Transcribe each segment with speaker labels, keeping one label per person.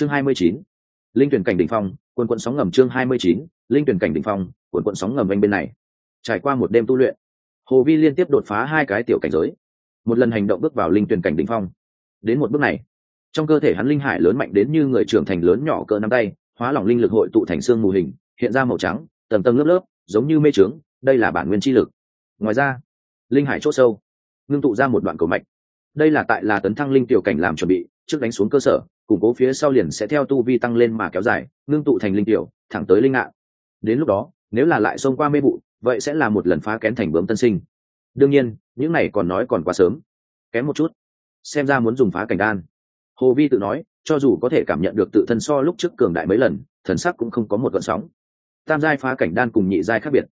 Speaker 1: chương hai mươi chín. Linh tuyển cảnh đỉnh phong, quần quận sóng ngầm chương hai mươi chín. Linh tuyển cảnh đỉnh phong, quần quận sóng ngầm bên bên này. Trải qua một đêm tu luyện, hồ vi liên tiếp đột phá hai cái tiểu cảnh giới. Một lần hành động bước vào linh tuyển cảnh đỉnh phong. Đến một bước này, trong cơ thể hắn linh hải lớn mạnh đến như người trưởng thành lớn nhỏ cỡ nắm tay, hóa lỏng linh lực hội tụ thành xương mù hình, hiện ra màu trắng, tầng tầng lớp lớp, giống như mê trướng, đây là bản nguyên chi lực. Ngoài ra, linh hải c h ỗ sâu, ngưng tụ ra một đoạn cầu mạch. Đây là tại là tấn thăng linh tiểu cảnh làm chuẩn bị, trước đánh xuống cơ sở củng cố phía sau liền sẽ theo tu vi tăng lên mà kéo dài, ngưng tụ thành linh tiểu, thẳng tới linh ngạn đến lúc đó, nếu là lại xông qua mê vụ, vậy sẽ là một lần phá kén thành bướm tân sinh. Đương nhiên, những này còn nói còn quá sớm. Kém một chút. Xem ra muốn dùng phá cảnh đan. Hồ vi tự nói, cho dù có thể cảm nhận được tự thân so lúc trước cường đại mấy lần, thần sắc cũng không có một gợn sóng. Tam giai phá cảnh đan cùng nhị giai khác biệt.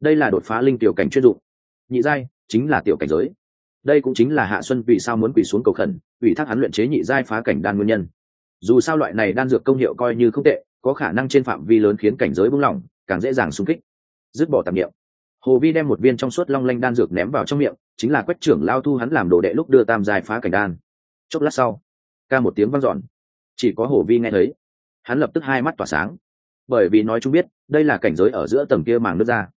Speaker 1: Đây là đột phá linh tiểu cảnh chuyên dụng. Nhị giai chính là tiểu cảnh giới. Đây cũng chính là hạ xuân vì sao muốn quỳ xuống cầu khẩn ủy thác hắn luyện chế nhị giai phá cảnh đan nguyên nhân dù sao loại này đan dược công hiệu coi như không tệ, có khả năng trên phạm vi lớn khiến cảnh giới buông lỏng, càng dễ dàng xung kích. Dứt bỏ tạp nghiệm hồ vi đem một viên trong suốt long lanh đan dược ném vào trong miệng, chính là quách trưởng lao thu hắn làm đồ đệ lúc đưa tam dài phá cảnh đan. Chốc lát sau, ca một tiếng vang dọn. Chỉ có hồ vi nghe thấy. Hắn lập tức hai mắt tỏa sáng. Bởi vì nói chung biết, đây là cảnh giới ở giữa tầng kia màng nước ra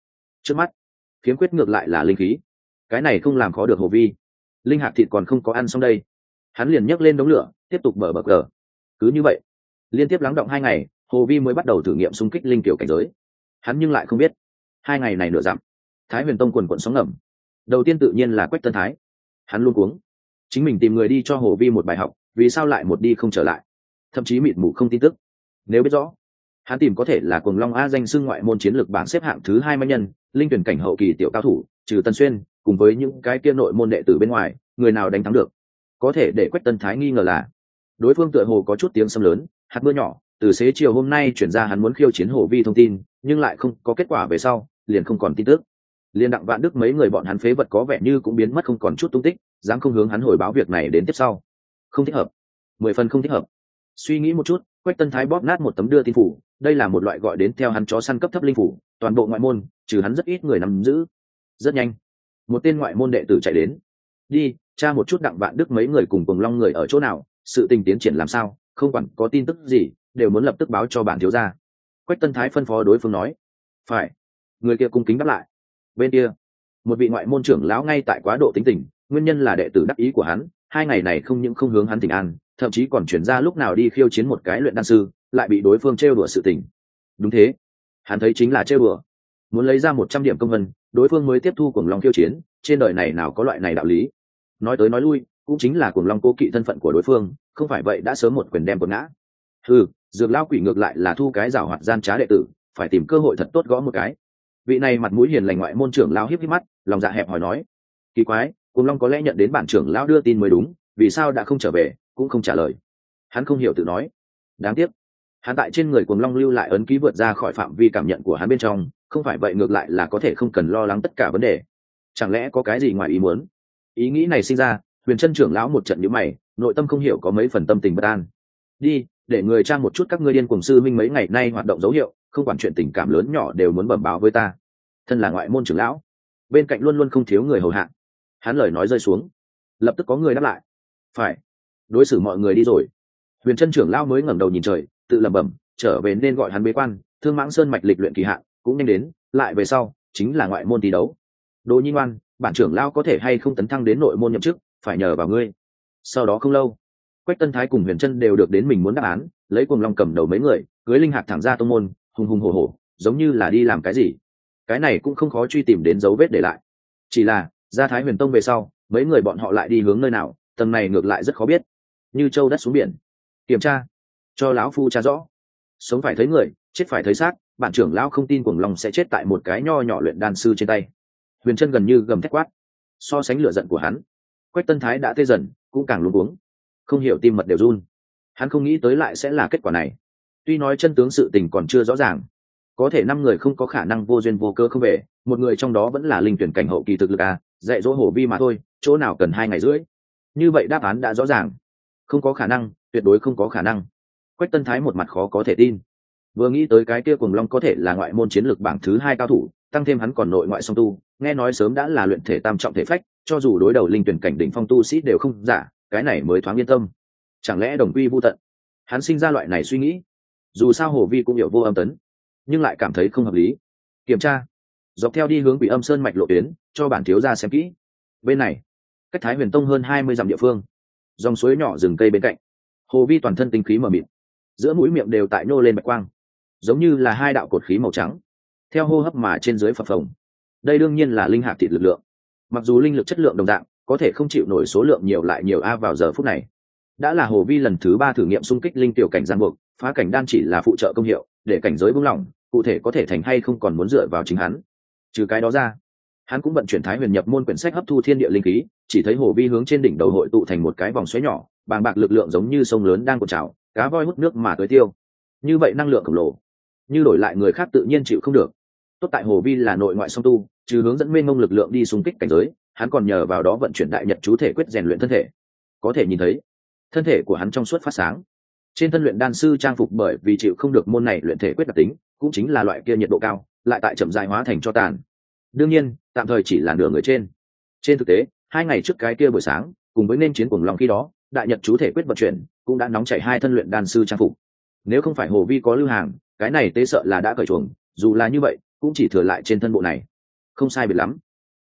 Speaker 1: trước mắt, khiếm Quyết ngược lại là linh khí. Cái này không làm khó được hồ vi. Linh hạt thịt còn không có ăn xong đây. Hắn liền nhấc lên đống lửa, tiếp tục mở bờ cờ cứ như vậy, liên tiếp lắng động hai ngày, hồ vi mới bắt đầu thử nghiệm xung kích linh kiểu cảnh giới. Hắn nhưng lại không biết. Hai ngày này nửa dặm, thái huyền tông quần quận sóng ngầm. Đầu tiên tự nhiên là quách tân thái. Hắn luôn cuống. Chính mình tìm người đi cho hồ vi một bài học, vì sao lại một đi không trở lại? Thậm chí mịt mù không tin tức. Nếu biết rõ, hắn tìm có thể là cuồng long a danh xưng ngoại môn chiến lược bảng xếp hạng thứ hai mươi nhân, linh tuyển cảnh hậu kỳ tiểu cao thủ, trừ tân xuyên, cùng với những cái kia nội môn đệ tử bên ngoài, người nào đánh thắng được? Có thể để quách tân thái nghi ngờ là đối phương tựa hồ có chút tiếng xâm lớn, hạt mưa nhỏ, từ xế chiều hôm nay chuyển ra hắn muốn khiêu chiến hồ vi thông tin, nhưng lại không có kết quả về sau, liền không còn tin tức. Liên đặng vạn đức mấy người bọn hắn phế vật có vẻ như cũng biến mất không còn chút tung tích, dám không hướng hắn hồi báo việc này đến tiếp sau. Không thích hợp. Mười phần không thích hợp. Suy nghĩ một chút, quách tân thái bóp nát một tấm đưa tin phủ, đây là một loại gọi đến theo hắn chó săn cấp thấp linh phủ, toàn bộ ngoại môn, trừ hắn rất ít người nắm giữ. Rất nhanh, một tên ngoại môn đệ tử chạy đến. Đi, tra một chút đặng vạn đức mấy người cùng cùng long người ở chỗ nào sự tình tiến triển làm sao, không quản có tin tức gì, đều muốn lập tức báo cho bản thiếu gia. Quách tân thái phân phó đối phương nói, phải. Người kia cung kính đáp lại, bên kia, một vị ngoại môn trưởng lão ngay tại quá độ tính tình, nguyên nhân là đệ tử đắc ý của hắn, hai ngày này không những không hướng hắn tỉnh an, thậm chí còn chuyển ra lúc nào đi khiêu chiến một cái luyện đan sư, lại bị đối phương trêu đùa sự tình. Đúng thế, hắn thấy chính là trêu đùa. Muốn lấy ra một trăm điểm công vân, đối phương mới tiếp thu cuồng long khiêu chiến, trên đời này nào có loại này đạo lý. Nói tới nói lui cũng chính là cuồng long cố kỵ thân phận của đối phương, không phải vậy đã sớm một quyền đem quần ngã. Ừ dược lao quỷ ngược lại là thu cái rào hoạt gian trá đệ tử, phải tìm cơ hội thật tốt gõ một cái. Vị này mặt mũi hiền lành ngoại môn trưởng lao hiếp hiếp mắt, lòng dạ hẹp hỏi nói, kỳ quái, cuồng long có lẽ nhận đến bản trưởng lao đưa tin mới đúng, vì sao đã không trở về, cũng không trả lời. Hắn không hiểu tự nói. Đáng tiếc, hắn tại trên người cuồng long lưu lại ấn ký vượt ra khỏi phạm vi cảm nhận của hắn bên trong, không phải vậy ngược lại là có thể không cần lo lắng tất cả vấn đề. Chẳng lẽ có cái gì ngoài ý muốn? Ý nghĩ này sinh ra huyền chân trưởng lão một trận nhữ mày, nội tâm không hiểu có mấy phần tâm tình bất an. Đi, để người trang một chút các ngươi điên cùng sư minh mấy ngày nay hoạt động dấu hiệu, không quản chuyện tình cảm lớn nhỏ đều muốn bẩm báo với ta. Thân là ngoại môn trưởng lão, bên cạnh luôn luôn không thiếu người hầu hạ. Hắn lời nói rơi xuống, lập tức có người đáp lại. Phải, đối xử mọi người đi rồi. Huyền chân trưởng lão mới ngẩng đầu nhìn trời, tự lẩm bẩm, trở về nên gọi hắn bế quan, thương mãng sơn mạch lịch luyện kỳ hạn, cũng nhanh đến, lại về sau, chính là ngoại môn thi đấu. Đồ nhi ngoan, bản trưởng lão có thể hay không tấn thăng đến nội môn nhậm chức? Phải nhờ vào ngươi. Sau đó không lâu, quách tân thái cùng huyền trân đều được đến mình muốn đáp án, lấy cuồng long cầm đầu mấy người, cưới linh hạt thẳng ra tô môn, hùng hùng hồ hồ giống như là đi làm cái gì. Cái này cũng không khó truy tìm đến dấu vết để lại. Chỉ là ra thái huyền tông về sau, mấy người bọn họ lại đi hướng nơi nào, tầng này ngược lại rất khó biết. Như châu đất xuống biển. Kiểm tra. Cho lão phu tra rõ. Sống phải thấy người, chết phải thấy xác bản trưởng lão không tin cuồng long sẽ chết tại một cái nho nhỏ luyện đan sư trên tay. Huyền chân gần như gầm thét quát. So sánh lửa giận của hắn quách tân thái đã tê dần, cũng càng luống cuống. Không hiểu tim mật đều run. Hắn không nghĩ tới lại sẽ là kết quả này. Tuy nói chân tướng sự tình còn chưa rõ ràng, có thể năm người không có khả năng vô duyên vô cơ không về, một người trong đó vẫn là linh tuyển cảnh hậu kỳ thực lực à dạy dỗ hổ vi mà thôi, chỗ nào cần hai ngày rưỡi. Như vậy đáp án đã rõ ràng. Không có khả năng, tuyệt đối không có khả năng. Quách tân thái một mặt khó có thể tin. Vừa nghĩ tới cái kia cùng long có thể là ngoại môn chiến lược bảng thứ hai cao thủ tăng thêm hắn còn nội ngoại song tu, nghe nói sớm đã là luyện thể tam trọng thể phách, cho dù đối đầu linh tuyển cảnh đỉnh phong tu sĩ đều không giả, cái này mới thoáng yên tâm. Chẳng lẽ đồng quy vô tận? Hắn sinh ra loại này suy nghĩ. Dù sao hồ vi cũng hiểu vô âm tấn, nhưng lại cảm thấy không hợp lý. Kiểm tra. Dọc theo đi hướng quỷ âm sơn mạch lộ tuyến, cho bản thiếu ra xem kỹ. Bên này, cách thái huyền tông hơn hai mươi dặm địa phương. Dòng suối nhỏ rừng cây bên cạnh. Hồ vi toàn thân tinh khí mờ mịt. Giữa mũi miệng đều tại nô lên bạch quang. Giống như là hai đạo cột khí màu trắng theo hô hấp mà trên dưới phập phồng. Đây đương nhiên là linh hạt thịt lực lượng. Mặc dù linh lực chất lượng đồng dạng, có thể không chịu nổi số lượng nhiều lại nhiều a vào giờ phút này. Đã là hồ vi lần thứ ba thử nghiệm xung kích linh tiểu cảnh giang buộc, phá cảnh đan chỉ là phụ trợ công hiệu, để cảnh giới buông lỏng, cụ thể có thể thành hay không còn muốn dựa vào chính hắn. Trừ cái đó ra, hắn cũng vận chuyển thái huyền nhập môn quyển sách hấp thu thiên địa linh khí, chỉ thấy hồ vi hướng trên đỉnh đầu hội tụ thành một cái vòng xoáy nhỏ, bàng bạc lực lượng giống như sông lớn đang cột trào, cá voi hút nước mà tới tiêu. Như vậy năng lượng khổng lồ, như đổi lại người khác tự nhiên chịu không được tốt tại hồ vi là nội ngoại song tu, trừ hướng dẫn mênh mông lực lượng đi xung kích cảnh giới, hắn còn nhờ vào đó vận chuyển đại nhật chú thể quyết rèn luyện thân thể. Có thể nhìn thấy, thân thể của hắn trong suốt phát sáng. Trên thân luyện đan sư trang phục bởi vì chịu không được môn này luyện thể quyết đặc tính, cũng chính là loại kia nhiệt độ cao, lại tại chậm dài hóa thành cho tàn. Đương nhiên, tạm thời chỉ là nửa người trên. Trên thực tế, hai ngày trước cái kia buổi sáng, cùng với nên chiến cuồng lòng khi đó, đại nhật chú thể quyết vận chuyển cũng đã nóng chảy hai thân luyện đan sư trang phục. Nếu không phải hồ vi có lưu hàng, cái này tế sợ là đã cởi chuồng, dù là như vậy cũng chỉ thừa lại trên thân bộ này. Không sai biệt lắm.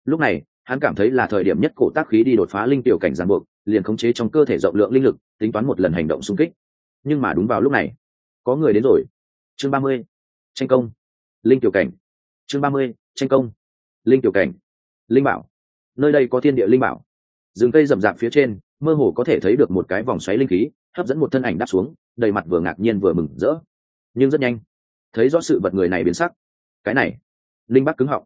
Speaker 1: Lúc này, hắn cảm thấy là thời điểm nhất cổ tác khí đi đột phá linh tiểu cảnh giàn buộc, liền khống chế trong cơ thể rộng lượng linh lực, tính toán một lần hành động xung kích. Nhưng mà đúng vào lúc này, có người đến rồi. Chương ba mươi, tranh công. Linh tiểu cảnh. Chương ba mươi, tranh công. Linh tiểu cảnh. Linh bảo. Nơi đây có thiên địa linh bảo. Rừng cây rậm rạp phía trên, mơ hồ có thể thấy được một cái vòng xoáy linh khí, hấp dẫn một thân ảnh đáp xuống, đầy mặt vừa ngạc nhiên vừa mừng rỡ. Nhưng rất nhanh, thấy rõ sự vật người này biến sắc cái này, linh bắc cứng họng.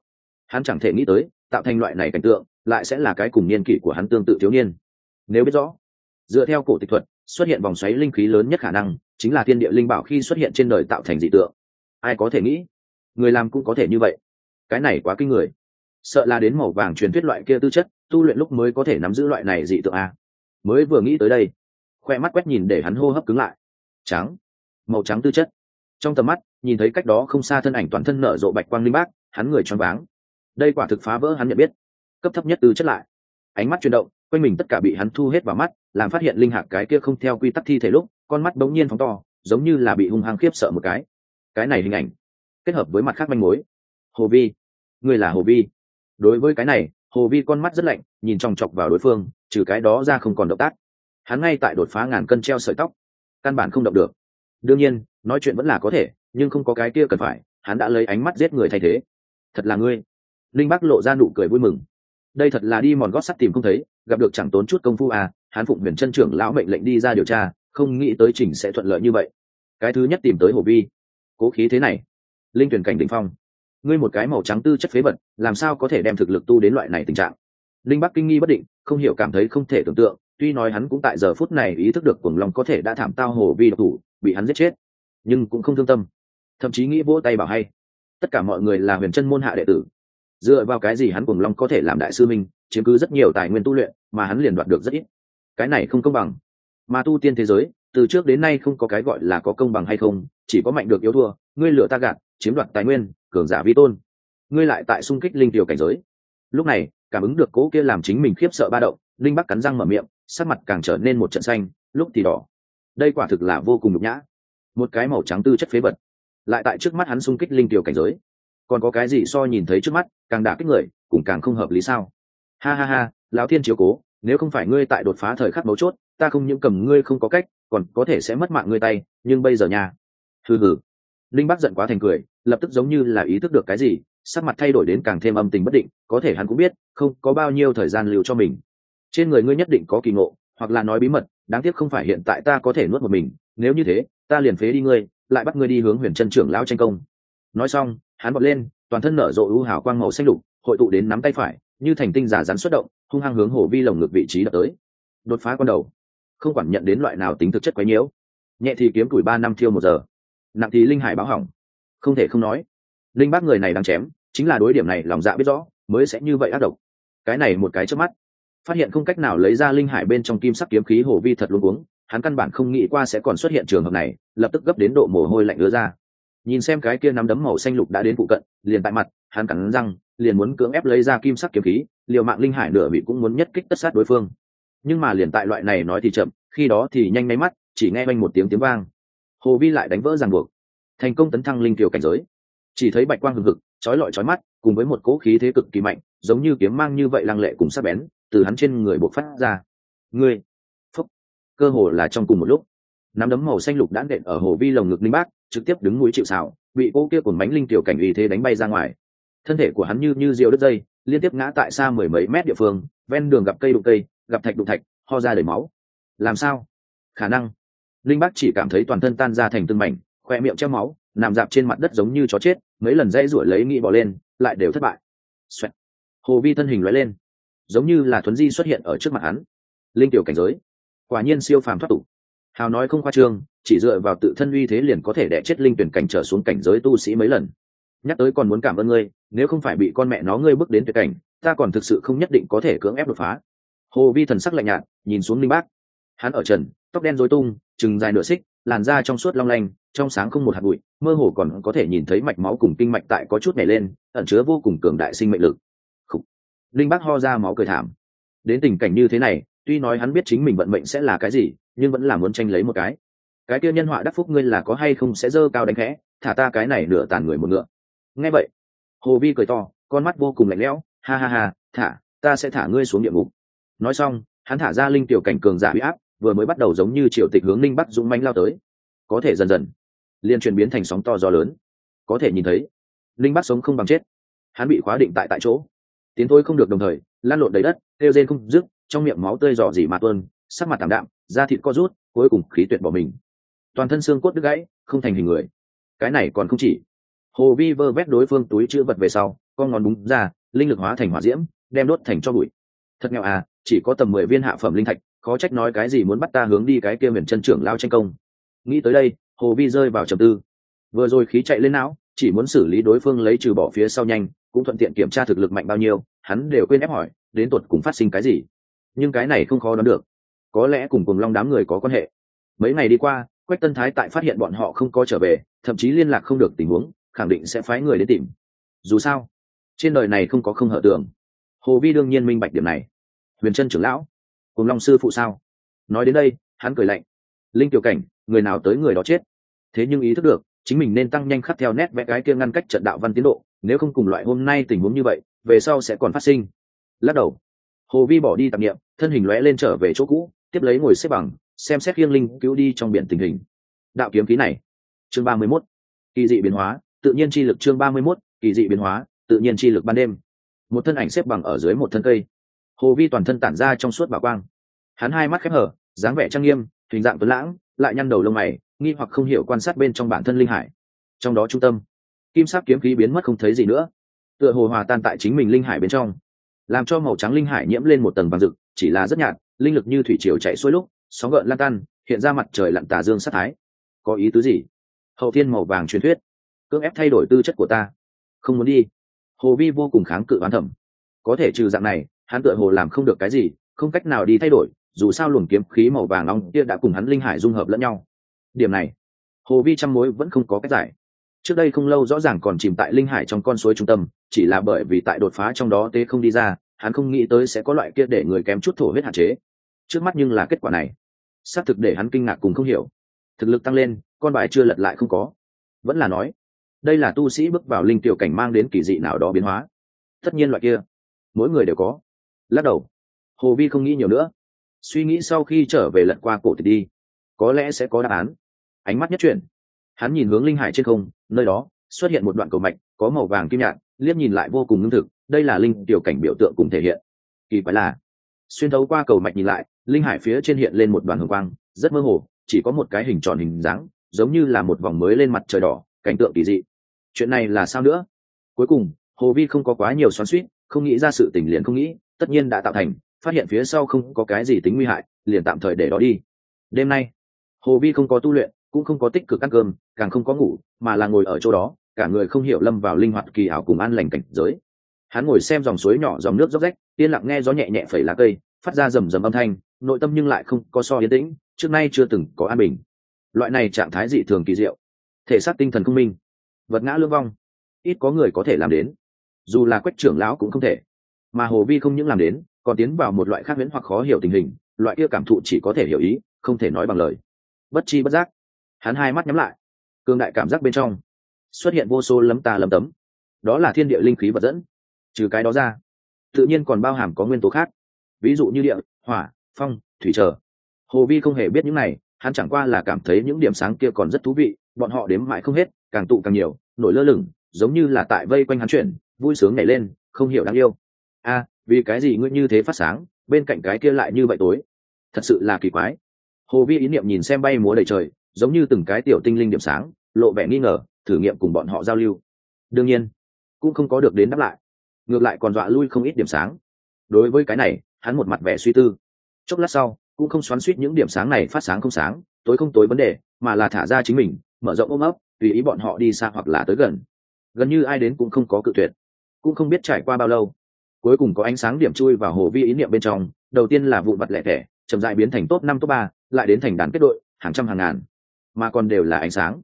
Speaker 1: Hắn chẳng thể nghĩ tới, tạo thành loại này cảnh tượng, lại sẽ là cái cùng niên kỷ của hắn tương tự thiếu niên. Nếu biết rõ, dựa theo cổ tịch thuật, xuất hiện vòng xoáy linh khí lớn nhất khả năng, chính là thiên địa linh bảo khi xuất hiện trên đời tạo thành dị tượng. Ai có thể nghĩ? Người làm cũng có thể như vậy. Cái này quá kinh người. Sợ là đến màu vàng truyền thuyết loại kia tư chất, tu luyện lúc mới có thể nắm giữ loại này dị tượng a. Mới vừa nghĩ tới đây, khoe mắt quét nhìn để hắn hô hấp cứng lại. Trắng. Màu trắng tư chất. Trong tầm mắt nhìn thấy cách đó không xa thân ảnh toàn thân nở rộ bạch quang linh bác, hắn người choáng váng. Đây quả thực phá vỡ hắn nhận biết. Cấp thấp nhất từ chất lại. Ánh mắt chuyển động, quanh mình tất cả bị hắn thu hết vào mắt, làm phát hiện linh hạc cái kia không theo quy tắc thi thể lúc, con mắt bỗng nhiên phóng to, giống như là bị hung hăng khiếp sợ một cái. Cái này hình ảnh, kết hợp với mặt khác manh mối. Hồ vi. Người là hồ vi. Đối với cái này, hồ vi con mắt rất lạnh, nhìn chòng chọc vào đối phương, trừ cái đó ra không còn động tác. Hắn ngay tại đột phá ngàn cân treo sợi tóc. Căn bản không động được. Đương nhiên, nói chuyện vẫn là có thể nhưng không có cái kia cần phải, hắn đã lấy ánh mắt giết người thay thế. Thật là ngươi. Linh bắc lộ ra nụ cười vui mừng. Đây thật là đi mòn gót sắt tìm không thấy, gặp được chẳng tốn chút công phu à hắn phụng huyền chân trưởng lão mệnh lệnh đi ra điều tra, không nghĩ tới trình sẽ thuận lợi như vậy. Cái thứ nhất tìm tới hồ vi. Cố khí thế này. Linh tuyển cảnh đ ỉ n h phong. Ngươi một cái màu trắng tư chất phế vật, làm sao có thể đem thực lực tu đến loại này tình trạng? Linh bắc kinh nghi bất định, không hiểu cảm thấy không thể tưởng tượng, tuy nói hắn cũng tại giờ phút này ý thức được cuồng long có thể đã thảm tao hồ vi độc thủ, bị hắn giết chết, nhưng cũng không thương tâm thậm chí nghĩ vỗ tay bảo hay. Tất cả mọi người là huyền chân môn hạ đệ tử. Dựa vào cái gì hắn cùng long có thể làm đại sư minh, chiếm cứ rất nhiều tài nguyên tu luyện, mà hắn liền đoạt được rất ít. Cái này không công bằng. Mà tu tiên thế giới, từ trước đến nay không có cái gọi là có công bằng hay không, chỉ có mạnh được yếu thua, ngươi lửa ta gạt, chiếm đoạt tài nguyên, cường giả vi tôn. Ngươi lại tại xung kích linh tiểu cảnh giới. Lúc này, cảm ứng được cố kia làm chính mình khiếp sợ ba động, linh bắc cắn răng mở miệng, sắc mặt càng trở nên một trận xanh, lúc thì đỏ. Đây quả thực là vô cùng nhục nhã. Một cái màu trắng tư chất phế vật lại tại trước mắt hắn xung kích linh tiểu cảnh giới. Còn có cái gì so nhìn thấy trước mắt, càng đả kích người, cũng càng không hợp lý sao? Ha ha ha, lão thiên chiếu cố, nếu không phải ngươi tại đột phá thời khắc mấu chốt, ta không những cầm ngươi không có cách, còn có thể sẽ mất mạng ngươi tay, nhưng bây giờ nha. Hừ hừ. Linh bắc giận quá thành cười, lập tức giống như là ý thức được cái gì, sắc mặt thay đổi đến càng thêm âm tình bất định, có thể hắn cũng biết, không, có bao nhiêu thời gian lưu cho mình. Trên người ngươi nhất định có kỳ ngộ, hoặc là nói bí mật, đáng tiếc không phải hiện tại ta có thể nuốt một mình, nếu như thế, ta liền phế đi ngươi lại bắt ngươi đi hướng huyền chân trưởng lao tranh công. Nói xong, hắn bật lên, toàn thân nở rộ ưu hào quang màu xanh lục, hội tụ đến nắm tay phải, như thành tinh giả rắn xuất động, hung hăng hướng hồ vi lồng ngực vị trí đập tới. Đột phá con đầu. Không quản nhận đến loại nào tính thực chất quấy nhiễu. Nhẹ thì kiếm tuổi ba năm thiêu một giờ. Nặng thì linh hải báo hỏng. Không thể không nói, linh bác người này đang chém, chính là đối điểm này lòng dạ biết rõ, mới sẽ như vậy ác độc. Cái này một cái trước mắt. Phát hiện không cách nào lấy ra linh hải bên trong kim sắc kiếm khí hồ vi thật luôn uống hắn căn bản không nghĩ qua sẽ còn xuất hiện trường hợp này, lập tức gấp đến độ mồ hôi lạnh ứa ra. Nhìn xem cái kia nắm đấm màu xanh lục đã đến phụ cận, liền tại mặt, hắn cắn răng, liền muốn cưỡng ép lấy ra kim sắc kiếm khí, liều mạng linh hải nửa bị cũng muốn nhất kích tất sát đối phương. Nhưng mà liền tại loại này nói thì chậm, khi đó thì nhanh máy mắt, chỉ nghe oanh một tiếng tiếng vang. Hồ vi lại đánh vỡ ràng buộc. Thành công tấn thăng linh kiều cảnh giới. Chỉ thấy bạch quang hừng hực trói lọi trói mắt, cùng với một cỗ khí thế cực kỳ mạnh, giống như kiếm mang như vậy lăng lệ cùng sắc bén, từ hắn trên người bộc phát ra. Ngươi cơ hồ là trong cùng một lúc. Nắm đấm màu xanh lục đã đệm ở hồ vi lồng ngực linh bác, trực tiếp đứng núi chịu xào bị cô kia cồn bánh linh tiểu cảnh uy thế đánh bay ra ngoài. Thân thể của hắn như như diều đứt dây, liên tiếp ngã tại xa mười mấy mét địa phương, ven đường gặp cây đụng cây, gặp thạch đụng thạch, ho ra đầy máu. Làm sao? Khả năng. Linh bác chỉ cảm thấy toàn thân tan ra thành từng mảnh, khoe miệng treo máu, nằm dạp trên mặt đất giống như chó chết, mấy lần dãy ruổi lấy nghĩ bỏ lên, lại đều thất bại. Xoẹt. hồ vi thân hình lóe lên, giống như là thuấn di xuất hiện ở trước mặt hắn. Linh tiểu cảnh giới quả nhiên siêu phàm thoát tục. Hào nói không khoa trương, chỉ dựa vào tự thân uy thế liền có thể đẻ chết linh tuyển cảnh trở xuống cảnh giới tu sĩ mấy lần. Nhắc tới còn muốn cảm ơn ngươi, nếu không phải bị con mẹ nó ngươi bước đến tuyệt cảnh, ta còn thực sự không nhất định có thể cưỡng ép đột phá. Hồ vi thần sắc lạnh nhạt, nhìn xuống linh bác. Hắn ở trần, tóc đen dối tung chừng dài nửa xích, làn da trong suốt long lanh, trong sáng không một hạt bụi, mơ hồ còn có thể nhìn thấy mạch máu cùng kinh mạch tại có chút nhảy lên, ẩn chứa vô cùng cường đại sinh mệnh lực. Linh bác ho ra máu cười thảm. Đến tình cảnh như thế này tuy nói hắn biết chính mình vận mệnh sẽ là cái gì, nhưng vẫn là muốn tranh lấy một cái. Cái kia nhân họa đắc phúc ngươi là có hay không sẽ dơ cao đánh khẽ, thả ta cái này nửa tàn người một ngựa. Nghe vậy, hồ vi cười to, con mắt vô cùng lạnh lẽo, ha ha ha, thả, ta sẽ thả ngươi xuống địa ngục. Nói xong, hắn thả ra linh tiểu cảnh cường giả huy áp, vừa mới bắt đầu giống như triệu tịch hướng ninh bắc dũng manh lao tới. Có thể dần dần liên chuyển biến thành sóng to gió lớn. Có thể nhìn thấy linh bắc sống không bằng chết. Hắn bị khóa định tại tại chỗ. Tiến thôi không được đồng thời lan lộn đầy đất, kêu rên không dứt trong miệng máu tươi dò dỉ mà tuôn, sắc mặt tảm đạm, da thịt co rút, cuối cùng khí tuyệt bỏ mình. Toàn thân xương cốt đứt gãy, không thành hình người. Cái này còn không chỉ. Hồ vi vơ vét đối phương túi chữ vật về sau, con ngón búng ra, linh lực hóa thành hỏa diễm, đem đốt thành cho bụi. Thật nghèo à chỉ có tầm mười viên hạ phẩm linh thạch, khó trách nói cái gì muốn bắt ta hướng đi cái kia huyền chân trưởng lao tranh công. Nghĩ tới đây, hồ vi rơi vào trầm tư. Vừa rồi khí chạy lên não, chỉ muốn xử lý đối phương lấy trừ bỏ phía sau nhanh, cũng thuận tiện kiểm tra thực lực mạnh bao nhiêu, hắn đều quên ép hỏi, đến tột cùng phát sinh cái gì nhưng cái này không khó đoán được. Có lẽ cùng cùng long đám người có quan hệ. Mấy ngày đi qua, quách tân thái tại phát hiện bọn họ không có trở về, thậm chí liên lạc không được tình huống, khẳng định sẽ phái người đến tìm. Dù sao, trên đời này không có không hở tường hồ vi đương nhiên minh bạch điểm này. Huyền trân trưởng lão cùng long sư phụ sao? Nói đến đây, hắn cười lạnh. Linh tiểu cảnh, người nào tới người đó chết? Thế nhưng ý thức được, chính mình nên tăng nhanh khắc theo nét vẽ cái kia ngăn cách trận đạo văn tiến độ, nếu không cùng loại hôm nay tình huống như vậy, về sau sẽ còn phát sinh. Lắc đầu hồ vi bỏ đi tạp nghiệm thân hình lóe lên trở về chỗ cũ, tiếp lấy ngồi xếp bằng, xem xét khiêng linh cứu đi trong biển tình hình. Đạo kiếm khí này, chương ba mươi mốt, kỳ dị biến hóa, tự nhiên chi lực chương ba mươi mốt, kỳ dị biến hóa, tự nhiên chi lực ban đêm. Một thân ảnh xếp bằng ở dưới một thân cây. Hồ vi toàn thân tản ra trong suốt bảo quang. Hắn hai mắt khép hở, dáng vẻ trang nghiêm, hình dạng tuấn lãng, lại nhăn đầu lông mày, nghi hoặc không hiểu quan sát bên trong bản thân linh hải. Trong đó trung tâm, kim sắc kiếm khí biến mất không thấy gì nữa. Tựa hồ hòa tan tại chính mình linh hải bên trong làm cho màu trắng linh hải nhiễm lên một tầng vàng rực, chỉ là rất nhạt, linh lực như thủy triều chạy xuôi lúc, sóng gợn lan tan, hiện ra mặt trời lặn tà dương sát thái. Có ý tứ gì? Hậu thiên màu vàng truyền thuyết. Cưỡng ép thay đổi tư chất của ta. Không muốn đi. Hồ vi vô cùng kháng cự oán thẩm. Có thể trừ dạng này, hắn tựa hồ làm không được cái gì, không cách nào đi thay đổi, dù sao luồng kiếm khí màu vàng long kia đã cùng hắn linh hải dung hợp lẫn nhau. Điểm này, hồ vi trăm mối vẫn không có cách giải trước đây không lâu rõ ràng còn chìm tại linh hải trong con suối trung tâm, chỉ là bởi vì tại đột phá trong đó tế không đi ra, hắn không nghĩ tới sẽ có loại kia để người kém chút thổ huyết hạn chế. Trước mắt nhưng là kết quả này. Xác thực để hắn kinh ngạc cùng không hiểu. Thực lực tăng lên, con bài chưa lật lại không có. Vẫn là nói, đây là tu sĩ bước vào linh tiểu cảnh mang đến kỳ dị nào đó biến hóa. Tất nhiên loại kia, mỗi người đều có. Lắc đầu. Hồ vi không nghĩ nhiều nữa. Suy nghĩ sau khi trở về lật qua cổ thì đi. Có lẽ sẽ có đáp án. Ánh mắt nhất chuyển. Hắn nhìn hướng linh hải trên không nơi đó, xuất hiện một đoạn cầu mạch, có màu vàng kim nhạt, liếc nhìn lại vô cùng ngưng thực, đây là linh tiểu cảnh biểu tượng cùng thể hiện. Kỳ quái là, xuyên thấu qua cầu mạch nhìn lại, linh hải phía trên hiện lên một đoàn hồng quang, rất mơ hồ, chỉ có một cái hình tròn hình dáng, giống như là một vòng mới lên mặt trời đỏ, cảnh tượng kỳ dị. Chuyện này là sao nữa? Cuối cùng, hồ vi không có quá nhiều xoắn suýt không nghĩ ra sự tình liền không nghĩ, tất nhiên đã tạo thành, phát hiện phía sau không có cái gì tính nguy hại, liền tạm thời để đó đi. Đêm nay, hồ vi không có tu luyện cũng không có tích cực ăn cơm, càng không có ngủ, mà là ngồi ở chỗ đó, cả người không hiểu lâm vào linh hoạt kỳ ảo cùng an lành cảnh giới. Hắn ngồi xem dòng suối nhỏ dòng nước róc rách, yên lặng nghe gió nhẹ nhẹ phẩy lá cây, phát ra rầm rầm âm thanh, nội tâm nhưng lại không có so yên tĩnh, trước nay chưa từng có an bình. Loại này trạng thái dị thường kỳ diệu. Thể xác tinh thần không minh. Vật ngã lương vong. Ít có người có thể làm đến. Dù là quách trưởng lão cũng không thể. Mà hồ vi không những làm đến, còn tiến vào một loại khác miễn hoặc khó hiểu tình hình, loại kia cảm thụ chỉ có thể hiểu ý, không thể nói bằng lời. Bất chi bất giác hắn hai mắt nhắm lại. Cương đại cảm giác bên trong xuất hiện vô số lấm tà lấm tấm. Đó là thiên địa linh khí vật dẫn, trừ cái đó ra, tự nhiên còn bao hàm có nguyên tố khác. Ví dụ như địa, hỏa, phong, thủy trở. Hồ vi không hề biết những này, hắn chẳng qua là cảm thấy những điểm sáng kia còn rất thú vị, bọn họ đếm mãi không hết, càng tụ càng nhiều, nổi lơ lửng, giống như là tại vây quanh hắn chuyển, vui sướng nhảy lên, không hiểu đáng yêu. A, vì cái gì ngươi như thế phát sáng, bên cạnh cái kia lại như vậy tối? Thật sự là kỳ quái. Hồ vi ý niệm nhìn xem bay múa đầy trời giống như từng cái tiểu tinh linh điểm sáng, lộ vẻ nghi ngờ, thử nghiệm cùng bọn họ giao lưu. Đương nhiên, cũng không có được đến đáp lại. Ngược lại còn dọa lui không ít điểm sáng. Đối với cái này, hắn một mặt vẻ suy tư. Chốc lát sau, cũng không xoắn suýt những điểm sáng này phát sáng không sáng, tối không tối vấn đề, mà là thả ra chính mình, mở rộng ôm ấp, tùy ý bọn họ đi xa hoặc là tới gần. Gần như ai đến cũng không có cự tuyệt. Cũng không biết trải qua bao lâu. Cuối cùng có ánh sáng điểm chui vào hồ vi ý niệm bên trong, đầu tiên là vụ vặt lẻ thẻ, chậm dại biến thành top năm, top ba, lại đến thành đàn kết đội, hàng trăm hàng ngàn mà còn đều là ánh sáng.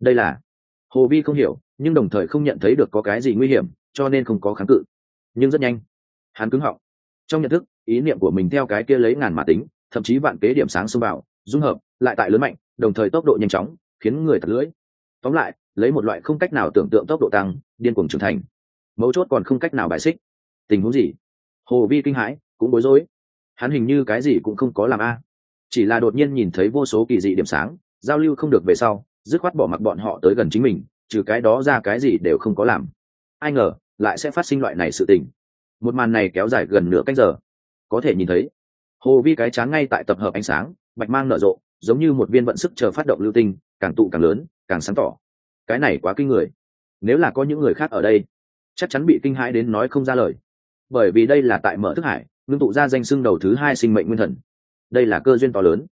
Speaker 1: Đây là, hồ vi không hiểu, nhưng đồng thời không nhận thấy được có cái gì nguy hiểm, cho nên không có kháng cự. Nhưng rất nhanh, hắn cứng họng. Trong nhận thức, ý niệm của mình theo cái kia lấy ngàn mà tính, thậm chí vạn kế điểm sáng xông vào, dung hợp, lại tại lớn mạnh, đồng thời tốc độ nhanh chóng, khiến người thật lưỡi. Tóm lại, lấy một loại không cách nào tưởng tượng tốc độ tăng, điên cuồng trưởng thành. Mấu chốt còn không cách nào bài xích. Tình huống gì? Hồ vi kinh hãi, cũng bối rối. Hắn hình như cái gì cũng không có làm a. Chỉ là đột nhiên nhìn thấy vô số kỳ dị điểm sáng giao lưu không được về sau, dứt khoát bỏ mặc bọn họ tới gần chính mình, trừ cái đó ra cái gì đều không có làm. Ai ngờ, lại sẽ phát sinh loại này sự tình. Một màn này kéo dài gần nửa canh giờ. Có thể nhìn thấy, hồ vi cái chán ngay tại tập hợp ánh sáng, bạch mang nở rộ, giống như một viên vận sức chờ phát động lưu tinh, càng tụ càng lớn, càng sáng tỏ. Cái này quá kinh người. Nếu là có những người khác ở đây, chắc chắn bị kinh hãi đến nói không ra lời. Bởi vì đây là tại mở thức hải, ngưng tụ ra danh xưng đầu thứ hai sinh mệnh nguyên thần. Đây là cơ duyên to lớn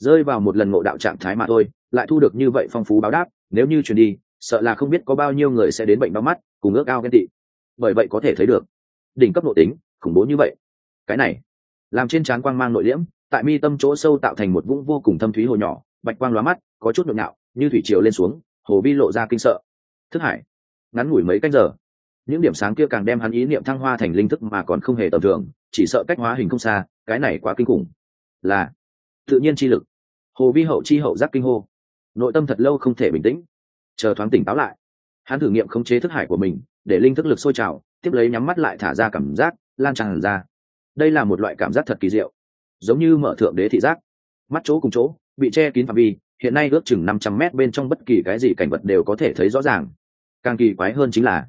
Speaker 1: rơi vào một lần ngộ đạo trạng thái mà thôi, lại thu được như vậy phong phú báo đáp, nếu như chuyển đi, sợ là không biết có bao nhiêu người sẽ đến bệnh đau mắt, cùng ước ao ghen tị. Bởi vậy có thể thấy được, đỉnh cấp nội tính, khủng bố như vậy. Cái này, làm trên trán quang mang nội liễm, tại mi tâm chỗ sâu tạo thành một vũng vô cùng thâm thúy hồ nhỏ, bạch quang lóa mắt, có chút nhộn nhạo, như thủy triều lên xuống, hồ vi lộ ra kinh sợ. Thức hải, ngắn ngủi mấy canh giờ. Những điểm sáng kia càng đem hắn ý niệm thăng hoa thành linh thức mà còn không hề tầm thường, chỉ sợ cách hóa hình không xa, cái này quá kinh khủng. Là, tự nhiên chi lực hồ vi hậu chi hậu giác kinh hô. Nội tâm thật lâu không thể bình tĩnh. Chờ thoáng tỉnh táo lại, hắn thử nghiệm khống chế thức hải của mình, để linh thức lực sôi trào, tiếp lấy nhắm mắt lại thả ra cảm giác lan tràn ra. Đây là một loại cảm giác thật kỳ diệu, giống như mở thượng đế thị giác. Mắt chỗ cùng chỗ, bị che kín phạm vi, hiện nay ước chừng năm trăm mét bên trong bất kỳ cái gì cảnh vật đều có thể thấy rõ ràng. Càng kỳ quái hơn chính là,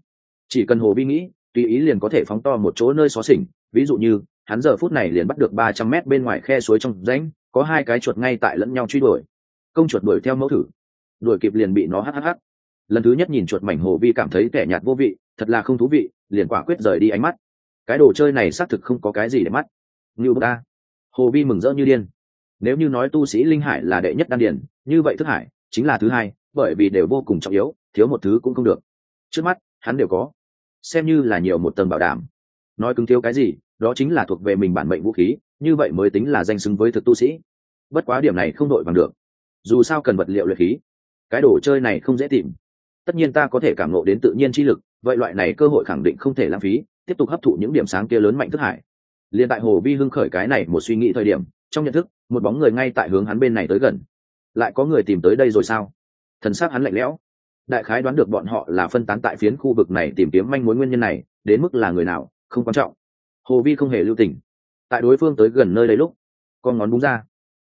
Speaker 1: chỉ cần hồ vi nghĩ, tùy ý liền có thể phóng to một chỗ nơi xó xỉnh, ví dụ như, hắn giờ phút này liền bắt được ba trăm mét bên ngoài khe suối trong rãnh có hai cái chuột ngay tại lẫn nhau truy đuổi. Công chuột đuổi theo mẫu thử. Đuổi kịp liền bị nó hhh lần thứ nhất nhìn chuột mảnh hồ vi cảm thấy kẻ nhạt vô vị, thật là không thú vị, liền quả quyết rời đi ánh mắt. Cái đồ chơi này xác thực không có cái gì để mắt. Như bậc ta hồ vi mừng rỡ như điên. Nếu như nói tu sĩ linh hải là đệ nhất đan điển như vậy thức hải chính là thứ hai, bởi vì đều vô cùng trọng yếu, thiếu một thứ cũng không được. Trước mắt, hắn đều có. Xem như là nhiều một tầng bảo đảm. Nói cứng thiếu cái gì, đó chính là thuộc về mình bản mệnh vũ khí như vậy mới tính là danh xứng với thực tu sĩ. Bất quá điểm này không đội bằng được. Dù sao cần vật liệu luyện khí, cái đồ chơi này không dễ tìm. Tất nhiên ta có thể cảm ngộ đến tự nhiên chi lực, vậy loại này cơ hội khẳng định không thể lãng phí, tiếp tục hấp thụ những điểm sáng kia lớn mạnh thức hải. Liền tại hồ vi hưng khởi cái này một suy nghĩ thời điểm, trong nhận thức, một bóng người ngay tại hướng hắn bên này tới gần. Lại có người tìm tới đây rồi sao? Thần s á c hắn lạnh lẽo. Đại khái đoán được bọn họ là phân tán tại phiến khu vực này tìm kiếm manh mối nguyên nhân này, đến mức là người nào, không quan trọng. Hồ vi không hề lưu tình tại đối phương tới gần nơi đây lúc, con ngón búng ra.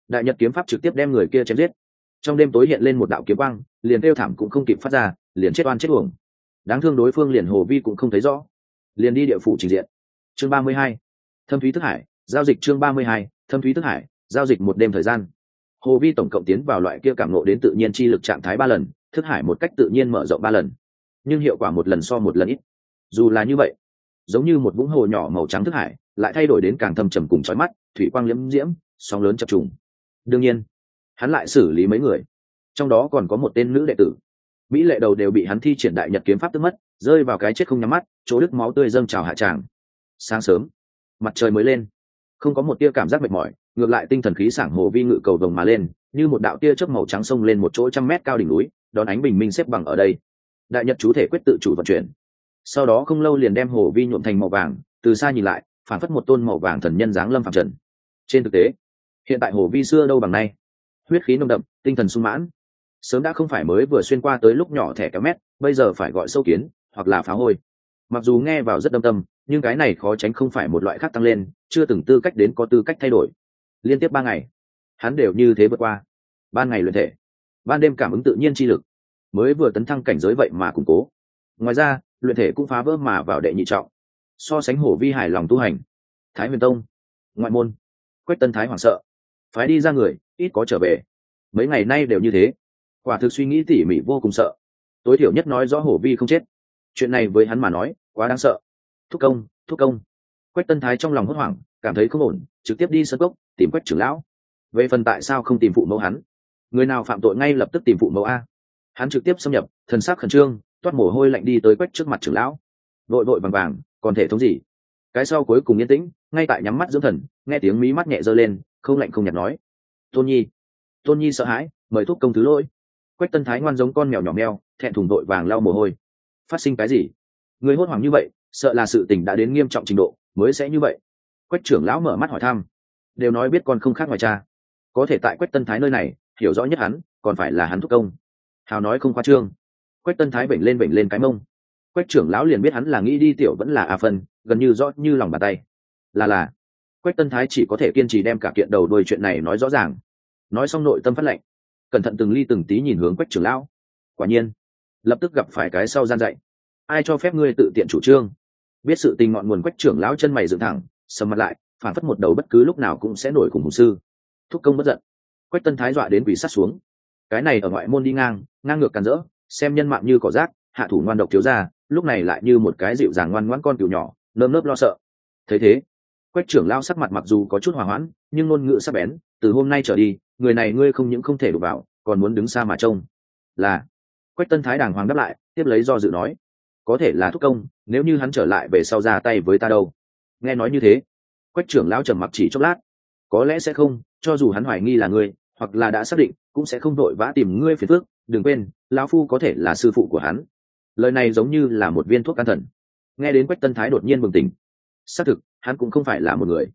Speaker 1: Đại nhật kiếm pháp trực tiếp đem người kia chém giết. Trong đêm tối hiện lên một đạo kiếm quang, liền kêu thảm cũng không kịp phát ra, liền chết oan chết uổng. Đáng thương đối phương liền hồ vi cũng không thấy rõ. Liền đi địa phủ trình diện. Chương ba mươi hai, thâm thúy thức hải, giao dịch chương ba mươi hai, thâm thúy thức hải, giao dịch một đêm thời gian. Hồ vi tổng cộng tiến vào loại kia cảm nộ đến tự nhiên chi lực trạng thái ba lần, thức hải một cách tự nhiên mở rộng ba lần. Nhưng hiệu quả một lần so một lần ít. Dù là như vậy giống như một vũng hồ nhỏ màu trắng thức hải, lại thay đổi đến càng thâm trầm cùng trói mắt, thủy quang liễm diễm, sóng lớn chập trùng. Đương nhiên, hắn lại xử lý mấy người. Trong đó còn có một tên nữ đệ tử. Mỹ lệ đầu đều bị hắn thi triển đại nhật kiếm pháp tức mất, rơi vào cái chết không nhắm mắt, chỗ đứt máu tươi dâng trào hạ tràng. Sáng sớm, mặt trời mới lên. Không có một tia cảm giác mệt mỏi, ngược lại tinh thần khí sảng hồ vi ngự cầu vồng mà lên, như một đạo tia chớp màu trắng sông lên một chỗ trăm mét cao đỉnh núi, đón ánh bình minh xếp bằng ở đây. Đại nhật chú thể quyết tự chủ vận chuyển sau đó không lâu liền đem hồ vi nhuộm thành màu vàng, từ xa nhìn lại phản phất một tôn màu vàng thần nhân giáng lâm phạm trần. Trên thực tế, hiện tại hồ vi xưa đâu bằng nay. Huyết khí nồng đậm, tinh thần sung mãn. Sớm đã không phải mới vừa xuyên qua tới lúc nhỏ thẻ kéo mét, bây giờ phải gọi sâu kiến, hoặc là phá hôi. Mặc dù nghe vào rất đâm tâm, nhưng cái này khó tránh không phải một loại khác tăng lên, chưa từng tư cách đến có tư cách thay đổi. Liên tiếp ba ngày, hắn đều như thế vượt qua. Ban ngày luyện thể, ban đêm cảm ứng tự nhiên chi lực. Mới vừa tấn thăng cảnh giới vậy mà củng cố. Ngoài ra luyện thể cũng phá vỡ mà vào đệ nhị trọng, so sánh hổ vi hài lòng tu hành. Thái huyền tông, ngoại môn, quách tân thái hoảng sợ, phái đi ra người, ít có trở về. Mấy ngày nay đều như thế, quả thực suy nghĩ tỉ mỉ vô cùng sợ. Tối thiểu nhất nói rõ hổ vi không chết. Chuyện này với hắn mà nói, quá đáng sợ. Thúc công thúc công. Quách tân thái trong lòng hốt hoảng, cảm thấy không ổn, trực tiếp đi sân cốc, tìm quách trưởng lão. Về phần tại sao không tìm phụ mẫu hắn? Người nào phạm tội ngay lập tức tìm phụ mẫu a? Hắn trực tiếp xâm nhập, thần sắc khẩn trương toát mồ hôi lạnh đi tới quách trước mặt trưởng lão. Vội vội vàng vàng, còn thể thống gì? Cái sau cuối cùng yên tĩnh, ngay tại nhắm mắt dưỡng thần, nghe tiếng mí mắt nhẹ giơ lên, không lạnh không nhạt nói. Tôn nhi tôn nhi sợ hãi, mời thúc công thứ lỗi. Quách tân thái ngoan giống con mèo nhỏ mèo thẹn thùng vội vàng lau mồ hôi. Phát sinh cái gì? Người hốt hoảng như vậy, sợ là sự tình đã đến nghiêm trọng trình độ, mới sẽ như vậy. Quách trưởng lão mở mắt hỏi thăm. Đều nói biết con không khác ngoài cha. Có thể tại quách tân thái nơi này, hiểu rõ nhất hắn, còn phải là hắn thúc công. Hào nói không khoa trương quách tân thái bệnh lên bệnh lên cái mông. Quách trưởng lão liền biết hắn là nghĩ đi tiểu vẫn là a phân, gần như rõ như lòng bàn tay. Là là. Quách tân thái chỉ có thể kiên trì đem cả kiện đầu đuôi chuyện này nói rõ ràng. Nói xong nội tâm phát lệnh. Cẩn thận từng ly từng tí nhìn hướng quách trưởng lão. Quả nhiên, lập tức gặp phải cái sau gian dạy. Ai cho phép ngươi tự tiện chủ trương? Biết sự tình ngọn nguồn quách trưởng lão chân mày dựng thẳng, sầm mặt lại, phản phất một đầu bất cứ lúc nào cũng sẽ nổi cùng hùng sư. Thúc công bất giận. Quách tân thái dọa đến quỷ sát xuống. Cái này ở ngoại môn đi ngang ngang ngược càn rỡ xem nhân mạng như cỏ rác, hạ thủ ngoan độc thiếu ra lúc này lại như một cái dịu dàng ngoan ngoãn con cừu nhỏ, nơm nớp lo sợ. Thấy thế, quách trưởng lao sắc mặt mặc dù có chút hỏa hoãn, nhưng ngôn ngữ sắc bén, từ hôm nay trở đi, người này ngươi không những không thể đụng vào, còn muốn đứng xa mà trông. Là, quách tân thái đàng hoàng đáp lại, tiếp lấy do dự nói, có thể là thúc công, nếu như hắn trở lại về sau ra tay với ta đâu? Nghe nói như thế, quách trưởng lão trầm mặc chỉ chốc lát, có lẽ sẽ không, cho dù hắn hoài nghi là ngươi, hoặc là đã xác định, cũng sẽ không vội vã tìm ngươi phiền phước đừng quên, lão phu có thể là sư phụ của hắn. Lời này giống như là một viên thuốc an thần. Nghe đến quách tân thái đột nhiên bừng tỉnh. Xác thực, hắn cũng không phải là một người.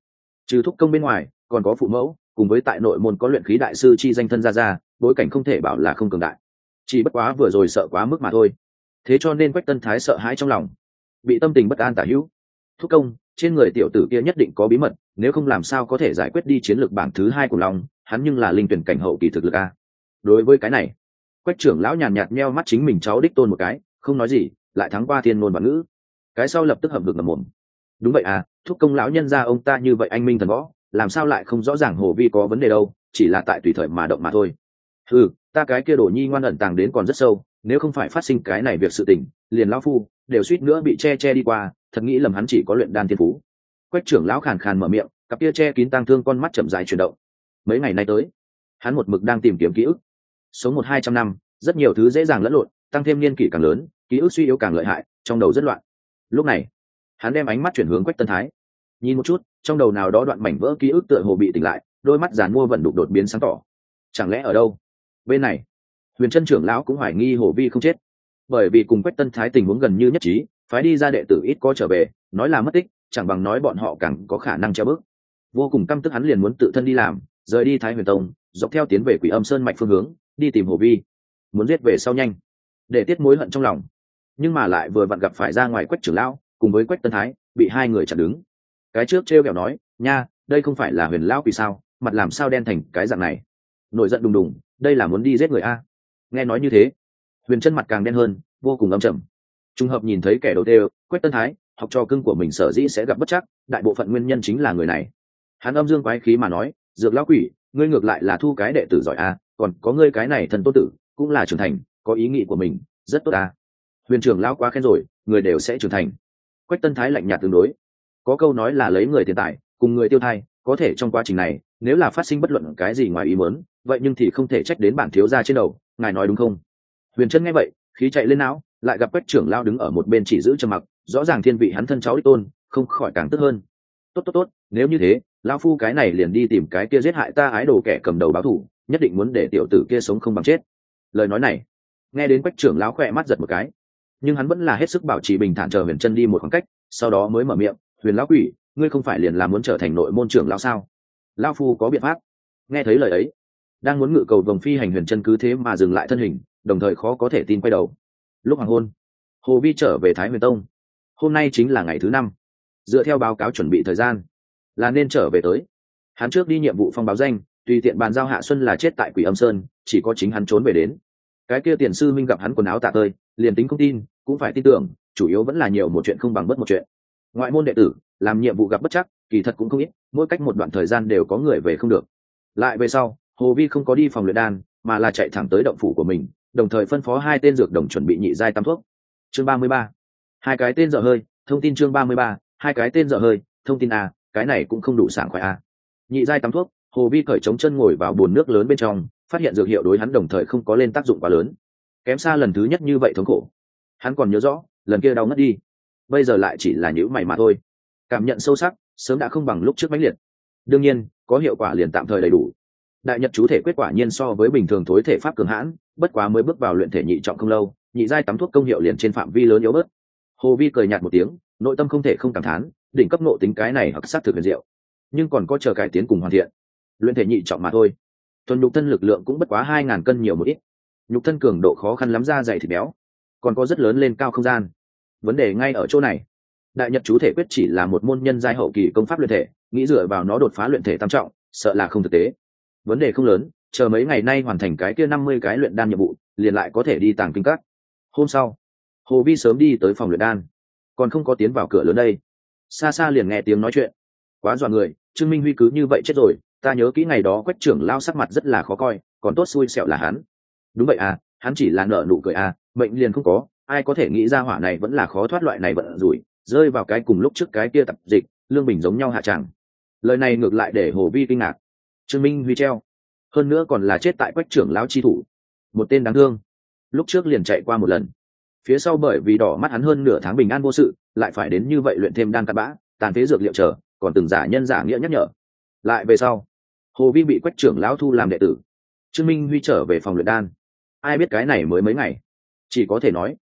Speaker 1: Trừ thúc công bên ngoài, còn có phụ mẫu, cùng với tại nội môn có luyện khí đại sư chi danh thân ra ra bối cảnh không thể bảo là không cường đại. Chỉ bất quá vừa rồi sợ quá mức mà thôi. Thế cho nên quách tân thái sợ hãi trong lòng. Bị tâm tình bất an tả hữu. Thúc công, trên người tiểu tử kia nhất định có bí mật, nếu không làm sao có thể giải quyết đi chiến lược bảng thứ hai của lòng, hắn nhưng là linh tuyển cảnh hậu kỳ thực lực a. Đối với cái này quách trưởng lão nhàn nhạt meo mắt chính mình cháu đích tôn một cái, không nói gì, lại thắng qua thiên ngôn và ngữ. Cái sau lập tức hầm được ngầm mồm. Đúng vậy à thúc công lão nhân ra ông ta như vậy anh minh thần võ, làm sao lại không rõ ràng hồ vi có vấn đề đâu, chỉ là tại tùy thời mà động mà thôi. Ừ ta cái kia đồ nhi ngoan ẩn tàng đến còn rất sâu, nếu không phải phát sinh cái này việc sự tình, liền lão phu, đều suýt nữa bị che che đi qua, thật nghĩ lầm hắn chỉ có luyện đan thiên phú. Quách trưởng lão khàn khàn mở miệng, cặp kia che kín tang thương con mắt chậm dài chuyển động. Mấy ngày nay tới, hắn một mực đang tìm kiếm ký ức sống một hai trăm năm, rất nhiều thứ dễ dàng lẫn lộn, tăng thêm niên kỷ càng lớn, ký ức suy yếu càng lợi hại, trong đầu rất loạn. Lúc này, hắn đem ánh mắt chuyển hướng quách tân thái. Nhìn một chút, trong đầu nào đó đoạn mảnh vỡ ký ức tựa hồ bị tỉnh lại, đôi mắt giàn mua vẫn đục đột biến sáng tỏ. Chẳng lẽ ở đâu? Bên này, huyền trân trưởng lão cũng hoài nghi hồ vi không chết. Bởi vì cùng quách tân thái tình huống gần như nhất trí, phái đi ra đệ tử ít có trở về, nói là mất tích, chẳng bằng nói bọn họ càng có khả năng treo bước. Vô cùng căm tức hắn liền muốn tự thân đi làm, rời đi thái huyền tông, dọc theo tiến về quỷ âm sơn mạch phương hướng đi tìm hồ vi. Muốn giết về sau nhanh. Để tiết mối hận trong lòng. Nhưng mà lại vừa vặn gặp phải ra ngoài quách trưởng lão, cùng với quách tân thái, bị hai người chặn đứng. Cái trước t r kẹo nói, nha, đây không phải là huyền lão vì sao? Mặt làm sao đen thành cái dạng này? Nổi giận đùng đùng, đây là muốn đi giết người a? Nghe nói như thế, huyền chân mặt càng đen hơn, vô cùng âm trầm. Trùng hợp nhìn thấy kẻ đầu tiên quách tân thái, học trò cưng của mình sở dĩ sẽ gặp bất chắc, đại bộ phận nguyên nhân chính là người này. Hắn âm dương quái khí mà nói, dược lão quỷ, ngươi ngược lại là thu cái đệ tử giỏi a còn có ngươi cái này thần tôn tử, cũng là trưởng thành, có ý nghĩ của mình, rất tốt ta. Huyền trưởng lão quá khen rồi, người đều sẽ trưởng thành. Quách tân thái lạnh nhạt tương đối. Có câu nói là lấy người tiền tài, cùng người tiêu thai, có thể trong quá trình này, nếu là phát sinh bất luận cái gì ngoài ý muốn, vậy nhưng thì không thể trách đến bản thiếu gia trên đầu, ngài nói đúng không? Huyền chân nghe vậy, khí chạy lên não, lại gặp quách trưởng lao đứng ở một bên chỉ giữ trầm mặc, rõ ràng thiên vị hắn thân cháu đích tôn, không khỏi càng tức hơn. Tốt tốt tốt, nếu như thế lao phu cái này liền đi tìm cái kia giết hại ta ái đồ kẻ cầm đầu báo thủ nhất định muốn để tiểu tử kia sống không bằng chết. Lời nói này, nghe đến quách trưởng lão khỏe mắt giật một cái, nhưng hắn vẫn là hết sức bảo trì bình thản chờ huyền chân đi một khoảng cách, sau đó mới mở miệng, huyền lão quỷ, ngươi không phải liền là muốn trở thành nội môn trưởng lão sao? Lão phu có biện pháp. Nghe thấy lời ấy, đang muốn ngự cầu vòng phi hành huyền chân cứ thế mà dừng lại thân hình, đồng thời khó có thể tin quay đầu. Lúc hoàng hôn, hồ vi trở về thái huyền tông. Hôm nay chính là ngày thứ năm. Dựa theo báo cáo chuẩn bị thời gian, là nên trở về tới. Hắn trước đi nhiệm vụ phong báo danh tùy tiện bàn giao hạ xuân là chết tại quỷ âm sơn, chỉ có chính hắn trốn về đến. Cái kia tiền sư minh gặp hắn quần áo tạ tơi, liền tính không tin, cũng phải tin tưởng, chủ yếu vẫn là nhiều một chuyện không bằng bất một chuyện. Ngoại môn đệ tử, làm nhiệm vụ gặp bất chắc, kỳ thật cũng không ít, mỗi cách một đoạn thời gian đều có người về không được. Lại về sau, hồ vi không có đi phòng luyện đan, mà là chạy thẳng tới động phủ của mình, đồng thời phân phó hai tên dược đồng chuẩn bị nhị giai tam thuốc. Chương ba mươi ba. Hai cái tên dở hơi, thông tin chương ba mươi ba. Hai cái tên dở hơi, thông tin a, cái này cũng không đủ sảng khoái a. Nhị giai tắm thuốc hồ vi cởi trống chân ngồi vào bồn nước lớn bên trong, phát hiện dược hiệu đối hắn đồng thời không có lên tác dụng quá lớn. Kém xa lần thứ nhất như vậy thống khổ. Hắn còn nhớ rõ, lần kia đau ngất đi. Bây giờ lại chỉ là nhữ mày mà thôi. Cảm nhận sâu sắc, sớm đã không bằng lúc trước mãnh liệt. Đương nhiên, có hiệu quả liền tạm thời đầy đủ. Đại nhật chú thể quyết quả nhiên so với bình thường thối thể pháp cường hãn, bất quá mới bước vào luyện thể nhị trọng không lâu, nhị giai tắm thuốc công hiệu liền trên phạm vi lớn yếu bớt. Hồ vi cười nhạt một tiếng, nội tâm không thể không cảm thán, đỉnh cấp nộ tính cái này hoặc sát thực huyền diệu. Nhưng còn có chờ cải tiến cùng hoàn thiện luyện thể nhị trọng mà thôi. Tuần nhục thân lực lượng cũng bất quá hai ngàn cân nhiều một ít. Nhục thân cường độ khó khăn lắm ra dày thịt béo, còn có rất lớn lên cao không gian. Vấn đề ngay ở chỗ này. Đại nhật chú thể quyết chỉ là một môn nhân giai hậu kỳ công pháp luyện thể, nghĩ dựa vào nó đột phá luyện thể tam trọng, sợ là không thực tế. Vấn đề không lớn, chờ mấy ngày nay hoàn thành cái kia năm mươi cái luyện đan nhiệm vụ, liền lại có thể đi tàng kinh các. Hôm sau, hồ vi sớm đi tới phòng luyện đan. Còn không có tiến vào cửa lớn đây. Xa xa liền nghe tiếng nói chuyện. Quá dọa người, trương minh huy cứ như vậy chết rồi ta nhớ kỹ ngày đó quách trưởng lao sắc mặt rất là khó coi, còn tốt xui xẹo là hắn. Đúng vậy à hắn chỉ là nợ nụ cười à bệnh liền không có, ai có thể nghĩ ra hỏa này vẫn là khó thoát loại này vận rủi, rơi vào cái cùng lúc trước cái kia tập dịch, lương bình giống nhau hạ tràng. Lời này ngược lại để hồ vi kinh ngạc. Trương minh huy treo. Hơn nữa còn là chết tại quách trưởng lão chi thủ. Một tên đáng thương. Lúc trước liền chạy qua một lần. Phía sau bởi vì đỏ mắt hắn hơn nửa tháng bình an vô sự, lại phải đến như vậy luyện thêm đan cắt bã, tàn phế dược liệu chờ, còn từng giả nhân giả nghĩa nhắc nhở. Lại về sau hồ vi bị quách trưởng lão thu làm đệ tử. Trương minh huy trở về phòng luyện đan. Ai biết cái này mới mấy ngày? Chỉ có thể nói,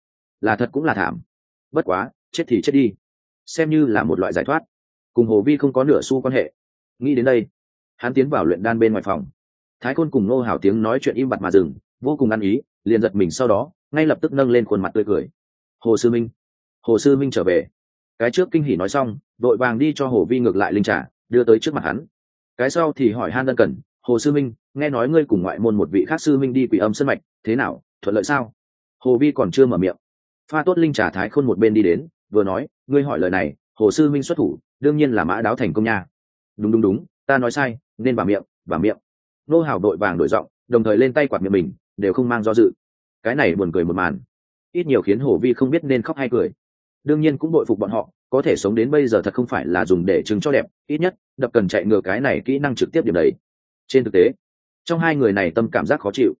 Speaker 1: là thật cũng là thảm. Bất quá, chết thì chết đi. Xem như là một loại giải thoát. Cùng hồ vi không có nửa xu quan hệ. Nghĩ đến đây, hắn tiến vào luyện đan bên ngoài phòng. Thái khôn cùng nô hảo tiếng nói chuyện im bặt mà dừng, vô cùng ăn ý, liền giật mình sau đó, ngay lập tức nâng lên khuôn mặt tươi cười. Hồ sư minh, hồ sư minh trở về. Cái trước kinh hỉ nói xong, đội vàng đi cho hồ vi ngược lại linh trả đưa tới trước mặt hắn cái sau thì hỏi han đơn cần, hồ sư minh, nghe nói ngươi cùng ngoại môn một vị khác sư minh đi quỷ âm sân mạch, thế nào, thuận lợi sao? Hồ vi còn chưa mở miệng. Pha tốt linh trả thái khôn một bên đi đến, vừa nói, ngươi hỏi lời này, hồ sư minh xuất thủ, đương nhiên là mã đáo thành công nha. Đúng đúng đúng, ta nói sai, nên bà miệng bà miệng. Nô hào đội vàng đổi giọng, đồng thời lên tay quạt miệng mình, đều không mang do dự. Cái này buồn cười một màn, ít nhiều khiến hồ vi không biết nên khóc hay cười. Đương nhiên cũng đội phục bọn họ có thể sống đến bây giờ thật không phải là dùng để chứng cho đẹp, ít nhất, đập cần chạy ngừa cái này kỹ năng trực tiếp điểm đấy. Trên thực tế, trong hai người này tâm cảm giác khó chịu.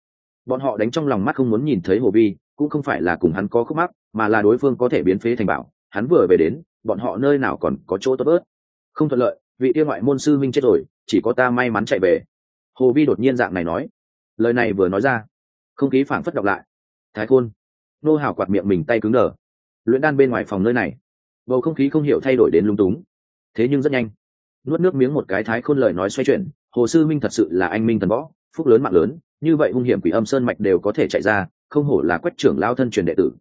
Speaker 1: Bọn họ đánh trong lòng mắt không muốn nhìn thấy hồ vi cũng không phải là cùng hắn có khúc mắc, mà là đối phương có thể biến phế thành bảo. Hắn vừa về đến, bọn họ nơi nào còn có chỗ tốt ớt không thuận lợi, vị tiêu ngoại môn sư minh chết rồi, chỉ có ta may mắn chạy về. Hồ vi đột nhiên dạng này nói. Lời này vừa nói ra, không khí phảng phất đọc lại. Thái khôn, nô hào quạt miệng mình tay cứng đờ. Luyện đan bên ngoài phòng nơi này bầu không khí không hiểu thay đổi đến lung túng. Thế nhưng rất nhanh, nuốt nước miếng một cái thái khôn lời nói xoay chuyển, hồ sư minh thật sự là anh minh thần võ, phúc lớn mạng lớn, như vậy hung hiểm quỷ âm sơn mạch đều có thể chạy ra, không hổ là quách trưởng lao thân truyền đệ tử.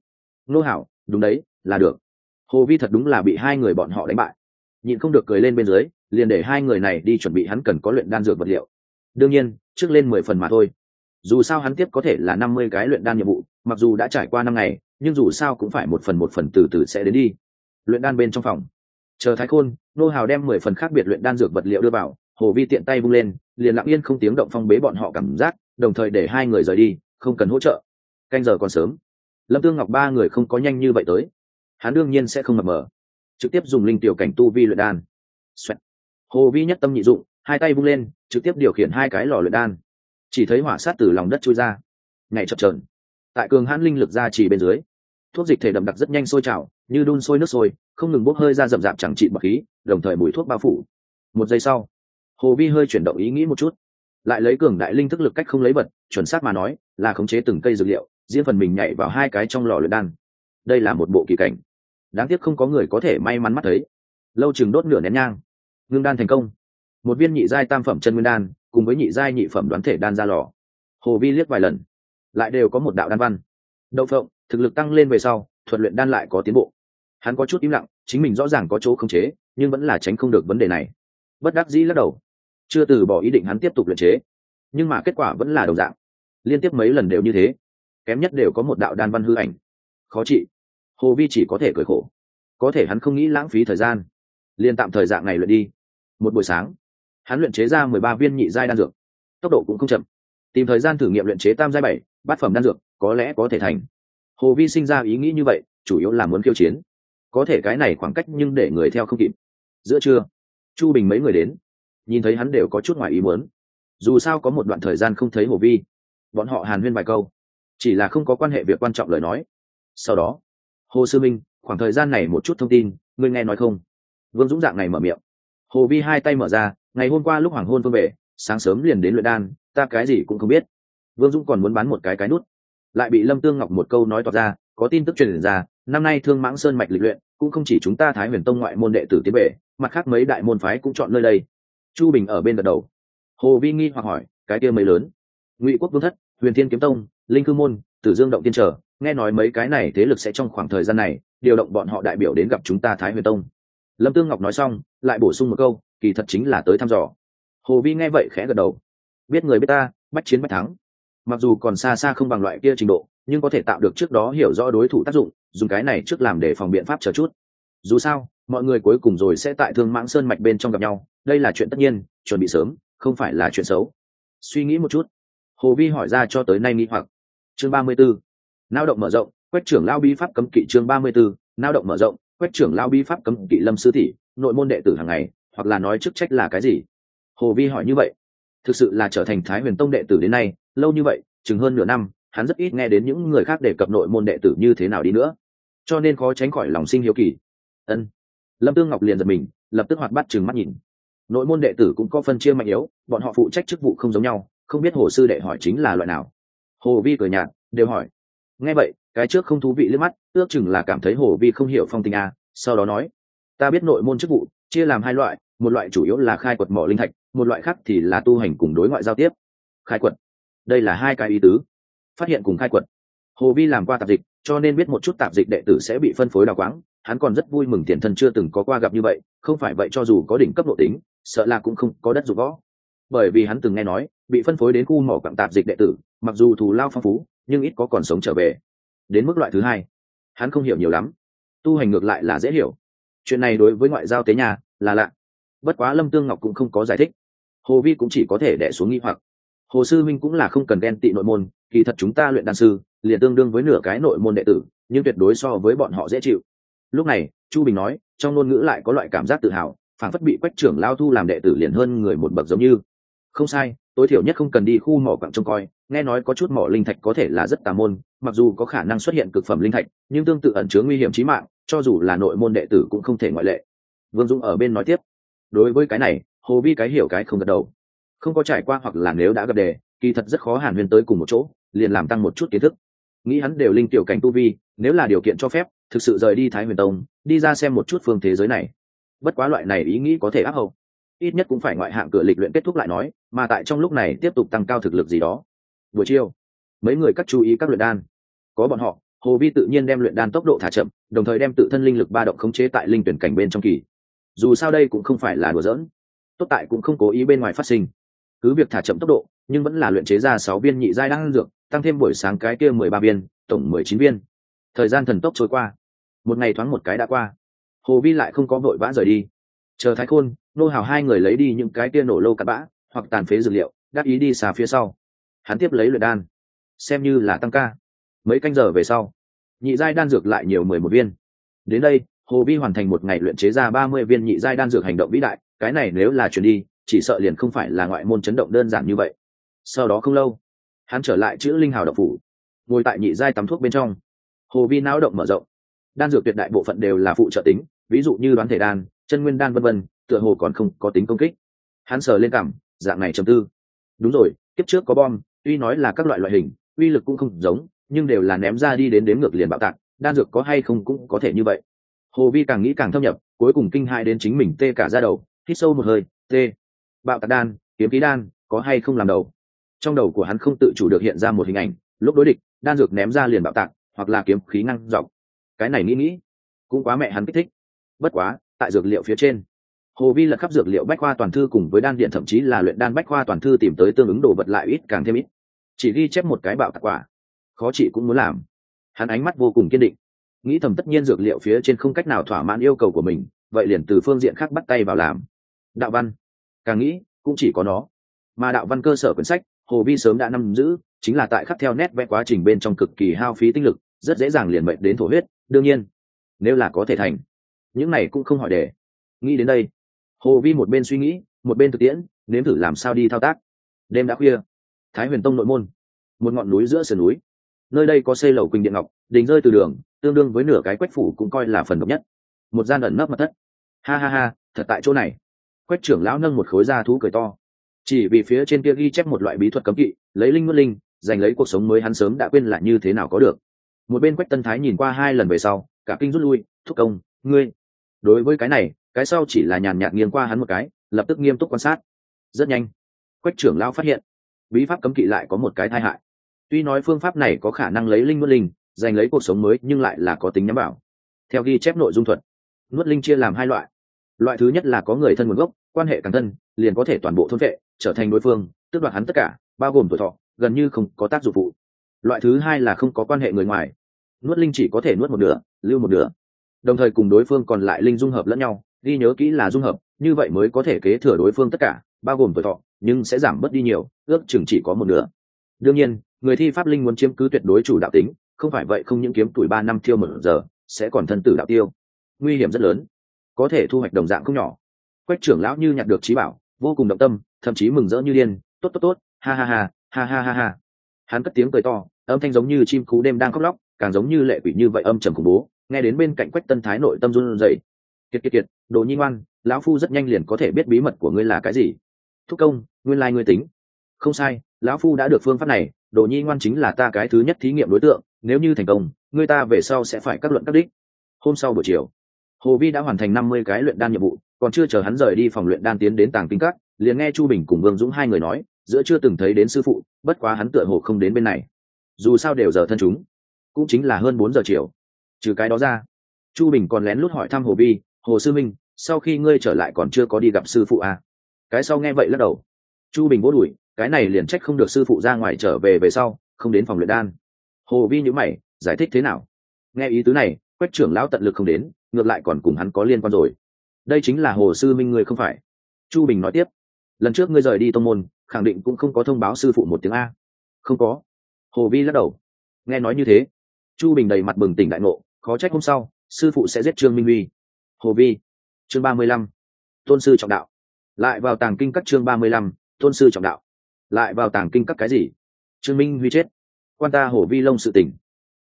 Speaker 1: Nô hảo, đúng đấy, là được. Hồ vi thật đúng là bị hai người bọn họ đánh bại. Nhịn không được cười lên bên dưới, liền để hai người này đi chuẩn bị hắn cần có luyện đan dược vật liệu. Đương nhiên, trước lên mười phần mà thôi. Dù sao hắn tiếp có thể là năm mươi cái luyện đan nhiệm vụ, mặc dù đã trải qua năm ngày, nhưng dù sao cũng phải một phần một phần từ từ sẽ đến đi luyện đan bên trong phòng. Chờ thái khôn, nô hào đem mười phần khác biệt luyện đan dược vật liệu đưa vào, hồ vi tiện tay vung lên, liền lặng yên không tiếng động phong bế bọn họ cảm giác, đồng thời để hai người rời đi, không cần hỗ trợ. Canh giờ còn sớm. Lâm tương ngọc ba người không có nhanh như vậy tới. Hắn đương nhiên sẽ không mập mờ. Trực tiếp dùng linh tiểu cảnh tu vi luyện đan. Xoẹt. hồ vi nhất tâm nhị dụng, hai tay vung lên, trực tiếp điều khiển hai cái lò luyện đan. Chỉ thấy hỏa sát từ lòng đất trôi ra. Ngày chập trờn tại cường hãn linh lực ra chỉ bên dưới thuốc dịch thể đậm đặc rất nhanh sôi trào, như đun sôi nước sôi, không ngừng bốc hơi ra rậm rạp chẳng trị bậc khí, đồng thời mùi thuốc bao phủ. Một giây sau, hồ vi hơi chuyển động ý nghĩ một chút. Lại lấy cường đại linh thức lực cách không lấy vật, chuẩn xác mà nói, là khống chế từng cây dược liệu diễn phần mình nhảy vào hai cái trong lò luyện đan. Đây là một bộ kỳ cảnh. Đáng tiếc không có người có thể may mắn mắt thấy. Lâu chừng đốt nửa nén nhang. Ngưng đan thành công. Một viên nhị giai tam phẩm chân nguyên đan, cùng với nhị giai nhị phẩm đoán thể đan ra lò. Hồ vi liếc vài lần. Lại đều có một đạo đan văn. Đậu phộng thực lực tăng lên về sau, thuật luyện đan lại có tiến bộ. Hắn có chút im lặng, chính mình rõ ràng có chỗ không chế, nhưng vẫn là tránh không được vấn đề này. Bất đắc dĩ lắc đầu. Chưa từ bỏ ý định hắn tiếp tục luyện chế. Nhưng mà kết quả vẫn là đồng dạng. Liên tiếp mấy lần đều như thế. Kém nhất đều có một đạo đan văn hư ảnh. Khó trị. Hồ vi chỉ có thể cười khổ. Có thể hắn không nghĩ lãng phí thời gian. Liên tạm thời dạng này luyện đi. Một buổi sáng, hắn luyện chế ra mười ba viên nhị giai đan dược. Tốc độ cũng không chậm. Tìm thời gian thử nghiệm luyện chế tam giai bảy, bát phẩm đan dược, có lẽ có thể thành hồ vi sinh ra ý nghĩ như vậy, chủ yếu là muốn khiêu chiến. Có thể cái này khoảng cách nhưng để người theo không kịp. Giữa trưa, chu bình mấy người đến. Nhìn thấy hắn đều có chút ngoài ý muốn. Dù sao có một đoạn thời gian không thấy hồ vi, bọn họ hàn huyên vài câu. Chỉ là không có quan hệ việc quan trọng lời nói. Sau đó, hồ sư minh, khoảng thời gian này một chút thông tin, ngươi nghe nói không? Vương dũng dạng này mở miệng. Hồ vi hai tay mở ra, ngày hôm qua lúc hoàng hôn phương về, sáng sớm liền đến luyện đan, ta cái gì cũng không biết. Vương dũng còn muốn bán một cái cái nút lại bị lâm tương ngọc một câu nói toạc ra, có tin tức truyền ra, năm nay thương mãng sơn mạch lịch luyện, cũng không chỉ chúng ta thái huyền tông ngoại môn đệ tử tiến bệ mặt khác mấy đại môn phái cũng chọn nơi đây. Chu bình ở bên gật đầu. Hồ vi nghi hoặc hỏi, cái kia mấy lớn? Ngụy quốc vương thất, huyền thiên kiếm tông, linh cư môn, tử dương động tiên trở, nghe nói mấy cái này thế lực sẽ trong khoảng thời gian này, điều động bọn họ đại biểu đến gặp chúng ta thái huyền tông. Lâm tương ngọc nói xong, lại bổ sung một câu, kỳ thật chính là tới thăm dò. Hồ vi nghe vậy khẽ gật đầu. Biết người biết ta, bách chiến bách thắng mặc dù còn xa xa không bằng loại kia trình độ, nhưng có thể tạo được trước đó hiểu rõ đối thủ tác dụng, dùng cái này trước làm để phòng biện pháp chờ chút. Dù sao, mọi người cuối cùng rồi sẽ tại thương mãng sơn mạch bên trong gặp nhau, đây là chuyện tất nhiên, chuẩn bị sớm, không phải là chuyện xấu. Suy nghĩ một chút. Hồ vi hỏi ra cho tới nay nghĩ hoặc. Chương ba mươi 34. lao động mở rộng quét trưởng lao bi pháp cấm kỵ chương ba mươi 34. lao động mở rộng quét trưởng lao bi pháp cấm kỵ lâm sư thị nội môn đệ tử hàng ngày, hoặc là nói chức trách là cái gì? Hồ vi hỏi như vậy. Thực sự là trở thành thái huyền tông đệ tử đến nay lâu như vậy, chừng hơn nửa năm, hắn rất ít nghe đến những người khác đề cập nội môn đệ tử như thế nào đi nữa. Cho nên khó tránh khỏi lòng sinh hiếu kỳ. Ân. Lâm tương ngọc liền giật mình, lập tức hoạt bắt chừng mắt nhìn. Nội môn đệ tử cũng có phân chia mạnh yếu, bọn họ phụ trách chức vụ không giống nhau, không biết hồ sư đệ hỏi chính là loại nào. Hồ vi cười nhạt, đều hỏi. Nghe vậy, cái trước không thú vị liếc mắt, ước chừng là cảm thấy hồ vi không hiểu phong tình a sau đó nói. Ta biết nội môn chức vụ, chia làm hai loại, một loại chủ yếu là khai quật mỏ linh thạch, một loại khác thì là tu hành cùng đối ngoại giao tiếp. Khai quật đây là hai cái ý tứ. Phát hiện cùng khai quật. Hồ vi làm qua tạp dịch, cho nên biết một chút tạp dịch đệ tử sẽ bị phân phối đào quáng. Hắn còn rất vui mừng tiền thân chưa từng có qua gặp như vậy, không phải vậy cho dù có đỉnh cấp độ tính, sợ là cũng không có đất dụng võ. Bởi vì hắn từng nghe nói, bị phân phối đến khu mỏ quặng tạp dịch đệ tử, mặc dù thù lao phong phú, nhưng ít có còn sống trở về. Đến mức loại thứ hai, hắn không hiểu nhiều lắm. Tu hành ngược lại là dễ hiểu. Chuyện này đối với ngoại giao tế nhà là lạ. Bất quá lâm tương ngọc cũng không có giải thích. Hồ vi cũng chỉ có thể đẻ xuống nghi hoặc hồ sư minh cũng là không cần ghen tị nội môn, kỳ thật chúng ta luyện đan sư, liền tương đương với nửa cái nội môn đệ tử, nhưng tuyệt đối so với bọn họ dễ chịu. Lúc này, chu bình nói, trong ngôn ngữ lại có loại cảm giác tự hào phản phất bị quách trưởng lao thu làm đệ tử liền hơn người một bậc giống như. Không sai, tối thiểu nhất không cần đi khu mỏ quặng trông coi, nghe nói có chút mỏ linh thạch có thể là rất tà môn, mặc dù có khả năng xuất hiện cực phẩm linh thạch, nhưng tương tự ẩn chứa nguy hiểm trí mạng, cho dù là nội môn đệ tử cũng không thể ngoại lệ. Vương dũng ở bên nói tiếp, đối với cái này, hồ vi cái hiểu cái không gật đầu không có trải qua hoặc là nếu đã gặp đề, kỳ thật rất khó hàn huyên tới cùng một chỗ, liền làm tăng một chút kiến thức. Nghĩ hắn đều linh tiểu cảnh tu vi, nếu là điều kiện cho phép, thực sự rời đi thái huyền tông, đi ra xem một chút phương thế giới này. Bất quá loại này ý nghĩ có thể áp hậu. Ít nhất cũng phải ngoại hạng cửa lịch luyện kết thúc lại nói, mà tại trong lúc này tiếp tục tăng cao thực lực gì đó. Buổi chiều, mấy người cắt chú ý các luyện đan. Có bọn họ, hồ vi tự nhiên đem luyện đan tốc độ thả chậm, đồng thời đem tự thân linh lực ba động khống chế tại linh tuyển cảnh bên trong kỳ. Dù sao đây cũng không phải là đùa giỡn. Tốt tại cũng không cố ý bên ngoài phát sinh cứ việc thả chậm tốc độ, nhưng vẫn là luyện chế ra sáu viên nhị giai đan dược, tăng thêm buổi sáng cái kia mười ba viên, tổng mười chín viên. Thời gian thần tốc trôi qua. Một ngày thoáng một cái đã qua. Hồ vi lại không có vội vã rời đi. Chờ thái khôn, nô hào hai người lấy đi những cái kia nổ lô cắt bã, hoặc tàn phế dược liệu đáp ý đi xà phía sau. Hắn tiếp lấy luyện đan. Xem như là tăng ca. Mấy canh giờ về sau, nhị giai đan dược lại nhiều mười một viên. Đến đây, hồ vi hoàn thành một ngày luyện chế ra ba mươi viên nhị giai đan dược hành động vĩ đại. Cái này nếu là chuyển đi chỉ sợ liền không phải là ngoại môn chấn động đơn giản như vậy. Sau đó không lâu, hắn trở lại chữ linh hào độc phủ, ngồi tại nhị giai tắm thuốc bên trong. Hồ vi não động mở rộng. Đan dược tuyệt đại bộ phận đều là phụ trợ tính, ví dụ như đoán thể đan, chân nguyên đan vân vân, tựa hồ còn không có tính công kích. Hắn sờ lên cảm, dạng này chầm tư. Đúng rồi, kiếp trước có bom, tuy nói là các loại loại hình, uy lực cũng không giống, nhưng đều là ném ra đi đến đếm ngược liền bạo tạc, đan dược có hay không cũng có thể như vậy. Hồ vi càng nghĩ càng thâm nhập, cuối cùng kinh hai đến chính mình tê cả ra đầu, hít sâu một hơi, tê bạo tạc đan, kiếm khí đan, có hay không làm đầu. Trong đầu của hắn không tự chủ được hiện ra một hình ảnh, lúc đối địch, đan dược ném ra liền bạo tạc, hoặc là kiếm khí năng dọc. Cái này nghĩ nghĩ, cũng quá mẹ hắn kích thích. Bất quá, tại dược liệu phía trên, hồ vi lật khắp dược liệu bách khoa toàn thư cùng với đan điện thậm chí là luyện đan bách khoa toàn thư tìm tới tương ứng đồ vật lại ít càng thêm ít. Chỉ ghi chép một cái bạo tạc quả, khó chị cũng muốn làm. Hắn ánh mắt vô cùng kiên định. Nghĩ thầm tất nhiên dược liệu phía trên không cách nào thỏa mãn yêu cầu của mình, vậy liền từ phương diện khác bắt tay vào làm. Đạo văn càng nghĩ cũng chỉ có nó. Mà đạo văn cơ sở quyển sách, hồ vi sớm đã nắm giữ, chính là tại khắc theo nét vẽ quá trình bên trong cực kỳ hao phí tinh lực, rất dễ dàng liền mệnh đến thổ huyết, đương nhiên, nếu là có thể thành, những này cũng không hỏi đề nghĩ đến đây, hồ vi một bên suy nghĩ, một bên thực tiễn, nếm thử làm sao đi thao tác. Đêm đã khuya, thái huyền tông nội môn, một ngọn núi giữa sườn núi. Nơi đây có xây lầu quỳnh điện ngọc, đình rơi từ đường, tương đương với nửa cái quách phủ cũng coi là phần độc nhất. Một gian ẩn nấp mật thất. Ha ha ha, thật tại chỗ này quách trưởng lão nâng một khối da thú cười to. Chỉ vì phía trên kia ghi chép một loại bí thuật cấm kỵ, lấy linh mất linh, giành lấy cuộc sống mới hắn sớm đã quên lại như thế nào có được. Một bên quách tân thái nhìn qua hai lần về sau, cả kinh rút lui, thúc công, ngươi. Đối với cái này, cái sau chỉ là nhàn nhạt nghiêng qua hắn một cái, lập tức nghiêm túc quan sát. Rất nhanh, quách trưởng lão phát hiện, bí pháp cấm kỵ lại có một cái tai hại. Tuy nói phương pháp này có khả năng lấy linh nuốt linh, giành lấy cuộc sống mới, nhưng lại là có tính nhắm bảo theo ghi chép nội dung thuật, nuốt linh chia làm hai loại loại thứ nhất là có người thân nguồn gốc, quan hệ càng thân, liền có thể toàn bộ thôn vệ, trở thành đối phương, tước đoạt hắn tất cả, bao gồm tuổi thọ, gần như không có tác dụng phụ. Loại thứ hai là không có quan hệ người ngoài. Nuốt linh chỉ có thể nuốt một nửa, lưu một nửa. Đồng thời cùng đối phương còn lại linh dung hợp lẫn nhau, ghi nhớ kỹ là dung hợp, như vậy mới có thể kế thừa đối phương tất cả, bao gồm tuổi thọ, nhưng sẽ giảm bớt đi nhiều, ước chừng chỉ có một nửa. Đương nhiên, người thi pháp linh muốn chiếm cứ tuyệt đối chủ đạo tính, không phải vậy không những kiếm tuổi ba năm thiêu một giờ, sẽ còn thân tử đạo tiêu. Nguy hiểm rất lớn có thể thu hoạch đồng dạng không nhỏ. Quách trưởng lão như nhặt được trí bảo, vô cùng động tâm, thậm chí mừng rỡ như điên, tốt tốt tốt, ha ha ha ha ha ha ha. Hắn cất tiếng cười to, âm thanh giống như chim cú đêm đang khóc lóc, càng giống như lệ quỷ như vậy âm trầm khủng bố, nghe đến bên cạnh quách tân thái nội tâm run rẩy. Kiệt kiệt kiệt, đồ nhi ngoan, lão phu rất nhanh liền có thể biết bí mật của ngươi là cái gì. Thúc công, nguyên lai ngươi tính. Không sai, lão phu đã được phương pháp này, đồ nhi ngoan chính là ta cái thứ nhất thí nghiệm đối tượng, nếu như thành công, ngươi ta về sau sẽ phải các luận các đích. Hôm sau buổi chiều hồ vi đã hoàn thành năm mươi cái luyện đan nhiệm vụ, còn chưa chờ hắn rời đi phòng luyện đan tiến đến tàng kinh các, liền nghe chu bình cùng vương dũng hai người nói, giữa chưa từng thấy đến sư phụ, bất quá hắn tựa hồ không đến bên này. Dù sao đều giờ thân chúng, cũng chính là hơn bốn giờ chiều. Trừ cái đó ra, chu bình còn lén lút hỏi thăm hồ vi, hồ sư minh, sau khi ngươi trở lại còn chưa có đi gặp sư phụ à? cái sau nghe vậy lắc đầu. Chu bình vỗ đùi cái này liền trách không được sư phụ ra ngoài trở về về sau, không đến phòng luyện đan. Hồ vi nhữ mày, giải thích thế nào? Nghe ý tứ này, quách trưởng lão tận lực không đến ngược lại còn cùng hắn có liên quan rồi. Đây chính là hồ sư minh ngươi không phải. Chu bình nói tiếp, lần trước ngươi rời đi tông môn, khẳng định cũng không có thông báo sư phụ một tiếng a. Không có. Hồ vi lắc đầu. Nghe nói như thế, chu bình đầy mặt bừng tỉnh đại ngộ, khó trách hôm sau, sư phụ sẽ giết trương minh huy. Hồ vi, chương ba mươi lăm, tôn sư trọng đạo. Lại vào tàng kinh các chương ba mươi lăm, tôn sư trọng đạo. Lại vào tàng kinh các cái gì? Trương minh huy chết. Quan ta hồ vi lông sự tình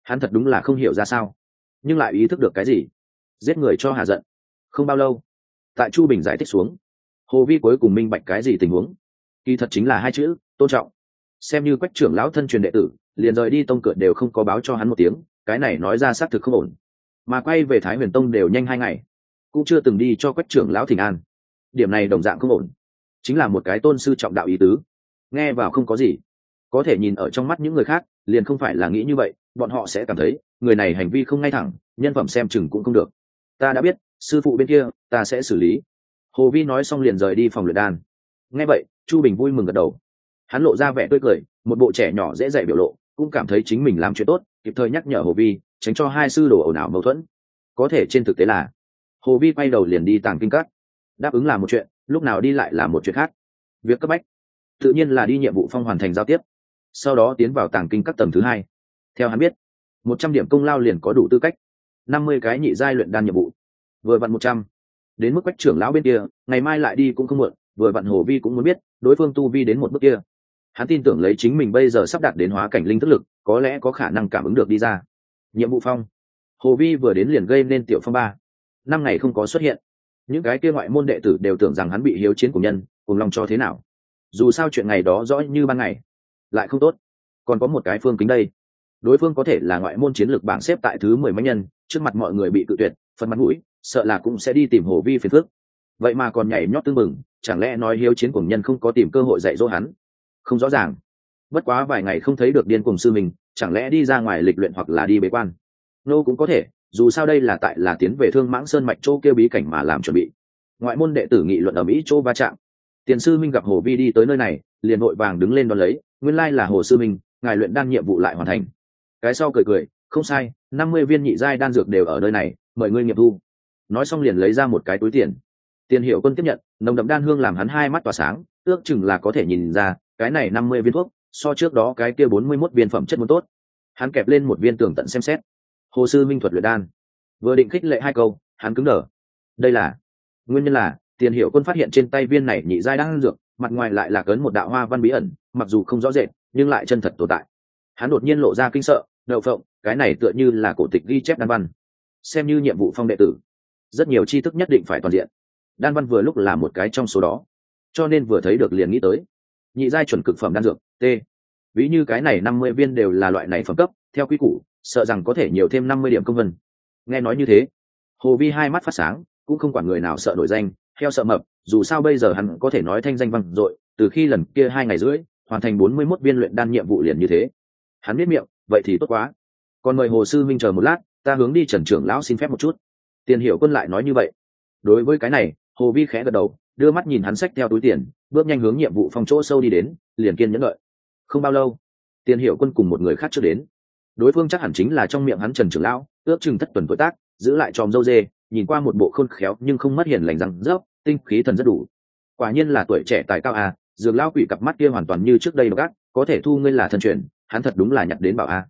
Speaker 1: hắn thật đúng là không hiểu ra sao. Nhưng lại ý thức được cái gì? Giết người cho hà giận. Không bao lâu, tại chu bình giải thích xuống, hồ vi cuối cùng minh bạch cái gì tình huống. Kỳ thật chính là hai chữ, tôn trọng. Xem như quách trưởng lão thân truyền đệ tử, liền rời đi tông cửa đều không có báo cho hắn một tiếng, cái này nói ra xác thực không ổn. Mà quay về thái huyền tông đều nhanh hai ngày, cũng chưa từng đi cho quách trưởng lão thỉnh an. Điểm này đồng dạng không ổn. Chính là một cái tôn sư trọng đạo ý tứ. Nghe vào không có gì. Có thể nhìn ở trong mắt những người khác, liền không phải là nghĩ như vậy, bọn họ sẽ cảm thấy, người này hành vi không ngay thẳng, nhân phẩm xem chừng cũng không được ta đã biết, sư phụ bên kia, ta sẽ xử lý. Hồ vi nói xong liền rời đi phòng luyện đan. Nghe vậy, chu bình vui mừng gật đầu. Hắn lộ ra vẻ tươi cười, một bộ trẻ nhỏ dễ dạy biểu lộ, cũng cảm thấy chính mình làm chuyện tốt, kịp thời nhắc nhở hồ vi, tránh cho hai sư đồ ồn ào mâu thuẫn. Có thể trên thực tế là, hồ vi quay đầu liền đi tàng kinh cắt đáp ứng là một chuyện, lúc nào đi lại là một chuyện khác. Việc cấp bách. Tự nhiên là đi nhiệm vụ phong hoàn thành giao tiếp. Sau đó tiến vào tàng kinh các tầng thứ hai. Theo hắn biết, một trăm điểm công lao liền có đủ tư cách năm mươi cái nhị giai luyện đan nhiệm vụ, vừa vặn một trăm. Đến mức quách trưởng lão bên kia, ngày mai lại đi cũng không muộn, vừa vặn hồ vi cũng muốn biết, đối phương tu vi đến một bước kia. Hắn tin tưởng lấy chính mình bây giờ sắp đạt đến hóa cảnh linh thức lực, có lẽ có khả năng cảm ứng được đi ra. Nhiệm vụ phong. Hồ vi vừa đến liền gây nên tiểu phong ba. Năm ngày không có xuất hiện. Những cái kia ngoại môn đệ tử đều tưởng rằng hắn bị hiếu chiến của nhân, cùng lòng cho thế nào. Dù sao chuyện ngày đó rõ như ban ngày. Lại không tốt. Còn có một cái phương kính đây. Đối phương có thể là ngoại môn chiến lược bảng xếp tại thứ mười mấy nhân trước mặt mọi người bị cự tuyệt, phần mặt mũi, sợ là cũng sẽ đi tìm hồ vi phiền phước vậy mà còn nhảy nhót tương mừng chẳng lẽ nói hiếu chiến của nhân không có tìm cơ hội dạy dỗ hắn? Không rõ ràng. Bất quá vài ngày không thấy được điên cùng sư mình, chẳng lẽ đi ra ngoài lịch luyện hoặc là đi bế quan? Nô cũng có thể, dù sao đây là tại là tiến về thương mãng sơn mạch châu kêu bí cảnh mà làm chuẩn bị. Ngoại môn đệ tử nghị luận ở mỹ châu va chạm. Tiền sư minh gặp hồ vi đi tới nơi này, liền vội vàng đứng lên đón lấy, nguyên lai là hồ sư minh, ngài luyện đan nhiệm vụ lại hoàn thành. Cái sau cười cười, không sai năm mươi viên nhị giai đan dược đều ở nơi này, mời ngươi nghiệp thu. Nói xong liền lấy ra một cái túi tiền. Tiền hiệu quân tiếp nhận, nồng đậm đan hương làm hắn hai mắt tỏa sáng, ước chừng là có thể nhìn ra, cái này năm mươi viên thuốc, so trước đó cái kia bốn mươi mốt viên phẩm chất muốn tốt. Hắn kẹp lên một viên tường tận xem xét. Hồ sư minh thuật luyện đan. Vừa định khích lệ hai câu, hắn cứng đờ. Đây là, nguyên nhân là, tiền hiệu quân phát hiện trên tay viên này nhị giai đan dược, mặt ngoài lại là cấn một đạo hoa văn bí ẩn, mặc dù không rõ rệt, nhưng lại chân thật tồn tại. Hắn đột nhiên lộ ra kinh sợ, đậu phộng cái này tựa như là cổ tịch ghi chép đan văn, xem như nhiệm vụ phong đệ tử, rất nhiều tri thức nhất định phải toàn diện. Đan văn vừa lúc là một cái trong số đó, cho nên vừa thấy được liền nghĩ tới, nhị giai chuẩn cực phẩm đan dược, t. Ví như cái này năm mươi viên đều là loại này phẩm cấp, theo quy củ, sợ rằng có thể nhiều thêm năm mươi điểm công vân. Nghe nói như thế, hồ vi hai mắt phát sáng, cũng không quản người nào sợ nổi danh, theo sợ mập, dù sao bây giờ hắn có thể nói thanh danh vang dội, từ khi lần kia hai ngày rưỡi, hoàn thành bốn mươi mốt viên luyện đan nhiệm vụ liền như thế. Hắn biết miệng, vậy thì tốt quá còn mời hồ sư minh chờ một lát, ta hướng đi trần trưởng lão xin phép một chút. Tiền hiểu quân lại nói như vậy. Đối với cái này, hồ vi khẽ gật đầu, đưa mắt nhìn hắn sách theo túi tiền, bước nhanh hướng nhiệm vụ phòng chỗ sâu đi đến, liền kiên nhẫn lợi không bao lâu, tiền hiểu quân cùng một người khác chưa đến. Đối phương chắc hẳn chính là trong miệng hắn trần trưởng lão, ước chừng thất tuần tuổi tác, giữ lại tròm dâu dê, nhìn qua một bộ khôn khéo nhưng không mất hiền lành rằng rớp, tinh khí thần rất đủ. Quả nhiên là tuổi trẻ tài cao à dường lao quỷ cặp mắt kia hoàn toàn như trước đây gác có thể thu ngươi là thân truyền, hắn thật đúng là nhặt đến bảo a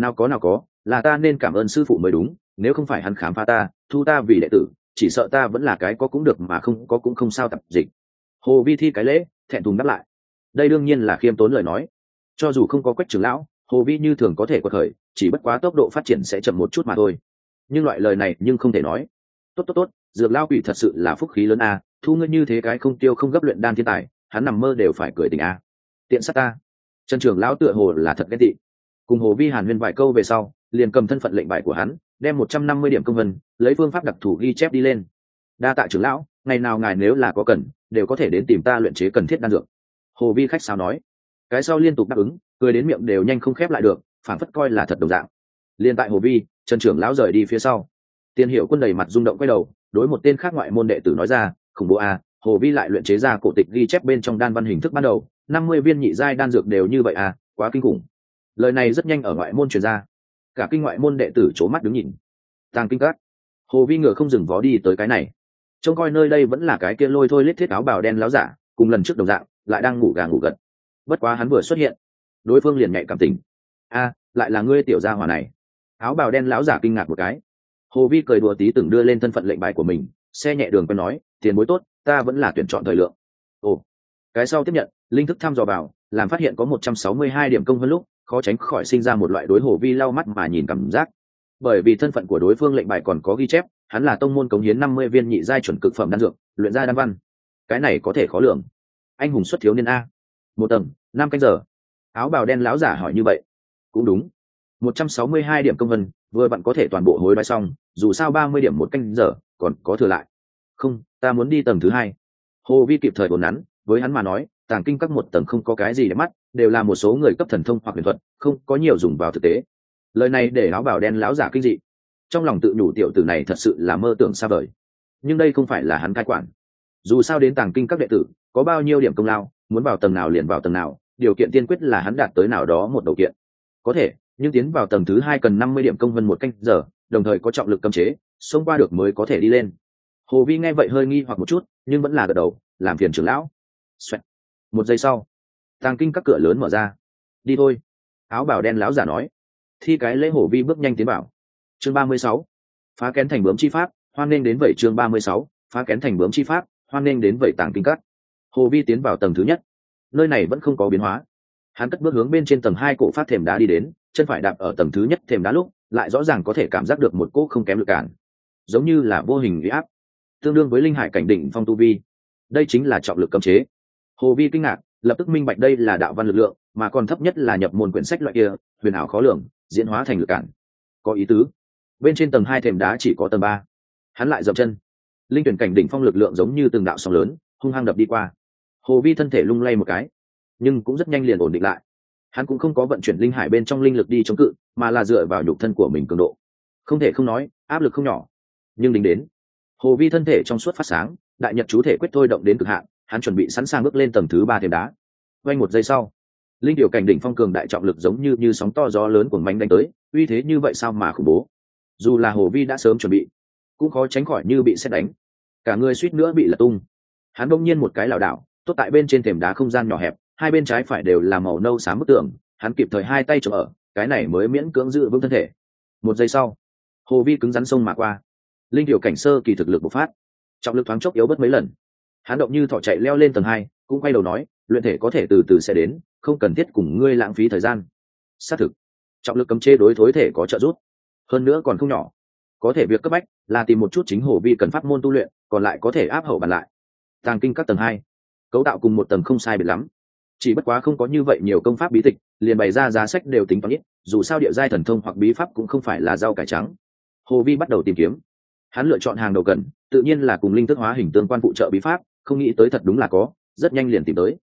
Speaker 1: nào có nào có, là ta nên cảm ơn sư phụ mới đúng, nếu không phải hắn khám phá ta, thu ta vì đệ tử, chỉ sợ ta vẫn là cái có cũng được mà không có cũng không sao tập dịch. Hồ vi thi cái lễ, thẹn thùng đáp lại. Đây đương nhiên là khiêm tốn lời nói. Cho dù không có quách trưởng lão, hồ vi như thường có thể quật khởi, chỉ bất quá tốc độ phát triển sẽ chậm một chút mà thôi. Nhưng loại lời này nhưng không thể nói. Tốt tốt tốt, dược lao quỷ thật sự là phúc khí lớn a, thu ngươi như thế cái không tiêu không gấp luyện đan thiên tài, hắn nằm mơ đều phải cười tình a. Tiện sát ta. Trần trưởng lão tựa hồ là thật ghét tị cùng hồ vi hàn huyên vài câu về sau, liền cầm thân phận lệnh bài của hắn, đem một trăm năm mươi điểm công vân, lấy phương pháp đặc thù ghi chép đi lên. Đa tạ trưởng lão, ngày nào ngài nếu là có cần, đều có thể đến tìm ta luyện chế cần thiết đan dược. Hồ vi khách sao nói. Cái sau liên tục đáp ứng, cười đến miệng đều nhanh không khép lại được phản phất coi là thật đồng dạng. Liền tại hồ vi, trần trưởng lão rời đi phía sau. Tiền hiệu quân đầy mặt rung động quay đầu, đối một tên khác ngoại môn đệ tử nói ra, khủng bố a, hồ vi lại luyện chế ra cổ tịch ghi chép bên trong đan văn hình thức ban đầu, năm mươi viên nhị giai đan dược đều như vậy à quá kinh khủng lời này rất nhanh ở ngoại môn truyền ra. Cả kinh ngoại môn đệ tử c mắt đứng nhìn. Tàng kinh cát, hồ vi ngựa không dừng vó đi tới cái này. Trông coi nơi đây vẫn là cái kia lôi thôi lết thiết áo bào đen láo giả cùng lần trước đồng dạng lại đang ngủ gà ngủ gật. Bất quá hắn vừa xuất hiện đối phương liền nhạy cảm tình. A lại là ngươi tiểu gia hỏa này. Áo bào đen láo giả kinh ngạc một cái. Hồ vi cười đùa tí từng đưa lên thân phận lệnh bài của mình xe nhẹ đường quen nói tiền bối tốt ta vẫn là tuyển chọn thời lượng. Ồ. Cái sau tiếp nhận linh thức thăm dò vào làm phát hiện có một trăm sáu mươi hai điểm công hơn lúc khó tránh khỏi sinh ra một loại đối hồ vi lau mắt mà nhìn cảm giác. Bởi vì thân phận của đối phương lệnh bài còn có ghi chép, hắn là tông môn cống hiến năm mươi viên nhị giai chuẩn cực phẩm đan dược, luyện ra đan văn. Cái này có thể khó lường. Anh hùng xuất thiếu niên a. Một tầng, năm canh giờ. Áo bào đen láo giả hỏi như vậy. Cũng đúng. Một trăm sáu mươi hai điểm công vân, vừa bạn có thể toàn bộ hối đoái xong, dù sao ba mươi điểm một canh giờ, còn có thừa lại. Không, ta muốn đi tầng thứ hai. Hồ vi kịp thời ổn nắn, với hắn mà nói, tàng kinh các một tầng không có cái gì để mắt đều là một số người cấp thần thông hoặc huyền thuật, không có nhiều dùng vào thực tế. Lời này để áo bảo đen lão giả kinh dị. Trong lòng tự nhủ tiểu tử này thật sự là mơ tưởng xa vời. Nhưng đây không phải là hắn cai quản. Dù sao đến tàng kinh các đệ tử, có bao nhiêu điểm công lao, muốn vào tầng nào liền vào tầng nào, điều kiện tiên quyết là hắn đạt tới nào đó một đầu kiện. Có thể, nhưng tiến vào tầng thứ hai cần năm mươi điểm công hơn một canh giờ, đồng thời có trọng lực cấm chế, xông qua được mới có thể đi lên. Hồ vi nghe vậy hơi nghi hoặc một chút, nhưng vẫn là gật đầu, làm phiền trưởng lão、Xoẹt. một giây sau tàng kinh các cửa lớn mở ra. Đi thôi. Áo bảo đen lão giả nói. Thi cái lễ hồ vi bước nhanh tiến bảo chương ba mươi sáu. Phá kén thành bướm chi pháp, hoan nghênh đến vậy chương ba mươi sáu. Phá kén thành bướm chi pháp, hoan nghênh đến vậy tàng kinh các. Hồ vi tiến vào tầng thứ nhất. Nơi này vẫn không có biến hóa. Hắn cất bước hướng bên trên tầng hai cổ phát thềm đá đi đến, chân phải đạp ở tầng thứ nhất thềm đá lúc, lại rõ ràng có thể cảm giác được một cỗ không kém lực cản. Giống như là vô hình huy áp. Tương đương với linh hải cảnh đỉnh phong tu vi. Đây chính là trọng lực cấm chế. Hồ vi kinh ngạc lập tức minh bạch đây là đạo văn lực lượng, mà còn thấp nhất là nhập môn quyển sách loại kia, huyền ảo khó lường, diễn hóa thành lực cản. Có ý tứ. Bên trên tầng hai thềm đá chỉ có tầng ba. Hắn lại dậm chân. Linh tuyển cảnh đỉnh phong lực lượng giống như từng đạo sóng lớn, hung hăng đập đi qua. Hồ vi thân thể lung lay một cái, nhưng cũng rất nhanh liền ổn định lại. Hắn cũng không có vận chuyển linh hải bên trong linh lực đi chống cự, mà là dựa vào nhục thân của mình cường độ. Không thể không nói, áp lực không nhỏ. Nhưng đính đến, hồ vi thân thể trong suốt phát sáng, đại nhật chú thể quyết thôi động đến cực hạn hắn chuẩn bị sẵn sàng bước lên tầng thứ ba thềm đá. Quanh một giây sau, linh tiểu cảnh đỉnh phong cường đại trọng lực giống như như sóng to gió lớn của mánh đánh tới, uy thế như vậy sao mà khủng bố? Dù là hồ vi đã sớm chuẩn bị, cũng khó tránh khỏi như bị xét đánh. Cả người suýt nữa bị lật tung. Hắn đông nhiên một cái lảo đảo, tốt tại bên trên thềm đá không gian nhỏ hẹp, hai bên trái phải đều là màu nâu xám bức tường, hắn kịp thời hai tay chống ở, cái này mới miễn cưỡng giữ vững thân thể. Một giây sau, hồ vi cứng rắn sông mà qua. Linh tiểu cảnh sơ kỳ thực lực bộc phát, trọng lực thoáng chốc yếu bất mấy lần hắn động như thỏ chạy leo lên tầng hai, cũng quay đầu nói, luyện thể có thể từ từ sẽ đến, không cần thiết cùng ngươi lãng phí thời gian. Xác thực, trọng lực cấm chế đối thối thể có trợ giúp. Hơn nữa còn không nhỏ. Có thể việc cấp bách là tìm một chút chính hồ vi cần pháp môn tu luyện, còn lại có thể áp hậu bàn lại. Tàng kinh các tầng hai. Cấu tạo cùng một tầng không sai biệt lắm. Chỉ bất quá không có như vậy nhiều công pháp bí tịch, liền bày ra giá sách đều tính toán ít, dù sao địa giai thần thông hoặc bí pháp cũng không phải là rau cải trắng. Hồ vi bắt đầu tìm kiếm. Hắn lựa chọn hàng đầu cần, tự nhiên là cùng linh thức hóa hình tương quan phụ trợ bí pháp không nghĩ tới thật đúng là có, rất nhanh liền tìm tới.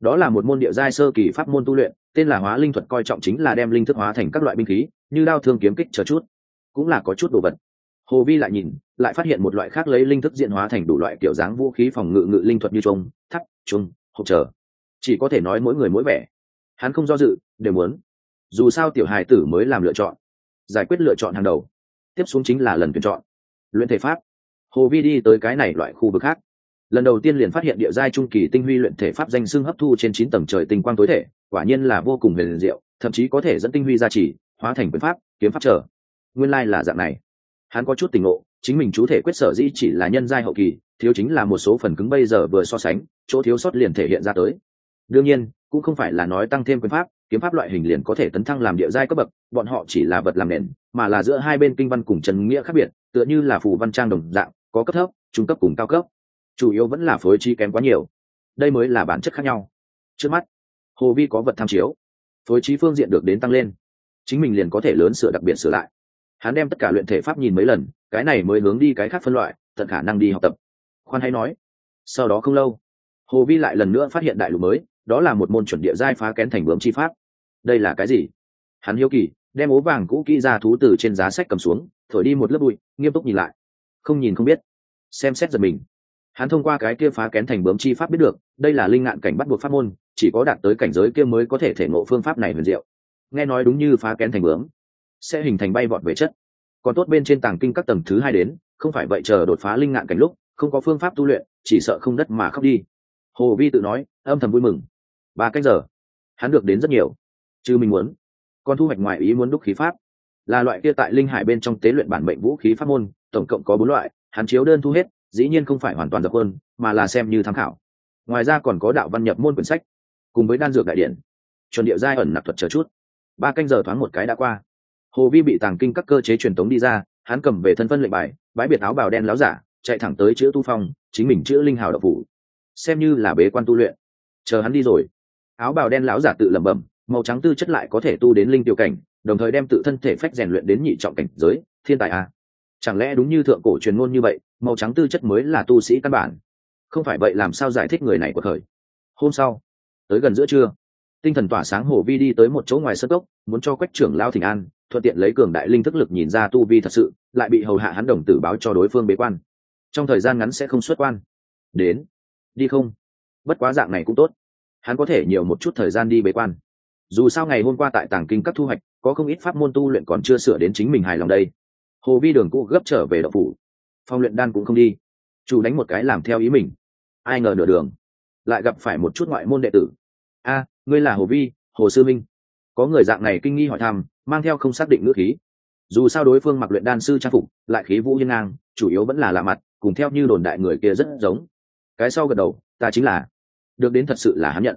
Speaker 1: Đó là một môn địa giai sơ kỳ pháp môn tu luyện, tên là hóa linh thuật coi trọng chính là đem linh thức hóa thành các loại binh khí, như đao thương kiếm kích chờ chút. Cũng là có chút đồ vật. Hồ vi lại nhìn, lại phát hiện một loại khác lấy linh thức diện hóa thành đủ loại kiểu dáng vũ khí phòng ngự ngự linh thuật như trông thắt trung hộp chờ. Chỉ có thể nói mỗi người mỗi vẻ. Hắn không do dự, đều muốn. Dù sao tiểu hài tử mới làm lựa chọn. Giải quyết lựa chọn hàng đầu. Tiếp xuống chính là lần tuyển chọn. Luyện thể pháp. Hồ vi đi tới cái này loại khu vực khác lần đầu tiên liền phát hiện địa giai trung kỳ tinh huy luyện thể pháp danh xưng hấp thu trên chín tầng trời tinh quang tối thể, quả nhiên là vô cùng huyền diệu, thậm chí có thể dẫn tinh huy ra chỉ hóa thành quyền pháp, kiếm pháp trở. Nguyên lai là dạng này. Hắn có chút tình ngộ, chính mình chú thể quyết sở dĩ chỉ là nhân giai hậu kỳ, thiếu chính là một số phần cứng bây giờ vừa so sánh, chỗ thiếu sót liền thể hiện ra tới. Đương nhiên, cũng không phải là nói tăng thêm quyền pháp, kiếm pháp loại hình liền có thể tấn thăng làm địa giai cấp bậc, bọn họ chỉ là vật làm nền, mà là giữa hai bên kinh văn cùng trần nghĩa khác biệt, tựa như là phù văn trang đồng dạng, có cấp thấp, trung cấp cùng cao cấp chủ yếu vẫn là phối trí kém quá nhiều. Đây mới là bản chất khác nhau. Trước mắt, hồ vi có vật tham chiếu. Phối trí phương diện được đến tăng lên. Chính mình liền có thể lớn sửa đặc biệt sửa lại. Hắn đem tất cả luyện thể pháp nhìn mấy lần, cái này mới hướng đi cái khác phân loại, tận khả năng đi học tập. Khoan hay nói, sau đó không lâu, hồ vi lại lần nữa phát hiện đại lục mới, đó là một môn chuẩn địa giai phá kén thành bướm chi pháp. Đây là cái gì? Hắn hiếu kỳ, đem ố vàng cũ kỹ ra thú từ trên giá sách cầm xuống, thổi đi một lớp bụi, nghiêm túc nhìn lại. Không nhìn không biết. Xem xét giật mình hắn thông qua cái kia phá kén thành bướm chi pháp biết được, đây là linh ngạn cảnh bắt buộc pháp môn, chỉ có đạt tới cảnh giới kia mới có thể thể ngộ phương pháp này huyền diệu. Nghe nói đúng như phá kén thành bướm, sẽ hình thành bay vọt về chất. Còn tốt bên trên tàng kinh các tầng thứ hai đến, không phải vậy chờ đột phá linh ngạn cảnh lúc, không có phương pháp tu luyện, chỉ sợ không đất mà khóc đi. Hồ vi tự nói, âm thầm vui mừng. Ba cách giờ, hắn được đến rất nhiều, chứ mình muốn. Còn thu hoạch ngoài ý muốn đúc khí pháp, là loại kia tại linh hải bên trong tế luyện bản mệnh vũ khí pháp môn, tổng cộng có bốn loại, hắn chiếu đơn thu hết dĩ nhiên không phải hoàn toàn dập hơn mà là xem như tham khảo. Ngoài ra còn có đạo văn nhập môn quyển sách, cùng với đan dược đại điện. Chuẩn địa giai ẩn nạp thuật chờ chút. Ba canh giờ thoáng một cái đã qua. Hồ vi bị tàng kinh các cơ chế truyền tống đi ra, hắn cầm về thân phân lệnh bài, bãi biệt áo bào đen láo giả, chạy thẳng tới chữ tu phong, chính mình chữ linh hào đậu phủ. Xem như là bế quan tu luyện. Chờ hắn đi rồi. Áo bào đen láo giả tự lẩm bẩm, màu trắng tư chất lại có thể tu đến linh tiểu cảnh, đồng thời đem tự thân thể phách rèn luyện đến nhị trọng cảnh giới, thiên tài à chẳng lẽ đúng như thượng cổ truyền ngôn như vậy, màu trắng tư chất mới là tu sĩ căn bản? Không phải vậy làm sao giải thích người này của thời? Hôm sau, tới gần giữa trưa, tinh thần tỏa sáng hồ vi đi tới một chỗ ngoài sân cốc, muốn cho quách trưởng lao thỉnh an thuận tiện lấy cường đại linh thức lực nhìn ra tu vi thật sự, lại bị hầu hạ hắn đồng tử báo cho đối phương bế quan. Trong thời gian ngắn sẽ không xuất quan. Đến, đi không? Bất quá dạng này cũng tốt. Hắn có thể nhiều một chút thời gian đi bế quan. Dù sao ngày hôm qua tại tàng kinh các thu hoạch, có không ít pháp môn tu luyện còn chưa sửa đến chính mình hài lòng đây hồ vi đường cũ gấp trở về đậu phủ. Phong luyện đan cũng không đi. Chủ đánh một cái làm theo ý mình. Ai ngờ nửa đường, lại gặp phải một chút ngoại môn đệ tử. A, ngươi là hồ vi, hồ sư minh. Có người dạng này kinh nghi hỏi thăm, mang theo không xác định ngữ khí. Dù sao đối phương mặc luyện đan sư trang phục, lại khí vũ hiên ngang, chủ yếu vẫn là lạ mặt, cùng theo như đồn đại người kia rất giống. Cái sau gật đầu, ta chính là. Được đến thật sự là hắn nhận.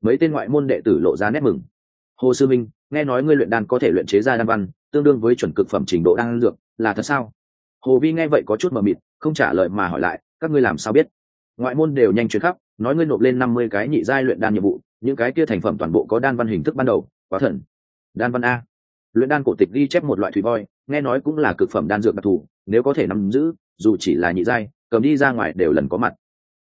Speaker 1: Mấy tên ngoại môn đệ tử lộ ra nét mừng hồ sư minh, nghe nói ngươi luyện đan có thể luyện chế ra đan văn, tương đương với chuẩn cực phẩm trình độ đan dược, là thật sao? Hồ vi nghe vậy có chút mờ mịt, không trả lời mà hỏi lại, các ngươi làm sao biết? Ngoại môn đều nhanh chuyến khắp, nói ngươi nộp lên năm mươi cái nhị giai luyện đan nhiệm vụ, những cái kia thành phẩm toàn bộ có đan văn hình thức ban đầu, quá thần. Đan văn a. Luyện đan cổ tịch ghi chép một loại thủy voi, nghe nói cũng là cực phẩm đan dược đặc thù, nếu có thể nắm giữ, dù chỉ là nhị giai, cầm đi ra ngoài đều lần có mặt.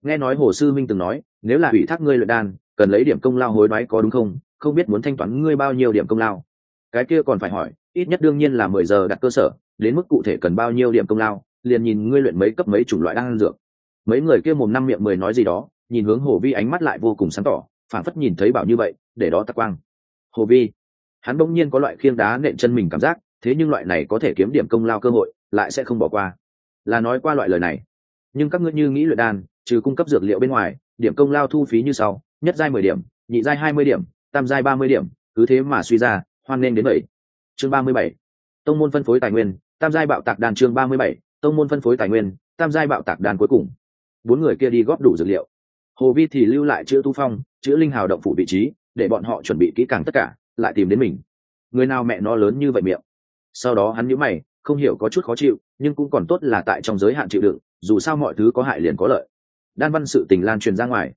Speaker 1: Nghe nói hồ sư minh từng nói, nếu là ủy thác ngươi luyện đan, cần lấy điểm công lao hối đoái có đúng không? Không biết muốn thanh toán ngươi bao nhiêu điểm công lao. Cái kia còn phải hỏi, ít nhất đương nhiên là mười giờ đặt cơ sở, đến mức cụ thể cần bao nhiêu điểm công lao, liền nhìn ngươi luyện mấy cấp mấy chủng loại đan dược. Mấy người kia mồm năm miệng mười nói gì đó, nhìn hướng hồ vi ánh mắt lại vô cùng sáng tỏ phản phất nhìn thấy bảo như vậy, để đó tắc quang. Hồ vi, hắn bỗng nhiên có loại khiêng đá nện chân mình cảm giác, thế nhưng loại này có thể kiếm điểm công lao cơ hội, lại sẽ không bỏ qua. Là nói qua loại lời này. Nhưng các ngươi như nghĩ luyện đan, trừ cung cấp dược liệu bên ngoài, điểm công lao thu phí như sau, nhất giai mười điểm, nhị giai hai mươi điểm tam giai ba mươi điểm, cứ thế mà suy ra, hoan nghênh đến bảy. Chương ba mươi bảy. Tông môn phân phối tài nguyên, tam giai bạo tạc đàn chương ba mươi bảy. Tông môn phân phối tài nguyên, tam giai bạo tạc đàn cuối cùng. Bốn người kia đi góp đủ dược liệu. Hồ vi thì lưu lại chữ tu phong, chữ linh hào động phủ vị trí, để bọn họ chuẩn bị kỹ càng tất cả, lại tìm đến mình. Người nào mẹ nó lớn như vậy miệng? Sau đó hắn nhíu mày, không hiểu có chút khó chịu, nhưng cũng còn tốt là tại trong giới hạn chịu đựng, dù sao mọi thứ có hại liền có lợi. Đan văn sự tình lan truyền ra ngoài,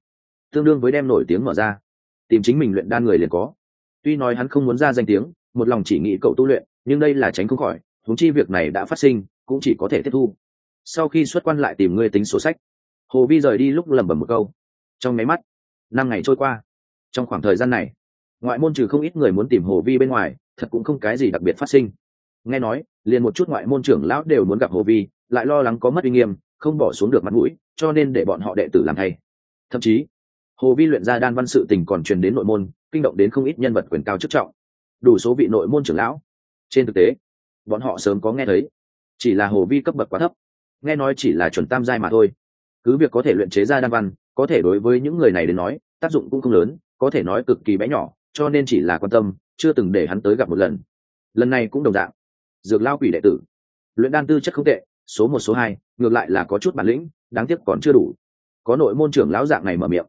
Speaker 1: tương đương với đem nổi tiếng mở ra tìm chính mình luyện đan người liền có. Tuy nói hắn không muốn ra danh tiếng, một lòng chỉ nghĩ cậu tu luyện, nhưng đây là tránh không khỏi thúng chi việc này đã phát sinh, cũng chỉ có thể tiếp thu. Sau khi xuất quan lại tìm ngươi tính sổ sách. Hồ vi rời đi lúc lẩm bẩm một câu. Trong máy mắt, năm ngày trôi qua. Trong khoảng thời gian này, ngoại môn trừ không ít người muốn tìm hồ vi bên ngoài, thật cũng không cái gì đặc biệt phát sinh. Nghe nói, liền một chút ngoại môn trưởng lão đều muốn gặp hồ vi, lại lo lắng có mất uy nghiêm, không bỏ xuống được mặt mũi, cho nên để bọn họ đệ tử làm thay. Thậm chí hồ vi luyện ra đan văn sự tình còn truyền đến nội môn, kinh động đến không ít nhân vật quyền cao chức trọng. Đủ số vị nội môn trưởng lão. Trên thực tế, bọn họ sớm có nghe thấy. Chỉ là hồ vi cấp bậc quá thấp. Nghe nói chỉ là chuẩn tam giai mà thôi. Cứ việc có thể luyện chế ra đan văn, có thể đối với những người này đến nói, tác dụng cũng không lớn, có thể nói cực kỳ bé nhỏ, cho nên chỉ là quan tâm, chưa từng để hắn tới gặp một lần. Lần này cũng đồng dạng. Dược lao quỷ đệ tử. Luyện đan tư chất không tệ, số một, số hai, ngược lại là có chút bản lĩnh, đáng tiếc còn chưa đủ. Có nội môn trưởng lão dạng này mở miệng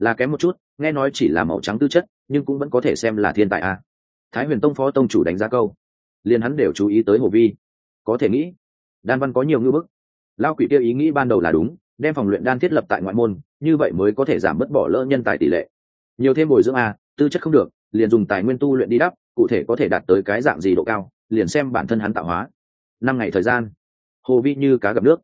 Speaker 1: là kém một chút, nghe nói chỉ là màu trắng tư chất, nhưng cũng vẫn có thể xem là thiên tài a. À. thái huyền tông phó tông chủ đánh giá câu. Liền hắn đều chú ý tới hồ vi. Có thể nghĩ, đan văn có nhiều ngư bức. Lao quỷ kia ý nghĩ ban đầu là đúng, đem phòng luyện đan thiết lập tại ngoại môn, như vậy mới có thể giảm bớt bỏ lỡ nhân tài tỷ lệ. Nhiều thêm bồi dưỡng a, tư chất không được, liền dùng tài nguyên tu luyện đi đắp, cụ thể có thể đạt tới cái dạng gì độ cao, liền xem bản thân hắn tạo hóa. Năm ngày thời gian, hồ vi như cá gặp nước.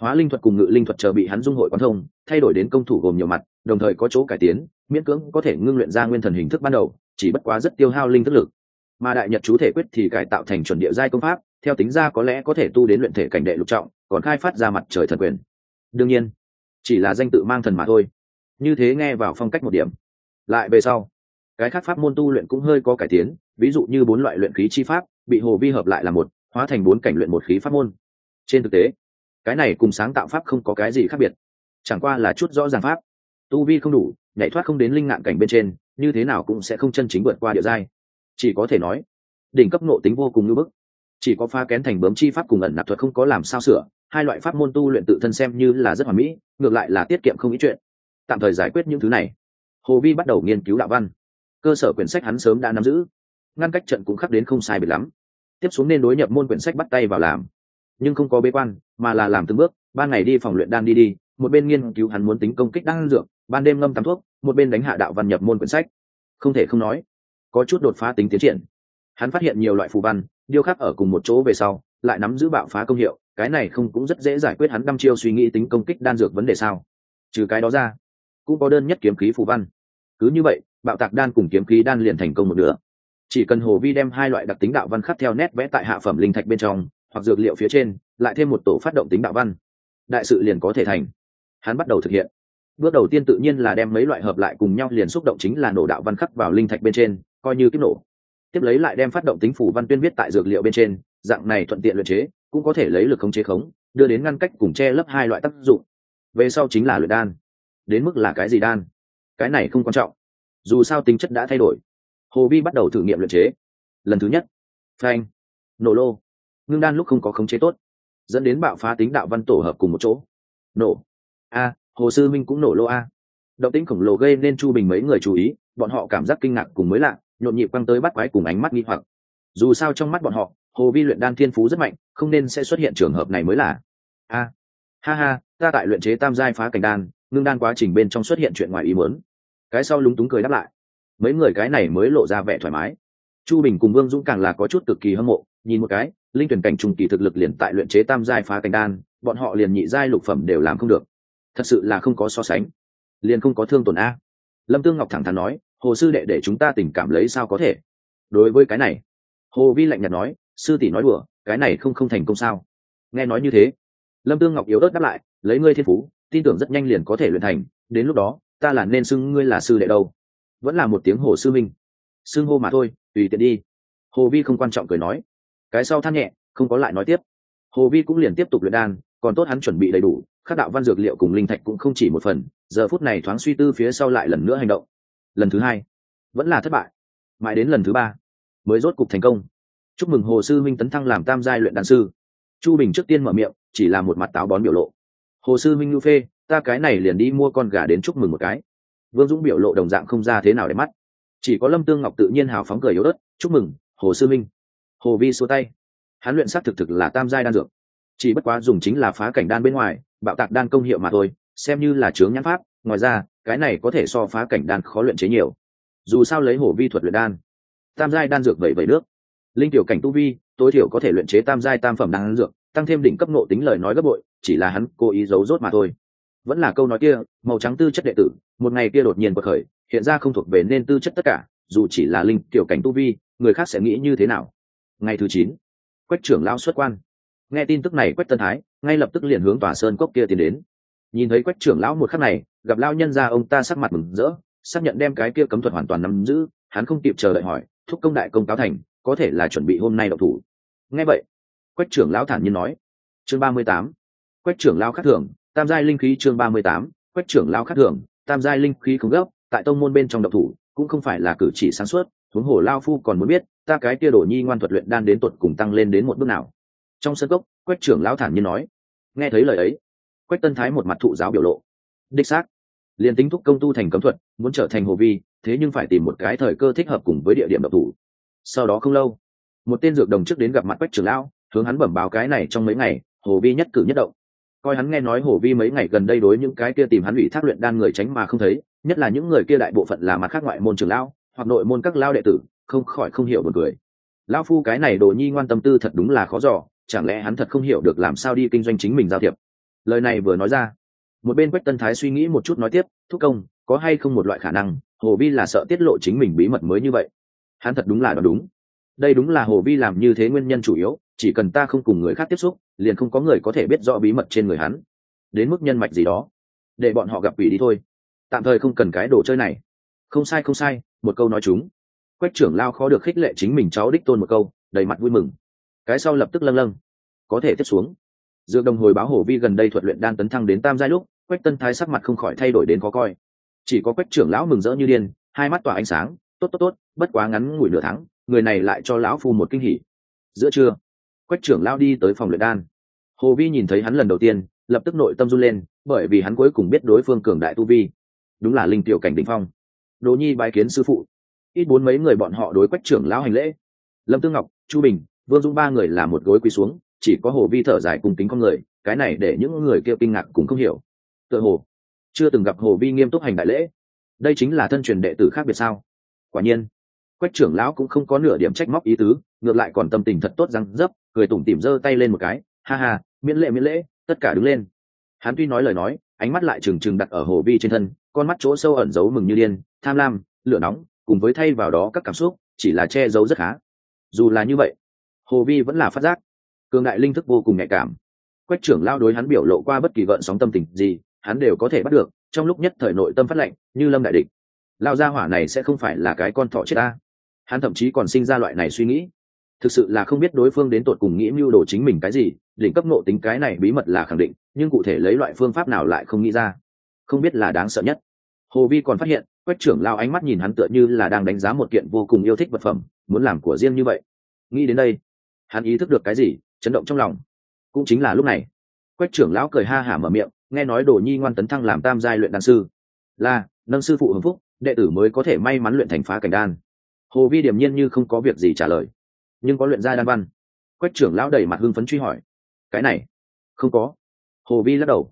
Speaker 1: Hóa linh thuật cùng ngự linh thuật chờ bị hắn dung hội quán thông, thay đổi đến công thủ gồm nhiều mặt đồng thời có chỗ cải tiến, miễn cưỡng có thể ngưng luyện ra nguyên thần hình thức ban đầu, chỉ bất quá rất tiêu hao linh thức lực. Mà đại nhật chú thể quyết thì cải tạo thành chuẩn địa giai công pháp, theo tính ra có lẽ có thể tu đến luyện thể cảnh đệ lục trọng, còn khai phát ra mặt trời thần quyền. Đương nhiên, chỉ là danh tự mang thần mà thôi. Như thế nghe vào phong cách một điểm. Lại về sau, cái khác pháp môn tu luyện cũng hơi có cải tiến, ví dụ như bốn loại luyện khí chi pháp, bị hồ vi hợp lại là một, hóa thành bốn cảnh luyện một khí pháp môn. Trên thực tế, cái này cùng sáng tạo pháp không có cái gì khác biệt. Chẳng qua là chút rõ ràng pháp tu vi không đủ, nhảy thoát không đến linh ngạn cảnh bên trên, như thế nào cũng sẽ không chân chính vượt qua địa giai. Chỉ có thể nói, đỉnh cấp nộ tính vô cùng ngưỡng bức. Chỉ có pha kén thành bướm chi pháp cùng ẩn nạp thuật không có làm sao sửa, hai loại pháp môn tu luyện tự thân xem như là rất hoàn mỹ, ngược lại là tiết kiệm không ít chuyện. Tạm thời giải quyết những thứ này. Hồ vi bắt đầu nghiên cứu đạo văn. Cơ sở quyển sách hắn sớm đã nắm giữ. Ngăn cách trận cũng khắc đến không sai biệt lắm. Tiếp xuống nên đối nhập môn quyển sách bắt tay vào làm. Nhưng không có bế quan, mà là làm từng bước. Ban ngày đi phòng luyện đan đi đi, một bên nghiên cứu hắn muốn tính công kích đan dược ban đêm ngâm tắm thuốc, một bên đánh hạ đạo văn nhập môn quyển sách. Không thể không nói, có chút đột phá tính tiến triển. Hắn phát hiện nhiều loại phù văn, điêu khắc ở cùng một chỗ về sau, lại nắm giữ bạo phá công hiệu, cái này không cũng rất dễ giải quyết hắn đăm chiêu suy nghĩ tính công kích đan dược vấn đề sao. Trừ cái đó ra, cũng có đơn nhất kiếm khí phù văn. Cứ như vậy, bạo tạc đan cùng kiếm khí đan liền thành công một nửa. Chỉ cần hồ vi đem hai loại đặc tính đạo văn khắc theo nét vẽ tại hạ phẩm linh thạch bên trong, hoặc dược liệu phía trên, lại thêm một tổ phát động tính đạo văn, đại sự liền có thể thành. Hắn bắt đầu thực hiện bước đầu tiên tự nhiên là đem mấy loại hợp lại cùng nhau liền xúc động chính là nổ đạo văn khắc vào linh thạch bên trên, coi như kiếp nổ. Tiếp lấy lại đem phát động tính phủ văn tuyên viết tại dược liệu bên trên, dạng này thuận tiện luyện chế, cũng có thể lấy lực khống chế khống, đưa đến ngăn cách cùng che lấp hai loại tác dụng. Về sau chính là luyện đan. Đến mức là cái gì đan? Cái này không quan trọng. Dù sao tính chất đã thay đổi. Hồ vi bắt đầu thử nghiệm luyện chế. Lần thứ nhất. Phanh. Nổ lô. Ngưng đan lúc không có khống chế tốt. Dẫn đến bạo phá tính đạo văn tổ hợp cùng một chỗ. Nổ. A hồ sư minh cũng nổ lô a. Động tĩnh khổng lồ gây nên chu bình mấy người chú ý, bọn họ cảm giác kinh ngạc cùng mới lạ, nhộn nhịp quăng tới bắt quái cùng ánh mắt nghi hoặc. Dù sao trong mắt bọn họ, hồ vi luyện đan thiên phú rất mạnh, không nên sẽ xuất hiện trường hợp này mới là a. Ha ha, ta tại luyện chế tam giai phá cảnh đan, ngưng đan quá trình bên trong xuất hiện chuyện ngoài ý muốn. Cái sau lúng túng cười đáp lại. Mấy người cái này mới lộ ra vẻ thoải mái. Chu bình cùng vương dũng càng là có chút cực kỳ hâm mộ, nhìn một cái, linh tuyển cảnh trùng kỳ thực lực liền tại luyện chế tam giai phá cảnh đan, bọn họ liền nhị giai lục phẩm đều làm không được thật sự là không có so sánh. Liền không có thương tổn a. Lâm tương ngọc thẳng thắn nói, hồ sư đệ để chúng ta tình cảm lấy sao có thể? Đối với cái này, hồ vi lạnh nhạt nói, sư tỷ nói đùa, cái này không không thành công sao? Nghe nói như thế, lâm tương ngọc yếu ớt đáp lại, lấy ngươi thiên phú, tin tưởng rất nhanh liền có thể luyện thành, đến lúc đó, ta là nên xưng ngươi là sư đệ đâu. Vẫn là một tiếng hồ sư minh. Xưng hô mà thôi, tùy tiện đi. Hồ vi không quan trọng cười nói. Cái sau than nhẹ, không có lại nói tiếp. Hồ vi cũng liền tiếp tục luyện đan còn tốt hắn chuẩn bị đầy đủ các đạo văn dược liệu cùng linh thạch cũng không chỉ một phần, giờ phút này thoáng suy tư phía sau lại lần nữa hành động. Lần thứ hai, vẫn là thất bại. Mãi đến lần thứ ba, mới rốt cục thành công. Chúc mừng hồ sư minh tấn thăng làm tam giai luyện đan sư. Chu bình trước tiên mở miệng, chỉ là một mặt táo bón biểu lộ. Hồ sư minh lưu phê, ta cái này liền đi mua con gà đến chúc mừng một cái. Vương dũng biểu lộ đồng dạng không ra thế nào để mắt. Chỉ có lâm tương ngọc tự nhiên hào phóng cười yếu ớt, chúc mừng, hồ sư minh. Hồ vi xua tay. Hắn luyện s á c thực thực là tam giai đan dược chỉ bất quá dùng chính là phá cảnh đan bên ngoài, bạo tạc đan công hiệu mà thôi, xem như là chướng nhãn pháp, ngoài ra, cái này có thể so phá cảnh đan khó luyện chế nhiều. Dù sao lấy hổ vi thuật luyện đan, tam giai đan dược vẩy vẩy nước. Linh tiểu cảnh tu vi, tối thiểu có thể luyện chế tam giai tam phẩm đan dược, tăng thêm đỉnh cấp nộ tính lời nói gấp bội, chỉ là hắn cố ý giấu rốt mà thôi. Vẫn là câu nói kia, màu trắng tư chất đệ tử, một ngày kia đột nhiên bật khởi, hiện ra không thuộc về nên tư chất tất cả, dù chỉ là linh tiểu cảnh tu vi, người khác sẽ nghĩ như thế nào? Ngày thứ chín, quách trưởng lao xuất quan nghe tin tức này quách tân thái, ngay lập tức liền hướng tòa sơn cốc kia tiến đến. Nhìn thấy quách trưởng lão một khắc này, gặp lao nhân ra ông ta sắc mặt mừng rỡ, xác nhận đem cái kia cấm thuật hoàn toàn nắm giữ, hắn không kịp chờ đợi hỏi, thúc công đại công cáo thành, có thể là chuẩn bị hôm nay độc thủ? Nghe vậy, quách trưởng lão thản nhiên nói, chương ba mươi tám, quách trưởng lão khắc thường, tam giai linh khí chương ba mươi tám, quách trưởng lão khắc thường, tam giai linh khí không gấp, tại tông môn bên trong độc thủ, cũng không phải là cử chỉ sáng suốt, huống hồ lao phu còn muốn biết, ta cái kia đổ nhi ngoan thuật luyện đan đến tuột cùng tăng lên đến một bước nào trong sân cốc, quách trưởng lão thản nhiên nói, nghe thấy lời ấy. Quách tân thái một mặt thụ giáo biểu lộ. Đích xác, liền tính thúc công tu thành cấm thuật, muốn trở thành hồ vi, thế nhưng phải tìm một cái thời cơ thích hợp cùng với địa điểm độc thủ. Sau đó không lâu, một tên dược đồng trước đến gặp mặt quách trưởng lão, hướng hắn bẩm báo cái này trong mấy ngày, hồ vi nhất cử nhất động. Coi hắn nghe nói hồ vi mấy ngày gần đây đối những cái kia tìm hắn ủy thác luyện đan người tránh mà không thấy, nhất là những người kia đại bộ phận là mặt khác ngoại môn trưởng lão, hoặc nội môn các lao đệ tử, không khỏi không hiểu một người lão phu cái này đồ nhi ngoan tâm tư thật đúng là khó dò chẳng lẽ hắn thật không hiểu được làm sao đi kinh doanh chính mình giao thiệp? Lời này vừa nói ra, một bên quách tân thái suy nghĩ một chút nói tiếp, thúc công, có hay không một loại khả năng, hồ vi là sợ tiết lộ chính mình bí mật mới như vậy? Hắn thật đúng là đó đúng. Đây đúng là hồ vi làm như thế nguyên nhân chủ yếu, chỉ cần ta không cùng người khác tiếp xúc, liền không có người có thể biết rõ bí mật trên người hắn. Đến mức nhân mạch gì đó, để bọn họ gặp quỷ đi thôi. Tạm thời không cần cái đồ chơi này. Không sai không sai, một câu nói chúng. Quách trưởng lao khó được khích lệ chính mình cháu đích tôn một câu, đầy mặt vui mừng cái sau lập tức lâng lâng. Có thể tiếp xuống. Dược đồng hồi báo hồ vi gần đây thuật luyện đan tấn thăng đến tam giai lúc, quách tân thái sắc mặt không khỏi thay đổi đến khó coi. Chỉ có quách trưởng lão mừng rỡ như điên, hai mắt tỏa ánh sáng, tốt tốt tốt, bất quá ngắn ngủi nửa tháng, người này lại cho lão phu một kinh hỉ. Giữa trưa, quách trưởng lão đi tới phòng luyện đan. Hồ vi nhìn thấy hắn lần đầu tiên, lập tức nội tâm run lên, bởi vì hắn cuối cùng biết đối phương cường đại tu vi. Đúng là linh tiểu cảnh đ phong. Đồ nhi bài kiến sư phụ. Ít bốn mấy người bọn họ đối quách trưởng lão hành lễ. Lâm tương ngọc, chu bình vương dũng ba người là một gối quỳ xuống, chỉ có hồ vi thở dài cùng kính con người, cái này để những người kia kinh ngạc cũng không hiểu. Tựa hồ, chưa từng gặp hồ vi nghiêm túc hành đại lễ. Đây chính là thân truyền đệ tử khác biệt sao? Quả nhiên, quách trưởng lão cũng không có nửa điểm trách móc ý tứ, ngược lại còn tâm tình thật tốt răng dấp, cười tủm tỉm giơ tay lên một cái, ha ha, miễn lệ miễn lễ, tất cả đứng lên. Hắn tuy nói lời nói, ánh mắt lại trừng trừng đặt ở hồ vi trên thân, con mắt chỗ sâu ẩn giấu mừng như điên, tham lam, lửa nóng, cùng với thay vào đó các cảm xúc, chỉ là che giấu rất khá. Dù là như vậy hồ vi vẫn là phát giác. Cường đại linh thức vô cùng nhạy cảm. Quách trưởng lao đối hắn biểu lộ qua bất kỳ gợn sóng tâm tình gì, hắn đều có thể bắt được, trong lúc nhất thời nội tâm phát lệnh như lâm đại địch. Lao gia hỏa này sẽ không phải là cái con thọ chết ta. Hắn thậm chí còn sinh ra loại này suy nghĩ. Thực sự là không biết đối phương đến tột cùng nghĩ mưu đồ chính mình cái gì, đỉnh cấp nộ tính cái này bí mật là khẳng định, nhưng cụ thể lấy loại phương pháp nào lại không nghĩ ra. Không biết là đáng sợ nhất. Hồ vi còn phát hiện, quách trưởng lao ánh mắt nhìn hắn tựa như là đang đánh giá một kiện vô cùng yêu thích vật phẩm, muốn làm của riêng như vậy. Nghĩ đến đây hắn ý thức được cái gì, chấn động trong lòng. Cũng chính là lúc này. Quách trưởng lão cười ha hả mở miệng, nghe nói đồ nhi ngoan tấn thăng làm tam giai luyện đan sư. Là, nâng sư phụ hưng phúc, đệ tử mới có thể may mắn luyện thành phá cảnh đan. Hồ vi điềm nhiên như không có việc gì trả lời, nhưng có luyện gia đan văn. Quách trưởng lão đẩy mặt hưng phấn truy hỏi, cái này, không có. Hồ vi lắc đầu,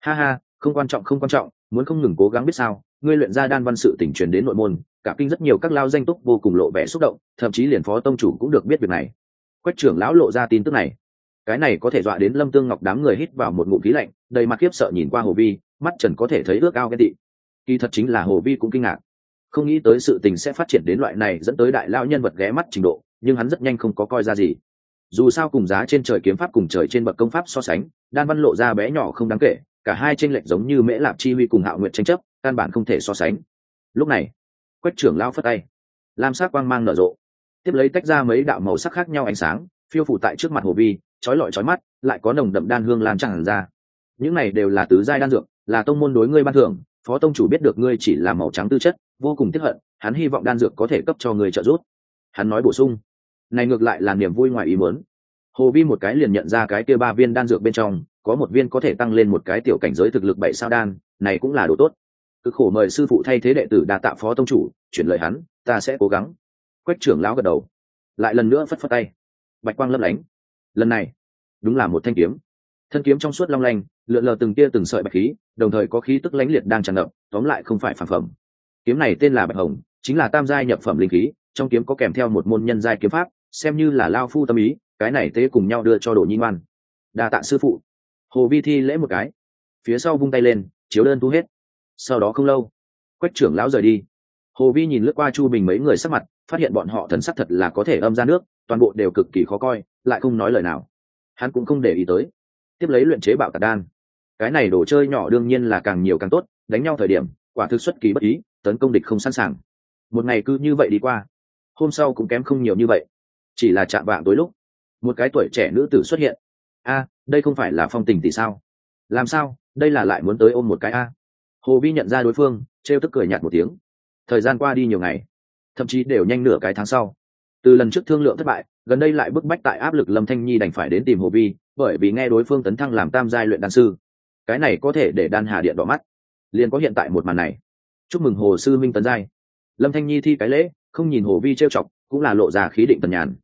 Speaker 1: ha ha, không quan trọng, không quan trọng, muốn không ngừng cố gắng biết sao, ngươi luyện gia đan văn sự tỉnh truyền đến nội môn, cả kinh rất nhiều các lao danh túc vô cùng lộ vẻ xúc động, thậm chí liền phó tông chủ cũng được biết việc này quách trưởng lão lộ ra tin tức này. Cái này có thể dọa đến lâm tương ngọc đám người hít vào một ngụm khí lạnh, đầy mặt khiếp sợ nhìn qua hồ vi, mắt trần có thể thấy ước ao ghen tị. Kỳ thật chính là hồ vi cũng kinh ngạc. Không nghĩ tới sự tình sẽ phát triển đến loại này dẫn tới đại lao nhân vật ghé mắt trình độ, nhưng hắn rất nhanh không có coi ra gì. Dù sao cùng giá trên trời kiếm pháp cùng trời trên bậc công pháp so sánh, đan văn lộ ra bé nhỏ không đáng kể, cả hai tranh lệch giống như mễ lạp chi huy cùng hạo nguyện tranh chấp, căn bản không thể so sánh. Lúc này, quách trưởng lao phất tay. Lam sắc quang mang nở rộ tiếp lấy tách ra mấy đạo màu sắc khác nhau ánh sáng, phiêu phủ tại trước mặt hồ vi trói lọi trói mắt, lại có nồng đậm đan hương lan tràn ra. Những này đều là tứ giai đan dược, là tông môn đối ngươi ban thưởng, phó tông chủ biết được ngươi chỉ là màu trắng tư chất, vô cùng tiếp hận, hắn hy vọng đan dược có thể cấp cho người trợ giúp. Hắn nói bổ sung, này ngược lại là niềm vui ngoài ý muốn. Hồ vi một cái liền nhận ra cái kia ba viên đan dược bên trong, có một viên có thể tăng lên một cái tiểu cảnh giới thực lực bảy sao đan, này cũng là đồ tốt. Cực khổ mời sư phụ thay thế đệ tử đa tạ phó tông chủ, chuyển lời hắn, ta sẽ cố gắng quách trưởng lão gật đầu, lại lần nữa phất phất tay. Bạch quang lấp lánh. Lần này, đúng là một thanh kiếm. Thân kiếm trong suốt long lanh, lượn lờ từng tia từng sợi bạch khí, đồng thời có khí tức lãnh liệt đang tràn ngập, tóm lại không phải phản phẩm. Kiếm này tên là bạch hồng, chính là tam giai nhập phẩm linh khí, trong kiếm có kèm theo một môn nhân giai kiếm pháp, xem như là lao phu tâm ý, cái này tế cùng nhau đưa cho đồ nhi ngoan. Đa tạ sư phụ. Hồ vi thi lễ một cái. Phía sau vung tay lên, chiếu đơn thu hết. Sau đó không lâu, quách trưởng lão rời đi hồ vi nhìn lướt qua chu bình mấy người sắc mặt, phát hiện bọn họ thần sắc thật là có thể âm ra nước, toàn bộ đều cực kỳ khó coi, lại không nói lời nào. Hắn cũng không để ý tới. Tiếp lấy luyện chế bạo tạc đan. Cái này đồ chơi nhỏ đương nhiên là càng nhiều càng tốt, đánh nhau thời điểm, quả thực xuất kỳ bất ý, tấn công địch không sẵn sàng. Một ngày cứ như vậy đi qua, hôm sau cũng kém không nhiều như vậy. Chỉ là chạm vạng tối lúc, một cái tuổi trẻ nữ tử xuất hiện. A, đây không phải là phong tình thì sao? Làm sao? Đây là lại muốn tới ôm một cái a. Hồ vi nhận ra đối phương, trêu tức cười nhạt một tiếng thời gian qua đi nhiều ngày, thậm chí đều nhanh nửa cái tháng sau. Từ lần trước thương lượng thất bại, gần đây lại bức bách tại áp lực lâm thanh nhi đành phải đến tìm hồ vi, bởi vì nghe đối phương tấn thăng làm tam giai luyện đan sư. Cái này có thể để đan hà điện đỏ mắt. Liền có hiện tại một màn này. Chúc mừng hồ sư minh tấn giai. Lâm thanh nhi thi cái lễ, không nhìn hồ vi trêu chọc, cũng là lộ ra khí định tần nhàn.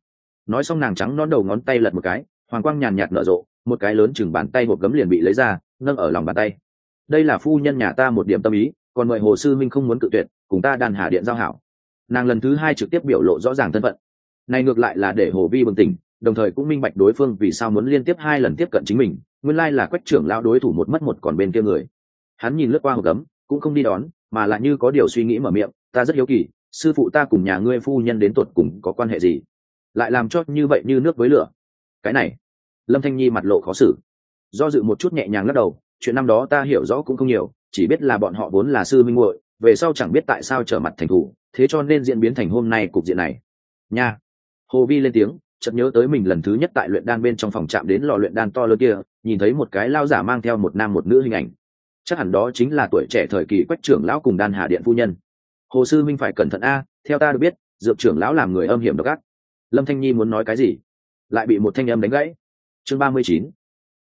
Speaker 1: Nói xong nàng trắng non đầu ngón tay lật một cái, hoàng quang nhàn nhạt nở rộ, một cái lớn chừng bàn tay hộp gấm liền bị lấy ra, nâng ở lòng bàn tay. Đây là phu nhân nhà ta một điểm tâm ý, còn mời hồ sư minh không muốn cự tuyệt cùng ta đàn hà điện giao hảo. Nàng lần thứ hai trực tiếp biểu lộ rõ ràng thân phận. Này ngược lại là để hồ vi bừng tỉnh, đồng thời cũng minh bạch đối phương vì sao muốn liên tiếp hai lần tiếp cận chính mình, nguyên lai là quách trưởng lão đối thủ một mất một còn bên kia người. Hắn nhìn lướt qua hộp gấm, cũng không đi đón, mà lại như có điều suy nghĩ mở miệng, ta rất hiếu kỳ, sư phụ ta cùng nhà ngươi phu nhân đến tuột cùng có quan hệ gì? Lại làm cho như vậy như nước với lửa. Cái này, lâm thanh nhi mặt lộ khó xử. Do dự một chút nhẹ nhàng lắc đầu, chuyện năm đó ta hiểu rõ cũng không nhiều, chỉ biết là bọn họ vốn là sư minh muội về sau chẳng biết tại sao trở mặt thành thủ, thế cho nên diễn biến thành hôm nay cục diện này. Nha. Hồ vi lên tiếng, chợt nhớ tới mình lần thứ nhất tại luyện đan bên trong phòng chạm đến lò luyện đan to lớn kia, nhìn thấy một cái lao giả mang theo một nam một nữ hình ảnh. Chắc hẳn đó chính là tuổi trẻ thời kỳ quách trưởng lão cùng đan hà điện phu nhân. Hồ sư minh phải cẩn thận a, theo ta được biết, dược trưởng lão làm người âm hiểm độc ác. Lâm thanh nhi muốn nói cái gì? Lại bị một thanh âm đánh gãy. Chương ba mươi chín.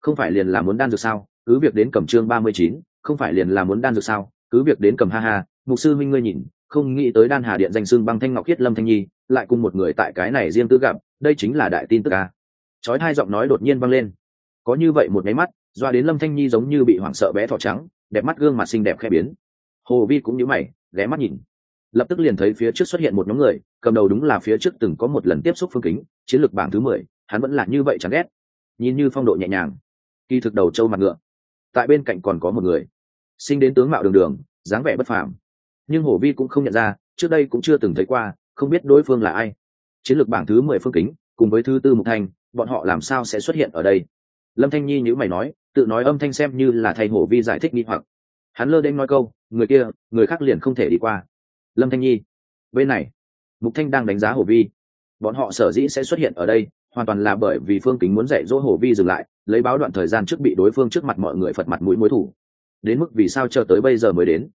Speaker 1: Không phải liền là muốn đan dược sao? Cứ việc đến cầm chương ba mươi chín, không phải liền là muốn đan dược sao? Cứ việc đến cầm ha ha, mục sư minh ngươi nhìn, không nghĩ tới đan hà điện danh xưng băng thanh ngọc khiết lâm thanh nhi, lại cùng một người tại cái này riêng tư gặp, đây chính là đại tin tức ca chói hai giọng nói đột nhiên vang lên. Có như vậy một máy mắt, doa đến lâm thanh nhi giống như bị hoảng sợ bé thỏ trắng, đẹp mắt gương mặt xinh đẹp khẽ biến. Hồ vi cũng nhíu mày, ghé mắt nhìn. Lập tức liền thấy phía trước xuất hiện một nhóm người, cầm đầu đúng là phía trước từng có một lần tiếp xúc phương kính, chiến lược bảng thứ mười, hắn vẫn là như vậy chẳng ghét. Nhìn như phong độ nhẹ nhàng, kỳ thực đầu trâu mặt ngựa. Tại bên cạnh còn có một người sinh đến tướng mạo đường đường, dáng vẻ bất phàm. Nhưng hổ vi cũng không nhận ra, trước đây cũng chưa từng thấy qua, không biết đối phương là ai. Chiến lược bảng thứ mười phương kính, cùng với thứ tư mục thanh, bọn họ làm sao sẽ xuất hiện ở đây? Lâm thanh nhi nhữ mày nói, tự nói âm thanh xem như là thầy hổ vi giải thích nghi hoặc. Hắn lơ đen nói câu, người kia, người khác liền không thể đi qua. Lâm thanh nhi, bên này, mục thanh đang đánh giá hổ vi. Bọn họ sở dĩ sẽ xuất hiện ở đây, hoàn toàn là bởi vì phương kính muốn dạy dỗ hổ vi dừng lại, lấy báo đoạn thời gian trước bị đối phương trước mặt mọi người phật mặt mũi mối thủ đến mức vì sao chờ tới bây giờ mới đến.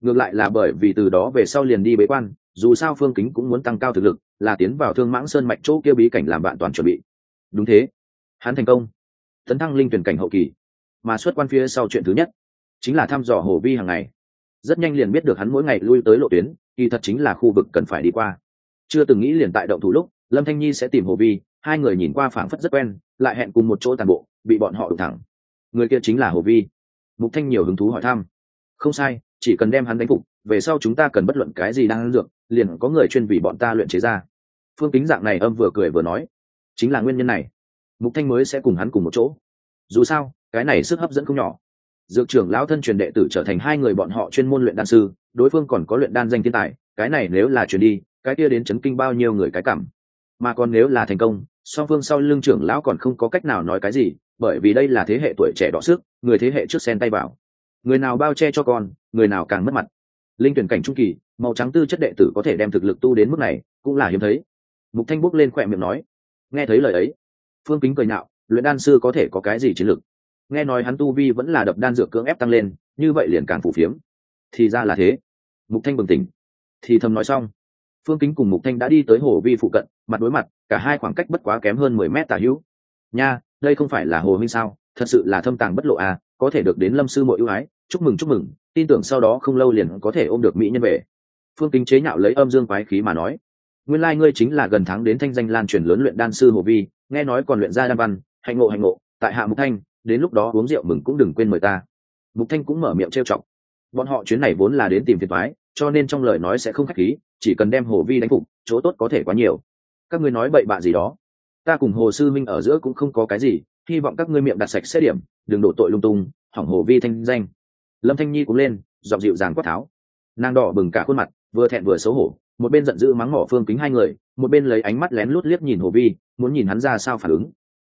Speaker 1: Ngược lại là bởi vì từ đó về sau liền đi bế quan, dù sao phương kính cũng muốn tăng cao thực lực, là tiến vào thương mãng sơn mạch chỗ kia bí cảnh làm bạn toàn chuẩn bị. Đúng thế. Hắn thành công. Tấn thăng linh tuyển cảnh hậu kỳ. Mà xuất quan phía sau chuyện thứ nhất, chính là thăm dò hồ vi hàng ngày. Rất nhanh liền biết được hắn mỗi ngày lui tới lộ tuyến, kỳ thật chính là khu vực cần phải đi qua. Chưa từng nghĩ liền tại động thủ lúc, lâm thanh nhi sẽ tìm hồ vi, hai người nhìn qua phảng phất rất quen, lại hẹn cùng một chỗ tàn bộ, bị bọn họ đụng thẳng. Người kia chính là hồ vi mục thanh nhiều hứng thú hỏi thăm. Không sai, chỉ cần đem hắn đánh phục, về sau chúng ta cần bất luận cái gì đang ăn dược, liền có người chuyên vì bọn ta luyện chế ra. Phương kính dạng này âm vừa cười vừa nói. Chính là nguyên nhân này. Mục thanh mới sẽ cùng hắn cùng một chỗ. Dù sao, cái này sức hấp dẫn không nhỏ. Dược trưởng lão thân truyền đệ tử trở thành hai người bọn họ chuyên môn luyện đan sư, đối phương còn có luyện đan danh thiên tài, cái này nếu là chuyển đi, cái kia đến chấn kinh bao nhiêu người cái cảm. Mà còn nếu là thành công, song phương sau lưng trưởng lão còn không có cách nào nói cái gì bởi vì đây là thế hệ tuổi trẻ đỏ sức, người thế hệ trước sen tay vào. Người nào bao che cho con, người nào càng mất mặt. Linh tuyển cảnh trung kỳ, màu trắng tư chất đệ tử có thể đem thực lực tu đến mức này, cũng là hiếm thấy. Mục thanh bốc lên khỏe miệng nói, nghe thấy lời ấy. Phương kính cười nhạo, luyện đan sư có thể có cái gì chiến lực nghe nói hắn tu vi vẫn là đập đan dược cưỡng ép tăng lên, như vậy liền càng phủ phiếm. Thì ra là thế. Mục thanh bừng tỉnh. Thì thầm nói xong, phương kính cùng mục thanh đã đi tới hồ vi phụ cận, mặt đối mặt, cả hai khoảng cách bất quá kém hơn mười mét tả hữu. Nha đây không phải là hồ minh sao? Thật sự là thâm tàng bất lộ à có thể được đến lâm sư mội ưu ái. Chúc mừng chúc mừng. Tin tưởng sau đó không lâu liền có thể ôm được mỹ nhân về. Phương kính chế nhạo lấy âm dương quái khí mà nói. Nguyên lai ngươi chính là gần tháng đến thanh danh lan truyền lớn luyện đan sư hồ vi, nghe nói còn luyện ra đan văn. Hạnh ngộ hạnh ngộ. Tại hạ mục thanh, đến lúc đó uống rượu mừng cũng đừng quên mời ta. Mục thanh cũng mở miệng trêu chọc. Bọn họ chuyến này vốn là đến tìm phiền thoái cho nên trong lời nói sẽ không khách khí, chỉ cần đem hồ vi đánh phục, chỗ tốt có thể quá nhiều. Các ngươi nói bậy bạ gì đó? Ta cùng hồ sư minh ở giữa cũng không có cái gì, hy vọng các ngươi miệng đặt sạch xét điểm, đừng đổ tội lung tung, hỏng hồ vi thanh danh. Lâm thanh nhi cũng lên dọc dịu dàng quát tháo. Nàng đỏ bừng cả khuôn mặt, vừa thẹn vừa xấu hổ, một bên giận dữ mắng mỏ phương kính hai người, một bên lấy ánh mắt lén lút liếc nhìn hồ vi, muốn nhìn hắn ra sao phản ứng.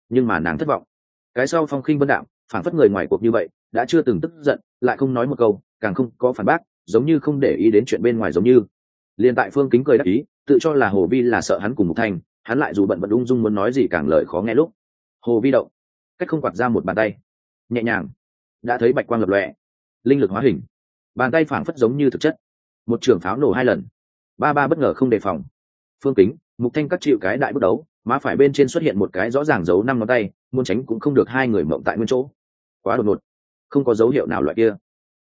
Speaker 1: Nhưng mà nàng thất vọng. Cái sau phong khinh vân đạm phản phất người ngoài cuộc như vậy, đã chưa từng tức giận, lại không nói một câu, càng không có phản bác, giống như không để ý đến chuyện bên ngoài giống như. Liền tại phương kính cười đắc ý, tự cho là hồ vi là sợ hắn cùng một thành hắn lại dù bận bận ung dung muốn nói gì càng lời khó nghe lúc, hồ vi động, cách không quạt ra một bàn tay, nhẹ nhàng, đã thấy bạch quang lập lòe, linh lực hóa hình, bàn tay phảng phất giống như thực chất, một trường pháo nổ hai lần, ba ba bất ngờ không đề phòng, phương kính, mục thanh cắt chịu cái đại bước đấu, má phải bên trên xuất hiện một cái rõ ràng giấu năm ngón tay, muốn tránh cũng không được hai người mộng tại nguyên chỗ, quá đột ngột, không có dấu hiệu nào loại kia,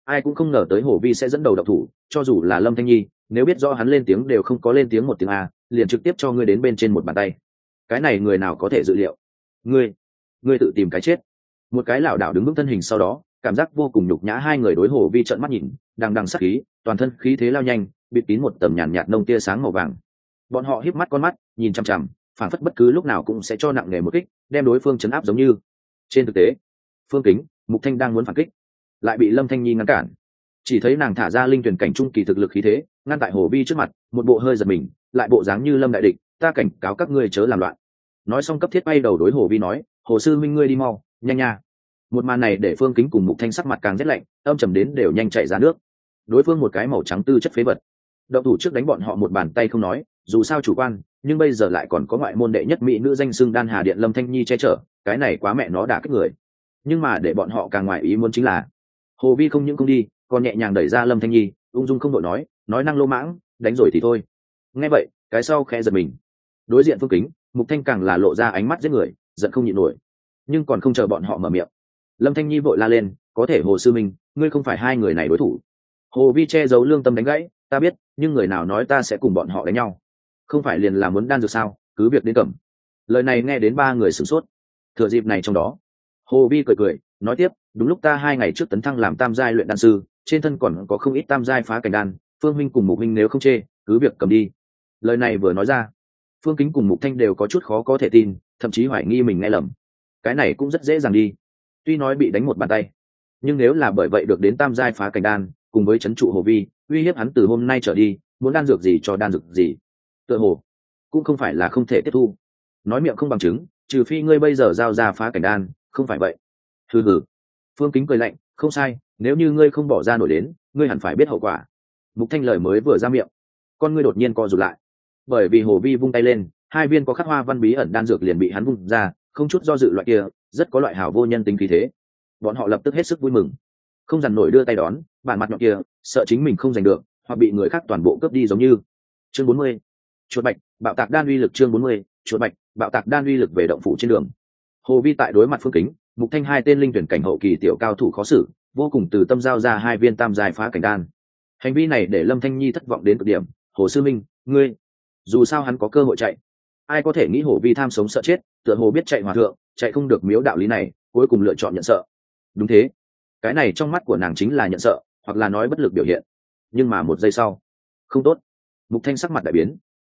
Speaker 1: ai cũng không ngờ tới hồ vi sẽ dẫn đầu độc thủ, cho dù là lâm thanh nhi, nếu biết rõ hắn lên tiếng đều không có lên tiếng một tiếng a liền trực tiếp cho ngươi đến bên trên một bàn tay. Cái này người nào có thể dự liệu? Ngươi ngươi tự tìm cái chết. Một cái lảo đảo đứng vững thân hình sau đó, cảm giác vô cùng nhục nhã hai người đối hồ vi trợn mắt nhìn, đằng đằng sắc khí, toàn thân khí thế lao nhanh, bịt kín một tầm nhàn nhạt nông tia sáng màu vàng. Bọn họ híp mắt con mắt, nhìn chằm chằm phản phất bất cứ lúc nào cũng sẽ cho nặng nề một kích, đem đối phương chấn áp giống như. Trên thực tế, phương kính, mục thanh đang muốn phản kích, lại bị lâm thanh nhi ngăn cản. Chỉ thấy nàng thả ra linh tuyển cảnh trung kỳ thực lực khí thế, ngăn tại hồ vi trước mặt, một bộ hơi giật mình lại bộ dáng như lâm đại địch, ta cảnh cáo các ngươi chớ làm loạn. Nói xong cấp thiết bay đầu đối hồ vi nói, hồ sư minh ngươi đi mau, nhanh nha. Một màn này để phương kính cùng mục thanh sắc mặt càng rét lạnh, âm trầm đến đều nhanh chạy ra nước. Đối phương một cái màu trắng tư chất phế vật. Động thủ trước đánh bọn họ một bàn tay không nói, dù sao chủ quan, nhưng bây giờ lại còn có ngoại môn đệ nhất mỹ nữ danh xưng đan hà điện lâm thanh nhi che chở, cái này quá mẹ nó đả kích người. Nhưng mà để bọn họ càng ngoài ý muốn chính là, hồ vi không những không đi, còn nhẹ nhàng đẩy ra lâm thanh nhi, ung dung không đội nói nói năng lô mãng, đánh rồi thì thôi nghe vậy, cái sau khẽ giật mình. Đối diện phương kính, mục thanh càng là lộ ra ánh mắt giết người, giận không nhịn nổi. Nhưng còn không chờ bọn họ mở miệng. Lâm thanh nhi vội la lên, có thể hồ sư minh, ngươi không phải hai người này đối thủ. Hồ vi che giấu lương tâm đánh gãy, ta biết, nhưng người nào nói ta sẽ cùng bọn họ đánh nhau? Không phải liền là muốn đan dược sao? Cứ việc đến cầm. Lời này nghe đến ba người sửng sốt. Thừa dịp này trong đó, hồ vi cười cười, nói tiếp, đúng lúc ta hai ngày trước tấn thăng làm tam giai luyện đan sư, trên thân còn có không ít tam giai phá cảnh đan, phương huynh cùng mục huynh nếu không chê, cứ việc cầm đi lời này vừa nói ra, phương kính cùng mục thanh đều có chút khó có thể tin, thậm chí hoài nghi mình nghe lầm. Cái này cũng rất dễ dàng đi. Tuy nói bị đánh một bàn tay, nhưng nếu là bởi vậy được đến tam giai phá cảnh đan, cùng với c h ấ n trụ hồ vi, uy hiếp hắn từ hôm nay trở đi, muốn đan dược gì cho đan dược gì. Tựa hồ, cũng không phải là không thể tiếp thu. Nói miệng không bằng chứng, trừ phi ngươi bây giờ giao ra phá cảnh đan, không phải vậy. Thư hử phương kính cười lạnh, không sai, nếu như ngươi không bỏ ra nổi đến, ngươi hẳn phải biết hậu quả. Mục thanh lời mới vừa ra miệng, con ngươi đột nhiên co rụt lại bởi vì hồ vi vung tay lên, hai viên có khắc hoa văn bí ẩn đan dược liền bị hắn vung ra, không chút do dự loại kia, rất có loại hảo vô nhân tính khí thế. Bọn họ lập tức hết sức vui mừng. Không dằn nổi đưa tay đón, bản mặt nhọn kia, sợ chính mình không giành được, hoặc bị người khác toàn bộ cướp đi giống như. Chương bốn mươi, chuột bạch, bạo tạc đan uy lực chương bốn mươi, chuột bạch, bạo tạc đan uy lực về động phủ trên đường. Hồ vi tại đối mặt phương kính, mục thanh hai tên linh tuyển cảnh hậu kỳ tiểu cao thủ khó xử, vô cùng từ tâm giao ra hai viên tam dài phá cảnh đan. Hành vi này để lâm thanh nhi thất vọng đến cực điểm. Hồ sư minh, ngươi dù sao hắn có cơ hội chạy. Ai có thể nghĩ hồ vi tham sống sợ chết, tựa hồ biết chạy hòa thượng, chạy không được miếu đạo lý này, cuối cùng lựa chọn nhận sợ. Đúng thế. Cái này trong mắt của nàng chính là nhận sợ, hoặc là nói bất lực biểu hiện. Nhưng mà một giây sau, không tốt. Mục thanh sắc mặt đại biến.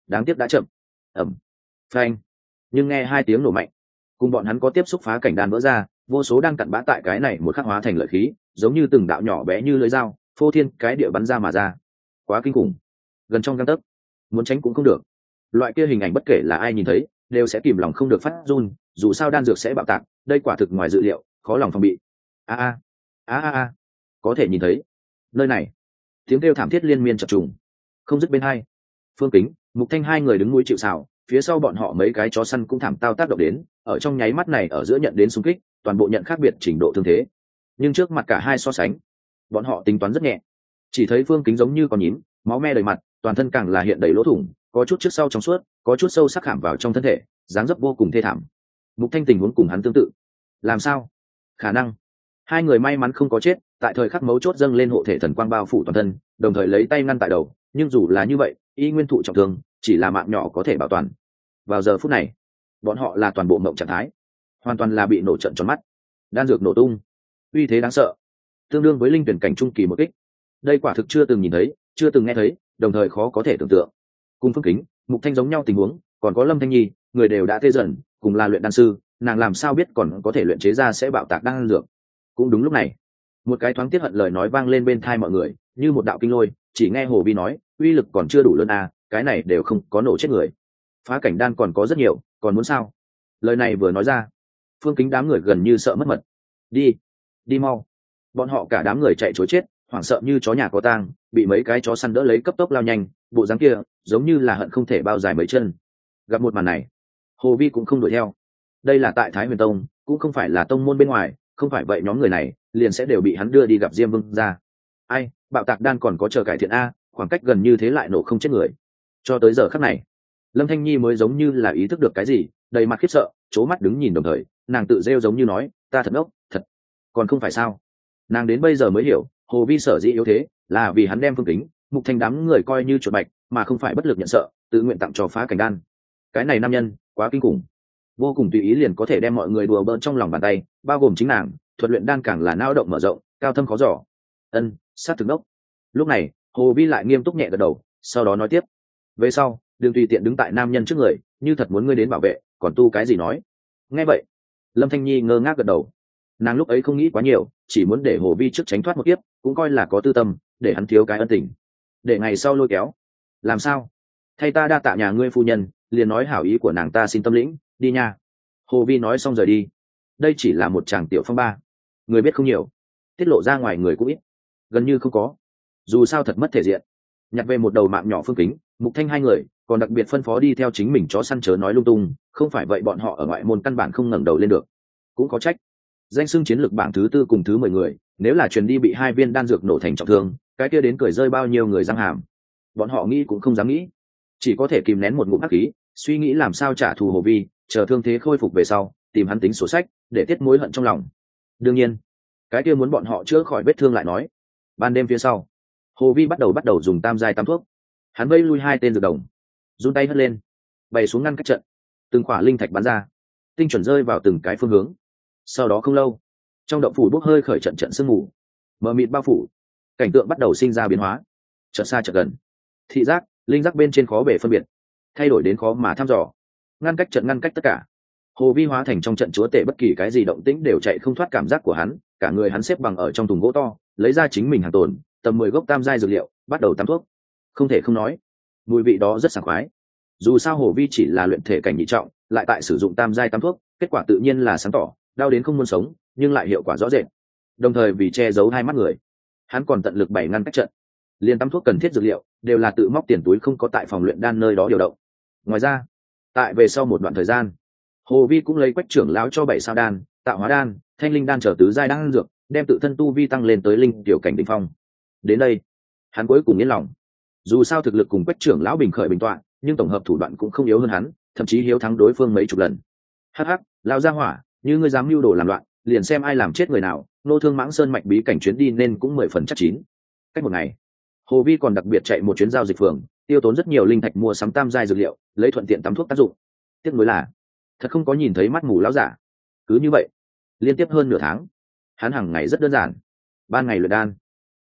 Speaker 1: Đáng tiếc đã chậm. Ẩm phanh. Nhưng nghe hai tiếng nổ mạnh. Cùng bọn hắn có tiếp xúc phá cảnh đàn vỡ ra, vô số đang cặn bã tại cái này một khắc hóa thành lợi khí, giống như từng đạo nhỏ bé như lưỡi dao, phô thiên cái địa bắn ra mà ra. Quá kinh khủng. Gần trong găng tấc muốn tránh cũng không được. Loại kia hình ảnh bất kể là ai nhìn thấy, đều sẽ kìm lòng không được phát run, dù sao đan dược sẽ bạo tạc, đây quả thực ngoài dự liệu, khó lòng phòng bị. A a a a a, có thể nhìn thấy. Nơi này, tiếng kêu thảm thiết liên miên chập trùng. Không dứt bên hai, phương kính, mục thanh hai người đứng núi chịu xào phía sau bọn họ mấy cái chó săn cũng thảm tao tác động đến, ở trong nháy mắt này ở giữa nhận đến xung kích, toàn bộ nhận khác biệt trình độ thương thế. Nhưng trước mặt cả hai so sánh, bọn họ tính toán rất nhẹ. Chỉ thấy phương kính giống như con nhím, máu me đầy mặt toàn thân càng là hiện đầy lỗ thủng, có chút trước sau trong suốt, có chút sâu sắc khảm vào trong thân thể, dáng dấp vô cùng thê thảm. Mục thanh tình huống cùng hắn tương tự. Làm sao? Khả năng. Hai người may mắn không có chết, tại thời khắc mấu chốt dâng lên hộ thể thần quang bao phủ toàn thân, đồng thời lấy tay ngăn tại đầu, nhưng dù là như vậy, y nguyên thụ trọng thương, chỉ là mạng nhỏ có thể bảo toàn. Vào giờ phút này, bọn họ là toàn bộ mộng trạng thái, hoàn toàn là bị nổ trận tròn mắt. Đan dược nổ tung. Uy thế đáng sợ. Tương đương với linh tuyển cảnh trung kỳ một kích. Đây quả thực chưa từng nhìn thấy, chưa từng nghe thấy đồng thời khó có thể tưởng tượng. Cùng phương kính, mục thanh giống nhau tình huống, còn có lâm thanh nhi, người đều đã tê dần, cùng là luyện đan sư, nàng làm sao biết còn có thể luyện chế ra sẽ bạo tạc đan dược. Cũng đúng lúc này, một cái thoáng tiết hận lời nói vang lên bên thai mọi người, như một đạo kinh lôi, chỉ nghe hồ vi nói, uy lực còn chưa đủ lớn à cái này đều không có nổ chết người. Phá cảnh đan còn có rất nhiều, còn muốn sao? Lời này vừa nói ra, phương kính đám người gần như sợ mất mật. Đi đi mau. Bọn họ cả đám người chạy chối chết, hoảng sợ như chó nhà có tang bị mấy cái chó săn đỡ lấy cấp tốc lao nhanh, bộ dáng kia giống như là hận không thể bao dài mấy chân. Gặp một màn này, hồ vi cũng không đuổi theo. Đây là tại thái huyền tông, cũng không phải là tông môn bên ngoài, không phải vậy nhóm người này liền sẽ đều bị hắn đưa đi gặp diêm vương ra. Ai, bạo tạc đan còn có chờ cải thiện a, khoảng cách gần như thế lại nổ không chết người. Cho tới giờ khắc này, lâm thanh nhi mới giống như là ý thức được cái gì, đầy mặt khiếp sợ c h ố mắt đứng nhìn đồng thời, nàng tự rêu giống như nói, ta thật ngốc, thật. Còn không phải sao? Nàng đến bây giờ mới hiểu hồ vi sở dĩ yếu thế là vì hắn đem phương kính, mục thành đám người coi như chuột bạch, mà không phải bất lực nhận sợ, tự nguyện tặng cho phá cảnh đan. Cái này nam nhân, quá kinh khủng. Vô cùng tùy ý liền có thể đem mọi người đùa bỡn trong lòng bàn tay, bao gồm chính nàng, thuật luyện đan càng là nao động mở rộng, cao thâm khó giỏ ân, sát thực đốc. Lúc này, hồ vi lại nghiêm túc nhẹ gật đầu, sau đó nói tiếp. Về sau, đừng tùy tiện đứng tại nam nhân trước người, như thật muốn ngươi đến bảo vệ, còn tu cái gì nói? Nghe vậy, lâm thanh nhi ngơ ngác gật đầu nàng lúc ấy không nghĩ quá nhiều, chỉ muốn để hồ vi trước tránh thoát một tiếp cũng coi là có tư tâm, để hắn thiếu cái ân tình. Để ngày sau lôi kéo. Làm sao? Thay ta đa tạ nhà ngươi phu nhân, liền nói hảo ý của nàng ta xin tâm lĩnh, đi nha. Hồ vi nói xong rời đi. Đây chỉ là một chàng tiểu phong ba. Người biết không nhiều. Tiết lộ ra ngoài người cũng ít. Gần như không có. Dù sao thật mất thể diện. Nhặt về một đầu mạng nhỏ phương kính, mục thanh hai người, còn đặc biệt phân phó đi theo chính mình chó săn chớ nói lung tung, không phải vậy bọn họ ở ngoại môn căn bản không ngẩng đầu lên được. Cũng có trách danh xưng chiến lược bảng thứ tư cùng thứ mười người, nếu là truyền đi bị hai viên đan dược nổ thành trọng thương, cái kia đến cười rơi bao nhiêu người răng hàm. Bọn họ nghĩ cũng không dám nghĩ. Chỉ có thể kìm nén một ngụm hắc khí, suy nghĩ làm sao trả thù hồ vi, chờ thương thế khôi phục về sau, tìm hắn tính sổ sách, để tiết mối hận trong lòng. Đương nhiên, cái kia muốn bọn họ chữa khỏi vết thương lại nói. Ban đêm phía sau, hồ vi bắt đầu bắt đầu dùng tam giai tam thuốc. Hắn vây lui hai tên dược đồng, run tay hất lên, bày xuống ngăn cách trận, từng khỏa linh thạch bắn ra, tinh chuẩn rơi vào từng cái phương hướng sau đó không lâu, trong động phủ bốc hơi khởi trận trận sương mù, mờ mịt bao phủ, cảnh tượng bắt đầu sinh ra biến hóa, chợt xa chợt gần. Thị giác, linh giác bên trên khó bể phân biệt, thay đổi đến khó mà thăm dò, ngăn cách trận ngăn cách tất cả. Hồ vi hóa thành trong trận chúa tể bất kỳ cái gì động tĩnh đều chạy không thoát cảm giác của hắn, cả người hắn xếp bằng ở trong thùng gỗ to, lấy ra chính mình hàng tồn, tầm mười gốc tam giai dược liệu, bắt đầu tắm thuốc. Không thể không nói, mùi vị đó rất sảng khoái. Dù sao hồ vi chỉ là luyện thể cảnh nhị trọng, lại tại sử dụng tam giai tam thuốc, kết quả tự nhiên là sáng tỏ đau đến không muốn sống, nhưng lại hiệu quả rõ rệt. Đồng thời vì che giấu hai mắt người, hắn còn tận lực bảy ngăn cách trận. Liền tắm thuốc cần thiết dược liệu đều là tự móc tiền túi không có tại phòng luyện đan nơi đó điều động. Ngoài ra, tại về sau một đoạn thời gian, hồ vi cũng lấy quách trưởng lão cho bảy sao đan, tạo hóa đan, thanh linh đan trở tứ giai đan dược, đem tự thân tu vi tăng lên tới linh tiểu cảnh đ ỉ n h phong. Đến đây, hắn cuối cùng yên lòng. Dù sao thực lực cùng quách trưởng lão bình khởi bình tọa nhưng tổng hợp thủ đoạn cũng không yếu hơn hắn, thậm chí hiếu thắng đối phương mấy chục lần. Hh lao ra hỏa như ngươi dám mưu đồ làm loạn, liền xem ai làm chết người nào, nô thương mãng sơn mạch bí cảnh chuyến đi nên cũng mười phần chắc chín. Cách một ngày, hồ vi còn đặc biệt chạy một chuyến giao dịch phường, tiêu tốn rất nhiều linh thạch mua sắm tam giai dược liệu, lấy thuận tiện tắm thuốc tác dụng. Tiếc nuối là, thật không có nhìn thấy mắt mù lão giả. Cứ như vậy, liên tiếp hơn nửa tháng, hắn hàng ngày rất đơn giản. Ban ngày luyện đan,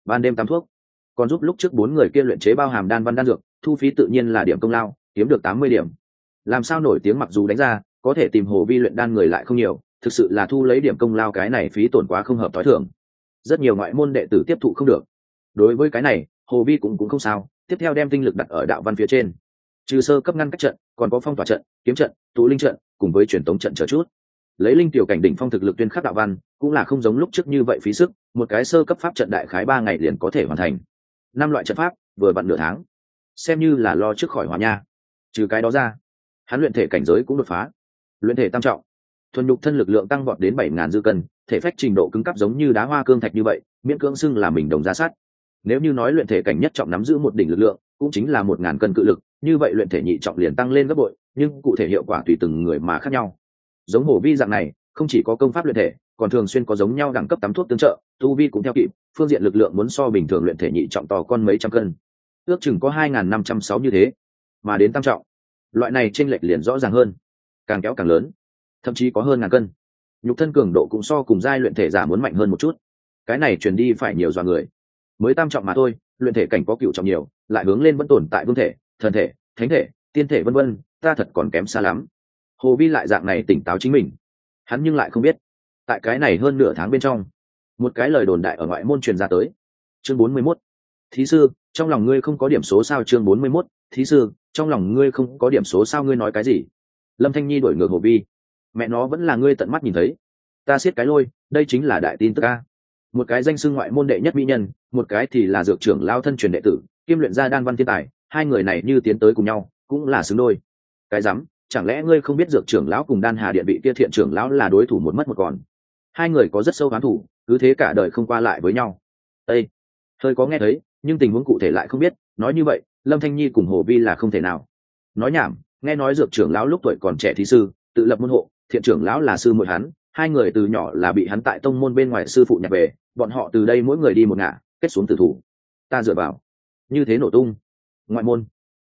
Speaker 1: ban đêm tắm thuốc. Còn giúp lúc trước bốn người kia luyện chế bao hàm đan văn đan dược, thu phí tự nhiên là điểm công lao, kiếm được tám mươi điểm. Làm sao nổi tiếng mặc dù đánh ra, có thể tìm hồ vi luyện đan người lại không nhiều thực sự là thu lấy điểm công lao cái này phí tổn quá không hợp t h ó i thường. Rất nhiều ngoại môn đệ tử tiếp thụ không được. Đối với cái này, hồ vi cũng cũng không sao, tiếp theo đem tinh lực đặt ở đạo văn phía trên. Trừ sơ cấp ngăn cách trận, còn có phong tỏa trận, kiếm trận, tụ linh trận, cùng với truyền tống trận chờ chút. Lấy linh tiểu cảnh đỉnh phong thực lực tuyên khắc đạo văn, cũng là không giống lúc trước như vậy phí sức, một cái sơ cấp pháp trận đại khái ba ngày liền có thể hoàn thành. Năm loại trận pháp, vừa vặn nửa tháng. Xem như là lo trước khỏi hòa nha. Trừ cái đó ra, hắn luyện thể cảnh giới cũng đột phá. Luyện thể tam trọng thuần nhục thân lực lượng tăng vọt đến bảy ngàn dư cân, thể phách trình độ cứng cấp giống như đá hoa cương thạch như vậy, miễn cưỡng xưng là mình đồng giá sát. Nếu như nói luyện thể cảnh nhất trọng nắm giữ một đỉnh lực lượng, cũng chính là một ngàn cân cự lực, như vậy luyện thể nhị trọng liền tăng lên gấp bội, nhưng cụ thể hiệu quả tùy từng người mà khác nhau. Giống hổ vi dạng này, không chỉ có công pháp luyện thể, còn thường xuyên có giống nhau đẳng cấp tắm thuốc tương trợ, tu vi cũng theo kịp, phương diện lực lượng muốn so bình thường luyện thể nhị trọng to con mấy trăm cân. Ước chừng có hai n g h n năm trăm sáu như thế, mà đến tam trọng. Loại này t r ê n lệch liền rõ ràng hơn. Càng kéo càng lớn thậm chí có hơn ngàn cân. Nhục thân cường độ cũng so cùng giai luyện thể giả muốn mạnh hơn một chút. Cái này truyền đi phải nhiều dọa người. Mới tam trọng mà thôi luyện thể cảnh có cựu trọng nhiều lại hướng lên vẫn tồn tại vương thể thần thể thánh thể tiên thể vân vân ta thật còn kém xa lắm. Hồ vi lại dạng này tỉnh táo chính mình. Hắn nhưng lại không biết. Tại cái này hơn nửa tháng bên trong một cái lời đồn đại ở ngoại môn truyền ra tới. Chương bốn mươi 41. thí sư trong lòng ngươi không có điểm số sao? Chương bốn mươi 41, thí sư trong lòng ngươi không có điểm số sao? Ngươi nói cái gì? Lâm thanh nhi đổi ngược hồ vi mẹ nó vẫn là ngươi tận mắt nhìn thấy. Ta siết cái lôi, đây chính là đại tin tức ca một cái danh xưng ngoại môn đệ nhất mỹ nhân, một cái thì là dược trưởng lao thân truyền đệ tử, kiêm luyện gia đan văn thiên tài, hai người này như tiến tới cùng nhau, cũng là xứng đôi. Cái rắm, chẳng lẽ ngươi không biết dược trưởng lão cùng đan hà điện bị kia thiện trưởng lão là đối thủ một mất một còn? Hai người có rất sâu hoán thủ, cứ thế cả đời không qua lại với nhau. Ây hơi có nghe thấy, nhưng tình huống cụ thể lại không biết, nói như vậy, lâm thanh nhi cùng hồ vi là không thể nào. Nói nhảm, nghe nói dược trưởng lão lúc tuổi còn trẻ thí sư, tự lập môn hộ thiện trưởng lão là sư muội hắn, hai người từ nhỏ là bị hắn tại tông môn bên ngoài sư phụ nhặt về, bọn họ từ đây mỗi người đi một ngả, kết xuống tử thủ. Ta dựa vào. Như thế nổ tung. Ngoại môn.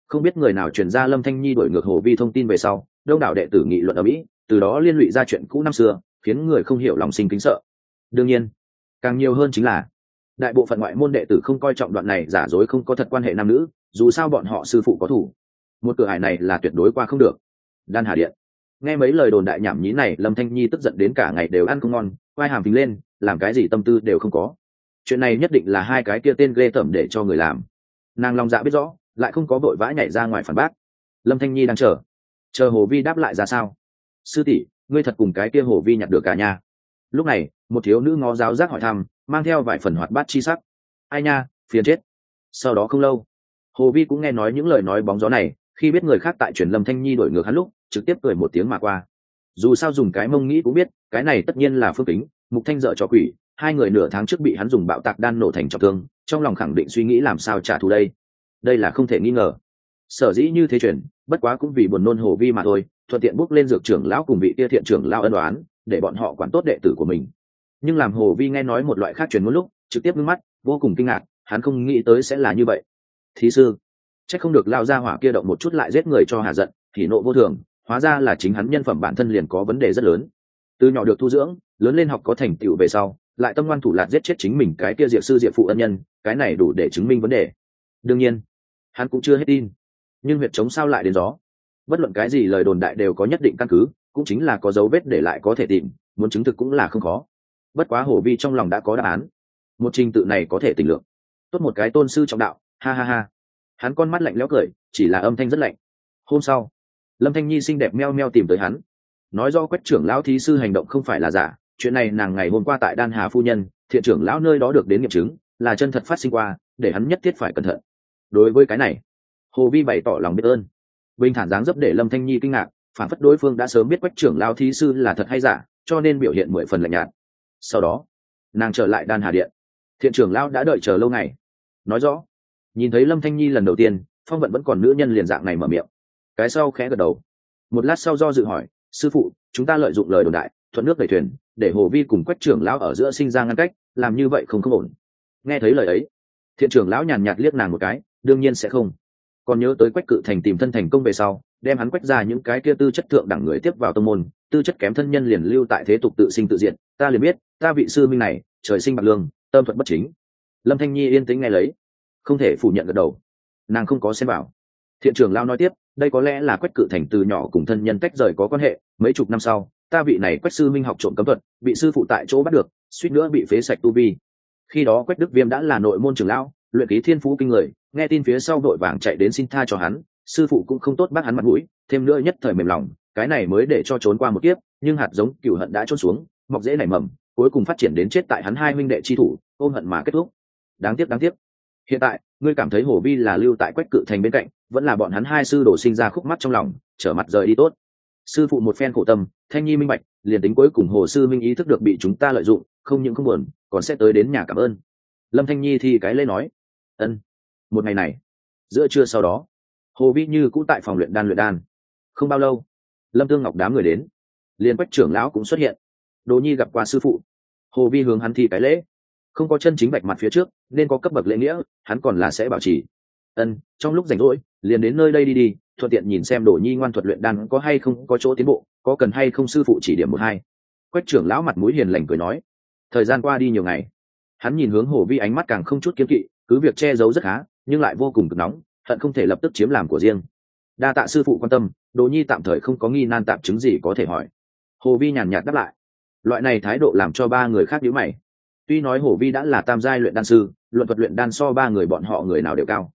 Speaker 1: Không biết người nào truyền ra lâm thanh nhi đổi ngược hồ vi thông tin về sau, đông đảo đệ tử nghị luận ở mỹ, từ đó liên lụy ra chuyện cũ năm xưa, khiến người không hiểu lòng sinh kính sợ. Đương nhiên, càng nhiều hơn chính là, đại bộ phận ngoại môn đệ tử không coi trọng đoạn này giả dối không có thật quan hệ nam nữ, dù sao bọn họ sư phụ có thủ. Một cửa hải này là tuyệt đối qua không được. Đan hà điện nghe mấy lời đồn đại nhảm nhí này, lâm thanh nhi tức giận đến cả ngày đều ăn không ngon vai hàm phình lên, làm cái gì tâm tư đều không có. Chuyện này nhất định là hai cái kia tên ghê tởm để cho người làm. Nàng lòng dạ biết rõ, lại không có vội vã nhảy ra ngoài phản bác. Lâm thanh nhi đang chờ. Chờ hồ vi đáp lại ra sao? Sư tỷ, ngươi thật cùng cái kia hồ vi nhặt được cả nhà. Lúc này, một thiếu nữ ngó giáo giác hỏi thăm, mang theo vài phần hoạt bát chi sắc. Ai nha, phiền chết. Sau đó không lâu, hồ vi cũng nghe nói những lời nói bóng gió này, khi biết người khác tại truyền lâm thanh nhi đổi ngược hắn lúc trực tiếp cười một tiếng mà qua. Dù sao dùng cái mông nghĩ cũng biết, cái này tất nhiên là phương tính mục thanh dợ cho quỷ, hai người nửa tháng trước bị hắn dùng bạo tạc đan nổ thành trọng thương, trong lòng khẳng định suy nghĩ làm sao trả thù đây. Đây là không thể nghi ngờ. Sở dĩ như thế chuyển, bất quá cũng vì buồn nôn hồ vi mà thôi, thuận tiện bước lên dược trưởng lão cùng vị tia thiện trưởng lão ân đoán để bọn họ quản tốt đệ tử của mình. Nhưng làm hồ vi nghe nói một loại khác truyền một lúc, trực tiếp ngưng mắt, vô cùng kinh ngạc, hắn không nghĩ tới sẽ là như vậy. Thí sư c h ắ c không được lao ra hỏa kia động một chút lại giết người cho hà giận, thì nộ vô thường hóa ra là chính hắn nhân phẩm bản thân liền có vấn đề rất lớn. Từ nhỏ được thu dưỡng, lớn lên học có thành tựu về sau, lại tâm ngoan thủ lạt giết chết chính mình cái kia diệp sư diệp phụ ân nhân, cái này đủ để chứng minh vấn đề. Đương nhiên, hắn cũng chưa hết tin. Nhưng huyệt chống sao lại đến gió? Bất luận cái gì lời đồn đại đều có nhất định căn cứ, cũng chính là có dấu vết để lại có thể tìm, muốn chứng thực cũng là không khó. Bất quá hồ vi trong lòng đã có đáp án. Một trình tự này có thể tình lượng. Tốt một cái tôn sư trọng đạo, ha ha ha. Hắn con mắt lạnh lẽo cười, chỉ là âm thanh rất lạnh. Hôm sau lâm thanh nhi xinh đẹp meo meo tìm tới hắn. Nói do quách trưởng lão thí sư hành động không phải là giả, chuyện này nàng ngày hôm qua tại đan hà phu nhân, thiện trưởng lão nơi đó được đến nghiệm chứng, là chân thật phát sinh qua, để hắn nhất thiết phải cẩn thận. Đối với cái này, hồ vi bày tỏ lòng biết ơn. Bình thản dáng dấp để lâm thanh nhi kinh ngạc, phản phất đối phương đã sớm biết quách trưởng lao thí sư là thật hay giả, cho nên biểu hiện mười phần lạnh nhạt. Sau đó, nàng trở lại đan hà điện. Thiện trưởng lao đã đợi chờ lâu ngày. Nói rõ, nhìn thấy lâm thanh nhi lần đầu tiên, phong vận vẫn còn nữ nhân liền dạng này mở miệng cái sau khẽ gật đầu. Một lát sau do dự hỏi, sư phụ, chúng ta lợi dụng lời đồn đại, thuận nước đẩy thuyền, để hồ vi cùng quách trưởng lão ở giữa sinh ra ngăn cách, làm như vậy không không ổn. Nghe thấy lời ấy, thiện trưởng lão nhàn nhạt liếc nàng một cái, đương nhiên sẽ không. Còn nhớ tới quách cự thành tìm thân thành công về sau, đem hắn quách ra những cái kia tư chất thượng đẳng người tiếp vào tông môn, tư chất kém thân nhân liền lưu tại thế tục tự sinh tự diện. Ta liền biết, ta vị sư minh này, trời sinh bạc lương, tâm thuận bất chính. Lâm thanh nhi yên tĩnh nghe lấy, không thể phủ nhận gật đầu. Nàng không có xem bảo thiện trưởng lao nói tiếp đây có lẽ là quách cự thành từ nhỏ cùng thân nhân tách rời có quan hệ, mấy chục năm sau, ta vị này quách sư minh học trộm cấm thuật, bị sư phụ tại chỗ bắt được, suýt nữa bị phế sạch tu vi. Khi đó quách đức viêm đã là nội môn trưởng lão, luyện ký thiên phú kinh người, nghe tin phía sau đội vàng chạy đến xin tha cho hắn, sư phụ cũng không tốt bác hắn mặt mũi, thêm nữa nhất thời mềm lòng, cái này mới để cho trốn qua một kiếp, nhưng hạt giống cựu hận đã trôn xuống, mọc dễ nảy mầm, cuối cùng phát triển đến chết tại hắn hai minh đệ chi thủ, ôm hận mà kết thúc. Đáng tiếc đáng tiếc. Hiện tại, ngươi cảm thấy hồ vi là lưu tại quách cự thành bên cạnh vẫn là bọn hắn hai sư đổ sinh ra khúc mắt trong lòng, trở mặt rời đi tốt. Sư phụ một phen khổ tâm, thanh nhi minh bạch, liền tính cuối cùng hồ sư minh ý thức được bị chúng ta lợi dụng, không những không buồn, còn sẽ tới đến nhà cảm ơn. Lâm thanh nhi thì cái lê nói, ân, một ngày này, giữa trưa sau đó, hồ vi như cũng tại phòng luyện đan luyện đan. Không bao lâu, lâm tương ngọc đám người đến, liền quách trưởng lão cũng xuất hiện. Đồ nhi gặp qua sư phụ. Hồ vi hướng hắn thi cái lễ. Không có chân chính bạch mặt phía trước, nên có cấp bậc lễ nghĩa, hắn còn là sẽ bảo trì. Ân, trong lúc rảnh rỗi liền đến nơi đây đi đi, thuận tiện nhìn xem đồ nhi ngoan thuật luyện đan có hay không, có chỗ tiến bộ, có cần hay không sư phụ chỉ điểm một hai. Quách trưởng lão mặt mũi hiền lành cười nói, thời gian qua đi nhiều ngày, hắn nhìn hướng hồ vi ánh mắt càng không chút kiếm kỵ, cứ việc che giấu rất khá, nhưng lại vô cùng cực nóng, hận không thể lập tức chiếm làm của riêng. Đa tạ sư phụ quan tâm, đồ nhi tạm thời không có nghi nan tạm chứng gì có thể hỏi. Hồ vi nhàn nhạt đáp lại, loại này thái độ làm cho ba người khác nhữ mày. Tuy nói hồ vi đã là tam giai luyện đan sư, luận thuật luyện đan so ba người bọn họ người nào đều cao,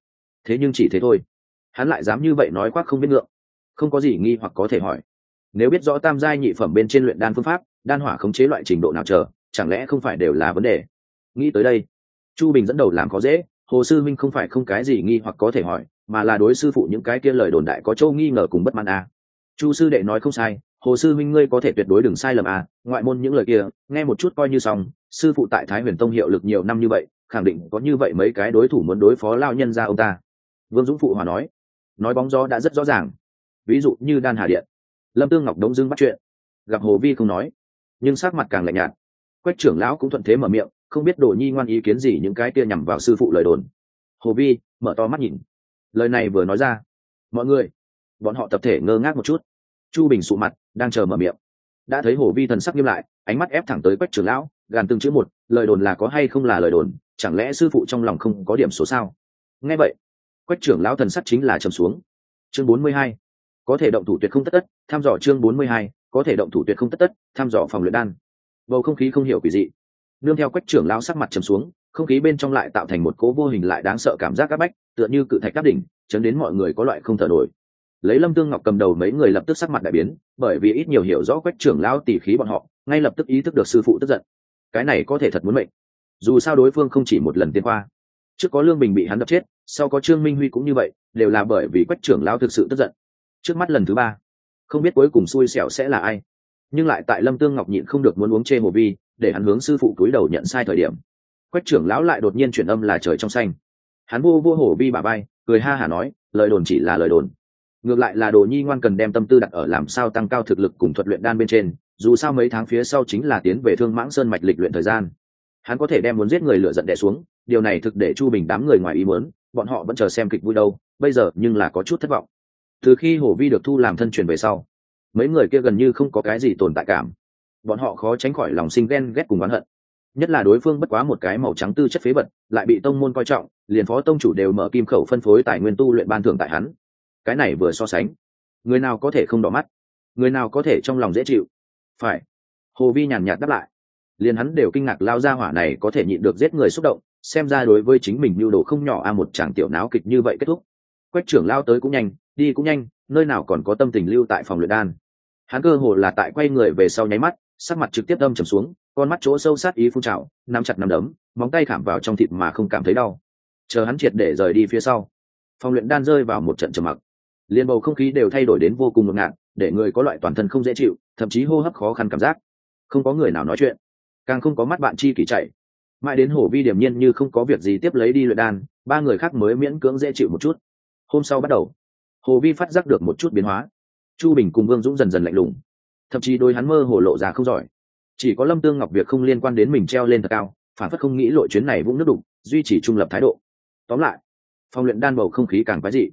Speaker 1: thế nhưng chỉ thế thôi hắn lại dám như vậy nói khoác không biết ngượng. Không có gì nghi hoặc có thể hỏi. Nếu biết rõ tam giai nhị phẩm bên trên luyện đan phương pháp, đan hỏa khống chế loại trình độ nào chờ, chẳng lẽ không phải đều là vấn đề? Nghĩ tới đây, chu bình dẫn đầu làm khó dễ, hồ sư minh không phải không cái gì nghi hoặc có thể hỏi, mà là đối sư phụ những cái kia lời đồn đại có châu nghi ngờ cùng bất mãn à. chu sư đệ nói không sai, hồ sư minh ngươi có thể tuyệt đối đừng sai lầm à ngoại môn những lời kia, nghe một chút coi như xong, sư phụ tại thái huyền tông hiệu lực nhiều năm như vậy, khẳng định có như vậy mấy cái đối thủ muốn đối phó lao nhân ra ông ta. Vương dũng phụ hòa nói nói bóng gió đã rất rõ ràng. Ví dụ như đan hà điện. Lâm tương ngọc đống dưng bắt chuyện. Gặp hồ vi không nói. Nhưng sắc mặt càng lạnh nhạt. Quách trưởng lão cũng thuận thế mở miệng, không biết đồ nhi ngoan ý kiến gì những cái kia nhằm vào sư phụ lời đồn. Hồ vi, mở to mắt nhìn. Lời này vừa nói ra, mọi người, bọn họ tập thể ngơ ngác một chút. Chu bình sụ mặt, đang chờ mở miệng. Đã thấy hồ vi thần sắc nghiêm lại, ánh mắt ép thẳng tới quách trưởng lão, gàn từng chữ một, lời đồn là có hay không là lời đồn, chẳng lẽ sư phụ trong lòng không có điểm số sao? Nghe vậy quách trưởng lão thần sắc chính là trầm xuống. Chương bốn mươi hai. Có thể động thủ tuyệt không tất tất, tham dò chương bốn mươi hai, có thể động thủ tuyệt không tất tất, tham dò phòng luyện đan. Bầu không khí không hiểu quỷ dị. Nương theo quách trưởng lão sắc mặt trầm xuống, không khí bên trong lại tạo thành một cố vô hình lại đáng sợ cảm giác áp bách, tựa như cự thạch đáp đỉnh, chấn đến mọi người có loại không thở nổi. Lấy lâm tương ngọc cầm đầu mấy người lập tức sắc mặt đại biến, bởi vì ít nhiều hiểu rõ quách trưởng lão tỉ khí bọn họ, ngay lập tức ý thức được sư phụ tức giận. Cái này có thể thật muốn mệnh. Dù sao đối phương không chỉ một lần tiên qua trước có lương bình bị hắn đập chết, sau có trương minh huy cũng như vậy, đều là bởi vì quách trưởng lão thực sự tức giận. Trước mắt lần thứ ba, không biết cuối cùng xui xẻo sẽ là ai. Nhưng lại tại lâm tương ngọc nhịn không được muốn uống chê hồ vi để hắn hướng sư phụ cúi đầu nhận sai thời điểm. Quách trưởng lão lại đột nhiên chuyển âm là trời trong xanh. Hắn vô vô hổ vi bà bay cười ha hả nói, lời đồn chỉ là lời đồn. Ngược lại là đồ nhi ngoan cần đem tâm tư đặt ở làm sao tăng cao thực lực cùng thuật luyện đan bên trên, dù sao mấy tháng phía sau chính là tiến về thương mãng sơn mạch lịch luyện thời gian. Hắn có thể đem muốn giết người lựa giận đẻ xuống điều này thực để chu bình đám người ngoài ý muốn, bọn họ vẫn chờ xem kịch vui đâu, bây giờ nhưng là có chút thất vọng. Từ khi hồ vi được thu làm thân truyền về sau, mấy người kia gần như không có cái gì tồn tại cảm. Bọn họ khó tránh khỏi lòng sinh ghen ghét cùng oán hận. Nhất là đối phương bất quá một cái màu trắng tư chất phế vật, lại bị tông môn coi trọng, liền phó tông chủ đều mở kim khẩu phân phối tài nguyên tu luyện ban thưởng tại hắn. Cái này vừa so sánh, người nào có thể không đỏ mắt? Người nào có thể trong lòng dễ chịu? Phải. Hồ vi nhàn nhạt đáp lại. Liền hắn đều kinh ngạc lao ra hỏa này có thể nhịn được giết người xúc động xem ra đối với chính mình nhu đồ không nhỏ a, một chàng tiểu náo kịch như vậy kết thúc. Quách trưởng lao tới cũng nhanh, đi cũng nhanh, nơi nào còn có tâm tình lưu tại phòng luyện đan. Hắn cơ hồ là tại quay người về sau nháy mắt, sắc mặt trực tiếp đâm trầm xuống, con mắt chỗ sâu sát ý phun trào, nắm chặt nắm đấm, móng tay khảm vào trong thịt mà không cảm thấy đau. Chờ hắn triệt để rời đi phía sau, phòng luyện đan rơi vào một trận trầm mặc. Liền bầu không khí đều thay đổi đến vô cùng ngột ngạt, để người có loại toàn thân không dễ chịu, thậm chí hô hấp khó khăn cảm giác. Không có người nào nói chuyện, càng không có mắt bạn chi kỷ chạy mãi đến hổ vi điểm nhiên như không có việc gì tiếp lấy đi luyện đan, ba người khác mới miễn cưỡng dễ chịu một chút. Hôm sau bắt đầu hồ vi phát giác được một chút biến hóa. Chu bình cùng vương dũng dần dần lạnh lùng. Thậm chí đôi hắn mơ hồ lộ ra không giỏi. Chỉ có lâm tương ngọc việc không liên quan đến mình treo lên thật cao, phản phất không nghĩ lội chuyến này vũng nước đục, duy trì trung lập thái độ. Tóm lại phong luyện đan bầu không khí càng quái dị.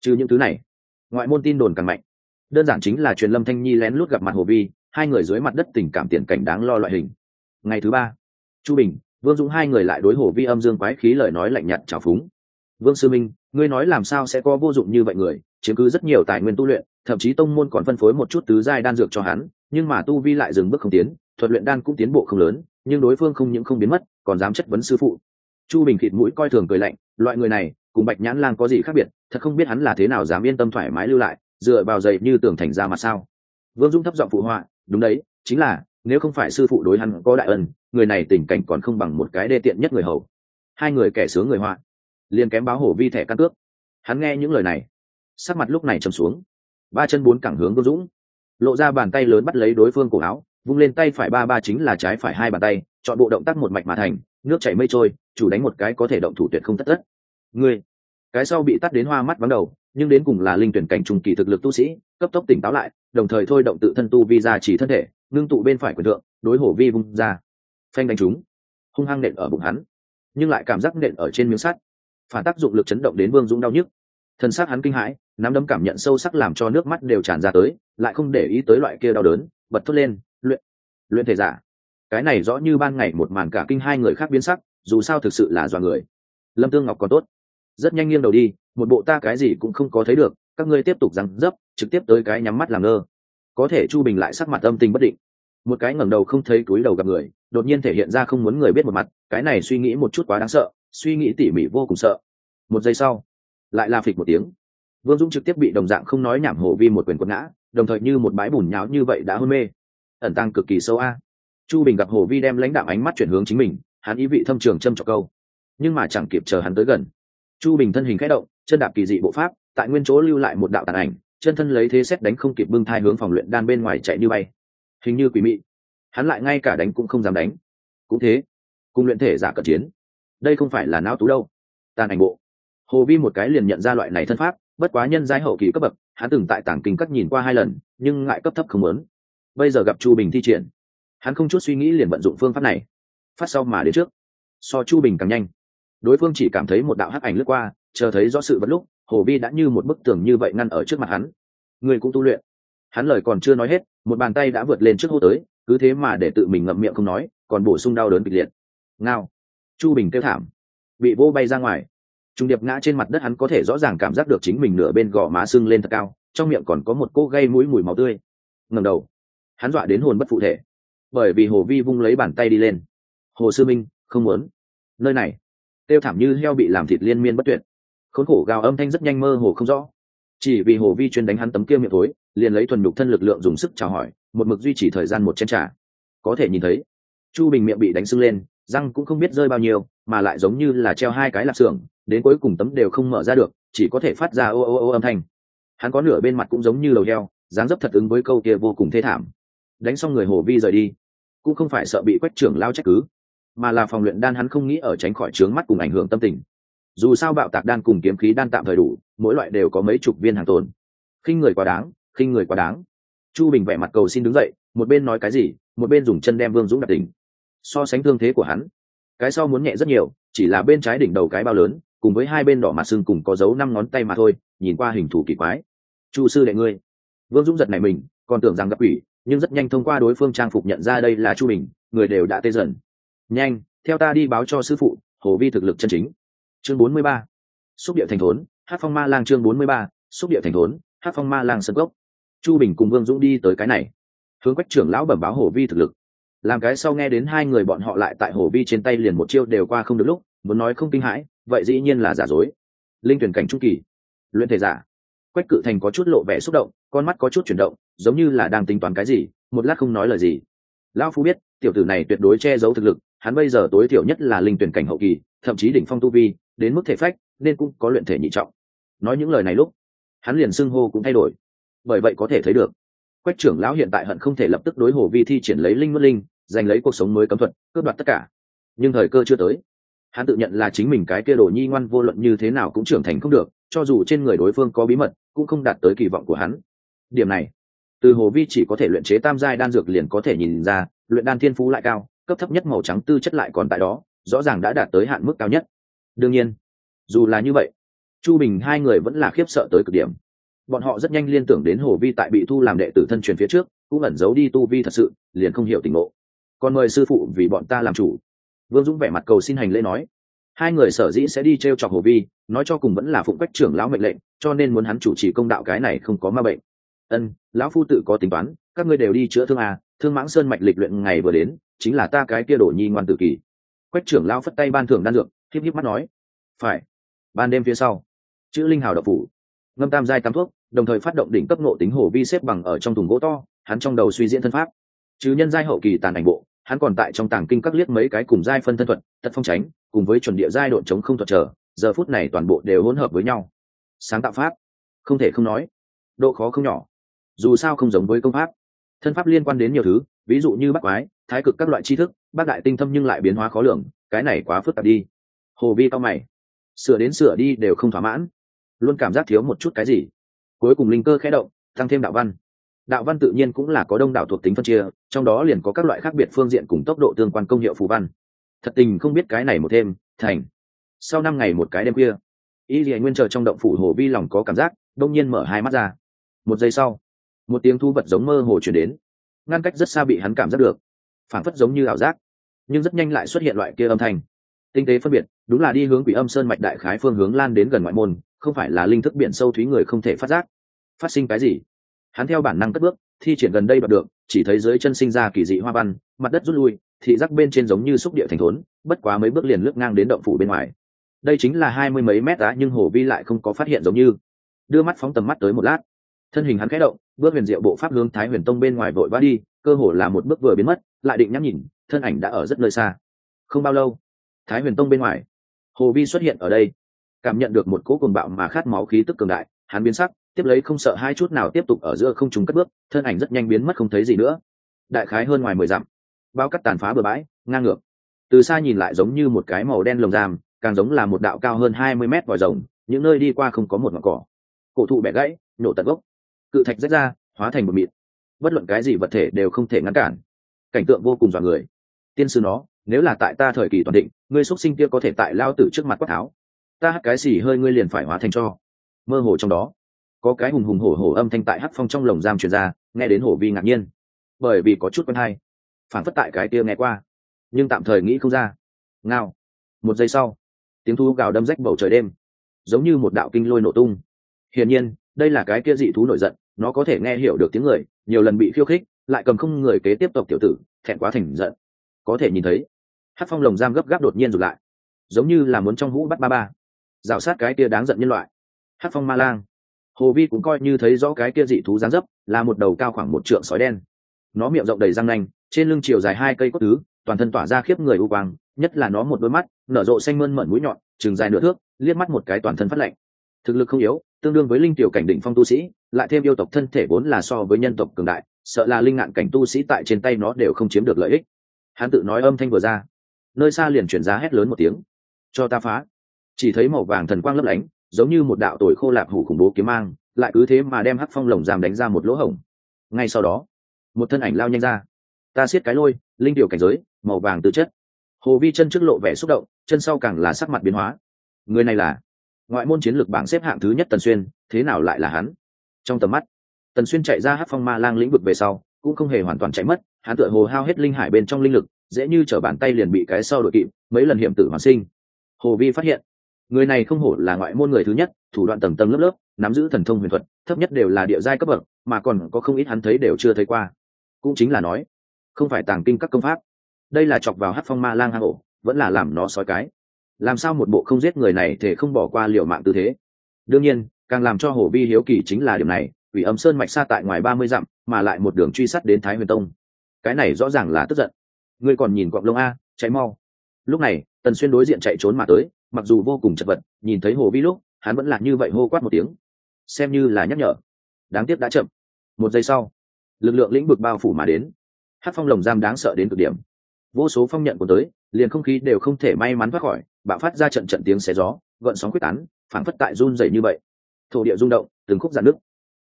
Speaker 1: Trừ những thứ này, ngoại môn tin đồn càng mạnh. Đơn giản chính là truyền lâm thanh nhi lén lút gặp mặt hồ vi, hai người dưới mặt đất tình cảm tiền cảnh đáng lo loại hình. Ngày thứ ba, chu bình vương dũng hai người lại đối hồ vi âm dương quái khí lời nói lạnh nhạt trào phúng. Vương sư minh, ngươi nói làm sao sẽ có vô dụng như vậy người? Chiếm cứ rất nhiều tài nguyên tu luyện, thậm chí tông môn còn phân phối một chút tứ giai đan dược cho hắn, nhưng mà tu vi lại dừng bước không tiến, thuật luyện đan cũng tiến bộ không lớn, nhưng đối phương không những không biến mất, còn dám chất vấn sư phụ. Chu bình khịt mũi coi thường cười lạnh, loại người này, cùng bạch nhãn lang có gì khác biệt? Thật không biết hắn là thế nào dám yên tâm thoải mái lưu lại, dựa vào dậy như tưởng thành ra mặt sao? Vương dung thấp giọng phụ họa, đúng đấy, chính là nếu không phải sư phụ đối hắn có đại ân người này tình cảnh còn không bằng một cái đê tiện nhất người hầu. Hai người kẻ sướng người họa liền kém báo hổ vi thẻ căn cước. Hắn nghe những lời này sắc mặt lúc này trầm xuống. Ba chân bốn cẳng hướng vương dũng. Lộ ra bàn tay lớn bắt lấy đối phương cổ áo vung lên tay phải ba ba chính là trái phải hai bàn tay chọn bộ động tác một mạch mà thành nước chảy mây trôi chủ đánh một cái có thể động thủ tuyệt không tất tất. Người, cái sau bị tắt đến hoa mắt vắng đầu nhưng đến cùng là linh tuyển cảnh trùng kỳ thực lực tu sĩ cấp tốc tỉnh táo lại đồng thời thôi động tự thân tu vi ra chỉ thân thể ngưng tụ bên phải quyền thượng, đối hổ vi vung ra. Phanh đánh chúng hung hăng nện ở bụng hắn, nhưng lại cảm giác nện ở trên miếng sắt. Phản tác dụng lực chấn động đến vương dũng đau nhức. Thân xác hắn kinh hãi, nắm đấm cảm nhận sâu sắc làm cho nước mắt đều tràn ra tới, lại không để ý tới loại kia đau đớn, bật thốt lên, luyện luyện thể giả. Cái này rõ như ban ngày một màn cả kinh hai người khác biến sắc, dù sao thực sự là dọa người. Lâm tương ngọc còn tốt. Rất nhanh nghiêng đầu đi, một bộ ta cái gì cũng không có thấy được, các ngươi tiếp tục răng dấp, trực tiếp tới cái nhắm mắt làm ngơ có thể chu bình lại sắc mặt âm tình bất định. Một cái ngẩng đầu không thấy túi đầu gặp người, đột nhiên thể hiện ra không muốn người biết một mặt, cái này suy nghĩ một chút quá đáng sợ, suy nghĩ tỉ mỉ vô cùng sợ. Một giây sau, lại la phịch một tiếng. Vương dũng trực tiếp bị đồng dạng không nói nhảm hổ vi một quyền quật ngã, đồng thời như một bãi bùn nháo như vậy đã hôn mê. Ẩn tăng cực kỳ sâu a. Chu bình gặp hồ vi đem lãnh đạo ánh mắt chuyển hướng chính mình, hắn ý vị thâm trường châm trọc câu. Nhưng mà chẳng kịp chờ hắn tới gần. Chu bình thân hình khẽ động, chân đạp kỳ dị bộ pháp, tại nguyên chỗ lưu lại một đạo tàn ảnh chân thân lấy thế xét đánh không kịp bưng thai hướng phòng luyện đan bên ngoài chạy như bay. Hình như quỷ mị. Hắn lại ngay cả đánh cũng không dám đánh. Cũng thế, cùng luyện thể giả cận chiến. Đây không phải là não tú đâu. Tàn ảnh bộ. Hồ vi một cái liền nhận ra loại này thân pháp, bất quá nhân giai hậu kỳ cấp bậc, hắn từng tại tảng kinh cắt nhìn qua hai lần, nhưng ngại cấp thấp không lớn bây giờ gặp chu bình thi triển, hắn không chút suy nghĩ liền vận dụng phương pháp này. Phát sau mà đến trước, so chu bình càng nhanh. Đối phương chỉ cảm thấy một đạo hắc ảnh lướt qua, chờ thấy rõ sự vật lúc hồ vi đã như một bức tường như vậy ngăn ở trước mặt hắn. Người cũng tu luyện. Hắn lời còn chưa nói hết, một bàn tay đã vượt lên trước hô tới, cứ thế mà để tự mình ngậm miệng không nói, còn bổ sung đau đớn kịch liệt. Ngao. Chu bình kêu thảm. Bị vô bay ra ngoài. Trung điệp ngã trên mặt đất hắn có thể rõ ràng cảm giác được chính mình nửa bên gò má sưng lên thật cao, trong miệng còn có một cô gây mũi mùi máu tươi. Ngầm đầu. Hắn dọa đến hồn bất phụ thể. Bởi vì hồ vi vung lấy bàn tay đi lên. Hồ sư minh, không muốn. Nơi này. Tiêu thảm như heo bị làm thịt liên miên bất tuyệt khốn khổ gào âm thanh rất nhanh mơ hồ không rõ. Chỉ vì hồ vi chuyên đánh hắn tấm kia miệng thối, liền lấy thuần nhục thân lực lượng dùng sức chào hỏi, một mực duy trì thời gian một chén trà. Có thể nhìn thấy, chu bình miệng bị đánh sưng lên, răng cũng không biết rơi bao nhiêu, mà lại giống như là treo hai cái lạp xưởng, đến cuối cùng tấm đều không mở ra được, chỉ có thể phát ra ô ô ô âm thanh. Hắn có nửa bên mặt cũng giống như lầu heo, dáng dấp thật ứng với câu kia vô cùng thê thảm. Đánh xong người hồ vi rời đi, cũng không phải sợ bị quách trưởng lao trách cứ, mà là phòng luyện đan hắn không nghĩ ở tránh khỏi trướng mắt cùng ảnh hưởng tâm tình dù sao bạo tạc đan cùng kiếm khí đan tạm thời đủ, mỗi loại đều có mấy chục viên hàng tồn. Khinh người quá đáng, khinh người quá đáng. Chu bình vẻ mặt cầu xin đứng dậy, một bên nói cái gì, một bên dùng chân đem vương dũng đặt đỉnh. So sánh thương thế của hắn, cái sau muốn nhẹ rất nhiều, chỉ là bên trái đỉnh đầu cái bao lớn, cùng với hai bên đỏ mặt xương cùng có dấu năm ngón tay mà thôi, nhìn qua hình thù kỳ quái. Chu sư đệ ngươi. Vương dũng giật này mình, còn tưởng rằng gặp ủy nhưng rất nhanh thông qua đối phương trang phục nhận ra đây là chu bình, người đều đã tê dần. Nhanh, theo ta đi báo cho sư phụ, hồ vi thực lực chân chính chương bốn mươi ba, xúc địa thành thốn, hát phong ma lang chương bốn mươi ba, xúc địa thành thốn, hát phong ma lang sân gốc. Chu bình cùng vương dũng đi tới cái này. Hướng quách trưởng lão bẩm báo hồ vi thực lực. Làm cái sau nghe đến hai người bọn họ lại tại hồ vi trên tay liền một chiêu đều qua không được lúc, muốn nói không kinh hãi, vậy dĩ nhiên là giả dối. Linh tuyển cảnh trung kỳ. Luyện thể giả. Quách cự thành có chút lộ vẻ xúc động, con mắt có chút chuyển động, giống như là đang tính toán cái gì, một lát không nói lời gì. Lão phu biết, tiểu tử này tuyệt đối che giấu thực lực, hắn bây giờ tối thiểu nhất là linh tuyển cảnh hậu kỳ, thậm chí đỉnh phong tu vi đến mức thể phách, nên cũng có luyện thể nhị trọng. Nói những lời này lúc, hắn liền xưng hô cũng thay đổi. Bởi vậy có thể thấy được, quách trưởng lão hiện tại hận không thể lập tức đối hồ vi thi triển lấy linh mất linh, giành lấy cuộc sống mới cấm thuật, cướp đoạt tất cả. Nhưng thời cơ chưa tới, hắn tự nhận là chính mình cái kia đồ nhi ngoan vô luận như thế nào cũng trưởng thành không được, cho dù trên người đối phương có bí mật, cũng không đạt tới kỳ vọng của hắn. Điểm này, từ hồ vi chỉ có thể luyện chế tam giai đan dược liền có thể nhìn ra, luyện đan thiên phú lại cao, cấp thấp nhất màu trắng tư chất lại còn tại đó, rõ ràng đã đạt tới hạn mức cao nhất đương nhiên, dù là như vậy, chu bình hai người vẫn là khiếp sợ tới cực điểm. Bọn họ rất nhanh liên tưởng đến hồ vi tại bị thu làm đệ tử thân truyền phía trước, cũng ẩn giấu đi tu vi thật sự, liền không hiểu tình ngộ. Còn mời sư phụ vì bọn ta làm chủ. Vương dũng vẻ mặt cầu xin hành lễ nói, hai người sở dĩ sẽ đi t r e o chọc hồ vi, nói cho cùng vẫn là phụng quách trưởng lão mệnh lệnh, cho nên muốn hắn chủ trì công đạo cái này không có ma bệnh. Ân, lão phu tự có tính toán, các ngươi đều đi chữa thương à thương mãng sơn mạch lịch luyện ngày vừa đến, chính là ta cái kia đổ nhi ngoan tự kỷ quách trưởng lao phất tay ban thưởng đan dược híp híp mắt nói, phải, ban đêm phía sau. Chữ linh hào độc phủ. Ngâm tam giai tam thuốc, đồng thời phát động đỉnh cấp nộ tính hồ vi xếp bằng ở trong thùng gỗ to, hắn trong đầu suy diễn thân pháp. Chứ nhân giai hậu kỳ tàn ảnh bộ, hắn còn tại trong tàng kinh các liếc mấy cái cùng giai phân thân thuật tật phong tránh, cùng với chuẩn địa giai độn chống không thuật trở, giờ phút này toàn bộ đều hỗn hợp với nhau. Sáng tạo pháp, không thể không nói, độ khó không nhỏ. Dù sao không giống với công pháp. Thân pháp liên quan đến nhiều thứ, ví dụ như bắt quái, thái cực các loại tri thức bác đại tinh thâm nhưng lại biến hóa khó lường, cái này quá phức tạp đi hồ vi cao mày. Sửa đến sửa đi đều không thỏa mãn. Luôn cảm giác thiếu một chút cái gì. Cuối cùng linh cơ khẽ động, tăng thêm đạo văn. Đạo văn tự nhiên cũng là có đông đảo thuộc tính phân chia, trong đó liền có các loại khác biệt phương diện cùng tốc độ tương quan công hiệu phù văn. Thật tình không biết cái này một thêm thành. Sau năm ngày một cái đêm khuya, y dì nguyên chờ trong động phủ hồ vi lòng có cảm giác, đông nhiên mở hai mắt ra. Một giây sau, một tiếng thu vật giống mơ hồ chuyển đến. Ngăn cách rất xa bị hắn cảm giác được. Phảng phất giống như ảo giác, nhưng rất nhanh lại xuất hiện loại kia âm thanh tinh tế phân biệt, đúng là đi hướng quỷ âm sơn mạch đại khái phương hướng lan đến gần ngoại môn, không phải là linh thức biển sâu thúy người không thể phát giác. Phát sinh cái gì? Hắn theo bản năng cất bước, thi triển gần đây đoạt được, chỉ thấy dưới chân sinh ra kỳ dị hoa văn, mặt đất rút lui, thị giác bên trên giống như xúc địa thành thốn, bất quá mấy bước liền lướt ngang đến động phủ bên ngoài. Đây chính là hai mươi mấy mét đá nhưng hồ vi lại không có phát hiện giống như. Đưa mắt phóng tầm mắt tới một lát. Thân hình hắn khẽ động, bước huyền diệu bộ pháp hướng thái huyền tông bên ngoài vội vã đi, cơ hồ là một bước vừa biến mất, lại định nhắm nhìn, thân ảnh đã ở rất nơi xa. Không bao lâu thái huyền tông bên ngoài. Hồ vi xuất hiện ở đây, cảm nhận được một cỗ cuồng bạo mà khát máu khí tức cường đại, hắn biến sắc, tiếp lấy không sợ hai chút nào tiếp tục ở giữa không trùng cất bước, thân ảnh rất nhanh biến mất không thấy gì nữa. Đại khái hơn ngoài mười dặm, bao cắt tàn phá bừa bãi, ngang ngược. Từ xa nhìn lại giống như một cái màu đen lồng giam, càng giống là một đạo cao hơn hai mươi mét vòi rồng, những nơi đi qua không có một ngọn cỏ. Cổ thụ bẻ gãy, nổ tận gốc. Cự thạch rách ra, hóa thành một mịt. Bất luận cái gì vật thể đều không thể ngăn cản. Cảnh tượng vô cùng dọa người. Tiên sư nó nếu là tại ta thời kỳ toàn định, ngươi xuất sinh kia có thể tại lao tử trước mặt quát tháo. Ta hát cái xì hơi ngươi liền phải hóa thành cho. Mơ hồ trong đó, có cái hùng hùng hổ hổ âm thanh tại hắc phong trong lồng giam truyền ra, nghe đến hổ vi ngạc nhiên. Bởi vì có chút quen hay phản phất tại cái kia nghe qua, nhưng tạm thời nghĩ không ra. Ngao, một giây sau, tiếng thu gào đâm rách bầu trời đêm, giống như một đạo kinh lôi nổ tung. Hiển nhiên, đây là cái kia dị thú nổi giận, nó có thể nghe hiểu được tiếng người, nhiều lần bị khiêu khích, lại cầm không người kế tiếp tục tiểu tử, thẹn quá thành giận. Có thể nhìn thấy hát phong lồng giam gấp gáp đột nhiên rụt lại, giống như là muốn trong hũ bắt ba ba, rào sát cái kia đáng giận nhân loại. Hát phong ma lang, hồ vi cũng coi như thấy rõ cái kia dị thú dáng dấp, là một đầu cao khoảng một trượng sói đen. Nó miệng rộng đầy răng nanh, trên lưng chiều dài hai cây cốt tứ, toàn thân tỏa ra khiếp người u quang, nhất là nó một đôi mắt, nở rộ xanh mơn mận mũi nhọn chừng dài nửa thước, liếc mắt một cái toàn thân phát lạnh. Thực lực không yếu, tương đương với linh tiểu cảnh đỉnh phong tu sĩ, lại thêm yêu tộc thân thể vốn là so với nhân tộc cường đại, sợ là linh ngạn cảnh tu sĩ tại trên tay nó đều không chiếm được lợi ích. Hắn tự nói âm thanh vừa ra nơi xa liền chuyển ra hét lớn một tiếng. Cho ta phá. Chỉ thấy màu vàng thần quang lấp lánh, giống như một đạo tuổi khô lạc hủ khủng bố kiếm mang, lại cứ thế mà đem hắc phong lồng giam đánh ra một lỗ hổng. Ngay sau đó, một thân ảnh lao nhanh ra. Ta siết cái lôi, linh điều cảnh giới, màu vàng tự chất. Hồ vi chân trước lộ vẻ xúc động, chân sau càng là sắc mặt biến hóa. Người này là ngoại môn chiến lược bảng xếp hạng thứ nhất tần xuyên, thế nào lại là hắn? Trong tầm mắt, tần xuyên chạy ra hát phong ma lang lĩnh vực về sau, cũng không hề hoàn toàn chạy mất, hắn tựa hồ hao hết linh hải bên trong linh lực dễ như t bàn tay liền bị cái sau đội kịp, mấy lần hiểm tử hoàn sinh. Hồ vi phát hiện, người này không hổ là ngoại môn người thứ nhất, thủ đoạn tầng tầng lớp lớp, nắm giữ thần thông huyền thuật, thấp nhất đều là địa giai cấp bậc, mà còn có không ít hắn thấy đều chưa thấy qua. Cũng chính là nói, không phải tàng kinh các công pháp. Đây là chọc vào hát phong ma lang hang ổ, vẫn là làm nó sói cái. Làm sao một bộ không giết người này thể không bỏ qua liệu mạng tư thế? Đương nhiên, càng làm cho hồ vi hiếu kỳ chính là điểm này ủy âm sơn mạch xa tại ngoài ba mươi dặm, mà lại một đường truy sát đến thái huyền tông. Cái này rõ ràng là tức giận ngươi còn nhìn quạng lông a, cháy mau. Lúc này, tần xuyên đối diện chạy trốn mà tới, mặc dù vô cùng chật vật, nhìn thấy hồ vi lúc, hắn vẫn là như vậy hô quát một tiếng. Xem như là nhắc nhở. Đáng tiếc đã chậm. Một giây sau, lực lượng lĩnh vực bao phủ mà đến. Hát phong lồng giam đáng sợ đến cực điểm. Vô số phong nhận của tới, liền không khí đều không thể may mắn thoát khỏi, bạo phát ra trận trận tiếng xé gió, gợn sóng quyết tán, phảng phất tại run dày như vậy. Thổ địa rung động, từng khúc giàn nước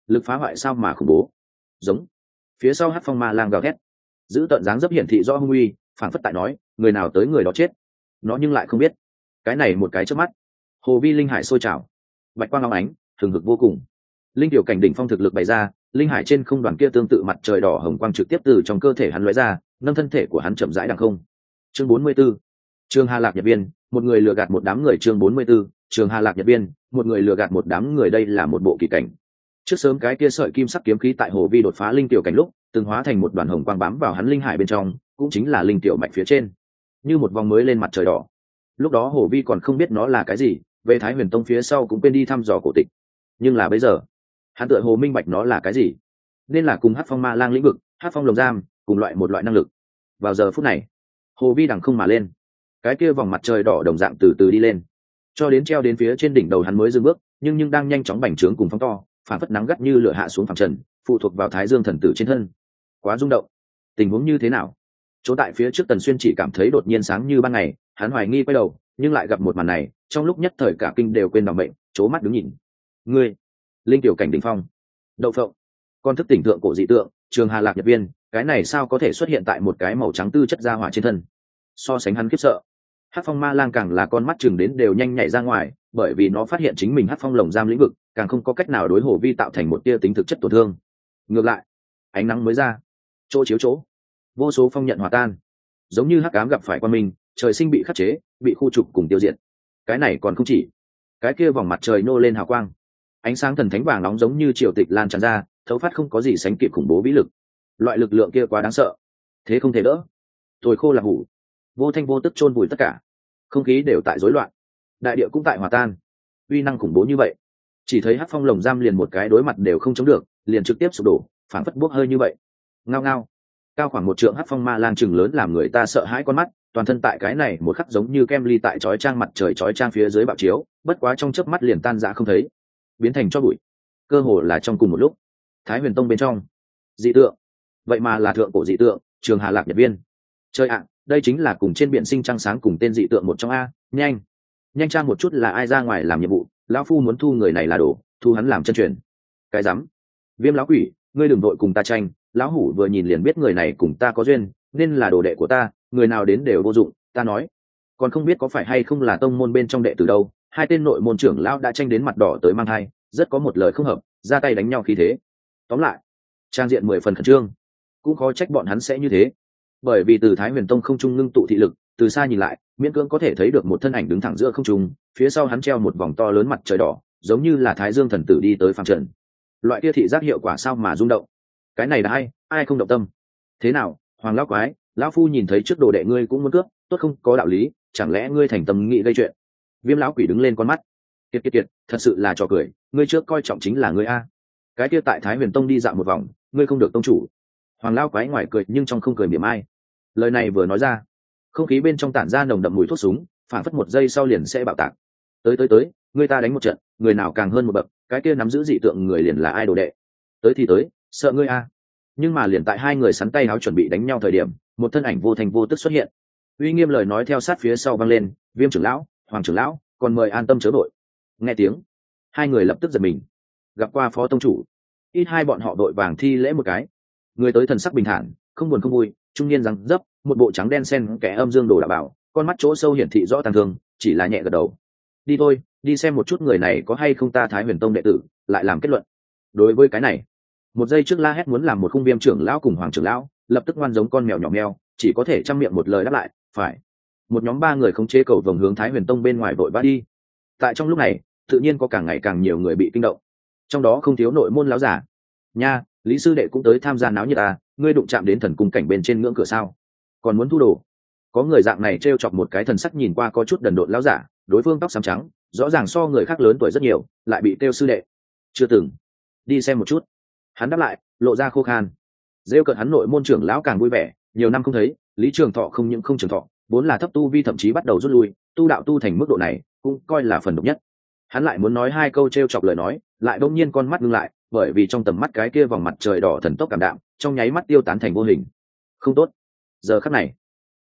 Speaker 1: lực phá hoại sao mà khủng bố. Giống. Phía sau hát phong ma lang gào thét giữ tận dáng dấp hiển thị do hung uy, phảng phất tại nói, người nào tới người đó chết nó nhưng lại không biết cái này một cái trước mắt, hồ vi linh hải sôi trào bạch quang long ánh, thường hực vô cùng linh tiểu cảnh đỉnh phong thực lực bày ra, linh hải trên không đoàn kia tương tự mặt trời đỏ hồng quang trực tiếp từ trong cơ thể hắn lóe ra, nâng thân thể của hắn chậm rãi đằng không chương bốn mươi 44. trường hà lạc nhật viên một người lừa gạt một đám người chương bốn mươi 44. trường hà lạc nhật viên một người lừa gạt một đám người, đây là một bộ kỳ cảnh trước sớm cái kia sợi kim sắc kiếm khí tại hồ vi đột phá linh tiểu cảnh lúc, từng hóa thành một đoàn hồng quang bám vào hắn linh hải bên trong, cũng chính là linh tiểu mạch phía trên. Như một vòng mới lên mặt trời đỏ. Lúc đó hồ vi còn không biết nó là cái gì, về thái huyền tông phía sau cũng quên đi thăm dò cổ tịch. Nhưng là bây giờ, hắn tựa hồ minh bạch nó là cái gì. Nên là cùng hát phong ma lang lĩnh vực hát phong lồng giam, cùng loại một loại năng lực. Vào giờ phút này, hồ vi đằng không mà lên. Cái kia vòng mặt trời đỏ đồng dạng từ từ đi lên. Cho đến treo đến phía trên đỉnh đầu hắn mới dừng bước, nhưng nhưng đang nhanh chóng bành trướng cùng phong to phản phất nắng gắt như lửa hạ xuống phẳng trần, phụ thuộc vào thái dương thần tử trên thân. Quá rung động. Tình huống như thế nào? Chỗ tại phía trước tần xuyên chỉ cảm thấy đột nhiên sáng như ban ngày, hắn hoài nghi quay đầu, nhưng lại gặp một màn này, trong lúc nhất thời cả kinh đều quên bằng bệnh c mắt đứng nhìn. Ngươi, linh tiểu cảnh đ ỉ n h phong. Đậu phộng. Con thức tỉnh tượng cổ dị tượng, trường hà lạc nhật viên, cái này sao có thể xuất hiện tại một cái màu trắng tư chất ra hỏa trên thân? So sánh hắn khiếp sợ. Hát phong ma lang càng là con mắt chừng đến đều nhanh nhảy ra ngoài, bởi vì nó phát hiện chính mình hát phong lồng giam lĩnh vực càng không có cách nào đối hồ vi tạo thành một tia tính thực chất tổn thương. Ngược lại, ánh nắng mới ra. Chỗ chiếu chỗ. Vô số phong nhận hòa tan. Giống như hắc cám gặp phải quan minh, trời sinh bị khắc chế, bị khu trục cùng tiêu diệt. Cái này còn không chỉ. Cái kia vòng mặt trời nô lên hào quang. Ánh sáng thần thánh vàng nóng giống như triều tịch lan tràn ra, thấu phát không có gì sánh kịp khủng bố vĩ lực. Loại lực lượng kia quá đáng sợ. Thế không thể đỡ. Rồi khô là hủ. Vô thanh vô tức chôn vùi tất cả. Không khí đều tại rối loạn. Đại địa cũng tại hòa tan. Uy năng khủng bố như vậy chỉ thấy hát phong lồng giam liền một cái đối mặt đều không chống được, liền trực tiếp sụp đổ phản phất bốc hơi như vậy. Ngao ngao. Cao khoảng một trượng hát phong ma lang chừng lớn làm người ta sợ hãi con mắt, toàn thân tại cái này một khắc giống như kem ly tại chói trang mặt trời chói trang phía dưới bạo chiếu, bất quá trong chớp mắt liền tan rã không thấy. Biến thành cho bụi. Cơ hồ là trong cùng một lúc. Thái huyền tông bên trong. Dị tượng. Vậy mà là thượng cổ dị tượng, trường hà lạc nhật viên. Chơi ạ, đây chính là cùng trên biển sinh trăng sáng cùng tên dị tượng một trong a, nhanh. Nhanh trang một chút là ai ra ngoài làm nhiệm vụ lão phu muốn thu người này là đồ, thu hắn làm chân truyền. Cái rắm. Viêm lão quỷ, ngươi đừng đội cùng ta tranh, lão hủ vừa nhìn liền biết người này cùng ta có duyên, nên là đồ đệ của ta, người nào đến đều vô dụng, ta nói. Còn không biết có phải hay không là tông môn bên trong đệ từ đâu, hai tên nội môn trưởng lão đã tranh đến mặt đỏ tới mang thai, rất có một lời không hợp, ra tay đánh nhau khi thế. Tóm lại, trang diện mười phần khẩn trương. Cũng khó trách bọn hắn sẽ như thế. Bởi vì từ thái huyền tông không trung ngưng tụ thị lực từ xa nhìn lại, miễn cưỡng có thể thấy được một thân ảnh đứng thẳng giữa không trung, phía sau hắn treo một vòng to lớn mặt trời đỏ, giống như là thái dương thần tử đi tới phạm trần. Loại kia thị giác hiệu quả sao mà rung động? Cái này là ai? Ai không động tâm? Thế nào? Hoàng lão quái, lão phu nhìn thấy trước đồ đệ ngươi cũng muốn cướp, tốt không? Có đạo lý, chẳng lẽ ngươi thành tâm nghĩ gây chuyện? Viêm lão quỷ đứng lên con mắt. Kiệt kiệt kiệt, thật sự là trò cười, ngươi trước coi trọng chính là ngươi a. Cái kia tại thái huyền tông đi dạo một vòng, ngươi không được tông chủ. Hoàng lão quái ngoài cười nhưng trong không cười miệng ai lời này vừa nói ra không khí bên trong tản ra nồng đậm mùi thuốc súng, phản phất một giây sau liền sẽ bạo tạc. Tới tới tới, người ta đánh một trận, người nào càng hơn một bậc, cái kia nắm giữ dị tượng người liền là ai đồ đệ? Tới thì tới, sợ ngươi a. Nhưng mà liền tại hai người sắn tay áo chuẩn bị đánh nhau thời điểm, một thân ảnh vô thành vô tức xuất hiện. Uy nghiêm lời nói theo sát phía sau vang lên, viêm trưởng lão, hoàng trưởng lão, còn mời an tâm chớ đội nghe tiếng, hai người lập tức giật mình. Gặp qua phó tông chủ, ít hai bọn họ đội vàng thi lễ một cái. Người tới thần sắc bình thản, không buồn không vui, trung niên răng dấp một bộ trắng đen sen kẻ âm dương đồ đảm bảo, con mắt chỗ sâu hiển thị rõ tàng thương, chỉ là nhẹ gật đầu. Đi thôi, đi xem một chút người này có hay không ta thái huyền tông đệ tử, lại làm kết luận. Đối với cái này, một giây trước la hét muốn làm một khung viêm trưởng lão cùng hoàng trưởng lão, lập tức ngoan giống con mèo nhỏ mèo, chỉ có thể chăm miệng một lời đáp lại, phải. Một nhóm ba người không chế cầu vòng hướng thái huyền tông bên ngoài vội vã đi. Tại trong lúc này, tự nhiên có càng ngày càng nhiều người bị kinh động. Trong đó không thiếu nội môn lão giả. Nha, lý sư đệ cũng tới tham gia náo nhiệt à ngươi đụng chạm đến thần cung cảnh bên trên ngưỡng cửa sao? Còn muốn thu đồ. Có người dạng này t r e o chọc một cái thần sắc nhìn qua có chút đần độn lao giả, đối phương tóc xám trắng, rõ ràng so người khác lớn tuổi rất nhiều, lại bị kêu sư đệ. Chưa từng. Đi xem một chút. Hắn đáp lại, lộ ra khô khan. Rêu cận hắn nội môn trưởng lão càng vui vẻ, nhiều năm không thấy, lý trường thọ không những không trường thọ, vốn là thấp tu vi thậm chí bắt đầu rút lui, tu đạo tu thành mức độ này cũng coi là phần độc nhất. Hắn lại muốn nói hai câu t r e o chọc lời nói, lại đông nhiên con mắt ngưng lại, bởi vì trong tầm mắt cái kia vòng mặt trời đỏ thần tốc cảm đạm, trong nháy mắt tiêu tán thành vô hình. Không tốt giờ khắc này,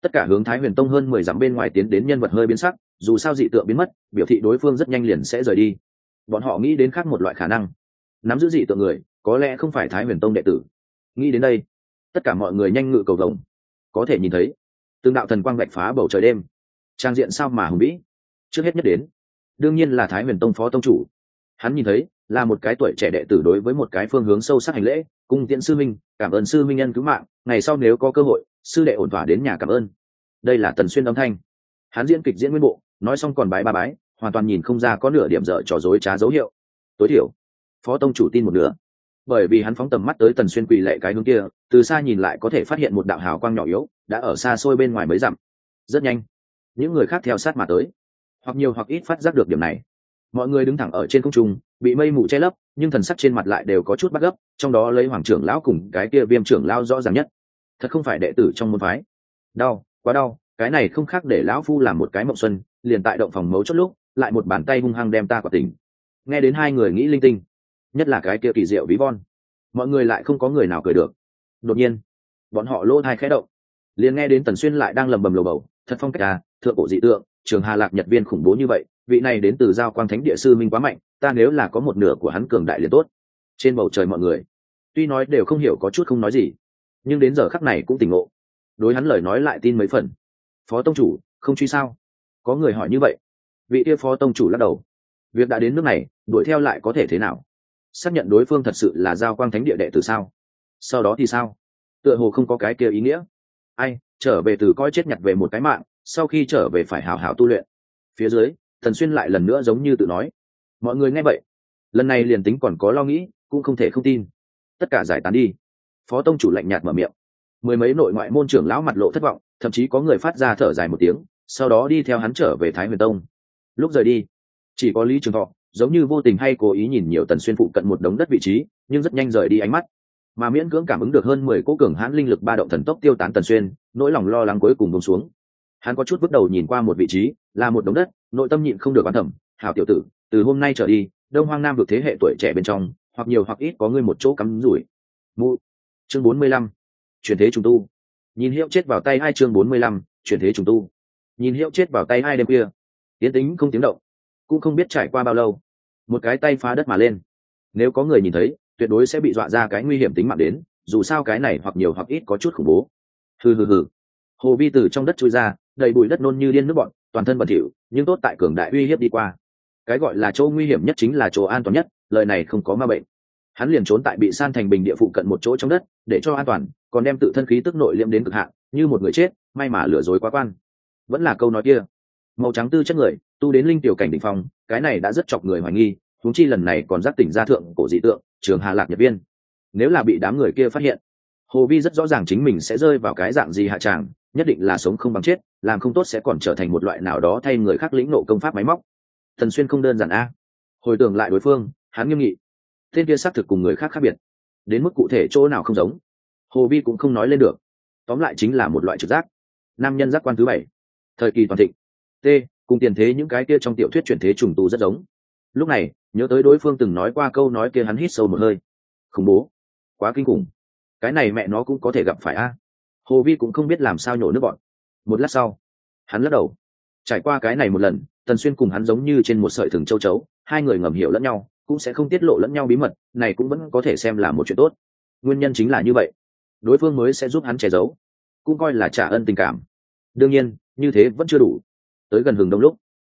Speaker 1: tất cả hướng thái huyền tông hơn mười dặm bên ngoài tiến đến nhân vật hơi biến sắc, dù sao dị tượng biến mất, biểu thị đối phương rất nhanh liền sẽ rời đi. Bọn họ nghĩ đến khác một loại khả năng, nắm giữ dị tượng người, có lẽ không phải thái huyền tông đệ tử. Nghĩ đến đây, tất cả mọi người nhanh ngự cầu vồng, có thể nhìn thấy tương đạo thần quang vạch phá bầu trời đêm, trang diện sao mà hùng vĩ. Trước hết nhất đến, đương nhiên là thái huyền tông phó tông chủ. Hắn nhìn thấy, là một cái tuổi trẻ đệ tử đối với một cái phương hướng sâu sắc hành lễ, cung tiễn sư minh, cảm ơn sư minh nhân cứu mạng, ngày sau nếu có cơ hội sư đệ ổn thỏa đến nhà cảm ơn. Đây là tần xuyên âm thanh. Hắn diễn kịch diễn nguyên bộ, nói xong còn bái ba bái, hoàn toàn nhìn không ra có nửa điểm dở trò dối trá dấu hiệu. Tối thiểu, phó tông chủ tin một nửa. Bởi vì hắn phóng tầm mắt tới tần xuyên quỳ lệ cái hướng kia, từ xa nhìn lại có thể phát hiện một đạo hào quang nhỏ yếu, đã ở xa xôi bên ngoài mấy dặm. Rất nhanh, những người khác theo sát mà tới. Hoặc nhiều hoặc ít phát giác được điểm này. Mọi người đứng thẳng ở trên không trung, bị mây mù che lấp, nhưng thần sắc trên mặt lại đều có chút bắt gấp, trong đó lấy hoàng trưởng lão cùng cái kia viêm trưởng lao rõ ràng nhất thật không phải đệ tử trong môn phái. Đau, quá đau, cái này không khác để lão phu làm một cái mộng xuân, liền tại động phòng mấu chốt lúc, lại một bàn tay hung hăng đem ta quả tình. Nghe đến hai người nghĩ linh tinh, nhất là cái kia kỳ diệu ví von, mọi người lại không có người nào cười được. Đột nhiên, bọn họ lỗ thai khẽ động. Liền nghe đến tần xuyên lại đang lầm bầm lầu bầu, thật phong cách à thượng cổ dị tượng, trường hà lạc nhật viên khủng bố như vậy, vị này đến từ giao quang thánh địa sư minh quá mạnh, ta nếu là có một nửa của hắn cường đại liền tốt. Trên bầu trời mọi người, tuy nói đều không hiểu có chút không nói gì nhưng đến giờ khắc này cũng tỉnh ngộ. Đối hắn lời nói lại tin mấy phần. Phó tông chủ, không truy sao? Có người hỏi như vậy. Vị kia phó tông chủ lắc đầu. Việc đã đến nước này, đuổi theo lại có thể thế nào? Xác nhận đối phương thật sự là giao quang thánh địa đệ từ sao? Sau đó thì sao? Tựa hồ không có cái kia ý nghĩa. Ai, trở về từ coi chết nhặt về một cái mạng, sau khi trở về phải hào hào tu luyện. Phía dưới, thần xuyên lại lần nữa giống như tự nói. Mọi người nghe vậy. Lần này liền tính còn có lo nghĩ, cũng không thể không tin. Tất cả giải tán đi phó tông chủ lạnh nhạt mở miệng. Mười mấy nội ngoại môn trưởng lão mặt lộ thất vọng, thậm chí có người phát ra thở dài một tiếng, sau đó đi theo hắn trở về thái huyền tông. Lúc rời đi, chỉ có lý trường thọ, giống như vô tình hay cố ý nhìn nhiều tần xuyên phụ cận một đống đất vị trí, nhưng rất nhanh rời đi ánh mắt. Mà miễn cưỡng cảm ứng được hơn mười cố cường hãn linh lực ba động thần tốc tiêu tán tần xuyên, nỗi lòng lo lắng cuối cùng bông xuống. Hắn có chút bước đầu nhìn qua một vị trí, là một đống đất, nội tâm nhịn không được bán thẩm hảo tiểu tử, từ hôm nay trở đi, đông hoang nam được thế hệ tuổi trẻ bên trong, hoặc nhiều hoặc ít có ngươi một chỗ cắm rủi. Mụ chương bốn mươi lăm. Chuyển thế trùng tu. Nhìn hiệu chết vào tay hai chương bốn mươi lăm, chuyển thế trùng tu. Nhìn hiệu chết vào tay hai đêm kia tiến tính không tiếng động, cũng không biết trải qua bao lâu. Một cái tay phá đất mà lên. Nếu có người nhìn thấy, tuyệt đối sẽ bị dọa ra cái nguy hiểm tính mạng đến, dù sao cái này hoặc nhiều hoặc ít có chút khủng bố. Hừ hừ hừ. Hồ vi từ trong đất chui ra, đầy bụi đất nôn như điên nước bọn toàn thân bẩn thỉu, nhưng tốt tại cường đại uy hiếp đi qua. Cái gọi là chỗ nguy hiểm nhất chính là chỗ an toàn nhất, lời này không có ma bệnh hắn liền trốn tại bị san thành bình địa phụ cận một chỗ trong đất, để cho an toàn, còn đem tự thân khí tức nội liễm đến cực hạn, như một người chết, may mà lừa dối quá quan. Vẫn là câu nói kia. Màu trắng tư chất người, tu đến linh tiểu cảnh đ ỉ n h phong, cái này đã rất chọc người hoài nghi, huống chi lần này còn giác tỉnh ra thượng cổ dị tượng, trường hà lạc nhật viên. Nếu là bị đám người kia phát hiện, hồ vi rất rõ ràng chính mình sẽ rơi vào cái dạng gì hạ tràng nhất định là sống không bằng chết, làm không tốt sẽ còn trở thành một loại nào đó thay người khác lĩnh nộ công pháp máy móc. Thần xuyên không đơn giản a. Hồi tưởng lại đối phương, hắn nghiêm nghị tên kia xác thực cùng người khác khác biệt, đến mức cụ thể chỗ nào không giống. Hồ vi cũng không nói lên được. Tóm lại chính là một loại trực giác. Nam nhân giác quan thứ bảy. Thời kỳ toàn thịnh. T, cùng tiền thế những cái kia trong tiểu thuyết chuyển thế trùng tu rất giống. Lúc này, nhớ tới đối phương từng nói qua câu nói kia hắn hít sâu một hơi. Khủng bố. Quá kinh khủng. Cái này mẹ nó cũng có thể gặp phải a. Hồ vi cũng không biết làm sao nhổ nước bọn. Một lát sau, hắn lắc đầu. Trải qua cái này một lần, tần xuyên cùng hắn giống như trên một sợi thừng châu chấu, hai người ngầm hiểu lẫn nhau cũng sẽ không tiết lộ lẫn nhau bí mật, này cũng vẫn có thể xem là một chuyện tốt. Nguyên nhân chính là như vậy. Đối phương mới sẽ giúp hắn che giấu, cũng coi là trả ân tình cảm. Đương nhiên, như thế vẫn chưa đủ. Tới gần hừng đông lúc,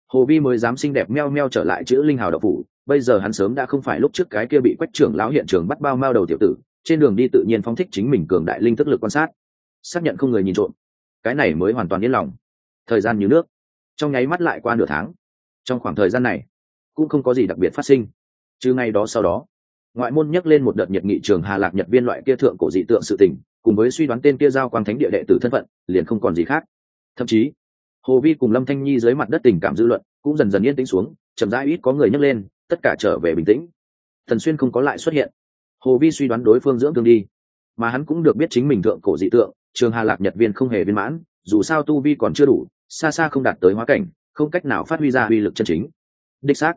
Speaker 1: hồ vi mới dám xinh đẹp meo meo trở lại chữ linh hào đậu phủ. Bây giờ hắn sớm đã không phải lúc trước cái kia bị quách trưởng lão hiện trường bắt bao mao đầu tiểu tử, trên đường đi tự nhiên phong thích chính mình cường đại linh thức lực quan sát. Xác nhận không người nhìn trộm. Cái này mới hoàn toàn yên lòng. Thời gian như nước, trong nháy mắt lại qua nửa tháng. Trong khoảng thời gian này, cũng không có gì đặc biệt phát sinh chứ ngay đó sau đó. Ngoại môn nhắc lên một đợt nhiệt nghị trường hà lạc nhật viên loại kia thượng cổ dị tượng sự tình, cùng với suy đoán tên kia giao quang thánh địa đệ tử thân phận, liền không còn gì khác. Thậm chí, hồ vi cùng lâm thanh nhi dưới mặt đất tình cảm dư luận cũng dần dần yên tĩnh xuống, chậm rãi ít có người nhắc lên, tất cả trở về bình tĩnh. Thần xuyên không có lại xuất hiện. Hồ vi suy đoán đối phương dưỡng thương đi. Mà hắn cũng được biết chính mình thượng cổ dị tượng, trường hà lạc nhật viên không hề viên mãn, dù sao tu vi còn chưa đủ, xa xa không đạt tới hóa cảnh, không cách nào phát huy ra uy lực chân chính. Đích xác,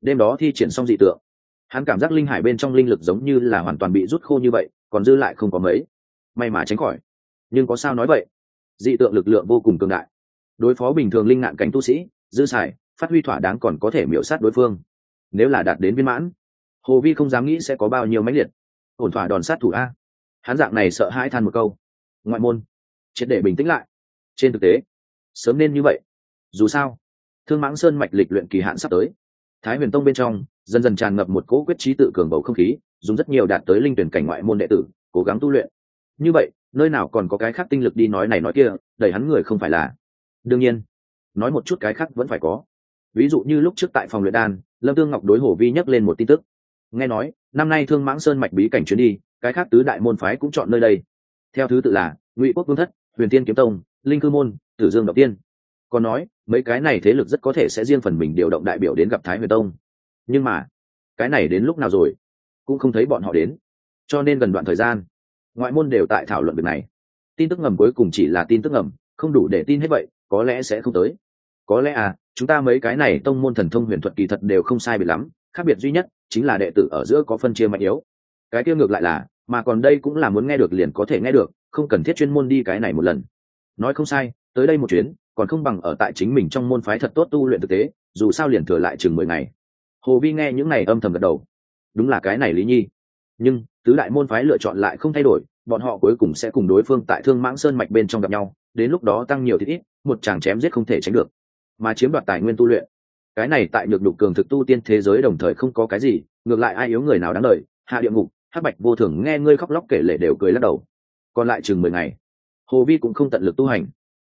Speaker 1: đêm đó thi triển xong dị tượng hắn cảm giác linh hải bên trong linh lực giống như là hoàn toàn bị rút khô như vậy, còn dư lại không có mấy. May mà tránh khỏi. Nhưng có sao nói vậy? Dị tượng lực lượng vô cùng cường đại. Đối phó bình thường linh ngạn cảnh tu sĩ, dư xài, phát huy thỏa đáng còn có thể miễu sát đối phương. Nếu là đạt đến viên mãn, hồ vi không dám nghĩ sẽ có bao nhiêu máy liệt. Ổn thỏa đòn sát thủ a. Hắn dạng này sợ hãi than một câu. Ngoại môn. Triệt để bình tĩnh lại. Trên thực tế, sớm nên như vậy. Dù sao, thương mãng sơn mạch lịch luyện kỳ hạn sắp tới. Thái huyền tông bên trong dần dần tràn ngập một cỗ quyết trí tự cường bầu không khí, dùng rất nhiều đạt tới linh tuyển cảnh ngoại môn đệ tử, cố gắng tu luyện. Như vậy, nơi nào còn có cái khác tinh lực đi nói này nói kia, đẩy hắn người không phải là. Đương nhiên, nói một chút cái khác vẫn phải có. Ví dụ như lúc trước tại phòng luyện đan, lâm tương ngọc đối hồ vi nhắc lên một tin tức. Nghe nói, năm nay thương mãng sơn mạch bí cảnh chuyến đi, cái khác tứ đại môn phái cũng chọn nơi đây. Theo thứ tự là, ngụy quốc vương thất, huyền tiên kiếm tông, linh cư môn, tử dương động tiên. Còn nói, mấy cái này thế lực rất có thể sẽ riêng phần mình điều động đại biểu đến gặp thái huyền tông nhưng mà, cái này đến lúc nào rồi? Cũng không thấy bọn họ đến. Cho nên gần đoạn thời gian, ngoại môn đều tại thảo luận việc này. Tin tức ngầm cuối cùng chỉ là tin tức ngầm, không đủ để tin hết vậy, có lẽ sẽ không tới. Có lẽ à chúng ta mấy cái này tông môn thần thông huyền thuật kỳ thật đều không sai biệt lắm, khác biệt duy nhất chính là đệ tử ở giữa có phân chia mạnh yếu. Cái kia ngược lại là, mà còn đây cũng là muốn nghe được liền có thể nghe được, không cần thiết chuyên môn đi cái này một lần. Nói không sai, tới đây một chuyến, còn không bằng ở tại chính mình trong môn phái thật tốt tu luyện thực tế, dù sao liền thừa lại chừng mười ngày hồ vi nghe những này âm thầm gật đầu. Đúng là cái này lý nhi. Nhưng, tứ đại môn phái lựa chọn lại không thay đổi, bọn họ cuối cùng sẽ cùng đối phương tại thương mãng sơn mạch bên trong gặp nhau, đến lúc đó tăng nhiều thì ít, một chàng chém giết không thể tránh được. Mà chiếm đoạt tài nguyên tu luyện. Cái này tại nhược đục cường thực tu tiên thế giới đồng thời không có cái gì, ngược lại ai yếu người nào đáng lời, hạ địa ngục Hát bạch vô thường nghe ngươi khóc lóc kể lể đều cười lắc đầu. Còn lại chừng mười ngày, hồ vi cũng không tận lực tu hành.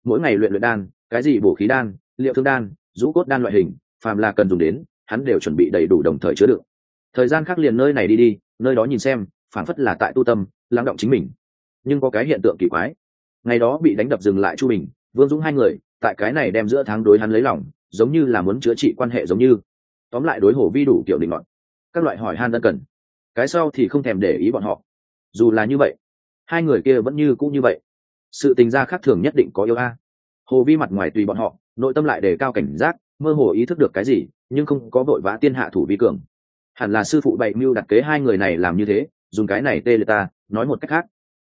Speaker 1: Mỗi ngày luyện luyện đan, cái gì bổ khí đan, liệu thương đan, rũ cốt đan loại hình, phàm là cần dùng đến hắn đều chuẩn bị đầy đủ đồng thời chứa đựng. Thời gian khác liền nơi này đi đi, nơi đó nhìn xem phản phất là tại tu tâm, lắng động chính mình. Nhưng có cái hiện tượng kỳ quái. Ngày đó bị đánh đập dừng lại chu bình, vương dũng hai người, tại cái này đem giữa tháng đối hắn lấy lòng, giống như là muốn chữa trị quan hệ giống như. Tóm lại đối hồ vi đủ kiểu định ngọn các loại hỏi han ân cần. Cái sau thì không thèm để ý bọn họ. Dù là như vậy, hai người kia vẫn như cũng như vậy. Sự tình gia khác thường nhất định có yêu a. Hồ vi mặt ngoài tùy bọn họ, nội tâm lại đề cao cảnh giác, mơ hồ ý thức được cái gì nhưng không có vội vã tiên hạ thủ vi cường. Hẳn là sư phụ bậy mưu đặt kế hai người này làm như thế, dùng cái này tê liệt ta, nói một cách khác.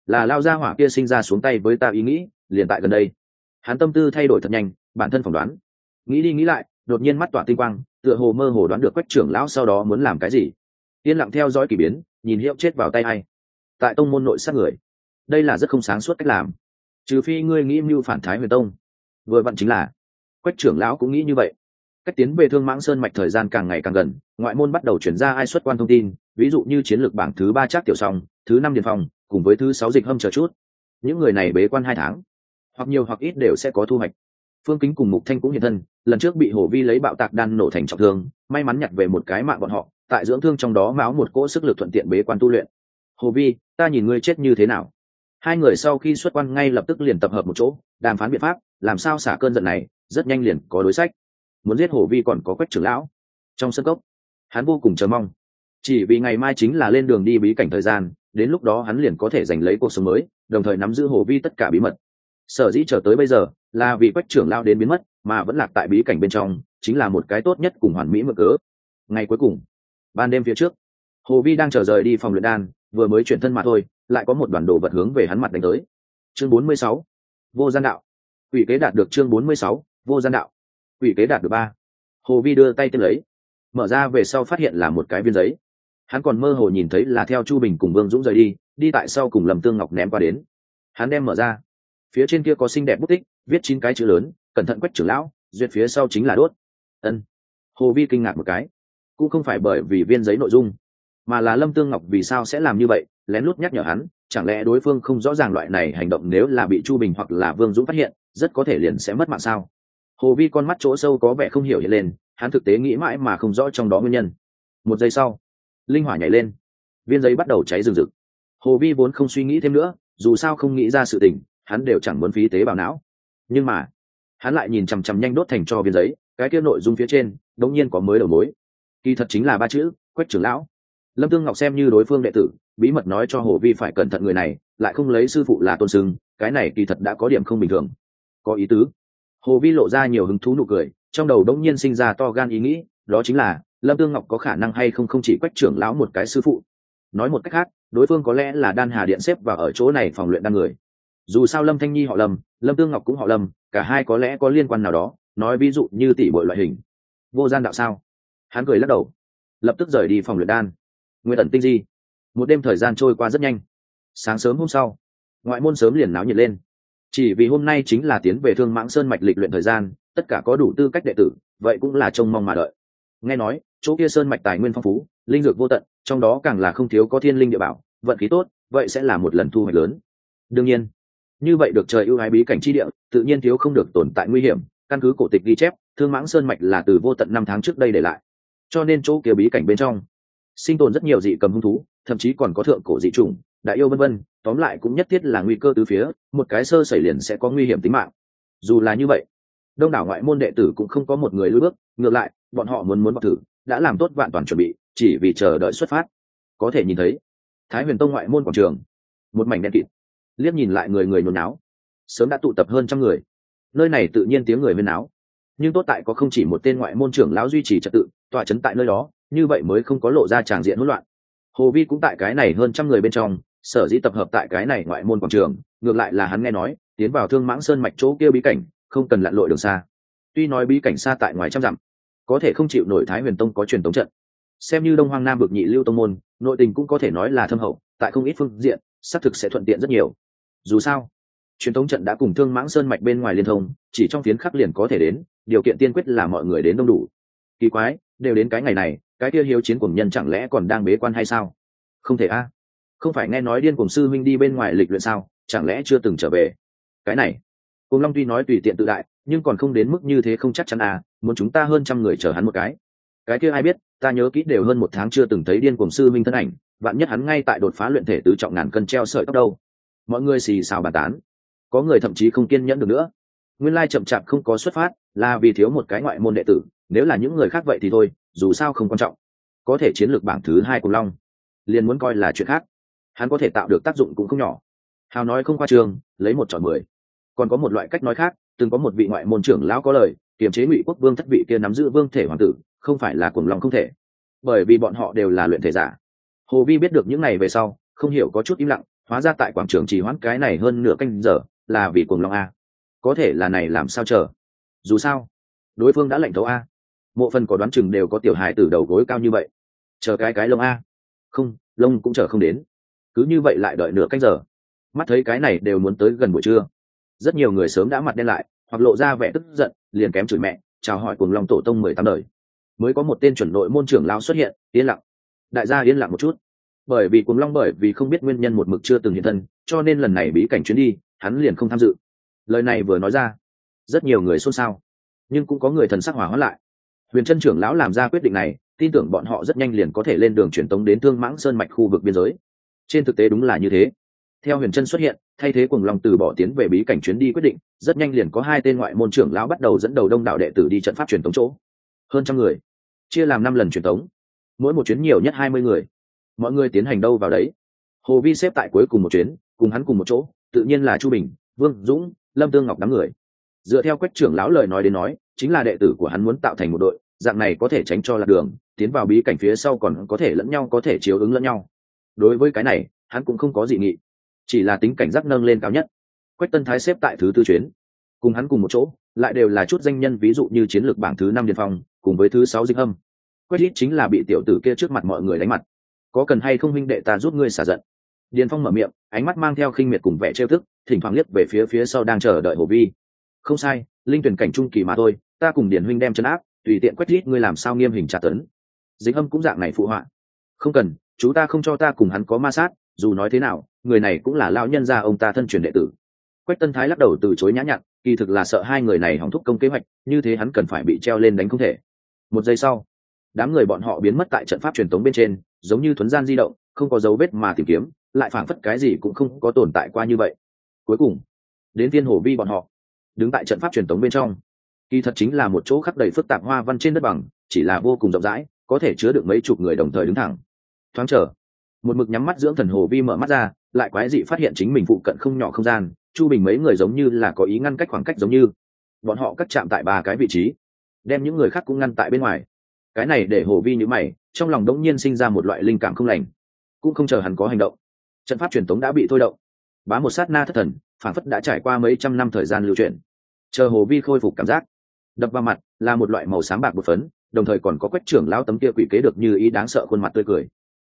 Speaker 1: Là lao ra hỏa kia sinh ra xuống tay với ta ý nghĩ, liền tại gần đây. Hắn tâm tư thay đổi thật nhanh, bản thân phỏng đoán. Nghĩ đi nghĩ lại, đột nhiên mắt tỏa tinh quang, tựa hồ mơ hồ đoán được quách trưởng lão sau đó muốn làm cái gì. Yên lặng theo dõi k ỳ biến, nhìn hiệu chết vào tay hay tại tông môn nội sát người. Đây là rất không sáng suốt cách làm. Trừ phi ngươi nghĩ mưu phản thái huyền tông. Vừa vặn chính là, quách trưởng lão cũng nghĩ như vậy cách tiến về thương mãng sơn mạch thời gian càng ngày càng gần, ngoại môn bắt đầu chuyển ra ai xuất quan thông tin, ví dụ như chiến lược bảng thứ ba chắc tiểu song, thứ năm điền phòng cùng với thứ sáu dịch hâm chờ chút. Những người này bế quan hai tháng, hoặc nhiều hoặc ít đều sẽ có thu hoạch. Phương kính cùng mục thanh cũng hiện thân, lần trước bị hổ vi lấy bạo tạc đan nổ thành trọng thương, may mắn nhặt về một cái mạng bọn họ, tại dưỡng thương trong đó máu một cỗ sức lực thuận tiện bế quan tu luyện. Hồ vi, ta nhìn ngươi chết như thế nào? Hai người sau khi xuất quan ngay lập tức liền tập hợp một chỗ, đàm phán biện pháp, làm sao xả cơn giận này, rất nhanh liền có đối sách muốn giết hồ vi còn có quách trưởng lão. Trong sân cốc, hắn vô cùng chờ mong. Chỉ vì ngày mai chính là lên đường đi bí cảnh thời gian, đến lúc đó hắn liền có thể giành lấy cuộc sống mới, đồng thời nắm giữ hồ vi tất cả bí mật. Sở dĩ chờ tới bây giờ, là vì quách trưởng lao đến biến mất, mà vẫn lạc tại bí cảnh bên trong, chính là một cái tốt nhất cùng hoàn mỹ mở cớ ngày cuối cùng, ban đêm phía trước, hồ vi đang chờ rời đi phòng luyện đan, vừa mới chuyển thân mà thôi, lại có một đoàn đồ vật hướng về hắn mặt đánh tới. Chương 46. vô gian đạo. Ủy kế đạt được chương 46. vô gian đạo ủy kế đạt được ba. Hồ vi đưa tay tiếp lấy. Mở ra về sau phát hiện là một cái viên giấy. Hắn còn mơ hồ nhìn thấy là theo chu bình cùng vương dũng rời đi đi tại sau cùng lầm tương ngọc ném qua đến. Hắn đem mở ra. Phía trên kia có xinh đẹp bút tích, viết chín cái chữ lớn, cẩn thận quách trưởng lão, duyệt phía sau chính là đốt. Ân. Hồ vi kinh ngạc một cái. Cũng không phải bởi vì viên giấy nội dung, mà là lâm tương ngọc vì sao sẽ làm như vậy, lén lút nhắc nhở hắn, chẳng lẽ đối phương không rõ ràng loại này hành động nếu là bị chu bình hoặc là vương dũng phát hiện, rất có thể liền sẽ mất mạng sao? Hồ vi con mắt chỗ sâu có vẻ không hiểu hiện lên, hắn thực tế nghĩ mãi mà không rõ trong đó nguyên nhân. Một giây sau, linh hỏa nhảy lên, viên giấy bắt đầu cháy rừng rực. Hồ vi vốn không suy nghĩ thêm nữa, dù sao không nghĩ ra sự tình, hắn đều chẳng muốn phí tế bào não. Nhưng mà, hắn lại nhìn chằm chằm nhanh đốt thành cho viên giấy, cái kia nội dung phía trên, đống nhiên có mới đầu mối. Kỳ thật chính là ba chữ, quách trưởng lão. Lâm tương ngọc xem như đối phương đệ tử, bí mật nói cho hồ vi phải cẩn thận người này, lại không lấy sư phụ là tôn sưng, cái này kỳ thật đã có điểm không bình thường. Có ý tứ hồ vi lộ ra nhiều hứng thú nụ cười, trong đầu đống nhiên sinh ra to gan ý nghĩ, đó chính là, lâm tương ngọc có khả năng hay không không chỉ quách trưởng lão một cái sư phụ. Nói một cách khác, đối phương có lẽ là đan hà điện xếp và ở chỗ này phòng luyện đan người. Dù sao lâm thanh nhi họ lâm lâm tương ngọc cũng họ lâm, cả hai có lẽ có liên quan nào đó, nói ví dụ như tỷ bội loại hình. Vô gian đạo sao? Hắn cười lắc đầu. Lập tức rời đi phòng luyện đan. Nguyên ẩn tinh di. Một đêm thời gian trôi qua rất nhanh. Sáng sớm hôm sau, ngoại môn sớm liền náo nhiệt lên chỉ vì hôm nay chính là tiến về thương mãng sơn mạch lịch luyện thời gian, tất cả có đủ tư cách đệ tử, vậy cũng là trông mong mà đợi. Nghe nói, chỗ kia sơn mạch tài nguyên phong phú, linh dược vô tận, trong đó càng là không thiếu có thiên linh địa bảo, vận khí tốt, vậy sẽ là một lần thu hoạch lớn. Đương nhiên, như vậy được trời ưu ái bí cảnh chi địa, tự nhiên thiếu không được tồn tại nguy hiểm, căn cứ cổ tịch ghi chép, thương mãng sơn mạch là từ vô tận năm tháng trước đây để lại. Cho nên chỗ kia bí cảnh bên trong, sinh tồn rất nhiều dị cầm hung thú, thậm chí còn có thượng cổ dị chủng đại yêu vân vân, tóm lại cũng nhất thiết là nguy cơ từ phía, một cái sơ xảy liền sẽ có nguy hiểm tính mạng. Dù là như vậy, đông đảo ngoại môn đệ tử cũng không có một người lùi bước, ngược lại, bọn họ muốn muốn bọc thử, đã làm tốt vạn toàn chuẩn bị, chỉ vì chờ đợi xuất phát. Có thể nhìn thấy, thái huyền tông ngoại môn quảng trường, một mảnh đen kịt. Liếc nhìn lại người người nôn náo, sớm đã tụ tập hơn trăm người. Nơi này tự nhiên tiếng người huyên náo. Nhưng tốt tại có không chỉ một tên ngoại môn trưởng lão duy trì trật tự, tọa chấn tại nơi đó, như vậy mới không có lộ ra tràng diện hỗn loạn hồ vi cũng tại cái này hơn trăm người bên trong, sở dĩ tập hợp tại cái này ngoại môn quảng trường, ngược lại là hắn nghe nói, tiến vào thương mãng sơn mạch chỗ kia bí cảnh, không cần lặn lội đường xa. Tuy nói bí cảnh xa tại ngoài trăm dặm, có thể không chịu nổi thái huyền tông có truyền tống trận. Xem như đông hoang nam vực nhị lưu tông môn, nội tình cũng có thể nói là thâm hậu, tại không ít phương diện, xác thực sẽ thuận tiện rất nhiều. Dù sao, truyền thống trận đã cùng thương mãng sơn mạch bên ngoài liên thông, chỉ trong phiến khắc liền có thể đến, điều kiện tiên quyết là mọi người đến đông đủ. Kỳ quái đều đến cái ngày này, cái kia hiếu chiến cùng nhân chẳng lẽ còn đang bế quan hay sao? Không thể a. Không phải nghe nói điên cùng sư huynh đi bên ngoài lịch luyện sao? Chẳng lẽ chưa từng trở về? Cái này cùng long tuy nói tùy tiện tự đại, nhưng còn không đến mức như thế không chắc chắn à muốn chúng ta hơn trăm người chờ hắn một cái. Cái kia ai biết, ta nhớ kỹ đều hơn một tháng chưa từng thấy điên cùng sư minh thân ảnh, vạn nhất hắn ngay tại đột phá luyện thể tứ trọng ngàn cân treo sợi tóc đâu. Mọi người xì xào bàn tán. Có người thậm chí không kiên nhẫn được nữa. Nguyên lai chậm chạp không có xuất phát, là vì thiếu một cái ngoại môn đệ tử nếu là những người khác vậy thì thôi, dù sao không quan trọng. Có thể chiến lược bảng thứ hai cùng long, liền muốn coi là chuyện khác. Hắn có thể tạo được tác dụng cũng không nhỏ. Hào nói không qua trường, lấy một chọn mười. Còn có một loại cách nói khác, từng có một vị ngoại môn trưởng lão có lời, kiềm chế ngụy quốc vương thất vị kia nắm giữ vương thể hoàng tử, không phải là cuồng lòng không thể. Bởi vì bọn họ đều là luyện thể giả. Hồ vi biết được những này về sau, không hiểu có chút im lặng, hóa ra tại quảng trường chỉ hoãn cái này hơn nửa canh giờ, là vì cuồng long a. Có thể là này làm sao chờ? Dù sao, đối phương đã lệnh thấu a mộ phần có đoán chừng đều có tiểu hài từ đầu gối cao như vậy. Chờ cái cái lông a. Không, lông cũng chờ không đến. Cứ như vậy lại đợi nửa canh giờ. Mắt thấy cái này đều muốn tới gần buổi trưa. Rất nhiều người sớm đã mặt đen lại, hoặc lộ ra vẻ tức giận, liền kém chửi mẹ, chào hỏi cùng long tổ tông mười tám đời. Mới có một tên chuẩn nội môn trưởng lao xuất hiện, yên lặng. Đại gia yên lặng một chút. Bởi vì cùng long bởi vì không biết nguyên nhân một mực chưa từng hiện thân, cho nên lần này bí cảnh chuyến đi, hắn liền không tham dự. Lời này vừa nói ra, rất nhiều người xôn xao, nhưng cũng có người thần sắc hỏa hoãn lại huyền trân trưởng lão làm ra quyết định này, tin tưởng bọn họ rất nhanh liền có thể lên đường truyền tống đến thương mãng sơn mạch khu vực biên giới. Trên thực tế đúng là như thế. Theo huyền trân xuất hiện, thay thế cùng lòng từ bỏ tiến về bí cảnh chuyến đi quyết định, rất nhanh liền có hai tên ngoại môn trưởng lão bắt đầu dẫn đầu đông đạo đệ tử đi trận pháp truyền tống chỗ. Hơn trăm người, chia làm năm lần truyền tống. Mỗi một chuyến nhiều nhất hai mươi người. Mọi người tiến hành đâu vào đấy? Hồ vi xếp tại cuối cùng một chuyến, cùng hắn cùng một chỗ, tự nhiên là chu bình, vương dũng, lâm tương ngọc đám người. Dựa theo quách trưởng lão lời nói đến nói chính là đệ tử của hắn muốn tạo thành một đội, dạng này có thể tránh cho lạc đường, tiến vào bí cảnh phía sau còn có thể lẫn nhau, có thể chiếu ứng lẫn nhau. Đối với cái này, hắn cũng không có dị nghị, chỉ là tính cảnh giác nâng lên cao nhất. Quách tân thái xếp tại thứ tư chuyến, cùng hắn cùng một chỗ, lại đều là chút danh nhân ví dụ như chiến lược bảng thứ năm điền phong, cùng với thứ sáu dịch âm. Quách hít chính là bị tiểu tử kia trước mặt mọi người đánh mặt. Có cần hay không huynh đệ ta giúp ngươi xả giận? Điền phong mở miệng, ánh mắt mang theo khinh miệt cùng vẻ trêu thức thỉnh thoảng liếc về phía phía sau đang chờ đợi hồ vi. Không sai, linh tuyển cảnh trung kỳ mà thôi ta cùng điền huynh đem chân áp, tùy tiện quét rít, ngươi làm sao nghiêm hình trả tấn? Dính âm cũng dạng này phụ họa. Không cần, chú ta không cho ta cùng hắn có ma sát, dù nói thế nào, người này cũng là lao nhân gia ông ta thân truyền đệ tử. Quách tân thái lắc đầu từ chối nhã nhặn, kỳ thực là sợ hai người này hỏng thúc công kế hoạch, như thế hắn cần phải bị treo lên đánh không thể. Một giây sau, đám người bọn họ biến mất tại trận pháp truyền tống bên trên, giống như thuấn gian di động, không có dấu vết mà tìm kiếm, lại phảng phất cái gì cũng không có tồn tại qua như vậy. Cuối cùng, đến tiên hồ vi bọn họ, đứng tại trận pháp truyền tống bên trong kỳ thật chính là một chỗ khắc đầy phức tạp hoa văn trên đất bằng, chỉ là vô cùng rộng rãi, có thể chứa được mấy chục người đồng thời đứng thẳng. Thoáng chờ, một mực nhắm mắt dưỡng thần hồ vi mở mắt ra, lại quái dị phát hiện chính mình phụ cận không nhỏ không gian, chu bình mấy người giống như là có ý ngăn cách khoảng cách giống như. Bọn họ cắt chạm tại ba cái vị trí, đem những người khác cũng ngăn tại bên ngoài. Cái này để hồ vi nhữ mày, trong lòng đống nhiên sinh ra một loại linh cảm không lành. Cũng không chờ hắn có hành động, trận pháp truyền thống đã bị thôi động. Bá một sát na thất thần, phản phất đã trải qua mấy trăm năm thời gian lưu truyền. Chờ hồ vi khôi phục cảm giác đập vào mặt, là một loại màu sáng bạc bột phấn, đồng thời còn có quách trưởng lao tấm kia quỷ kế được như ý đáng sợ khuôn mặt tươi cười.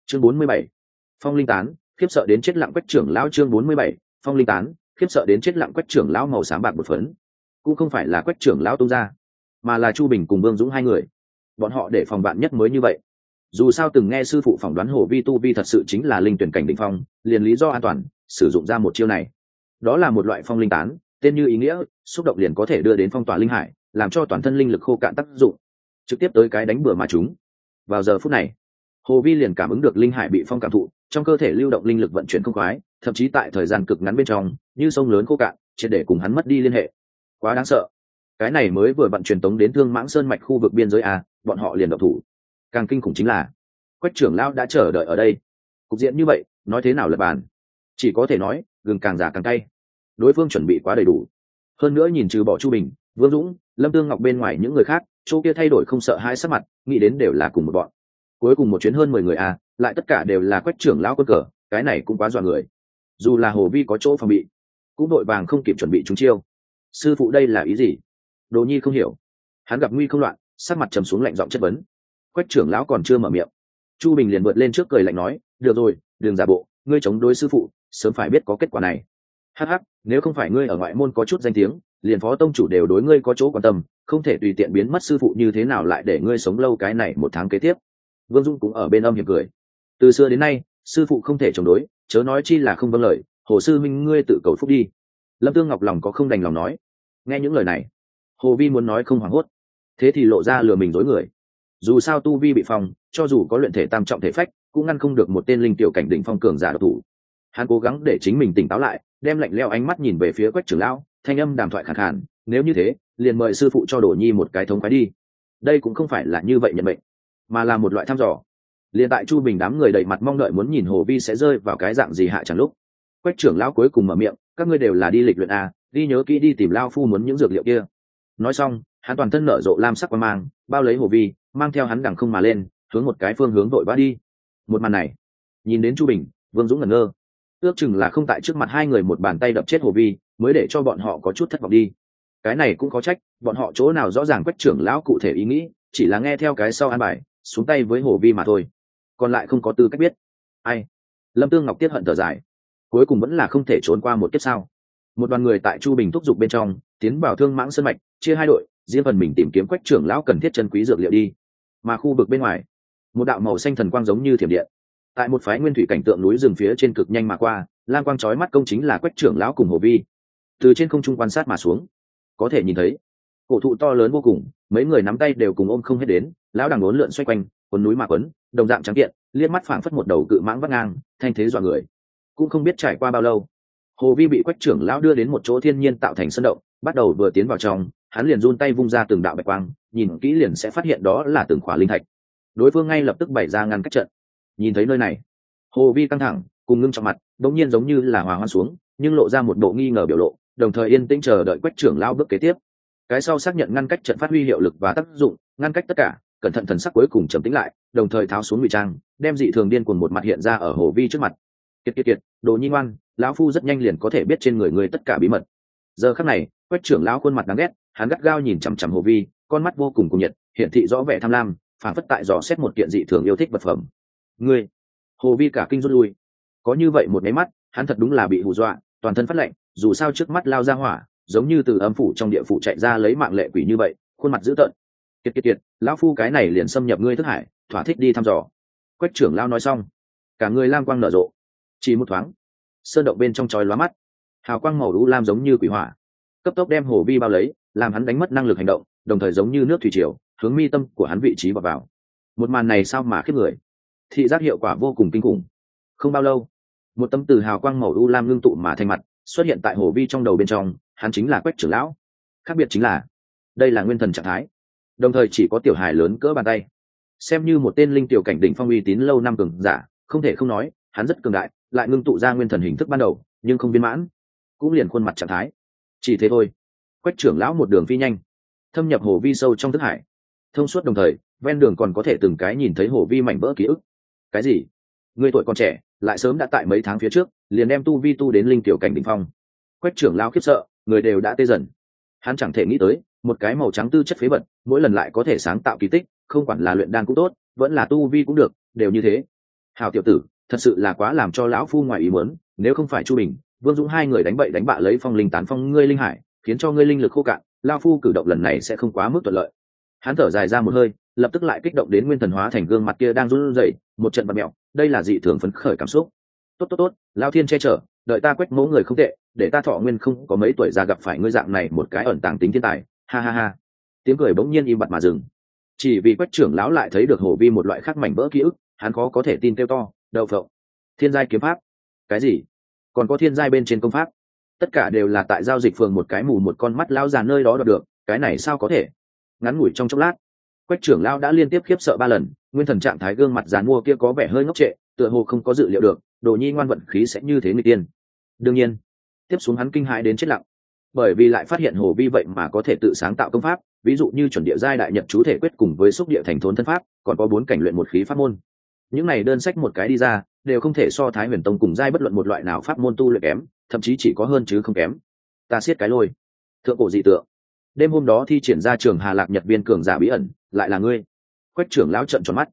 Speaker 1: Chương bốn mươi bảy, phong linh tán, khiếp sợ đến chết lặng quách trưởng lao chương bốn mươi bảy, phong linh tán, khiếp sợ đến chết lặng quách trưởng lão màu sáng bạc bột phấn. Cũng không phải là quách trưởng lão tung ra, mà là chu bình cùng vương dũng hai người. Bọn họ để phòng bạn nhất mới như vậy. Dù sao từng nghe sư phụ phỏng đoán hồ vi tu vi thật sự chính là linh tuyển cảnh định phong, liền lý do an toàn, sử dụng ra một chiêu này. Đó là một loại phong linh tán, tên như ý nghĩa, xúc động liền có thể đưa đến phong tỏa linh hải làm cho toàn thân linh lực khô cạn tác dụng, trực tiếp tới cái đánh bừa mà chúng. Vào giờ phút này, hồ vi liền cảm ứng được linh hải bị phong cảm thụ, trong cơ thể lưu động linh lực vận chuyển không khoái, thậm chí tại thời gian cực ngắn bên trong, như sông lớn khô cạn, triệt để cùng hắn mất đi liên hệ. Quá đáng sợ. Cái này mới vừa vận truyền tống đến thương mãng sơn mạch khu vực biên giới a, bọn họ liền độc thủ. Càng kinh khủng chính là, quách trưởng lão đã chờ đợi ở đây. Cục diện như vậy, nói thế nào là bàn? Chỉ có thể nói, gừng càng già càng cay. Đối phương chuẩn bị quá đầy đủ. Hơn nữa nhìn trừ bỏ chu bình vương dũng, lâm tương ngọc bên ngoài những người khác, chỗ kia thay đổi không sợ hai sắc mặt, nghĩ đến đều là cùng một bọn. Cuối cùng một chuyến hơn mười người à lại tất cả đều là quách trưởng lão quân cờ, cái này cũng quá dọa người. Dù là hồ vi có chỗ phòng bị, cũng đội vàng không kịp chuẩn bị chúng chiêu. Sư phụ đây là ý gì? Đồ nhi không hiểu. Hắn gặp nguy không loạn, sắc mặt trầm xuống lạnh giọng chất vấn. Quách trưởng lão còn chưa mở miệng. Chu bình liền vượt lên trước cười lạnh nói, được rồi đường giả bộ, ngươi chống đối sư phụ, sớm phải biết có kết quả này. Hh nếu không phải ngươi ở ngoại môn có chút danh tiếng liền phó tông chủ đều đối ngươi có chỗ quan tâm, không thể tùy tiện biến mất sư phụ như thế nào lại để ngươi sống lâu cái này một tháng kế tiếp. Vương dung cũng ở bên âm hiệp cười. Từ xưa đến nay, sư phụ không thể chống đối, chớ nói chi là không vâng lời, hồ sư minh ngươi tự cầu phúc đi. Lâm tương ngọc lòng có không đành lòng nói. Nghe những lời này, hồ vi muốn nói không hoảng hốt. Thế thì lộ ra lừa mình dối người. Dù sao tu vi bị phòng cho dù có luyện thể tam trọng thể phách, cũng ngăn không được một tên linh tiểu cảnh đỉnh phong cường giả độc thủ. Hắn cố gắng để chính mình tỉnh táo lại, đem lạnh leo ánh mắt nhìn về phía quách trưởng lão thanh âm đàm thoại khẳng khàn, nếu như thế, liền mời sư phụ cho đồ nhi một cái thống khoái đi. Đây cũng không phải là như vậy nhận bệnh mà là một loại thăm dò. Liền tại chu bình đám người đầy mặt mong đợi muốn nhìn hồ vi sẽ rơi vào cái dạng gì hạ chẳng lúc, quách trưởng lão cuối cùng mở miệng, các ngươi đều là đi lịch luyện a đi nhớ kỹ đi tìm lao phu muốn những dược liệu kia. Nói xong, hắn toàn thân nở rộ lam sắc qua mang, bao lấy hồ vi, mang theo hắn đằng không mà lên, hướng một cái phương hướng vội vã đi. Một màn này, nhìn đến chu bình, vương dũng ngẩn ngơ. Ước chừng là không tại trước mặt hai người một bàn tay đập chết hồ vi mới để cho bọn họ có chút thất vọng đi. Cái này cũng có trách, bọn họ chỗ nào rõ ràng quách trưởng lão cụ thể ý nghĩ, chỉ là nghe theo cái sau an bài, xuống tay với hồ vi mà thôi. Còn lại không có tư cách biết. Ai? Lâm tương ngọc tiết hận thở dài. Cuối cùng vẫn là không thể trốn qua một kiếp sao một đoàn người tại chu bình thúc giục bên trong, tiến vào thương mãng sân mạch, chia hai đội, riêng phần mình tìm kiếm quách trưởng lão cần thiết chân quý dược liệu đi. Mà khu vực bên ngoài, một đạo màu xanh thần quang giống như thiểm điện. Tại một phái nguyên thủy cảnh tượng núi rừng phía trên cực nhanh mà qua lan quang trói mắt công chính là quách trưởng lão cùng hồ vi từ trên không trung quan sát mà xuống. Có thể nhìn thấy, cổ thụ to lớn vô cùng, mấy người nắm tay đều cùng ôm không hết đến, lão đằng ốn lượn xoay quanh, quấn núi mà quấn, đồng dạng trắng kiện, liếc mắt phảng phất một đầu cự mãng vắt ngang, thanh thế dọa người. Cũng không biết trải qua bao lâu, hồ vi bị quách trưởng lão đưa đến một chỗ thiên nhiên tạo thành sân động, bắt đầu vừa tiến vào trong, hắn liền run tay vung ra từng đạo bạch quang, nhìn kỹ liền sẽ phát hiện đó là từng khỏa linh thạch. Đối phương ngay lập tức bày ra ngăn cách trận. Nhìn thấy nơi này, hồ vi căng thẳng, cùng ngưng trong mặt đ ỗ n g nhiên giống như là hòa hoan xuống, nhưng lộ ra một bộ nghi ngờ biểu lộ đồng thời yên tĩnh chờ đợi quách trưởng lao bước kế tiếp. Cái sau xác nhận ngăn cách trận phát huy hiệu lực và tác dụng, ngăn cách tất cả, cẩn thận thần sắc cuối cùng trầm tĩnh lại, đồng thời tháo xuống ngụy trang, đem dị thường điên cuồng một mặt hiện ra ở hồ vi trước mặt. Kiệt kiệt kiệt, đồ nhi ngoan, lão phu rất nhanh liền có thể biết trên người người tất cả bí mật. Giờ khắc này, quách trưởng lão khuôn mặt đáng ghét, hắn gắt gao nhìn chằm chằm hồ vi, con mắt vô cùng cùng nhiệt, hiển thị rõ vẻ tham lam, phản phất tại dò xét một kiện dị thường yêu thích vật phẩm. Ngươi! Hồ vi cả kinh rút lui. Có như vậy một máy mắt, hắn thật đúng là bị hù dọa, toàn thân phát lệnh dù sao trước mắt lao ra hỏa, giống như từ âm phủ trong địa phủ chạy ra lấy mạng lệ quỷ như vậy, khuôn mặt dữ tợn. Kiệt kiệt kiệt, lão phu cái này liền xâm nhập ngươi thức hải, thỏa thích đi thăm dò. Quách trưởng lao nói xong, cả người lam quang nở rộ. Chỉ một thoáng, sơn động bên trong chói lóa mắt. Hào quang màu đũ lam giống như quỷ hỏa. Cấp tốc đem hồ vi bao lấy, làm hắn đánh mất năng lực hành động, đồng thời giống như nước thủy triều, hướng mi tâm của hắn vị trí vào vào. Một màn này sao mà khiếp người. Thị giác hiệu quả vô cùng kinh khủng. Không bao lâu, một tấm từ hào quang màu u lam ngưng tụ mà thành mặt xuất hiện tại hồ vi trong đầu bên trong, hắn chính là quách trưởng lão. Khác biệt chính là, đây là nguyên thần trạng thái. Đồng thời chỉ có tiểu hài lớn cỡ bàn tay. Xem như một tên linh tiểu cảnh đỉnh phong uy tín lâu năm cường giả, không thể không nói, hắn rất cường đại, lại ngưng tụ ra nguyên thần hình thức ban đầu, nhưng không viên mãn. Cũng liền khuôn mặt trạng thái. Chỉ thế thôi. Quách trưởng lão một đường phi nhanh, thâm nhập hồ vi sâu trong thức hải. Thông suốt đồng thời, ven đường còn có thể từng cái nhìn thấy hồ vi mảnh vỡ ký ức. Cái gì? Người tuổi còn trẻ, lại sớm đã tại mấy tháng phía trước, liền đem tu vi tu đến linh tiểu cảnh đ ỉ n h phong. Quách trưởng lao khiếp sợ, người đều đã tê dần. Hắn chẳng thể nghĩ tới, một cái màu trắng tư chất phế vật, mỗi lần lại có thể sáng tạo kỳ tích, không quản là luyện đan cũng tốt, vẫn là tu vi cũng được, đều như thế. Hào tiểu tử, thật sự là quá làm cho lão phu ngoài ý muốn, nếu không phải chu bình, vương dũng hai người đánh bậy đánh bạ lấy phong linh tán phong ngươi linh hải, khiến cho ngươi linh lực khô cạn lao phu cử động lần này sẽ không quá mức thuận lợi. Hắn thở dài ra một hơi lập tức lại kích động đến nguyên thần hóa thành gương mặt kia đang run rẩy, một trận bật mẹo, đây là dị thường phấn khởi cảm xúc. Tốt tốt tốt, lao thiên che chở, đợi ta quét mẫu người không tệ, để ta thọ nguyên không có mấy tuổi già gặp phải ngươi dạng này một cái ẩn tàng tính thiên tài. Ha ha ha. Tiếng cười bỗng nhiên im bặt mà dừng. Chỉ vì quách trưởng lão lại thấy được hồ vi một loại khác mảnh vỡ ký ức, hắn khó có thể tin kêu to, đậu phộng, thiên giai kiếm pháp. Cái gì? Còn có thiên giai bên trên công pháp? Tất cả đều là tại giao dịch phường một cái mù một con mắt lao già nơi đó đọc được, cái này sao có thể? Ngắn ngủi trong chốc lát quách trưởng lão đã liên tiếp khiếp sợ ba lần, nguyên thần trạng thái gương mặt dàn mua kia có vẻ hơi ngốc trệ, tựa hồ không có dự liệu được, đồ nhi ngoan vận khí sẽ như thế người tiên. Đương nhiên, tiếp xuống hắn kinh hãi đến chết lặng. Bởi vì lại phát hiện hồ vi vậy mà có thể tự sáng tạo công pháp, ví dụ như chuẩn địa giai đại nhật chú thể quyết cùng với xúc địa thành thốn thân pháp, còn có bốn cảnh luyện một khí pháp môn. Những này đơn sách một cái đi ra, đều không thể so thái huyền tông cùng giai bất luận một loại nào pháp môn tu luyện kém, thậm chí chỉ có hơn chứ không kém. Ta siết cái lôi. Thượng cổ dị tượng. Đêm hôm đó thi triển ra trường hà lạc nhật viên cường giả bí ẩn lại là ngươi. Quách trưởng lão trận tròn mắt.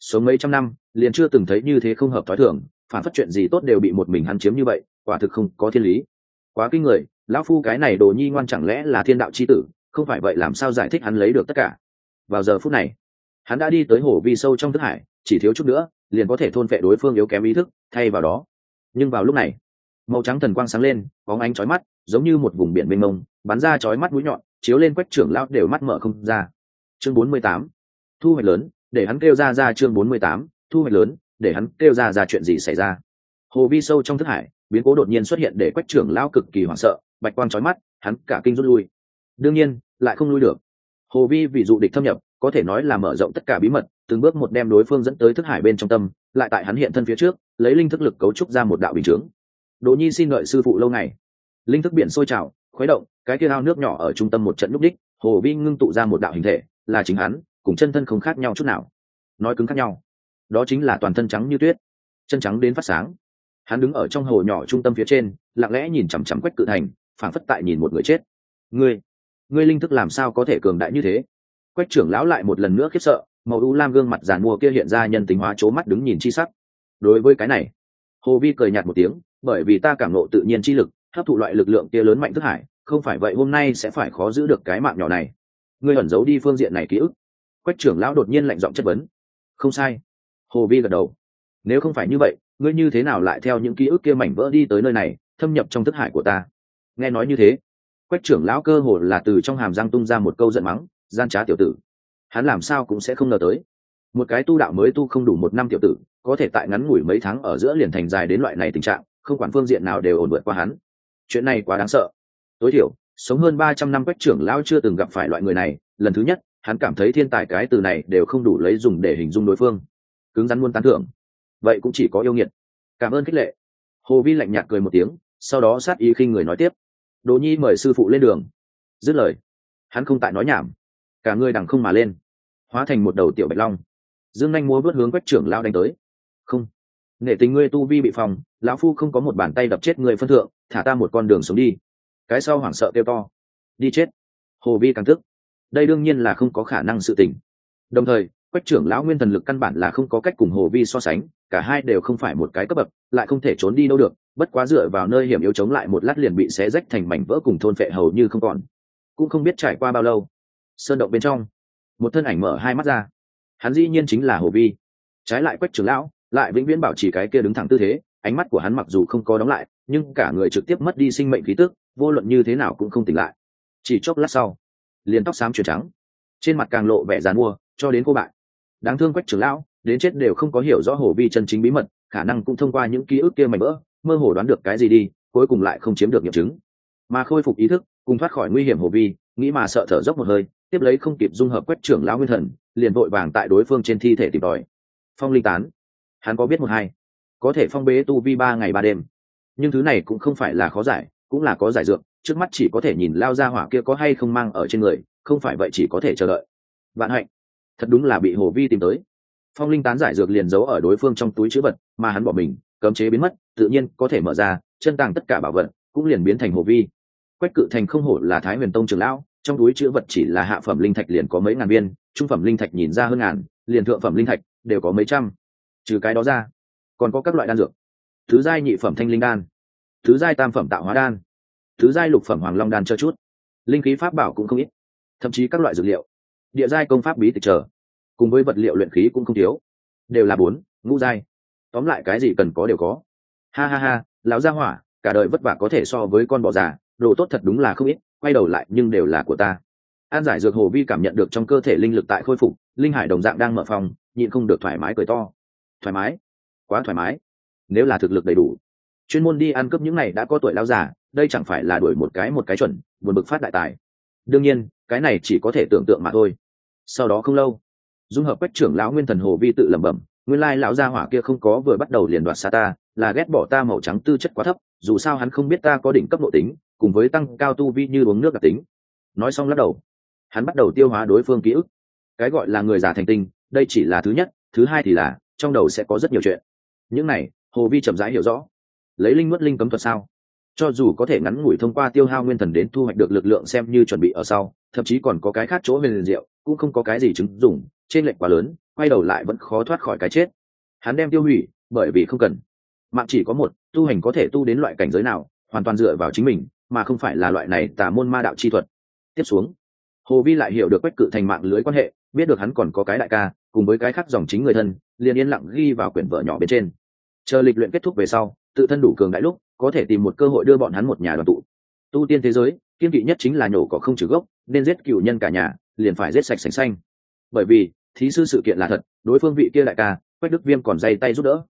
Speaker 1: Sống mấy trăm năm, liền chưa từng thấy như thế không hợp thói thường, phản phát chuyện gì tốt đều bị một mình hắn chiếm như vậy, quả thực không có thiên lý. Quá kinh người, lão phu cái này đồ nhi ngoan chẳng lẽ là thiên đạo c h i tử, không phải vậy làm sao giải thích hắn lấy được tất cả. Vào giờ phút này, hắn đã đi tới hồ vi sâu trong thức hải, chỉ thiếu chút nữa, liền có thể thôn vệ đối phương yếu kém ý thức, thay vào đó. Nhưng vào lúc này, màu trắng thần quang sáng lên, bóng ánh trói mắt, giống như một vùng biển mênh mông, bắn ra chói mắt mũi nhọn, chiếu lên quách trưởng lão đều mắt mở không ra chương bốn mươi tám, thu hoạch lớn, để hắn kêu ra ra chương bốn mươi tám, thu hoạch lớn, để hắn kêu ra ra chuyện gì xảy ra. Hồ vi sâu trong thức hải, biến cố đột nhiên xuất hiện để quách trưởng lão cực kỳ hoảng sợ, bạch quang trói mắt, hắn cả kinh rút lui. Đương nhiên, lại không lui được. Hồ vi vì dụ địch thâm nhập, có thể nói là mở rộng tất cả bí mật, từng bước một đem đối phương dẫn tới thức hải bên trong tâm, lại tại hắn hiện thân phía trước, lấy linh thức lực cấu trúc ra một đạo bình chướng. Đỗ nhi xin ngợi sư phụ lâu ngày. Linh thức biển sôi trào, khuấy động, cái kia ao nước nhỏ ở trung tâm một trận lúc đích, hồ vi ngưng tụ ra một đạo hình thể là chính hắn, cùng chân thân không khác nhau chút nào. Nói cứng khác nhau. Đó chính là toàn thân trắng như tuyết. Chân trắng đến phát sáng. Hắn đứng ở trong hồ nhỏ trung tâm phía trên, lặng lẽ nhìn chằm chằm quách cự thành, phảng phất tại nhìn một người chết. Ngươi ngươi linh thức làm sao có thể cường đại như thế? Quách trưởng lão lại một lần nữa khiếp sợ, màu u lam gương mặt giàn mua kia hiện ra nhân tính hóa c mắt đứng nhìn chi sắc. Đối với cái này, hồ vi cười nhạt một tiếng, bởi vì ta cảm nộ tự nhiên chi lực, hấp thụ loại lực lượng kia lớn mạnh thức hải, không phải vậy hôm nay sẽ phải khó giữ được cái mạng nhỏ này ngươi ẩn giấu đi phương diện này ký ức. Quách trưởng lão đột nhiên lạnh giọng chất vấn. Không sai. Hồ vi gật đầu. Nếu không phải như vậy, ngươi như thế nào lại theo những ký ức kia mảnh vỡ đi tới nơi này, thâm nhập trong thức hải của ta? Nghe nói như thế, quách trưởng lão cơ hồ là từ trong hàm răng tung ra một câu giận mắng, gian trá tiểu tử. Hắn làm sao cũng sẽ không ngờ tới. Một cái tu đạo mới tu không đủ một năm tiểu tử, có thể tại ngắn ngủi mấy tháng ở giữa liền thành dài đến loại này tình trạng, không quản phương diện nào đều ổn vượt qua hắn. Chuyện này quá đáng sợ. Tối thiểu sống hơn ba trăm năm quách trưởng lão chưa từng gặp phải loại người này, lần thứ nhất, hắn cảm thấy thiên tài cái từ này đều không đủ lấy dùng để hình dung đối phương. Cứng rắn luôn tán thưởng. Vậy cũng chỉ có yêu nghiệt. Cảm ơn khích lệ. Hồ vi lạnh nhạt cười một tiếng, sau đó sát ý khinh người nói tiếp. Đồ nhi mời sư phụ lên đường. Dứt lời, hắn không tại nói nhảm. Cả người đằng không mà lên, hóa thành một đầu tiểu bạch long. Dương nhanh múa vớt hướng quách trưởng lao đánh tới. Không. Nghệ tình ngươi tu vi bị phòng, lão phu không có một bàn tay đập chết người phân thượng, thả ta một con đường sống đi cái sau hoảng sợ kêu to. Đi chết. Hồ vi càng tức. Đây đương nhiên là không có khả năng sự tình. Đồng thời, quách trưởng lão nguyên thần lực căn bản là không có cách cùng hồ vi so sánh, cả hai đều không phải một cái cấp bậc, lại không thể trốn đi đâu được, bất quá dựa vào nơi hiểm yếu chống lại một lát liền bị xé rách thành mảnh vỡ cùng thôn phệ hầu như không còn. Cũng không biết trải qua bao lâu. Sơn động bên trong, một thân ảnh mở hai mắt ra. Hắn dĩ nhiên chính là hồ vi. Trái lại quách trưởng lão, lại vĩnh viễn bảo trì cái kia đứng thẳng tư thế, ánh mắt của hắn mặc dù không có đóng lại, nhưng cả người trực tiếp mất đi sinh mệnh khí tức vô luận như thế nào cũng không tỉnh lại. Chỉ chốc lát sau, liền tóc xám chuyển trắng, trên mặt càng lộ vẻ dàn mua, cho đến cô bạn. Đáng thương quách trưởng lão, đến chết đều không có hiểu rõ hồ vi chân chính bí mật, khả năng cũng thông qua những ký ức kia mảnh vỡ, mơ hồ đoán được cái gì đi, cuối cùng lại không chiếm được nghiệm chứng. Mà khôi phục ý thức, cùng thoát khỏi nguy hiểm hồ vi, nghĩ mà sợ thở dốc một hơi, tiếp lấy không kịp dung hợp quách trưởng lão nguyên thần, liền vội vàng tại đối phương trên thi thể tìm tòi. Phong linh tán, hắn có biết một hai, có thể phong bế tu vi ba ngày ba đêm. Nhưng thứ này cũng không phải là khó giải cũng là có giải dược, trước mắt chỉ có thể nhìn lao ra hỏa kia có hay không mang ở trên người, không phải vậy chỉ có thể chờ đợi. Vạn hạnh, thật đúng là bị hồ vi tìm tới. Phong linh tán giải dược liền giấu ở đối phương trong túi chữ vật, mà hắn bỏ mình, cấm chế biến mất, tự nhiên có thể mở ra, chân tàng tất cả bảo vật cũng liền biến thành hồ vi. Quách cự thành không hổ là thái huyền tông trường lão, trong túi chữ vật chỉ là hạ phẩm linh thạch liền có mấy ngàn viên, trung phẩm linh thạch nhìn ra hơn ngàn, liền thượng phẩm linh thạch đều có mấy trăm. Trừ cái đó ra, còn có các loại đan dược. Thứ giai nhị phẩm thanh linh đan thứ giai tam phẩm tạo hóa đan, thứ giai lục phẩm hoàng long đan cho chút. Linh khí pháp bảo cũng không ít, thậm chí các loại dược liệu. Địa giai công pháp bí tịch trở cùng với vật liệu luyện khí cũng không thiếu, đều là bốn, ngũ giai. Tóm lại cái gì cần có đều có. Ha ha ha, lão gia hỏa, cả đời vất vả có thể so với con bò già, đồ tốt thật đúng là không ít, quay đầu lại nhưng đều là của ta. An giải dược hồ vi cảm nhận được trong cơ thể linh lực tại khôi phục, linh hải đồng dạng đang mở phòng, nhịn không được thoải mái cười to. Thoải mái, quá thoải mái. Nếu là thực lực đầy đủ chuyên môn đi ăn cướp những này đã có tuổi lao già, đây chẳng phải là đuổi một cái một cái chuẩn, buồn bực phát đại tài. Đương nhiên, cái này chỉ có thể tưởng tượng mà thôi. Sau đó không lâu, dung hợp quách trưởng lão nguyên thần hồ vi tự lẩm bẩm, nguyên lai lão gia hỏa kia không có vừa bắt đầu liền đoạt xa ta, là ghét bỏ ta màu trắng tư chất quá thấp, dù sao hắn không biết ta có đỉnh cấp nội tính, cùng với tăng cao tu vi như uống nước đặc tính. Nói xong lắc đầu, hắn bắt đầu tiêu hóa đối phương ký ức. Cái gọi là người già thành tinh, đây chỉ là thứ nhất, thứ hai thì là, trong đầu sẽ có rất nhiều chuyện. Những này, hồ vi chậm rãi hiểu rõ lấy linh mất linh cấm thuật sao? Cho dù có thể ngắn ngủi thông qua tiêu hao nguyên thần đến thu hoạch được lực lượng xem như chuẩn bị ở sau, thậm chí còn có cái khác chỗ về liền rượu cũng không có cái gì chứng dùng trên lệnh quá lớn, quay đầu lại vẫn khó thoát khỏi cái chết. Hắn đem tiêu hủy, bởi vì không cần. Mạng chỉ có một, tu hành có thể tu đến loại cảnh giới nào, hoàn toàn dựa vào chính mình, mà không phải là loại này tả môn ma đạo chi thuật. Tiếp xuống, hồ vi lại hiểu được quách cự thành mạng lưới quan hệ, biết được hắn còn có cái đại ca, cùng với cái khác dòng chính người thân, liền yên lặng ghi vào quyển vợ nhỏ bên trên. Chờ lịch luyện kết thúc về sau tự thân đủ cường đại lúc, có thể tìm một cơ hội đưa bọn hắn một nhà đoàn tụ. Tu tiên thế giới, kiên kỵ nhất chính là nhổ cỏ không trừ gốc, nên giết cựu nhân cả nhà, liền phải giết sạch sành xanh. Bởi vì, thí sư sự kiện là thật, đối phương vị kia đại ca, quách đức viêm còn dây tay giúp đỡ.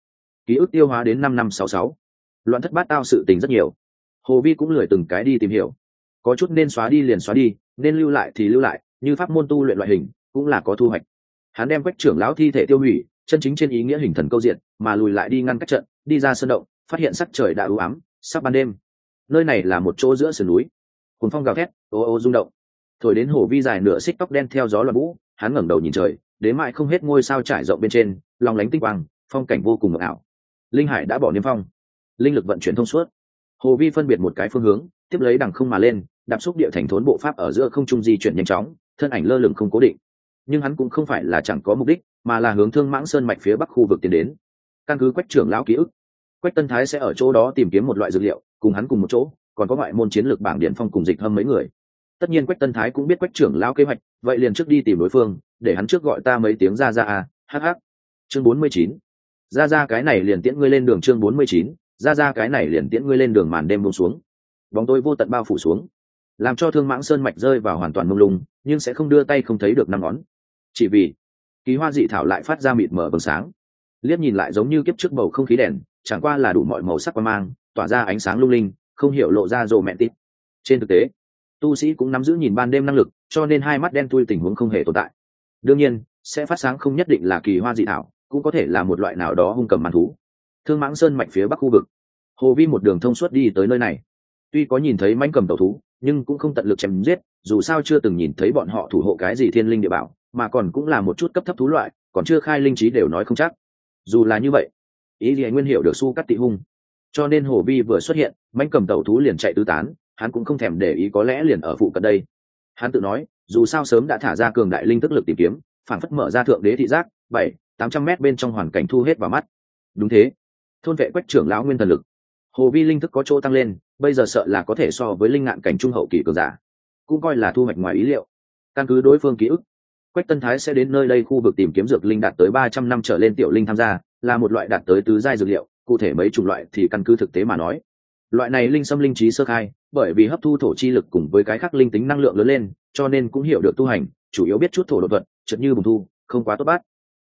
Speaker 1: Ký ức tiêu hóa đến năm năm sáu sáu. Loạn thất bát tao sự tình rất nhiều. Hồ vi cũng lười từng cái đi tìm hiểu. Có chút nên xóa đi liền xóa đi, nên lưu lại thì lưu lại, như pháp môn tu luyện loại hình, cũng là có thu hoạch. Hắn đem quách trưởng lão thi thể tiêu hủy, chân chính trên ý nghĩa hình thần câu diện, mà lùi lại đi ngăn các trận, đi ra sân động phát hiện sắc trời đã ưu ám, sắp ban đêm. Nơi này là một chỗ giữa sườn núi. Cuốn phong gào thét, ô ô rung động. Thổi đến hồ vi dài nửa xích tóc đen theo gió loạn vũ, hắn ngẩng đầu nhìn trời đến mãi không hết ngôi sao trải rộng bên trên lòng lánh tinh quang, phong cảnh vô cùng ngọc ảo. Linh hải đã bỏ niêm phong. Linh lực vận chuyển thông suốt. Hồ vi phân biệt một cái phương hướng, tiếp lấy đằng không mà lên, đạp xúc địa thành thốn bộ pháp ở giữa không trung di chuyển nhanh chóng, thân ảnh lơ lửng không cố định. Nhưng hắn cũng không phải là chẳng có mục đích, mà là hướng thương mãng sơn mạch phía bắc khu vực tiến đến. Căn cứ quách trưởng lão ký ức quách tân thái sẽ ở chỗ đó tìm kiếm một loại dược liệu, cùng hắn cùng một chỗ, còn có ngoại môn chiến lược bảng điện phong cùng dịch hâm mấy người. Tất nhiên quách tân thái cũng biết quách trưởng lão kế hoạch, vậy liền trước đi tìm đối phương, để hắn trước gọi ta mấy tiếng ra ra à hh chương bốn mươi chín. Ra ra cái này liền tiễn ngươi lên đường chương bốn mươi chín. Ra ra cái này liền tiễn ngươi lên đường màn đêm buông xuống. Bóng tối vô tận bao phủ xuống, làm cho thương mãng sơn mạch rơi vào hoàn toàn mông lung, nhưng sẽ không đưa tay không thấy được năm ngón. Chỉ vì, kỳ hoa dị thảo lại phát ra mịt mở vầng sáng liếc nhìn lại giống như kiếp trước bầu không khí đèn, chẳng qua là đủ mọi màu sắc quan mang, tỏa ra ánh sáng lung linh, không hiểu lộ ra rồ mẹ tít. Trên thực tế, tu sĩ cũng nắm giữ nhìn ban đêm năng lực, cho nên hai mắt đen tui tình huống không hề tồn tại. Đương nhiên, sẽ phát sáng không nhất định là kỳ hoa dị thảo, cũng có thể là một loại nào đó hung cầm màn thú. Thương mãng sơn mạch phía bắc khu vực. Hồ vi một đường thông suốt đi tới nơi này. Tuy có nhìn thấy manh cầm tàu thú, nhưng cũng không tận lực chém giết, dù sao chưa từng nhìn thấy bọn họ thủ hộ cái gì thiên linh địa bảo, mà còn cũng là một chút cấp thấp thú loại, còn chưa khai linh trí đều nói không chắc dù là như vậy, ý gì anh nguyên hiểu được su cắt tị hung. Cho nên hồ vi vừa xuất hiện manh cầm tàu thú liền chạy tứ tán, hắn cũng không thèm để ý có lẽ liền ở phụ cận đây. Hắn tự nói, dù sao sớm đã thả ra cường đại linh tức lực tìm kiếm phản phất mở ra thượng đế thị giác, bảy, tám trăm mét bên trong hoàn cảnh thu hết vào mắt. Đúng thế. Thôn vệ quách trưởng lão nguyên thần lực. Hồ vi linh thức có chỗ tăng lên, bây giờ sợ là có thể so với linh ngạn cảnh trung hậu kỳ cường giả. Cũng coi là thu hoạch ngoài ý liệu. Căn cứ đối phương ký ức quách tân thái sẽ đến nơi đây khu vực tìm kiếm dược linh đạt tới ba trăm năm trở lên tiểu linh tham gia, là một loại đạt tới tứ giai dược liệu, cụ thể mấy chủng loại thì căn cứ thực tế mà nói. Loại này linh xâm linh trí sơ khai, bởi vì hấp thu thổ chi lực cùng với cái khác linh tính năng lượng lớn lên, cho nên cũng hiểu được tu hành, chủ yếu biết chút thổ đột thuật chật như bùng thu, không quá tốt bát.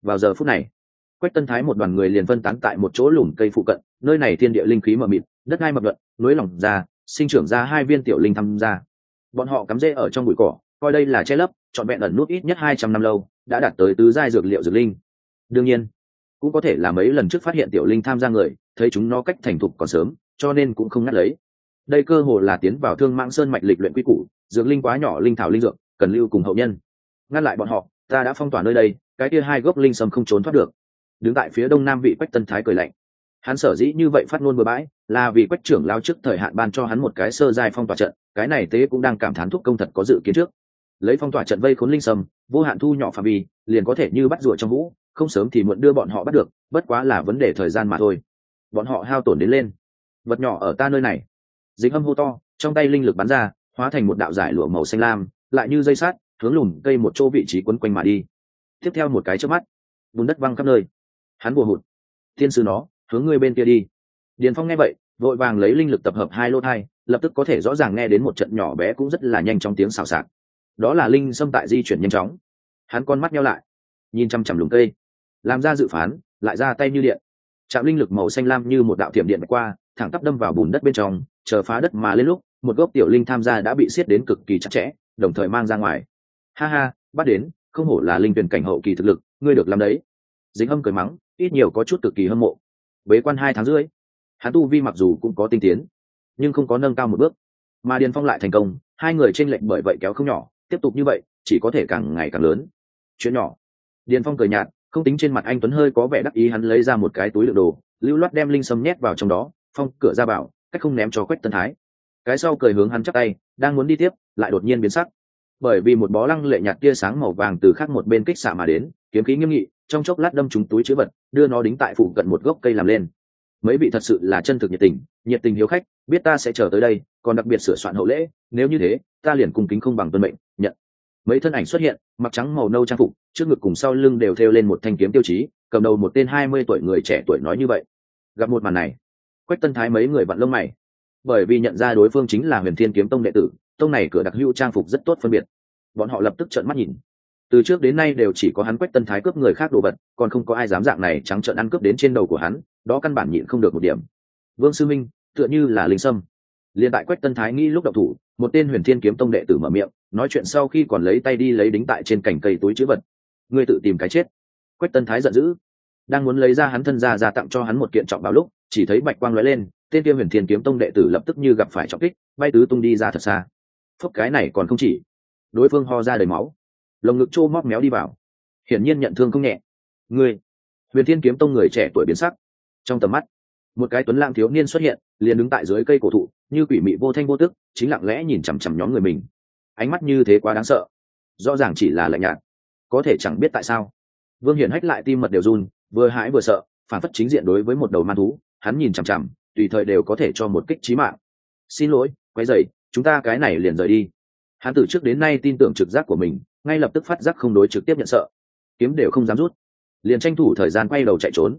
Speaker 1: Vào giờ phút này, quách tân thái một đoàn người liền phân tán tại một chỗ lùm cây phụ cận, nơi này thiên địa linh khí mờ mịt, đất ngai mập luận núi lỏng ra sinh trưởng ra hai viên tiểu linh tham gia. Bọn họ cắm rễ ở trong bụi cỏ, coi đây là che lấp trọn vẹn ẩn nút ít nhất hai trăm năm lâu, đã đạt tới tứ giai dược liệu dược linh. Đương nhiên, cũng có thể là mấy lần trước phát hiện tiểu linh tham gia người, thấy chúng nó cách thành thục còn sớm, cho nên cũng không ngắt lấy. Đây cơ hồ là tiến vào thương mạng sơn mạch lịch luyện quy củ, dược linh quá nhỏ, linh thảo linh dược, cần lưu cùng hậu nhân. Ngăn lại bọn họ, ta đã phong tỏa nơi đây, cái kia hai gốc linh sâm không trốn thoát được. Đứng tại phía đông nam vị quách tân thái cười lạnh. Hắn sở dĩ như vậy phát ngôn bừa bãi, là vì quách trưởng lao trước thời hạn ban cho hắn một cái sơ giai phong tỏa trận, cái này tế cũng đang cảm thán thúc công thật có dự kiến trước lấy phong tỏa trận vây khốn linh sâm, vô hạn thu nhỏ phạm vi, liền có thể như bắt rùa trong vũ, không sớm thì muộn đưa bọn họ bắt được, bất quá là vấn đề thời gian mà thôi. Bọn họ hao tổn đến lên. Vật nhỏ ở ta nơi này. Dính âm hô to, trong tay linh lực bắn ra, hóa thành một đạo giải lụa màu xanh lam, lại như dây sát hướng lùm cây một chỗ vị trí quấn quanh mà đi. Tiếp theo một cái trước mắt, bùn đất văng khắp nơi. Hắn bùa hụt. Thiên sư nó, hướng ngươi bên kia đi. Điền phong nghe vậy, vội vàng lấy linh lực tập hợp hai lô thai, lập tức có thể rõ ràng nghe đến một trận nhỏ bé cũng rất là nhanh trong tiếng xào xạc đó là linh xâm tại di chuyển nhanh chóng. Hắn con mắt nhau lại, nhìn chăm chằm lùng cây, làm ra dự phán, lại ra tay như điện. Chạm linh lực màu xanh lam như một đạo thiểm điện qua, thẳng tắp đâm vào bùn đất bên trong, chờ phá đất mà lên lúc, một gốc tiểu linh tham gia đã bị siết đến cực kỳ chặt chẽ, đồng thời mang ra ngoài. Ha ha, bắt đến, không hổ là linh tuyển cảnh hậu kỳ thực lực, ngươi được làm đấy. Dính hâm cười mắng, ít nhiều có chút cực kỳ hâm mộ. Bế quan hai tháng rưỡi, hắn tu vi mặc dù cũng có tinh tiến, nhưng không có nâng cao một bước. Mà điền phong lại thành công, hai người tranh lệch bởi vậy kéo không nhỏ tiếp tục như vậy, chỉ có thể càng ngày càng lớn. Chuyện nhỏ. Điền phong cười nhạt, không tính trên mặt anh tuấn hơi có vẻ đắc ý hắn lấy ra một cái túi đựng đồ, lưu loát đem linh sâm nhét vào trong đó, phong cửa ra bảo, cách không ném cho quách tân thái. Cái sau cười hướng hắn chắc tay, đang muốn đi tiếp, lại đột nhiên biến sắc. Bởi vì một bó lăng lệ nhạt tia sáng màu vàng từ khác một bên kích xạ mà đến, kiếm khí nghiêm nghị, trong chốc lát đâm trúng túi chữ vật, đưa nó đính tại phụ cận một gốc cây làm lên. Mấy vị thật sự là chân thực nhiệt tình nhiệt tình hiếu khách, biết ta sẽ chờ tới đây, còn đặc biệt sửa soạn hậu lễ, nếu như thế, ta liền cung kính không bằng tuân mệnh mấy thân ảnh xuất hiện, mặc trắng màu nâu trang phục, trước ngực cùng sau lưng đều thêu lên một thanh kiếm tiêu chí, cầm đầu một tên hai mươi tuổi người trẻ tuổi nói như vậy. Gặp một màn này, quách tân thái mấy người vặn lông mày. Bởi vì nhận ra đối phương chính là huyền thiên kiếm tông đệ tử, tông này cửa đặc hữu trang phục rất tốt phân biệt. Bọn họ lập tức trợn mắt nhìn. Từ trước đến nay đều chỉ có hắn quách tân thái cướp người khác đồ vật, còn không có ai dám dạng này trắng trợn ăn cướp đến trên đầu của hắn, đó căn bản nhịn không được một điểm. Vương sư minh, tựa như là linh sâm. Liền tại quách tân thái nghĩ lúc đậu thủ một tên huyền thiên kiếm tông đệ tử mở miệng, nói chuyện sau khi còn lấy tay đi lấy đính tại trên cành cây túi chữ vật. Ngươi tự tìm cái chết. Quách tân thái giận dữ. Đang muốn lấy ra hắn thân ra ra tặng cho hắn một kiện trọng báo lúc, chỉ thấy bạch quang lóe lên, tên kia huyền thiên kiếm tông đệ tử lập tức như gặp phải trọng kích, bay tứ tung đi ra thật xa. Phúc cái này còn không chỉ. Đối phương ho ra đầy máu. Lồng ngực trô móc méo đi vào. Hiển nhiên nhận thương không nhẹ. Ngươi. Huyền thiên kiếm tông người trẻ tuổi biến sắc. Trong tầm mắt, một cái tuấn lang thiếu niên xuất hiện, liền đứng tại dưới cây cổ thụ như quỷ mị vô thanh vô tức, chính lặng lẽ nhìn chằm chằm nhóm người mình. Ánh mắt như thế quá đáng sợ. Rõ ràng chỉ là lạnh nhạt. Có thể chẳng biết tại sao. Vương hiển hách lại tim mật đều run, vừa hãi vừa sợ, phản phất chính diện đối với một đầu man thú, hắn nhìn chằm chằm, tùy thời đều có thể cho một kích trí mạng. Xin lỗi quay dậy chúng ta cái này liền rời đi. Hắn từ trước đến nay tin tưởng trực giác của mình, ngay lập tức phát giác không đối trực tiếp nhận sợ. Kiếm đều không dám rút. Liền tranh thủ thời gian quay đầu chạy trốn.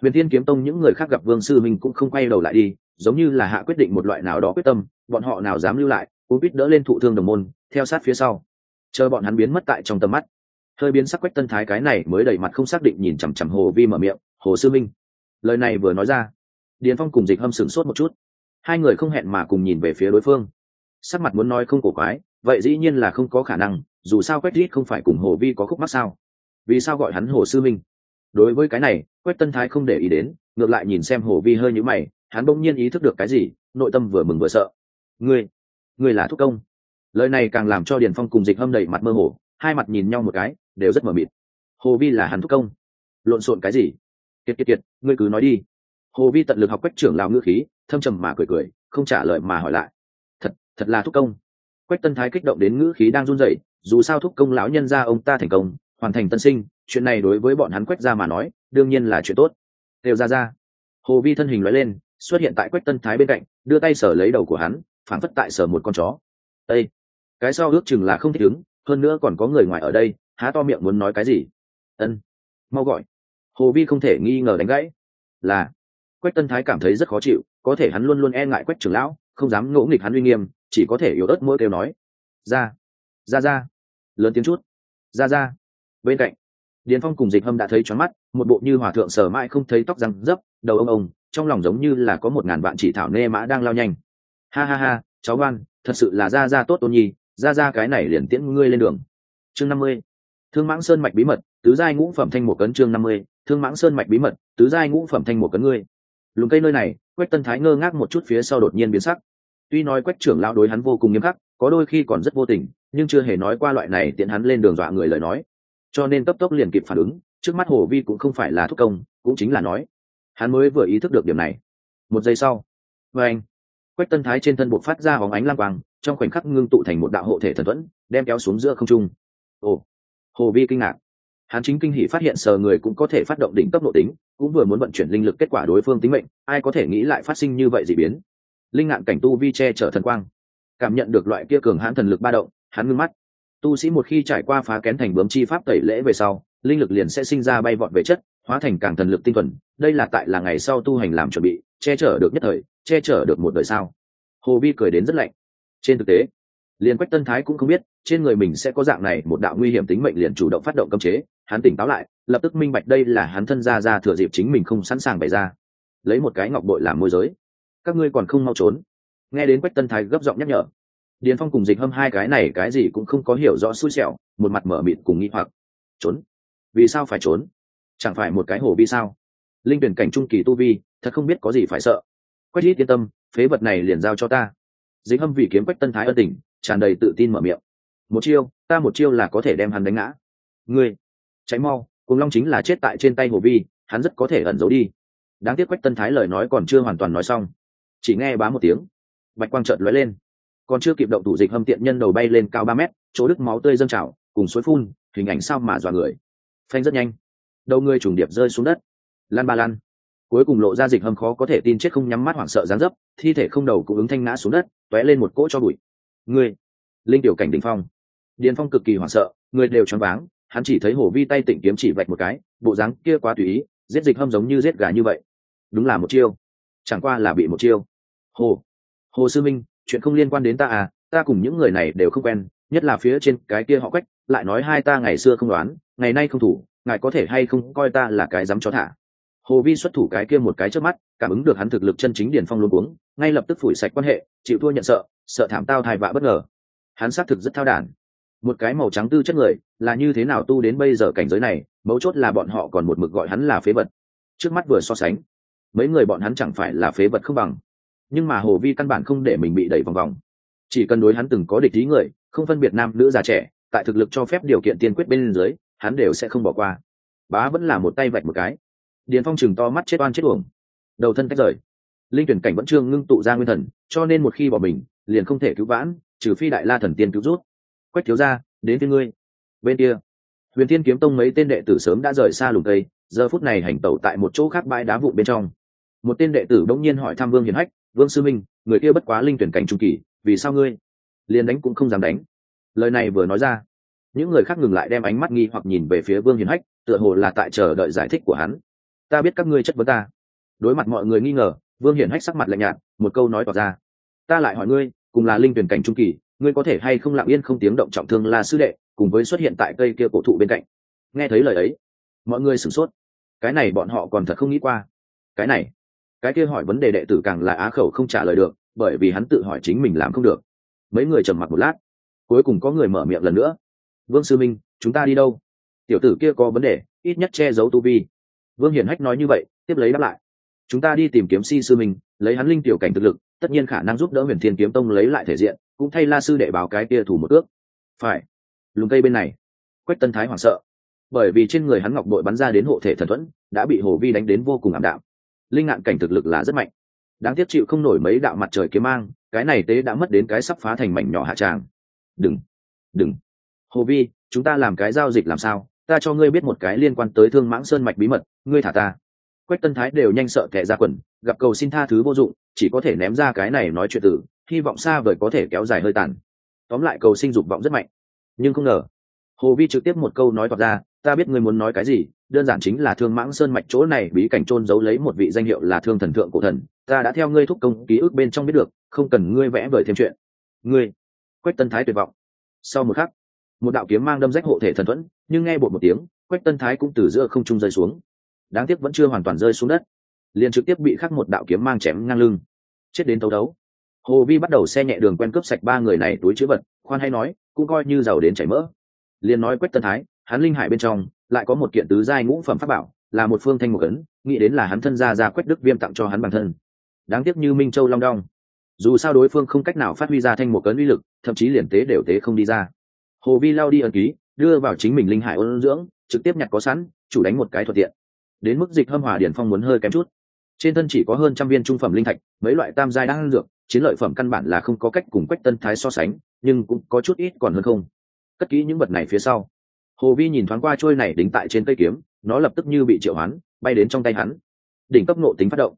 Speaker 1: Huyền thiên kiếm tông những người khác gặp vương sư minh cũng không quay đầu lại đi giống như là hạ quyết định một loại nào đó quyết tâm, bọn họ nào dám lưu lại cú quýt đỡ lên thụ thương đồng môn, theo sát phía sau. Chờ bọn hắn biến mất tại trong tầm mắt. Hơi biến sắc quách tân thái cái này mới đẩy mặt không xác định nhìn chằm chằm hồ vi mở miệng, hồ sư minh. Lời này vừa nói ra, điền phong cùng dịch hâm sửng sốt một chút. Hai người không hẹn mà cùng nhìn về phía đối phương. Sắc mặt muốn nói không cổ quái, vậy dĩ nhiên là không có khả năng, dù sao quách rít không phải cùng hồ vi có khúc mắc sao? Vì sao gọi hắn hồ sư minh? Đối với cái này, quách tân thái không để ý đến, ngược lại nhìn xem hồ vi hơi nhữ mày hắn bỗng nhiên ý thức được cái gì, nội tâm vừa mừng vừa sợ. Ngươi ngươi là thúc công. Lời này càng làm cho điền phong cùng dịch hâm đầy mặt mơ hồ, hai mặt nhìn nhau một cái, đều rất mờ mịt. Hồ vi là hắn thúc công. Lộn xộn cái gì? Kiệt kiệt kiệt, ngươi cứ nói đi. Hồ vi tận lực học quách trưởng lào ngữ khí, thâm trầm mà cười cười, không trả lời mà hỏi lại. Thật thật là thúc công. Quách tân thái kích động đến ngữ khí đang run rẩy, dù sao thúc công lão nhân ra ông ta thành công, hoàn thành tân sinh, chuyện này đối với bọn hắn quách ra mà nói, đương nhiên là chuyện tốt. Đều ra ra. Hồ vi thân hình nói lên xuất hiện tại quách tân thái bên cạnh, đưa tay sở lấy đầu của hắn phản phất tại sở một con chó. Ây cái sau ước chừng là không thích ứng, hơn nữa còn có người ngoài ở đây, há to miệng muốn nói cái gì? Ân, mau gọi. Hồ vi không thể nghi ngờ đánh gãy. Là. Quách tân thái cảm thấy rất khó chịu, có thể hắn luôn luôn e ngại quách trưởng lão, không dám ngỗ nghịch hắn uy nghiêm, chỉ có thể yếu ớt mỗi kêu nói. Ra ra ra. Lớn tiếng chút. Ra ra. Bên cạnh, điền phong cùng dịch hâm đã thấy choáng mắt, một bộ như hòa thượng sờ mãi không thấy tóc răng dấp, đầu ông ông trong lòng giống như là có một ngàn vạn chỉ thảo nê mã đang lao nhanh. Ha ha ha, cháu ngoan, thật sự là ra ra tốt tôn nhi, ra ra cái này liền tiễn ngươi lên đường. Chương năm mươi. Thương mãng sơn mạch bí mật, tứ giai ngũ phẩm thanh một cấn chương năm mươi. Thương mãng sơn mạch bí mật, tứ giai ngũ phẩm thanh một cấn ngươi. Lùm cây nơi này, quách tân thái ngơ ngác một chút phía sau đột nhiên biến sắc. Tuy nói quách trưởng lao đối hắn vô cùng nghiêm khắc, có đôi khi còn rất vô tình, nhưng chưa hề nói qua loại này tiện hắn lên đường dọa người lời nói. Cho nên cấp tốc liền kịp phản ứng, trước mắt hồ vi cũng không phải là thúc công, cũng chính là nói hắn mới vừa ý thức được điểm này. Một giây sau vê anh. Quách tân thái trên thân buộc phát ra hóng ánh lang quang, trong khoảnh khắc ngưng tụ thành một đạo hộ thể thần thuẫn, đem kéo xuống giữa không trung. Ồ, hồ vi kinh ngạc. Hắn chính kinh hỷ phát hiện sờ người cũng có thể phát động đỉnh cấp độ tính, cũng vừa muốn vận chuyển linh lực kết quả đối phương tính mệnh, ai có thể nghĩ lại phát sinh như vậy dị biến. Linh ngạn cảnh tu vi che chở thần quang. Cảm nhận được loại kia cường hãn thần lực ba động, hắn ngưng mắt. Tu sĩ một khi trải qua phá kén thành bướm chi pháp tẩy lễ về sau, linh lực liền sẽ sinh ra bay vọt về chất hóa thành càng thần lực tinh thuần, đây là tại là ngày sau tu hành làm chuẩn bị, che chở được nhất thời, che chở được một đời sao hồ vi cười đến rất lạnh. Trên thực tế liền quách tân thái cũng không biết, trên người mình sẽ có dạng này một đạo nguy hiểm tính mệnh liền chủ động phát động cấm chế, hắn tỉnh táo lại, lập tức minh bạch đây là hắn thân ra ra thừa dịp chính mình không sẵn sàng bày ra. Lấy một cái ngọc bội làm môi giới. Các ngươi còn không mau trốn. Nghe đến quách tân thái gấp giọng nhắc nhở, điền phong cùng dịch hâm hai cái này cái gì cũng không có hiểu rõ xui xẻo, một mặt mở mịt cùng nghĩ hoặc. Trốn? Vì sao phải trốn? Chẳng phải một cái hồ bi sao? Linh tuyển cảnh trung kỳ tu vi, thật không biết có gì phải sợ. Quách ít yên tâm, phế vật này liền giao cho ta. Dính hâm vì kiếm quách tân thái ân tỉnh tràn đầy tự tin mở miệng. Một chiêu, ta một chiêu là có thể đem hắn đánh ngã. Ngươi cháy mau cùng long chính là chết tại trên tay hồ vi, hắn rất có thể ẩn giấu đi. Đáng tiếc quách tân thái lời nói còn chưa hoàn toàn nói xong. Chỉ nghe bá một tiếng, bạch quang trợn lóe lên. Còn chưa kịp động thủ dịch hâm tiện nhân đầu bay lên cao ba mét, chỗ đức máu tươi dâng trào, cùng suối phun, hình ảnh sao mà dọa người. Phanh rất nhanh đầu người trùng điệp rơi xuống đất. Lan ba lan. Cuối cùng lộ ra dịch hâm khó có thể tin chết không nhắm mắt hoảng sợ dán dấp, thi thể không đầu cũng ứng thanh ngã xuống đất t ó é lên một cỗ cho bụi. Người linh tiểu cảnh đình phong. Điền phong cực kỳ hoảng sợ, người đều choáng váng, hắn chỉ thấy hổ vi tay tịnh kiếm chỉ vạch một cái, bộ dáng kia quá tùy ý, giết dịch hâm giống như giết gà như vậy. Đúng là một chiêu. Chẳng qua là bị một chiêu. Hồ hồ sư minh, chuyện không liên quan đến ta à ta cùng những người này đều không quen, nhất là phía trên cái kia họ quách lại nói hai ta ngày xưa không đoán, ngày nay không thủ, ngài có thể hay không coi ta là cái dám cho thả. Hồ vi xuất thủ cái kia một cái trước mắt, cảm ứng được hắn thực lực chân chính điền phong luôn cuống, ngay lập tức phủi sạch quan hệ, chịu thua nhận sợ sợ thảm tao thai vạ bất ngờ. Hắn xác thực rất thao đản. Một cái màu trắng tư chất người, là như thế nào tu đến bây giờ cảnh giới này, mấu chốt là bọn họ còn một mực gọi hắn là phế vật. Trước mắt vừa so sánh, mấy người bọn hắn chẳng phải là phế vật không bằng. Nhưng mà hồ vi căn bản không để mình bị đẩy vòng vòng. Chỉ cần đối hắn từng có địch ý người, không phân biệt nam nữ già trẻ tại thực lực cho phép điều kiện tiên quyết bên dưới, hắn đều sẽ không bỏ qua. Bá vẫn là một tay vạch một cái. Điền phong chừng to mắt chết oan chết uổng. Đầu thân tách rời. Linh tuyển cảnh vẫn chưa ngưng tụ ra nguyên thần, cho nên một khi bỏ mình, liền không thể cứu vãn, trừ phi đại la thần tiên cứu rút. Quách thiếu ra đến phía ngươi. Bên kia, huyền thiên kiếm tông mấy tên đệ tử sớm đã rời xa lùng cây, giờ phút này hành tẩu tại một chỗ khác bãi đá vụ bên trong. Một tên đệ tử đông nhiên hỏi thăm vương hiền hách, vương sư minh, người kia bất quá linh tuyển cảnh trung kỳ, vì sao ngươi? Liền đánh cũng không dám đánh lời này vừa nói ra, những người khác ngừng lại đem ánh mắt nghi hoặc nhìn về phía vương hiền hách, tựa hồ là tại chờ đợi giải thích của hắn. Ta biết các ngươi chất vấn ta. Đối mặt mọi người nghi ngờ, vương hiển hách sắc mặt lạnh nhạt, một câu nói tỏ ra. Ta lại hỏi ngươi, cùng là linh tuyển cảnh trung kỳ, ngươi có thể hay không lặng yên không tiếng động trọng thương là sư đệ, cùng với xuất hiện tại cây kia cổ thụ bên cạnh? Nghe thấy lời ấy, mọi người sửng sốt. Cái này bọn họ còn thật không nghĩ qua. Cái này, cái kia hỏi vấn đề đệ tử càng là á khẩu không trả lời được, bởi vì hắn tự hỏi chính mình làm không được. Mấy người trầm mặc một lát cuối cùng có người mở miệng lần nữa. Vương sư minh, chúng ta đi đâu? Tiểu tử kia có vấn đề, ít nhất che giấu tu vi. Vương hiển hách nói như vậy, tiếp lấy đáp lại. Chúng ta đi tìm kiếm si sư minh, lấy hắn linh tiểu cảnh thực lực, tất nhiên khả năng giúp đỡ huyền thiên kiếm tông lấy lại thể diện, cũng thay la sư đệ báo cái kia thủ một ước. Phải. Lùng cây bên này. Quách tân thái hoảng sợ. Bởi vì trên người hắn ngọc bội bắn ra đến hộ thể thần thuẫn, đã bị hồ vi đánh đến vô cùng ảm đạm. Linh ngạn cảnh thực lực là rất mạnh. Đáng tiếc chịu không nổi mấy đạo mặt trời kiếm mang, cái này tế đã mất đến cái sắp phá thành mảnh nhỏ hạ tràng đừng. Đừng. Hồ vi, chúng ta làm cái giao dịch làm sao? Ta cho ngươi biết một cái liên quan tới thương mãng sơn mạch bí mật, ngươi thả ta. Quách tân thái đều nhanh sợ kẻ ra quần, gặp cầu xin tha thứ vô dụng, chỉ có thể ném ra cái này nói chuyện tử, hy vọng xa vời có thể kéo dài hơi tàn. Tóm lại cầu sinh dục vọng rất mạnh. Nhưng không ngờ, hồ vi trực tiếp một câu nói toạc ra, ta biết ngươi muốn nói cái gì, đơn giản chính là thương mãng sơn mạch chỗ này bí cảnh trôn giấu lấy một vị danh hiệu là thương thần thượng cổ thần, ta đã theo ngươi thúc công ký ức bên trong biết được, không cần ngươi vẽ vời thêm chuyện. Ngươi quách tân thái tuyệt vọng. Sau một khắc, một đạo kiếm mang đâm rách hộ thể thần thuẫn, nhưng nghe bột một tiếng, quách tân thái cũng từ giữa không trung rơi xuống. Đáng tiếc vẫn chưa hoàn toàn rơi xuống đất. Liền trực tiếp bị khắc một đạo kiếm mang chém ngang lưng. Chết đến tấu đấu. Hồ vi bắt đầu xe nhẹ đường quen cướp sạch ba người này túi chữ vật, khoan hay nói, cũng coi như giàu đến chảy mỡ. Liền nói quách tân thái, hắn linh hải bên trong, lại có một kiện tứ giai ngũ phẩm pháp bảo, là một phương thanh một ấn, nghĩ đến là hắn thân ra ra quách đức viêm tặng cho hắn bản thân. Đáng tiếc như minh châu long đong dù sao đối phương không cách nào phát huy ra thanh một cấn uy lực, thậm chí liền tế đều tế không đi ra. Hồ vi lao đi ẩn ký, đưa vào chính mình linh hải ôn dưỡng, trực tiếp nhặt có sẵn, chủ đánh một cái thuận tiện. Đến mức dịch hâm hòa điển phong muốn hơi kém chút. Trên thân chỉ có hơn trăm viên trung phẩm linh thạch, mấy loại tam giai đang dược, chiến lợi phẩm căn bản là không có cách cùng quách tân thái so sánh, nhưng cũng có chút ít còn hơn không. Cất kỹ những vật này phía sau. Hồ vi nhìn thoáng qua trôi này đính tại trên cây kiếm, nó lập tức như bị triệu hoán, bay đến trong tay hắn. Đỉnh cấp nộ tính phát động.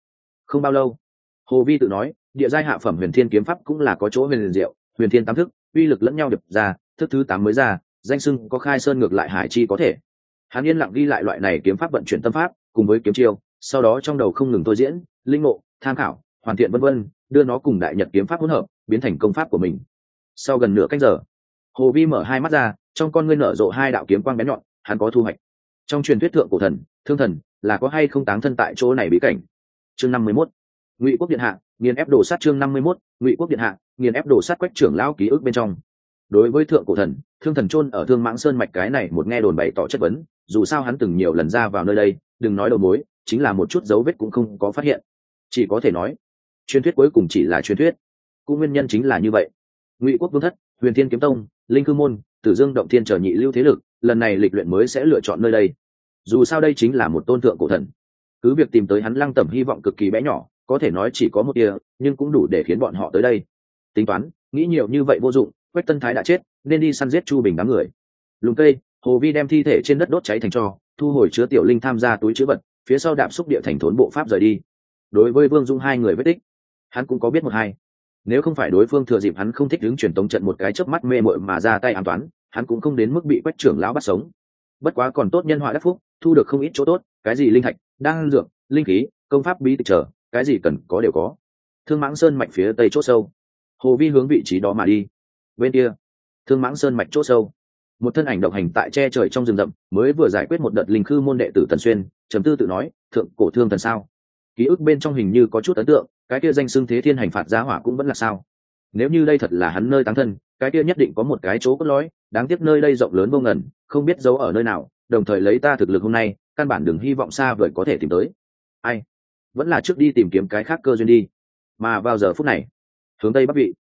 Speaker 1: Không bao lâu, hồ vi tự nói địa giai hạ phẩm huyền thiên kiếm pháp cũng là có chỗ huyền liền diệu, huyền thiên tám thức, uy lực lẫn nhau đập ra, thức thứ tám mới ra, danh sưng có khai sơn ngược lại hải chi có thể. Hắn yên lặng ghi lại loại này kiếm pháp vận chuyển tâm pháp, cùng với kiếm chiêu, sau đó trong đầu không ngừng tôi diễn, linh ngộ, tham khảo, hoàn thiện vân vân, đưa nó cùng đại nhật kiếm pháp hỗn hợp, biến thành công pháp của mình. Sau gần nửa cách giờ, hồ vi mở hai mắt ra, trong con ngươi nở rộ hai đạo kiếm quang bén nhọn, hắn có thu hoạch. Trong truyền thuyết thượng cổ thần, thương thần, là có hay không táng thân tại chỗ này bí cảnh? Chương năm mươi mốt ngụy quốc điện hạ, nghiền ép đồ sát chương năm mươi mốt, ngụy quốc điện hạ, nghiền ép đồ sát quách trưởng lão ký ức bên trong. Đối với thượng cổ thần, thương thần chôn ở thương mãng sơn mạch cái này một nghe đồn bày tỏ chất vấn, dù sao hắn từng nhiều lần ra vào nơi đây, đừng nói đầu mối, chính là một chút dấu vết cũng không có phát hiện. Chỉ có thể nói, truyền thuyết cuối cùng chỉ là truyền thuyết. Cũng nguyên nhân chính là như vậy. Ngụy quốc vương thất, huyền thiên kiếm tông, linh cư môn, tử dương động thiên trở nhị lưu thế lực, lần này lịch luyện mới sẽ lựa chọn nơi đây. Dù sao đây chính là một tôn thượng cổ thần. Cứ việc tìm tới hắn lăng tẩm hy vọng cực kỳ bé nhỏ có thể nói chỉ có một tia nhưng cũng đủ để khiến bọn họ tới đây. Tính toán, nghĩ nhiều như vậy vô dụng, quách tân thái đã chết, nên đi săn giết chu bình đám người. Lùng cây, hồ vi đem thi thể trên đất đốt cháy thành cho, thu hồi chứa tiểu linh tham gia túi chữ vật, phía sau đạp xúc địa thành thốn bộ pháp rời đi. Đối với vương dung hai người vết tích, hắn cũng có biết một hai. Nếu không phải đối phương thừa dịp hắn không thích đứng truyền tống trận một cái chớp mắt mê mội mà ra tay an toán, hắn cũng không đến mức bị quách trưởng lão bắt sống. Bất quá còn tốt nhân họa đắc phúc, thu được không ít chỗ tốt, cái gì linh thạch đang dược, linh khí, công pháp bí tịch trở cái gì cần có đều có. Thương mãng sơn mạch phía tây c h ỗ sâu. Hồ vi hướng vị trí đó mà đi. Bên kia, thương mãng sơn mạch c h ỗ sâu. Một thân ảnh độc hành tại che trời trong rừng rậm, mới vừa giải quyết một đợt linh khư môn đệ tử tần xuyên chấm tư tự nói, thượng cổ thương thần sao? Ký ức bên trong hình như có chút ấn tượng, cái kia danh xưng thế thiên hành phạt giá hỏa cũng vẫn là sao? Nếu như đây thật là hắn nơi táng thân, cái kia nhất định có một cái chỗ cốt lõi, đáng tiếc nơi đây rộng lớn vô ngần, không biết giấu ở nơi nào, đồng thời lấy ta thực lực hôm nay, căn bản đừng hy vọng xa vời có thể tìm tới. Ai? Vẫn là trước đi tìm kiếm cái khác cơ duyên đi. Mà vào giờ phút này, hướng tây bắc vị,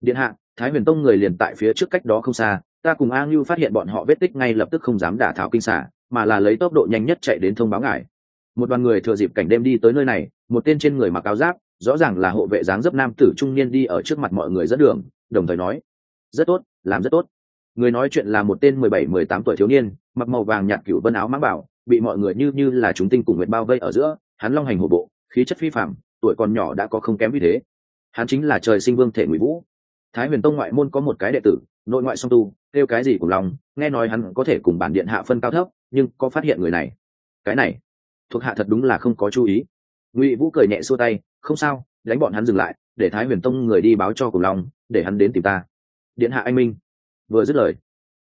Speaker 1: điện hạ, thái huyền tông người liền tại phía trước cách đó không xa, ta cùng a ngưu phát hiện bọn họ vết tích ngay lập tức không dám đả thảo kinh xả, mà là lấy tốc độ nhanh nhất chạy đến thông báo ngài. Một đoàn người thừa dịp cảnh đêm đi tới nơi này, một tên trên người mặc áo giáp, rõ ràng là hộ vệ dáng dấp nam tử trung niên đi ở trước mặt mọi người dẫn đường, đồng thời nói, rất tốt, làm rất tốt. Người nói chuyện là một tên mười bảy, mười tám tuổi thiếu niên, mặc màu vàng nhạt cựu vân áo mang bảo, bị mọi người như như là chúng tinh cùng nguyện bao vây ở giữa, hắn long hành hộ bộ khí chất phi phạm tuổi còn nhỏ đã có không kém như thế. Hắn chính là trời sinh vương thể ngụy vũ. Thái huyền tông ngoại môn có một cái đệ tử, nội ngoại song tu, kêu cái gì cùng lòng, nghe nói hắn có thể cùng bản điện hạ phân cao thấp, nhưng có phát hiện người này. Cái này, thuộc hạ thật đúng là không có chú ý. Ngụy vũ cười nhẹ xua tay, không sao, đánh bọn hắn dừng lại, để thái huyền tông người đi báo cho cùng lòng, để hắn đến tìm ta. Điện hạ anh minh. Vừa dứt lời,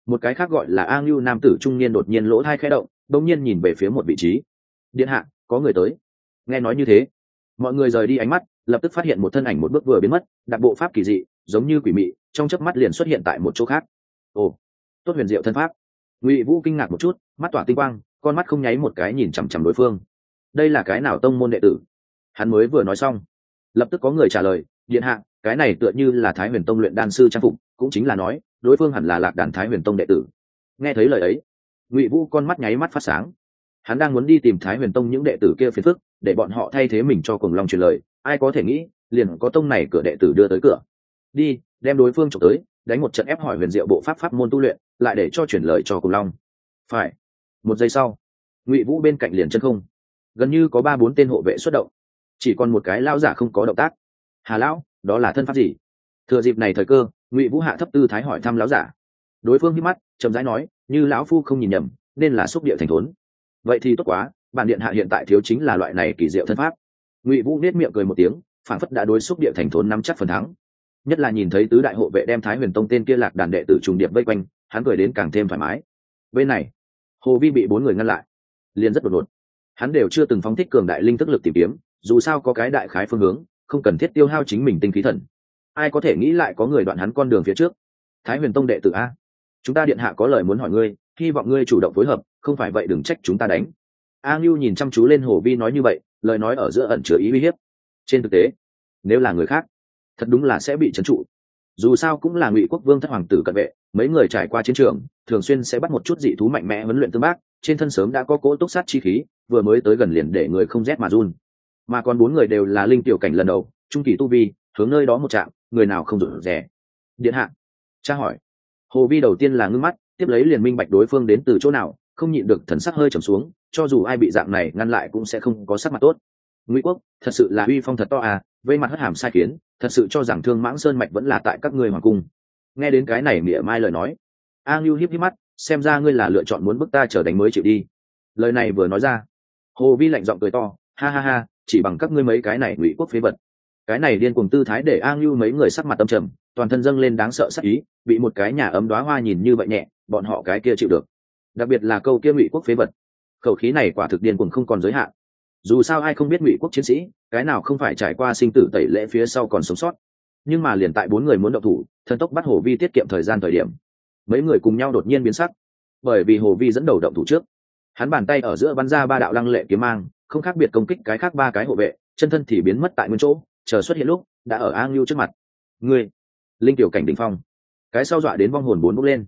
Speaker 1: một cái khác gọi là a ngưu nam tử trung niên đột nhiên lỗ thai khẽ động, đông nhiên nhìn về phía một vị trí. Điện hạ, có người tới nghe nói như thế, mọi người rời đi ánh mắt, lập tức phát hiện một thân ảnh một bước vừa biến mất, đặc bộ pháp kỳ dị, giống như quỷ mị, trong chớp mắt liền xuất hiện tại một chỗ khác. Ồ, tốt huyền diệu thân pháp. Ngụy vũ kinh ngạc một chút, mắt tỏa tinh quang, con mắt không nháy một cái nhìn chằm chằm đối phương. Đây là cái nào tông môn đệ tử? Hắn mới vừa nói xong, lập tức có người trả lời, điện hạ, cái này tựa như là thái huyền tông luyện đan sư trang phục, cũng chính là nói, đối phương hẳn là lạc đàn thái huyền tông đệ tử. Nghe thấy lời ấy, ngụy vũ con mắt nháy mắt phát sáng. Hắn đang muốn đi tìm thái huyền tông những đệ tử kia phiền phức để bọn họ thay thế mình cho cùng long truyền lời, ai có thể nghĩ, liền có tông này cửa đệ tử đưa tới cửa. Đi, đem đối phương trộm tới, đánh một trận ép hỏi huyền diệu bộ pháp pháp môn tu luyện, lại để cho chuyển lời cho cùng long. Phải. Một giây sau, ngụy vũ bên cạnh liền chân không. Gần như có ba bốn tên hộ vệ xuất động. Chỉ còn một cái lão giả không có động tác. Hà lão, đó là thân pháp gì? Thừa dịp này thời cơ, ngụy vũ hạ thấp tư thái hỏi thăm lão giả. Đối phương hít mắt, chậm rãi nói, như lão phu không nhìn nhầm, nên là xúc địa thành thốn. Vậy thì tốt quá bản điện hạ hiện tại thiếu chính là loại này kỳ diệu thân pháp. Ngụy vũ nết miệng cười một tiếng phản phất đã đối xúc địa thành thốn nắm chắc phần thắng. Nhất là nhìn thấy tứ đại hộ vệ đem thái huyền tông tên kia lạc đàn đệ tử trùng điệp vây quanh, hắn cười đến càng thêm thoải mái. Bên này, hồ vi bị bốn người ngăn lại, liền rất đột ngột. Hắn đều chưa từng phóng thích cường đại linh thức lực tìm kiếm, dù sao có cái đại khái phương hướng, không cần thiết tiêu hao chính mình tinh khí thần. Ai có thể nghĩ lại có người đoạn hắn con đường phía trước? Thái huyền tông đệ tử a, chúng ta điện hạ có lời muốn hỏi ngươi, hy vọng ngươi chủ động phối hợp, không phải vậy đừng trách chúng ta đánh a ngưu nhìn chăm chú lên hồ vi nói như vậy, lời nói ở giữa ẩn chứa ý uy hiếp. Trên thực tế, nếu là người khác, thật đúng là sẽ bị trấn trụ. Dù sao cũng là ngụy quốc vương thất hoàng tử cận vệ, mấy người trải qua chiến trường, thường xuyên sẽ bắt một chút dị thú mạnh mẽ huấn luyện tương bác, trên thân sớm đã có cỗ túc sát chi khí, vừa mới tới gần liền để người không rét mà run. Mà còn bốn người đều là linh tiểu cảnh lần đầu, trung kỳ tu vi, hướng nơi đó một trạm, người nào không rủ rẻ điện hạ, cha hỏi. Hồ vi đầu tiên là ngưng mắt, tiếp lấy liền minh bạch đối phương đến từ chỗ nào, không nhịn được thần sắc hơi trầm xuống cho dù ai bị dạng này ngăn lại cũng sẽ không có sắc mặt tốt. Ngụy quốc, thật sự là uy phong thật to à vây mặt hất hàm sai khiến, thật sự cho rằng thương mãng sơn mạch vẫn là tại các ngươi hoàng cung. Nghe đến cái này mỉa mai lời nói, a ngưu híp híp mắt, xem ra ngươi là lựa chọn muốn bức ta trở đánh mới chịu đi. Lời này vừa nói ra, hồ vi lạnh giọng cười to, ha ha ha, chỉ bằng các ngươi mấy cái này ngụy quốc phế vật. Cái này điên cuồng tư thái để a ngưu mấy người sắc mặt tâm trầm, toàn thân dâng lên đáng sợ sắc ý, bị một cái nhà ấm đoá hoa nhìn như vậy nhẹ, bọn họ cái kia chịu được. Đặc biệt là câu kia ngụy quốc phế vật khẩu khí này quả thực điên cuồng không còn giới hạn. Dù sao ai không biết ngụy quốc chiến sĩ, cái nào không phải trải qua sinh tử tẩy lễ phía sau còn sống sót. Nhưng mà liền tại bốn người muốn động thủ, thần tốc bắt hồ vi tiết kiệm thời gian thời điểm, mấy người cùng nhau đột nhiên biến sắc. Bởi vì hồ vi dẫn đầu động thủ trước, hắn bàn tay ở giữa bắn ra ba đạo lăng lệ kiếm mang, không khác biệt công kích cái khác ba cái hộ vệ, chân thân thì biến mất tại nguyên chỗ, chờ xuất hiện lúc, đã ở an lưu trước mặt. Ngươi, linh tiểu cảnh đỉnh phong. Cái sau dọa đến vong hồn bốn bốc lên.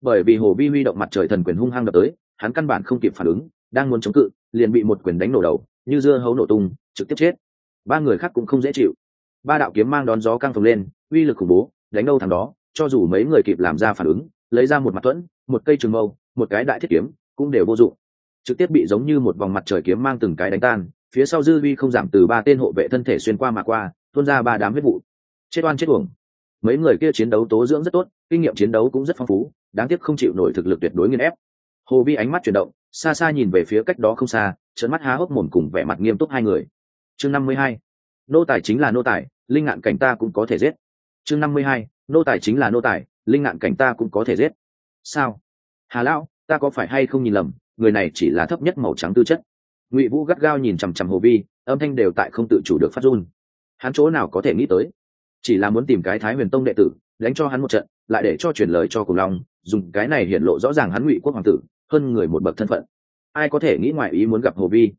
Speaker 1: Bởi vì hồ vi huy động mặt trời thần quyền hung hăng đập tới, hắn căn bản không kịp phản ứng đang muốn chống cự, liền bị một quyền đánh nổ đầu, như dưa hấu nổ tung, trực tiếp chết. Ba người khác cũng không dễ chịu. Ba đạo kiếm mang đón gió căng phồng lên, uy lực khủng bố, đánh đâu thằng đó, cho dù mấy người kịp làm ra phản ứng, lấy ra một mặt thuẫn, một cây trường mâu, một cái đại thiết kiếm, cũng đều vô dụng. Trực tiếp bị giống như một vòng mặt trời kiếm mang từng cái đánh tan, phía sau dư vi không giảm từ ba tên hộ vệ thân thể xuyên qua mà qua, tuôn ra ba đám huyết vụ. Chết oan chết uổng. Mấy người kia chiến đấu tố dưỡng rất tốt, kinh nghiệm chiến đấu cũng rất phong phú, đáng tiếc không chịu nổi thực lực tuyệt đối nghiên ép hồ vi ánh mắt chuyển động, xa xa nhìn về phía cách đó không xa trận mắt há hốc mồm cùng vẻ mặt nghiêm túc hai người. Chương năm mươi hai, nô tài chính là nô tài, linh ngạn cảnh ta cũng có thể giết. Chương năm mươi hai, nô tài chính là nô tài, linh ngạn cảnh ta cũng có thể giết. Sao? Hà lão, ta có phải hay không nhìn lầm, người này chỉ là thấp nhất màu trắng tư chất. Ngụy vũ gắt gao nhìn chằm chằm hồ vi, âm thanh đều tại không tự chủ được phát run. Hắn chỗ nào có thể nghĩ tới? Chỉ là muốn tìm cái thái huyền tông đệ tử, đánh cho hắn một trận, lại để cho truyền lời cho cùng long, dùng cái này hiện lộ rõ ràng hắn ngụy quốc hoàng tử hơn người một bậc thân phận. Ai có thể nghĩ ngoài ý muốn gặp hồ vi?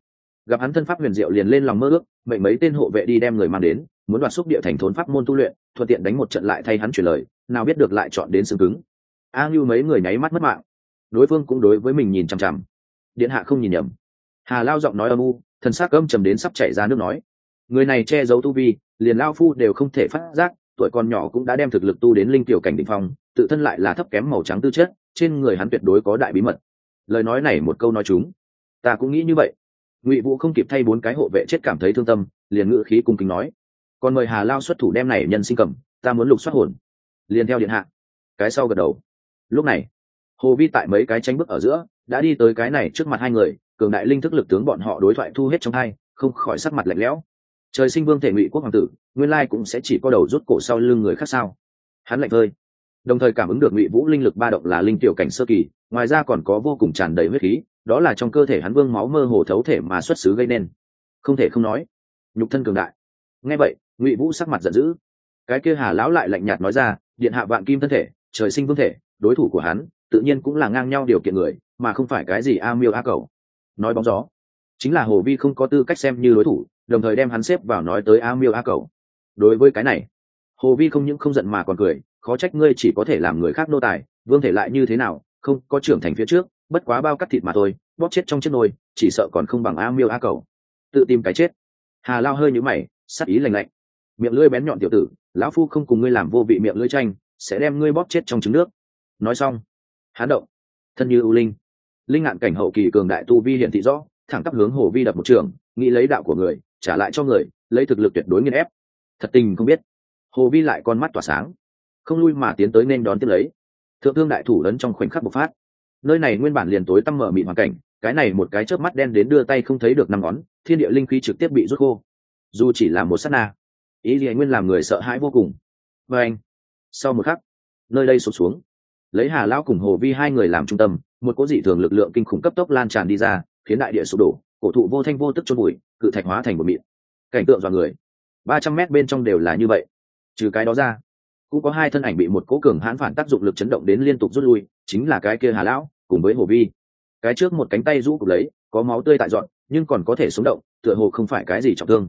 Speaker 1: Gặp hắn thân pháp huyền diệu liền lên lòng mơ ước, mệnh mấy tên hộ vệ đi đem người mang đến, muốn đoạt xúc địa thành thốn pháp môn tu luyện, thuận tiện đánh một trận lại thay hắn chuyển lời, nào biết được lại chọn đến xương cứng. A ngưu mấy người nháy mắt mất mạng. Đối phương cũng đối với mình nhìn chằm chằm. Điện hạ không nhìn nhầm. Hà lao giọng nói âm u, thần s á c âm trầm đến sắp chảy ra nước nói. Người này che giấu tu vi, liền lao phu đều không thể phát giác, tuổi còn nhỏ cũng đã đem thực lực tu đến linh tiểu cảnh định phong, tự thân lại là thấp kém màu trắng tư chất, trên người hắn tuyệt đối có đại bí mật lời nói này một câu nói chúng. Ta cũng nghĩ như vậy. Ngụy vũ không kịp thay bốn cái hộ vệ chết cảm thấy thương tâm, liền ngự khí cung kính nói. Còn mời hà lao xuất thủ đem này nhân sinh cầm, ta muốn lục xuất hồn. Liền theo điện hạ. Cái sau gật đầu. Lúc này, hồ vi tại mấy cái tranh bức ở giữa, đã đi tới cái này trước mặt hai người, cường đại linh thức lực tướng bọn họ đối thoại thu hết trong hai, không khỏi sắc mặt lạnh lẽo. Trời sinh vương thể ngụy quốc hoàng tử, nguyên lai cũng sẽ chỉ có đầu rút cổ sau lưng người khác sao? Hắn lạnh vơi đồng thời cảm ứng được ngụy vũ linh lực ba động là linh tiểu cảnh sơ kỳ, ngoài ra còn có vô cùng tràn đầy huyết khí, đó là trong cơ thể hắn vương máu mơ hồ thấu thể mà xuất xứ gây nên. Không thể không nói, nhục thân cường đại. Nghe vậy, ngụy vũ sắc mặt giận dữ. Cái kia hà lão lại lạnh nhạt nói ra, điện hạ vạn kim thân thể, trời sinh vương thể, đối thủ của hắn, tự nhiên cũng là ngang nhau điều kiện người, mà không phải cái gì a miêu a cầu. Nói bóng gió, chính là hồ vi không có tư cách xem như đối thủ, đồng thời đem hắn xếp vào nói tới a miêu a cầu. Đối với cái này, hồ vi không những không giận mà còn cười khó trách ngươi chỉ có thể làm người khác nô tài, vương thể lại như thế nào, không có trưởng thành phía trước, bất quá bao cắt thịt mà thôi, bóp chết trong chiếc nồi, chỉ sợ còn không bằng a miêu a cầu. Tự tìm cái chết. Hà lao hơi nhũ mày, sắc ý lành lạnh. Miệng lưỡi bén nhọn tiểu tử, lão phu không cùng ngươi làm vô vị miệng lưỡi tranh, sẽ đem ngươi bóp chết trong trứng nước. Nói xong hán động. Thân như ưu linh. Linh ngạn cảnh hậu kỳ cường đại tu vi hiện thị rõ, thẳng tắp hướng hồ vi đập một trường, nghĩ lấy đạo của người, trả lại cho người, lấy thực lực tuyệt đối nghiên ép. Thật tình không biết. Hồ vi lại con mắt tỏa sáng không lui mà tiến tới nên đón tiếp lấy. Thượng thương đại thủ lớn trong khoảnh khắc bộc phát. Nơi này nguyên bản liền tối tăm mở mịt hoàn cảnh, cái này một cái chớp mắt đen đến đưa tay không thấy được năm ngón, thiên địa linh khí trực tiếp bị rút khô. Dù chỉ là một sát na, ý gì nguyên làm người sợ hãi vô cùng. Và anh, sau một khắc, nơi đây sụp xuống. Lấy hà lão cùng hồ vi hai người làm trung tâm, một cố dị thường lực lượng kinh khủng cấp tốc lan tràn đi ra, khiến đại địa sụp đổ, cổ thụ vô thanh vô tức cho bụi, cự thạch hóa thành một mịn cảnh tượng dọn người. Ba trăm mét bên trong đều là như vậy. Trừ cái đó ra cũng có hai thân ảnh bị một cố cường hãn phản tác dụng lực chấn động đến liên tục rút lui, chính là cái kia hà lão, cùng với hồ vi. Cái trước một cánh tay rũ cục lấy, có máu tươi tại dọn, nhưng còn có thể sống động, tựa hồ không phải cái gì trọng thương.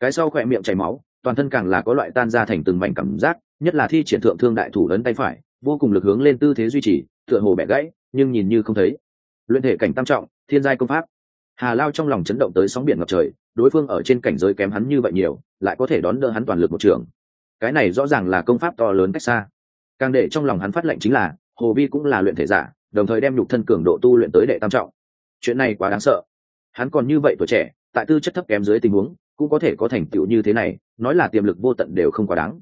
Speaker 1: Cái sau khỏe miệng chảy máu, toàn thân càng là có loại tan ra thành từng mảnh cảm giác, nhất là thi triển thượng thương đại thủ lớn tay phải, vô cùng lực hướng lên tư thế duy trì, tựa hồ bẻ gãy, nhưng nhìn như không thấy. Luyện thể cảnh tam trọng, thiên giai công pháp. Hà lao trong lòng chấn động tới sóng biển ngập trời, đối phương ở trên cảnh giới kém hắn như vậy nhiều, lại có thể đón đỡ hắn toàn lực một trường cái này rõ ràng là công pháp to lớn cách xa. Càng để trong lòng hắn phát lệnh chính là, hồ vi cũng là luyện thể giả, đồng thời đem nhục thân cường độ tu luyện tới đệ tam trọng. Chuyện này quá đáng sợ. Hắn còn như vậy tuổi trẻ, tại tư chất thấp kém dưới tình huống, cũng có thể có thành tựu như thế này, nói là tiềm lực vô tận đều không quá đáng.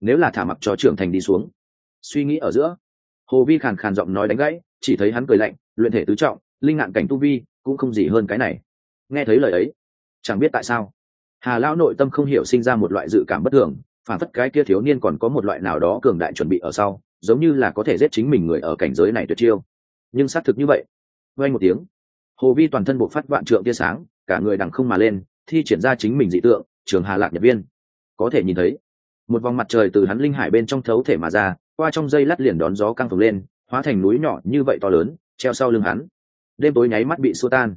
Speaker 1: Nếu là thả mặc cho trưởng thành đi xuống. Suy nghĩ ở giữa, hồ vi khàn khàn giọng nói đánh gãy, chỉ thấy hắn cười lạnh, luyện thể tứ trọng, linh ngạn cảnh tu vi, cũng không gì hơn cái này. Nghe thấy lời ấy, chẳng biết tại sao, hà lão nội tâm không hiểu sinh ra một loại dự cảm bất thường phản phất cái kia thiếu niên còn có một loại nào đó cường đại chuẩn bị ở sau, giống như là có thể giết chính mình người ở cảnh giới này tuyệt chiêu. Nhưng xác thực như vậy. Vây một tiếng, hồ vi toàn thân bộ phát vạn trượng tia sáng, cả người đằng không mà lên, thi triển ra chính mình dị tượng, trường hà lạc nhật viên. Có thể nhìn thấy, một vòng mặt trời từ hắn linh hải bên trong thấu thể mà ra, qua trong dây lát liền đón gió căng phồng lên, hóa thành núi nhỏ như vậy to lớn, treo sau lưng hắn. Đêm tối nháy mắt bị xua tan.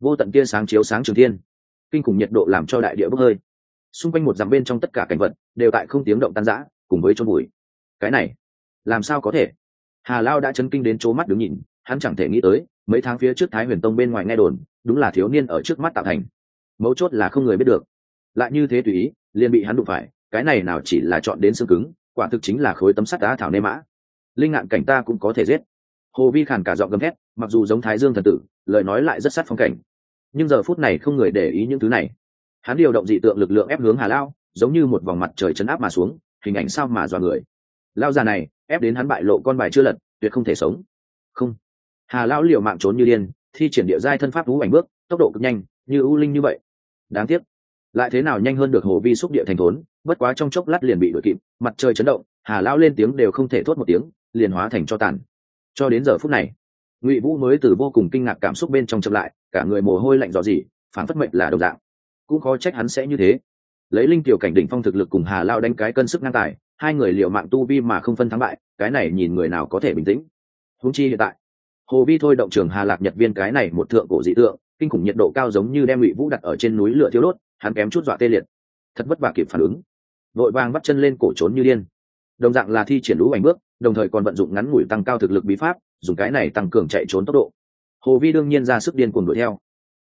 Speaker 1: Vô tận tia sáng chiếu sáng trường thiên, kinh khủng nhiệt độ làm cho đại địa bốc hơi xung quanh một dặm bên trong tất cả cảnh vật đều tại không tiếng động tan rã, cùng với chôn bụi cái này, làm sao có thể? Hà lao đã chấn kinh đến chỗ mắt đứng nhìn, hắn chẳng thể nghĩ tới, mấy tháng phía trước thái huyền tông bên ngoài nghe đồn, đúng là thiếu niên ở trước mắt tạo thành. Mấu chốt là không người biết được. Lại như thế tùy ý, liền bị hắn đụng phải, cái này nào chỉ là chọn đến xương cứng, quả thực chính là khối tấm sắt đá thảo nê mã. Linh ngạn cảnh ta cũng có thể giết. Hồ vi khàn cả giọng gầm thét, mặc dù giống thái dương thần tử, lời nói lại rất sát phong cảnh. Nhưng giờ phút này không người để ý những thứ này hắn điều động dị tượng lực lượng ép hướng hà lao, giống như một vòng mặt trời chấn áp mà xuống, hình ảnh sao mà dọa người. Lao già này, ép đến hắn bại lộ con bài chưa lật, tuyệt không thể sống. Không. Hà lao liều mạng trốn như điên, thi triển địa giai thân pháp vũ ảnh bước, tốc độ cực nhanh, như ưu linh như vậy. Đáng tiếc. Lại thế nào nhanh hơn được hồ vi xúc địa thành thốn, bất quá trong chốc lát liền bị đuổi kịp, mặt trời chấn động, hà lao lên tiếng đều không thể thốt một tiếng, liền hóa thành cho tàn. Cho đến giờ phút này, ngụy vũ mới từ vô cùng kinh ngạc cảm xúc bên trong chậm lại, cả người mồ hôi lạnh dò dỉ phản phất mệnh là đồng dạng cũng khó trách hắn sẽ như thế. Lấy linh tiểu cảnh đỉnh phong thực lực cùng hà lao đánh cái cân sức ngang tài, hai người liệu mạng tu vi mà không phân thắng bại, cái này nhìn người nào có thể bình tĩnh. Húng chi hiện tại, hồ vi thôi động trường hà lạc nhật viên cái này một thượng cổ dị tượng, kinh khủng nhiệt độ cao giống như đem ngụy vũ đặt ở trên núi lửa thiếu đốt, hắn kém chút dọa tê liệt. Thật vất vả kịp phản ứng. Vội vàng bắt chân lên cổ trốn như điên. Đồng dạng là thi triển lũ ảnh bước, đồng thời còn vận dụng ngắn ngủi tăng cao thực lực bí pháp, dùng cái này tăng cường chạy trốn tốc độ. Hồ vi đương nhiên ra sức điên cuồng đuổi theo.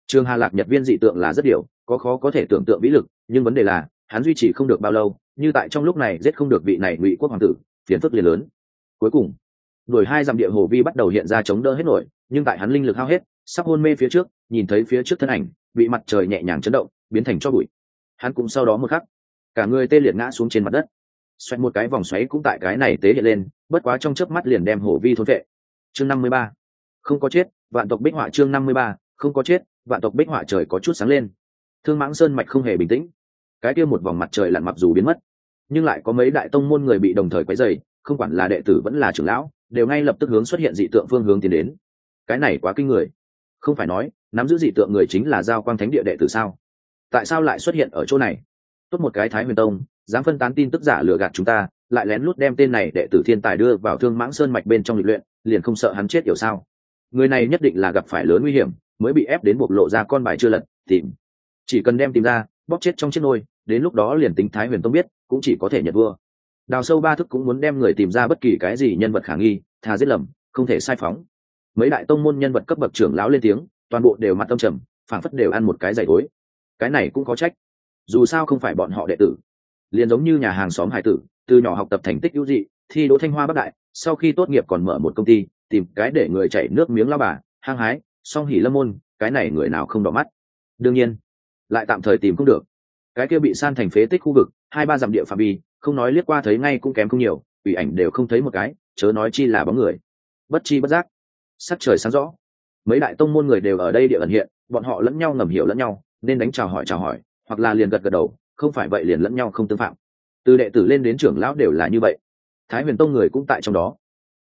Speaker 1: Trường hà lạc nhật viên dị tượng là rất điều có khó có thể tưởng tượng vĩ lực, nhưng vấn đề là, hắn duy trì không được bao lâu, như tại trong lúc này giết không được vị này ngụy quốc hoàng tử, phiền phức liền lớn. Cuối cùng, đuổi hai dặm địa hồ vi bắt đầu hiện ra chống đỡ hết nổi, nhưng tại hắn linh lực hao hết, sắp hôn mê phía trước, nhìn thấy phía trước thân ảnh, bị mặt trời nhẹ nhàng chấn động, biến thành cho bụi. Hắn cũng sau đó một khắc, cả người tê liệt ngã xuống trên mặt đất. Xoay một cái vòng xoáy cũng tại cái này tế hiện lên, bất quá trong chớp mắt liền đem hổ vi thôn vệ chương năm mươi ba. Không có chết, vạn tộc bích họa chương năm mươi ba. Không có chết, vạn tộc bích họa trời có chút sáng lên thương mãng sơn mạch không hề bình tĩnh. Cái kia một vòng mặt trời lặn mặc dù biến mất, nhưng lại có mấy đại tông môn người bị đồng thời quấy dày không quản là đệ tử vẫn là trưởng lão, đều ngay lập tức hướng xuất hiện dị tượng phương hướng tiến đến. Cái này quá kinh người. Không phải nói, nắm giữ dị tượng người chính là giao quang thánh địa đệ tử sao? Tại sao lại xuất hiện ở chỗ này? Tốt một cái thái huyền tông, dám phân tán tin tức giả lừa gạt chúng ta, lại lén lút đem tên này đệ tử thiên tài đưa vào thương mãng sơn mạch bên trong lịch luyện, liền không sợ hắn chết hiểu sao? Người này nhất định là gặp phải lớn nguy hiểm, mới bị ép đến bộc lộ ra con bài chưa lật, tìm chỉ cần đem tìm ra, bóp chết trong chiếc nôi, đến lúc đó liền tính thái huyền tông biết, cũng chỉ có thể nhận vua. Đào sâu ba thức cũng muốn đem người tìm ra bất kỳ cái gì nhân vật khả nghi thà giết lầm, không thể sai phóng. Mấy đại tông môn nhân vật cấp bậc trưởng lão lên tiếng, toàn bộ đều mặt tâm trầm phản phất đều ăn một cái giày gối cái này cũng có trách. Dù sao không phải bọn họ đệ tử. Liền giống như nhà hàng xóm hải tử, từ nhỏ học tập thành tích ưu dị, thi đỗ thanh hoa bắc đại, sau khi tốt nghiệp còn mở một công ty, tìm cái để người chảy nước miếng lao bà, hăng hái, song hỉ lâm môn, cái này người nào không đỏ mắt. Đương nhiên lại tạm thời tìm không được. Cái kia bị san thành phế tích khu vực, hai ba dặm địa phạm vi, không nói liếc qua thấy ngay cũng kém không nhiều ủy ảnh đều không thấy một cái, chớ nói chi là bóng người. Bất chi bất giác, sắc trời sáng rõ. Mấy đại tông môn người đều ở đây địa ẩn hiện, bọn họ lẫn nhau ngầm hiểu lẫn nhau, nên đánh chào hỏi chào hỏi, hoặc là liền gật gật đầu, không phải vậy liền lẫn nhau không tương phạm. Từ đệ tử lên đến trưởng lão đều là như vậy. Thái huyền tông người cũng tại trong đó.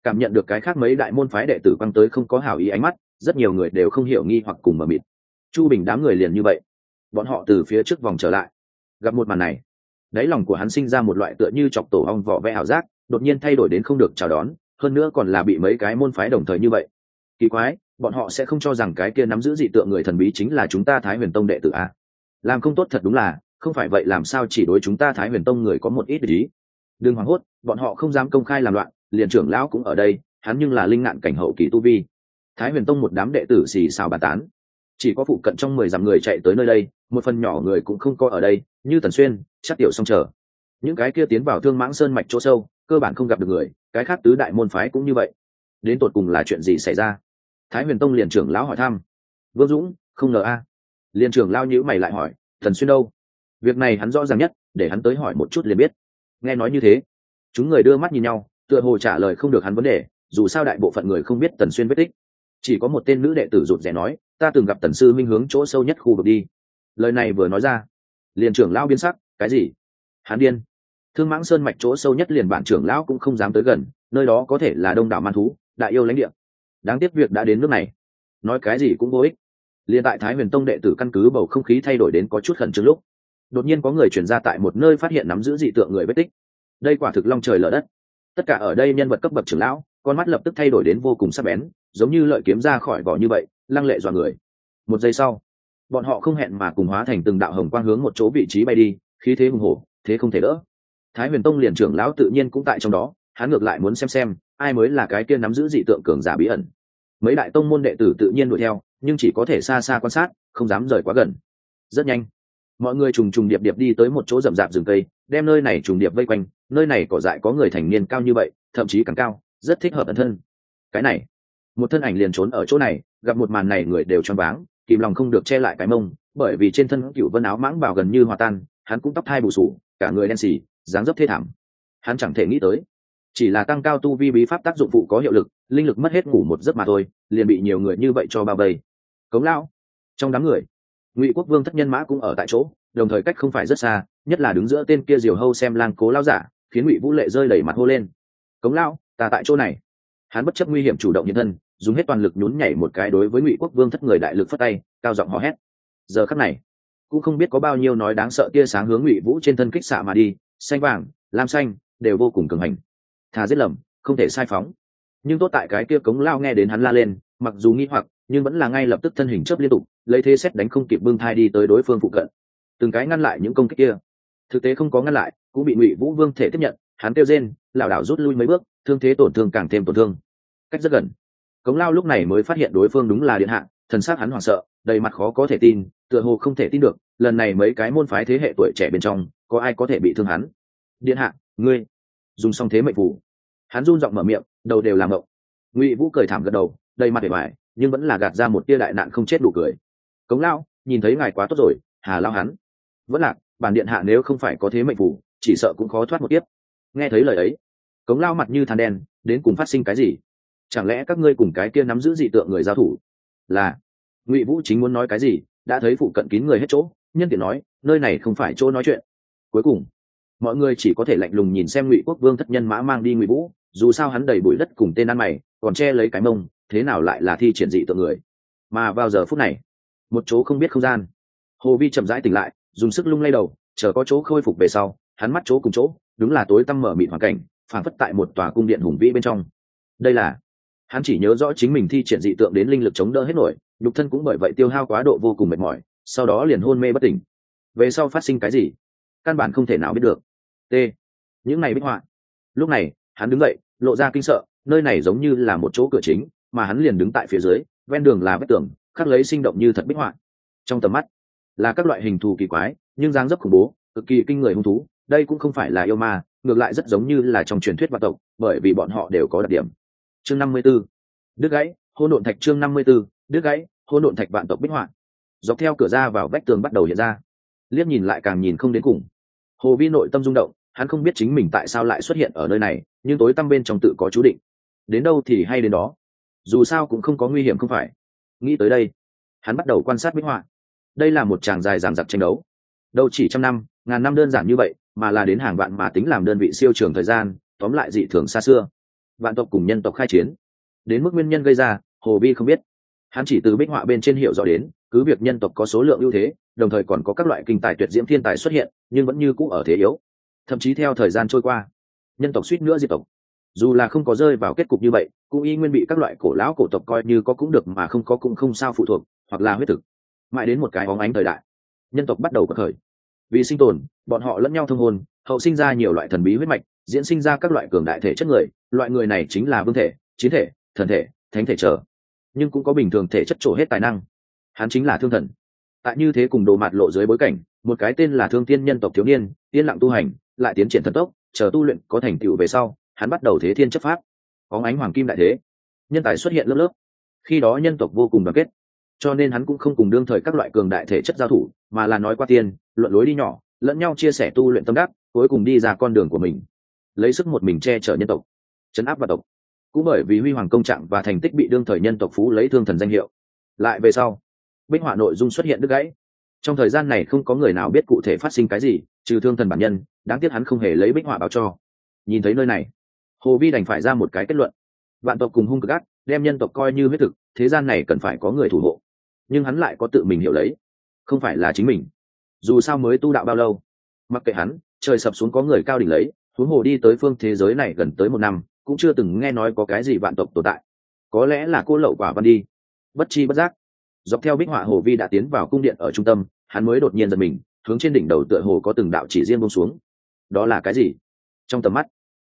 Speaker 1: Cảm nhận được cái khác mấy đại môn phái đệ tử quăng tới không có hảo ý ánh mắt, rất nhiều người đều không hiểu nghi hoặc cùng mờ mịt. Chu bình đám người liền như vậy bọn họ từ phía trước vòng trở lại. Gặp một màn này, đáy lòng của hắn sinh ra một loại tựa như chọc tổ ong vỏ vẽ ảo giác, đột nhiên thay đổi đến không được chào đón, hơn nữa còn là bị mấy cái môn phái đồng thời như vậy. Kỳ quái, bọn họ sẽ không cho rằng cái kia nắm giữ dị tượng người thần bí chính là chúng ta thái huyền tông đệ tử a làm không tốt thật đúng là, không phải vậy làm sao chỉ đối chúng ta thái huyền tông người có một ít ý. Đừng hoảng hốt, bọn họ không dám công khai làm loạn, liền trưởng lão cũng ở đây, hắn nhưng là linh ngạn cảnh hậu kỳ tu vi. Thái huyền tông một đám đệ tử xì xào bàn tán chỉ có phụ cận trong mười dặm người chạy tới nơi đây, một phần nhỏ người cũng không có ở đây, như tần xuyên, chắc tiểu song chờ. Những cái kia tiến vào thương mãng sơn mạch chỗ sâu, cơ bản không gặp được người, cái khác tứ đại môn phái cũng như vậy. Đến tột cùng là chuyện gì xảy ra? Thái huyền tông liền trưởng lão hỏi thăm. Vương dũng, không ngờ a. À. liền trưởng lao nhữ mày lại hỏi thần xuyên đâu? Việc này hắn rõ ràng nhất, để hắn tới hỏi một chút liền biết. Nghe nói như thế, chúng người đưa mắt nhìn nhau, tựa hồ trả lời không được hắn vấn đề, dù sao đại bộ phận người không biết tần xuyên vết tích chỉ có một tên nữ đệ tử rụt rè nói, ta từng gặp tần sư minh hướng chỗ sâu nhất khu vực đi. Lời này vừa nói ra, liền trưởng lão biến sắc, cái gì? Hắn điên. Thương mãng sơn mạch chỗ sâu nhất liền bản trưởng lão cũng không dám tới gần, nơi đó có thể là đông đảo man thú, đại yêu lãnh địa. Đáng tiếc việc đã đến nước này. Nói cái gì cũng vô ích. Liền tại thái huyền tông đệ tử căn cứ bầu không khí thay đổi đến có chút khẩn trương lúc, đột nhiên có người chuyển ra tại một nơi phát hiện nắm giữ dị tượng người vết tích. Đây quả thực long trời lở đất. Tất cả ở đây nhân vật cấp bậc trưởng lão, con mắt lập tức thay đổi đến vô cùng sắc bén giống như lợi kiếm ra khỏi vỏ như vậy, lăng lệ dọa người. Một giây sau, bọn họ không hẹn mà cùng hóa thành từng đạo hồng quang hướng một chỗ vị trí bay đi, khí thế hùng hổ, thế không thể đỡ. Thái huyền tông liền trưởng lão tự nhiên cũng tại trong đó, hắn ngược lại muốn xem xem, ai mới là cái kia nắm giữ dị tượng cường giả bí ẩn. Mấy đại tông môn đệ tử tự nhiên đuổi theo, nhưng chỉ có thể xa xa quan sát, không dám rời quá gần. Rất nhanh, mọi người trùng trùng điệp điệp đi tới một chỗ rậm rạp rừng cây, đem nơi này trùng điệp vây quanh, nơi này cỏ dại có người thành niên cao như vậy, thậm chí càng cao, rất thích hợp ẩn thân. Cái này một thân ảnh liền trốn ở chỗ này, gặp một màn này người đều choáng váng, kìm lòng không được che lại cái mông, bởi vì trên thân cựu vân áo mãng bào gần như hòa tan, hắn cũng tóc thai bù sù, cả người đen xì, dáng dấp thê thảm. Hắn chẳng thể nghĩ tới, chỉ là tăng cao tu vi bí pháp tác dụng phụ có hiệu lực, linh lực mất hết ngủ một giấc mà thôi, liền bị nhiều người như vậy cho bao vây. Cống lao trong đám người, ngụy quốc vương thất nhân mã cũng ở tại chỗ, đồng thời cách không phải rất xa, nhất là đứng giữa tên kia diều hâu xem lang cố lao giả, khiến ngụy vũ lệ rơi đẩy mặt hô lên. Cống lao ta tại chỗ này hắn bất chấp nguy hiểm chủ động nhân thân, dùng hết toàn lực nhún nhảy một cái đối với ngụy quốc vương thất người đại lực phất tay, cao giọng hò hét. Giờ khắc này, cũng không biết có bao nhiêu nói đáng sợ tia sáng hướng ngụy vũ trên thân kích xạ mà đi, xanh vàng, lam xanh, đều vô cùng cường hành. Thà giết lầm, không thể sai phóng. Nhưng tốt tại cái kia cống lao nghe đến hắn la lên, mặc dù nghi hoặc, nhưng vẫn là ngay lập tức thân hình chớp liên tục, lấy thế xét đánh không kịp bưng thai đi tới đối phương phụ cận. Từng cái ngăn lại những công kích kia. Thực tế không có ngăn lại, cũng bị ngụy vũ vương thể tiếp nhận, hắn kêu rên, lảo đảo rút lui mấy bước thương thế tổn thương càng thêm tổn thương. Cách rất gần. Cống lao lúc này mới phát hiện đối phương đúng là điện hạ, thần xác hắn hoảng sợ, đầy mặt khó có thể tin, tựa hồ không thể tin được, lần này mấy cái môn phái thế hệ tuổi trẻ bên trong, có ai có thể bị thương hắn? Điện hạ, ngươi. Dùng xong thế mệnh phủ hắn run giọng mở miệng, đầu đều làm ngộng ngụy vũ cười thảm gật đầu, đầy mặt để ngoài nhưng vẫn là gạt ra một tia đại nạn không chết đủ cười. Cống lao, nhìn thấy ngài quá tốt rồi, hà lao hắn. Vẫn lạc bản điện hạ nếu không phải có thế mệnh phủ chỉ sợ cũng khó thoát một tiếp nghe thấy lời ấy cống lao mặt như than đen, đến cùng phát sinh cái gì? Chẳng lẽ các ngươi cùng cái kia nắm giữ dị tượng người giao thủ là ngụy vũ chính muốn nói cái gì? Đã thấy phụ cận kín người hết chỗ, nhân tiện nói, nơi này không phải chỗ nói chuyện. Cuối cùng, mọi người chỉ có thể lạnh lùng nhìn xem ngụy quốc vương thất nhân mã mang đi ngụy vũ, dù sao hắn đầy bụi đất cùng tên ăn mày, còn che lấy cái mông, thế nào lại là thi triển dị tượng người? Mà vào giờ phút này, một chỗ không biết không gian. Hồ vi chậm rãi tỉnh lại, dùng sức lung lay đầu, chờ có chỗ khôi phục về sau, hắn mắt chỗ cùng chỗ, đúng là tối tăm mở mịt hoàn cảnh phản phất tại một tòa cung điện hùng vĩ bên trong. Đây là, hắn chỉ nhớ rõ chính mình thi triển dị tượng đến linh lực chống đỡ hết nổi, nhục thân cũng bởi vậy tiêu hao quá độ vô cùng mệt mỏi, sau đó liền hôn mê bất tỉnh. Về sau phát sinh cái gì, căn bản không thể nào biết được. T. Những ngày bích họa. Lúc này, hắn đứng dậy, lộ ra kinh sợ, nơi này giống như là một chỗ cửa chính, mà hắn liền đứng tại phía dưới, ven đường là vách tường, khắc lấy sinh động như thật bích họa. Trong tầm mắt, là các loại hình thù kỳ quái, nhưng dáng dấp khủng bố, cực kỳ kinh người hung thú, đây cũng không phải là yêu ma ngược lại rất giống như là trong truyền thuyết vạn tộc, bởi vì bọn họ đều có đặc điểm. Chương năm mươi 54. đứt gãy hôn độn thạch chương năm mươi 54. đứt gãy hôn độn thạch vạn tộc bích họa. Dọc theo cửa ra vào vách tường bắt đầu hiện ra. Liếc nhìn lại càng nhìn không đến cùng. Hồ vi nội tâm rung động, hắn không biết chính mình tại sao lại xuất hiện ở nơi này, nhưng tối tăm bên trong tự có chú định. Đến đâu thì hay đến đó. Dù sao cũng không có nguy hiểm không phải. Nghĩ tới đây, hắn bắt đầu quan sát bích họa. Đây là một tràng dài ràng giặc tranh đấu. Đâu chỉ trăm năm, ngàn năm đơn giản như vậy mà là đến hàng vạn mà tính làm đơn vị siêu trường thời gian, tóm lại dị thường xa xưa. Vạn tộc cùng nhân tộc khai chiến. Đến mức nguyên nhân gây ra, hồ vi không biết. Hắn chỉ từ bích họa bên trên hiệu rõ đến, cứ việc nhân tộc có số lượng ưu thế, đồng thời còn có các loại kinh tài tuyệt diễm thiên tài xuất hiện, nhưng vẫn như cũ ở thế yếu. Thậm chí theo thời gian trôi qua, nhân tộc suýt nữa diệt tộc. Dù là không có rơi vào kết cục như vậy, cũng y nguyên bị các loại cổ lão cổ tộc coi như có cũng được mà không có cũng không sao phụ thuộc, hoặc là huyết thực. Mãi đến một cái óng ánh thời đại, nhân tộc bắt đầu có khởi vì sinh tồn, bọn họ lẫn nhau thông hôn, hậu sinh ra nhiều loại thần bí huyết mạch, diễn sinh ra các loại cường đại thể chất người. Loại người này chính là vương thể, chiến thể, thần thể, thánh thể trở. Nhưng cũng có bình thường thể chất trổ hết tài năng. Hắn chính là thương thần. Tại như thế cùng đồ mạt lộ dưới bối cảnh, một cái tên là thương tiên nhân tộc thiếu niên, yên lặng tu hành, lại tiến triển thần tốc, chờ tu luyện có thành tựu về sau, hắn bắt đầu thế thiên chấp pháp. Có ánh hoàng kim đại thế. Nhân tài xuất hiện lớp lớp. Khi đó nhân tộc vô cùng đoàn kết cho nên hắn cũng không cùng đương thời các loại cường đại thể chất giao thủ, mà là nói qua tiền luận lối đi nhỏ, lẫn nhau chia sẻ tu luyện tâm đắc, cuối cùng đi ra con đường của mình. Lấy sức một mình che chở nhân tộc, chấn áp và tộc. Cũng bởi vì huy hoàng công trạng và thành tích bị đương thời nhân tộc phú lấy thương thần danh hiệu. Lại về sau, bích họa nội dung xuất hiện đứt gãy. Trong thời gian này không có người nào biết cụ thể phát sinh cái gì, trừ thương thần bản nhân, đáng tiếc hắn không hề lấy bích họa báo cho. Nhìn thấy nơi này, hồ vi đành phải ra một cái kết luận. Vạn tộc cùng hung cực ác, đem nhân tộc coi như huyết thực, thế gian này cần phải có người thủ hộ nhưng hắn lại có tự mình hiểu lấy. Không phải là chính mình. Dù sao mới tu đạo bao lâu. Mặc kệ hắn, trời sập xuống có người cao đỉnh lấy, huống hồ đi tới phương thế giới này gần tới một năm, cũng chưa từng nghe nói có cái gì vạn tộc tồn tại. Có lẽ là cô lậu quả văn đi. Bất chi bất giác, dọc theo bích họa hồ vi đã tiến vào cung điện ở trung tâm, hắn mới đột nhiên giật mình, hướng trên đỉnh đầu tựa hồ có từng đạo chỉ riêng bông xuống. Đó là cái gì? Trong tầm mắt,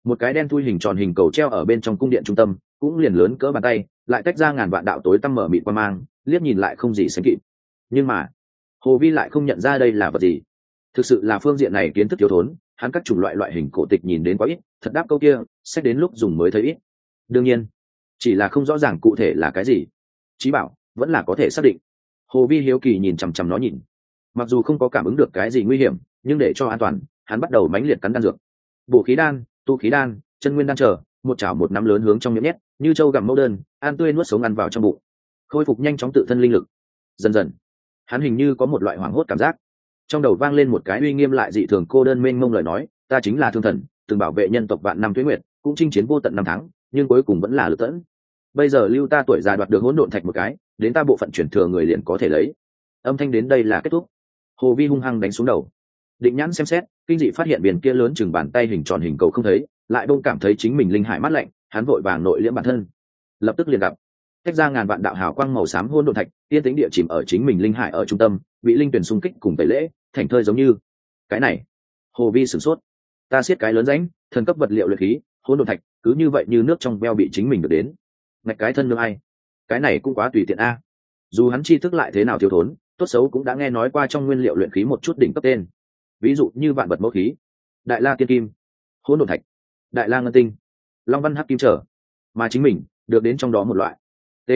Speaker 1: một cái đen thui hình tròn hình cầu treo ở bên trong cung điện trung tâm, cũng liền lớn cỡ bàn tay, lại tách ra ngàn vạn đạo tối tăm mở mịt qua mang liếc nhìn lại không gì sánh kịp. Nhưng mà, hồ vi lại không nhận ra đây là vật gì. Thực sự là phương diện này kiến thức thiếu thốn, hắn các chủng loại loại hình cổ tịch nhìn đến quá ít, thật đáp câu kia, xét đến lúc dùng mới thấy ít. Đương nhiên, chỉ là không rõ ràng cụ thể là cái gì. Trí bảo, vẫn là có thể xác định. Hồ vi hiếu kỳ nhìn chằm chằm nó nhìn. Mặc dù không có cảm ứng được cái gì nguy hiểm, nhưng để cho an toàn, hắn bắt đầu mánh liệt cắn đan dược. Bổ khí đan, tu khí đan, chân nguyên đan chờ một chảo một nắm lớn hướng trong miệng nhét, như trâu gặm mẫu đơn An tươi nuốt sống ăn vào trong bụng khôi phục nhanh chóng tự thân linh lực. Dần dần, hắn hình như có một loại hoảng hốt cảm giác. Trong đầu vang lên một cái uy nghiêm lại dị thường cô đơn mênh mông lời nói, ta chính là thương thần, từng bảo vệ nhân tộc vạn năm tuế nguyệt, cũng chinh chiến vô tận năm tháng, nhưng cuối cùng vẫn là lực tẫn bây giờ lưu ta tuổi già đoạt được hỗn độn thạch một cái, đến ta bộ phận chuyển thừa người liền có thể lấy. Âm thanh đến đây là kết thúc. Hồ vi hung hăng đánh xuống đầu. Định nhãn xem xét, kinh dị phát hiện biển kia lớn chừng bàn tay hình tròn hình cầu không thấy, lại bông cảm thấy chính mình linh hải mát lạnh, hắn vội vàng nội liễm bản thân. Lập tức liền gặp tách ra ngàn vạn đạo hào quang màu xám hôn độn thạch tiên tính địa chìm ở chính mình linh hải ở trung tâm, bị linh tuyển xung kích cùng tẩy lễ, thành thơi giống như. Cái này, hồ vi sửng sốt. Ta siết cái lớn ránh thần cấp vật liệu luyện khí hôn độn thạch, cứ như vậy như nước trong veo bị chính mình được đến. Ngạch cái thân nương ai? Cái này cũng quá tùy tiện a. Dù hắn chi thức lại thế nào thiếu thốn, tốt xấu cũng đã nghe nói qua trong nguyên liệu luyện khí một chút đỉnh cấp tên. Ví dụ như vạn vật mẫu khí, đại la tiên kim, hỗn độn thạch, đại la ngân tinh, long văn hắc kim trở. Mà chính mình, được đến trong đó một loại t.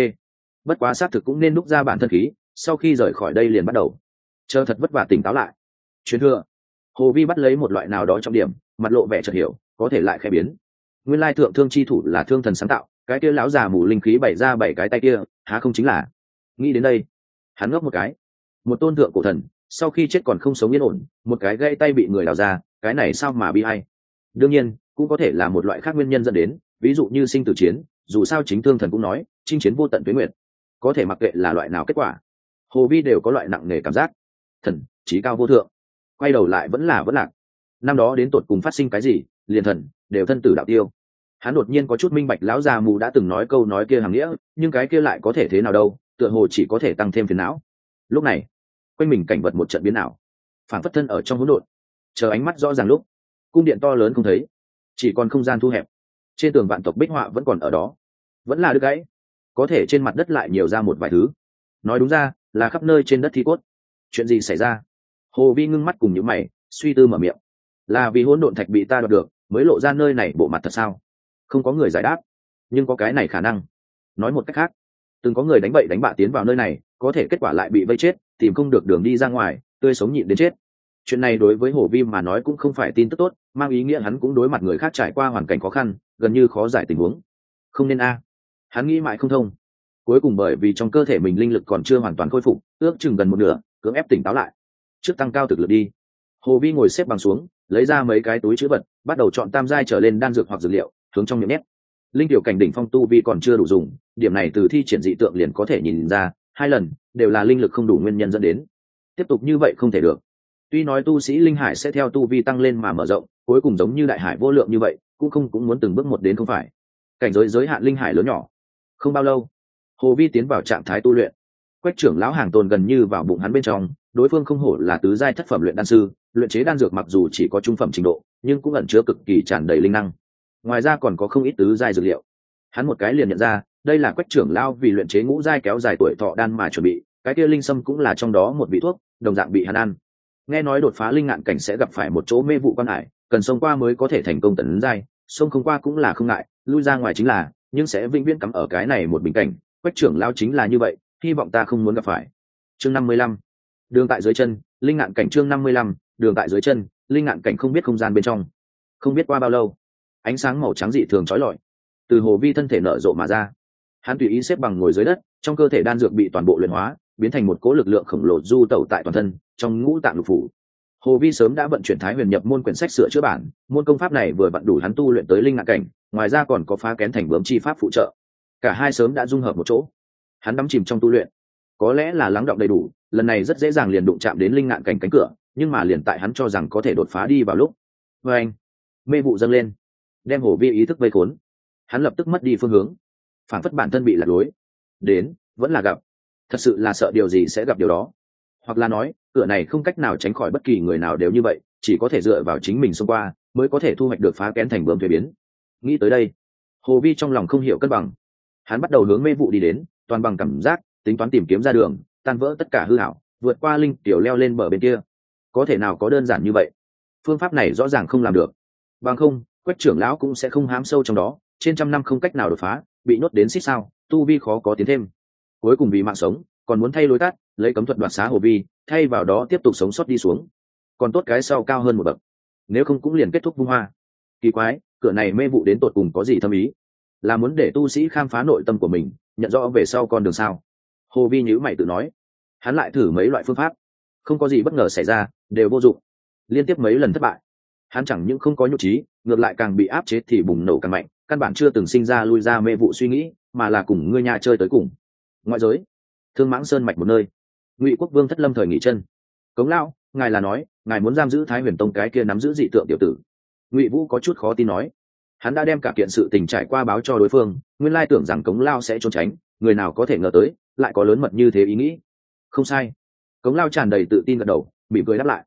Speaker 1: Bất quá xác thực cũng nên đúc ra bản thân khí, sau khi rời khỏi đây liền bắt đầu. Chờ thật vất vả tỉnh táo lại. Chuyến thưa hồ vi bắt lấy một loại nào đó trong điểm, mặt lộ vẻ chợt hiểu, có thể lại khẽ biến. Nguyên lai thượng thương chi thủ là thương thần sáng tạo, cái kia lão già mù linh khí bày ra bảy cái tay kia, há không chính là? Nghĩ đến đây, hắn ngốc một cái. Một tôn thượng cổ thần, sau khi chết còn không sống yên ổn, một cái gây tay bị người đào ra, cái này sao mà bi hay đương nhiên, cũng có thể là một loại khác nguyên nhân dẫn đến, ví dụ như sinh tử chiến dù sao chính thương thần cũng nói, chinh chiến vô tận tuyến nguyện có thể mặc kệ là loại nào kết quả, hồ vi đều có loại nặng nề cảm giác, thần trí cao vô thượng, quay đầu lại vẫn là vẫn lạc. Năm đó đến tột cùng phát sinh cái gì, liền thần, đều thân tử đạo tiêu. Hắn đột nhiên có chút minh bạch lão già mù đã từng nói câu nói kia hàng nghĩa, nhưng cái kia lại có thể thế nào đâu, tựa hồ chỉ có thể tăng thêm phiền não. Lúc này, quanh mình cảnh vật một trận biến ảo, phản phất thân ở trong hỗn độn, chờ ánh mắt rõ ràng lúc, cung điện to lớn không thấy, chỉ còn không gian thu hẹp. Trên tường vạn tộc bích họa vẫn còn ở đó vẫn là đứt gãy. Có thể trên mặt đất lại nhiều ra một vài thứ. Nói đúng ra, là khắp nơi trên đất thi cốt. Chuyện gì xảy ra? Hồ vi ngưng mắt cùng những mày, suy tư mở miệng. Là vì hỗn độn thạch bị ta đoạt được, mới lộ ra nơi này bộ mặt thật sao? Không có người giải đáp. Nhưng có cái này khả năng. Nói một cách khác, từng có người đánh bậy đánh bạ tiến vào nơi này, có thể kết quả lại bị vây chết, tìm không được đường đi ra ngoài, tươi sống nhịn đến chết. Chuyện này đối với hồ vi mà nói cũng không phải tin tức tốt, mang ý nghĩa hắn cũng đối mặt người khác trải qua hoàn cảnh khó khăn, gần như khó giải tình huống. Không nên a hắn nghĩ mãi không thông. Cuối cùng bởi vì trong cơ thể mình linh lực còn chưa hoàn toàn khôi phục, ước chừng gần một nửa, cưỡng ép tỉnh táo lại. Trước tăng cao thực lực đi. Hồ vi ngồi xếp bằng xuống, lấy ra mấy cái túi chữ vật, bắt đầu chọn tam giai trở lên đan dược hoặc dược liệu, hướng trong miệng nét linh tiểu cảnh đỉnh phong tu vi còn chưa đủ dùng, điểm này từ thi triển dị tượng liền có thể nhìn ra, hai lần, đều là linh lực không đủ nguyên nhân dẫn đến. Tiếp tục như vậy không thể được. Tuy nói tu sĩ linh hải sẽ theo tu vi tăng lên mà mở rộng, cuối cùng giống như đại hải vô lượng như vậy, cũng không cũng muốn từng bước một đến không phải. Cảnh giới giới hạn linh hải lớn nhỏ không bao lâu, hồ vi tiến vào trạng thái tu luyện. Quách trưởng lão hàng tồn gần như vào bụng hắn bên trong, đối phương không hổ là tứ giai thất phẩm luyện đan sư, luyện chế đan dược mặc dù chỉ có trung phẩm trình độ, nhưng cũng ẩn chứa cực kỳ tràn đầy linh năng. Ngoài ra còn có không ít tứ giai dược liệu. Hắn một cái liền nhận ra, đây là quách trưởng lão vì luyện chế ngũ giai kéo dài tuổi thọ đan mà chuẩn bị, cái kia linh sâm cũng là trong đó một vị thuốc, đồng dạng bị hắn ăn. Nghe nói đột phá linh ngạn cảnh sẽ gặp phải một chỗ mê vụ quan hải, cần xông qua mới có thể thành công tấn giai, xông không qua cũng là không ngại, lui ra ngoài chính là nhưng sẽ vĩnh viễn cắm ở cái này một bình cảnh. Quách trưởng lao chính là như vậy, hy vọng ta không muốn gặp phải. Chương năm mươi lăm. Đường tại dưới chân, linh ngạn cảnh chương năm mươi lăm, đường tại dưới chân, linh ngạn cảnh không biết không gian bên trong. Không biết qua bao lâu, ánh sáng màu trắng dị thường trói lọi. Từ hồ vi thân thể nở rộ mà ra. Hắn tùy ý xếp bằng ngồi dưới đất, trong cơ thể đan dược bị toàn bộ luyện hóa, biến thành một cỗ lực lượng khổng lồ du tẩu tại toàn thân, trong ngũ tạng lục phủ. Hồ vi sớm đã vận chuyển thái huyền nhập môn quyển sách sửa chữa bản, môn công pháp này vừa vặn đủ hắn tu luyện tới linh ngạn cảnh ngoài ra còn có phá kén thành bướm chi pháp phụ trợ. Cả hai sớm đã dung hợp một chỗ. Hắn đắm chìm trong tu luyện. Có lẽ là lắng động đầy đủ, lần này rất dễ dàng liền đụng chạm đến linh ngạn cảnh cánh cửa, nhưng mà liền tại hắn cho rằng có thể đột phá đi vào lúc. Vê anh, mê vụ dâng lên, đem hổ vi ý thức vây khốn. Hắn lập tức mất đi phương hướng. Phản phất bản thân bị lạc lối. Đến, vẫn là gặp. Thật sự là sợ điều gì sẽ gặp điều đó. Hoặc là nói, cửa này không cách nào tránh khỏi bất kỳ người nào đều như vậy, chỉ có thể dựa vào chính mình xông qua, mới có thể thu hoạch được phá kén thành bướm thuế biến nghĩ tới đây. Hồ vi trong lòng không hiểu cân bằng. Hắn bắt đầu hướng mê vụ đi đến, toàn bằng cảm giác, tính toán tìm kiếm ra đường, tan vỡ tất cả hư hảo, vượt qua linh tiểu leo lên bờ bên kia. Có thể nào có đơn giản như vậy? Phương pháp này rõ ràng không làm được. Bằng không, quách trưởng lão cũng sẽ không hám sâu trong đó, trên trăm năm không cách nào đột phá, bị nhốt đến xích sao, tu vi khó có tiến thêm. Cuối cùng vì mạng sống, còn muốn thay lối tắt, lấy cấm thuật đoạt xá hồ vi, thay vào đó tiếp tục sống sót đi xuống. Còn tốt cái sau cao hơn một bậc, nếu không cũng liền kết thúc vung hoa. Kỳ quái cửa này mê vụ đến tột cùng có gì thâm ý? Là muốn để tu sĩ khám phá nội tâm của mình, nhận rõ về sau con đường sao? Hồ vi nhữ mày tự nói. Hắn lại thử mấy loại phương pháp. Không có gì bất ngờ xảy ra, đều vô dụng. Liên tiếp mấy lần thất bại. Hắn chẳng những không có nhục trí, ngược lại càng bị áp chế thì bùng nổ càng mạnh, căn bản chưa từng sinh ra lui ra mê vụ suy nghĩ, mà là cùng ngươi nhà chơi tới cùng. Ngoại giới. Thương mãng sơn mạch một nơi. Ngụy quốc vương thất lâm thời nghỉ chân. Cống lão, ngài là nói, ngài muốn giam giữ thái huyền tông cái kia nắm giữ dị tượng tiểu tử ngụy vũ có chút khó tin nói hắn đã đem cả kiện sự tình trải qua báo cho đối phương nguyên lai tưởng rằng cống lao sẽ trốn tránh người nào có thể ngờ tới lại có lớn mật như thế ý nghĩ không sai cống lao tràn đầy tự tin gật đầu bị cười đáp lại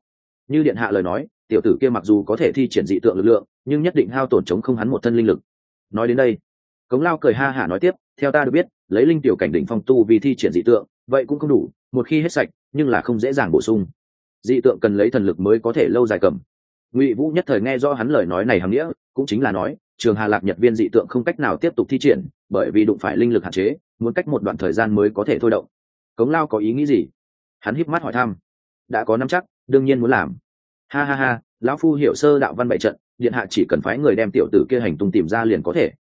Speaker 1: như điện hạ lời nói tiểu tử kia mặc dù có thể thi triển dị tượng lực lượng nhưng nhất định hao tổn chống không hắn một thân linh lực nói đến đây cống lao cười ha hả nói tiếp theo ta được biết lấy linh tiểu cảnh đỉnh phong tu vì thi triển dị tượng vậy cũng không đủ một khi hết sạch nhưng là không dễ dàng bổ sung dị tượng cần lấy thần lực mới có thể lâu dài cầm ngụy vũ nhất thời nghe do hắn lời nói này hằng nghĩa cũng chính là nói trường hà lạc nhật viên dị tượng không cách nào tiếp tục thi triển bởi vì đụng phải linh lực hạn chế muốn cách một đoạn thời gian mới có thể thôi động cống lao có ý nghĩ gì hắn híp mắt hỏi thăm đã có nắm chắc đương nhiên muốn làm ha ha ha lão phu hiểu sơ đạo văn bại trận điện hạ chỉ cần phái người đem tiểu tử kia hành tung tìm ra liền có thể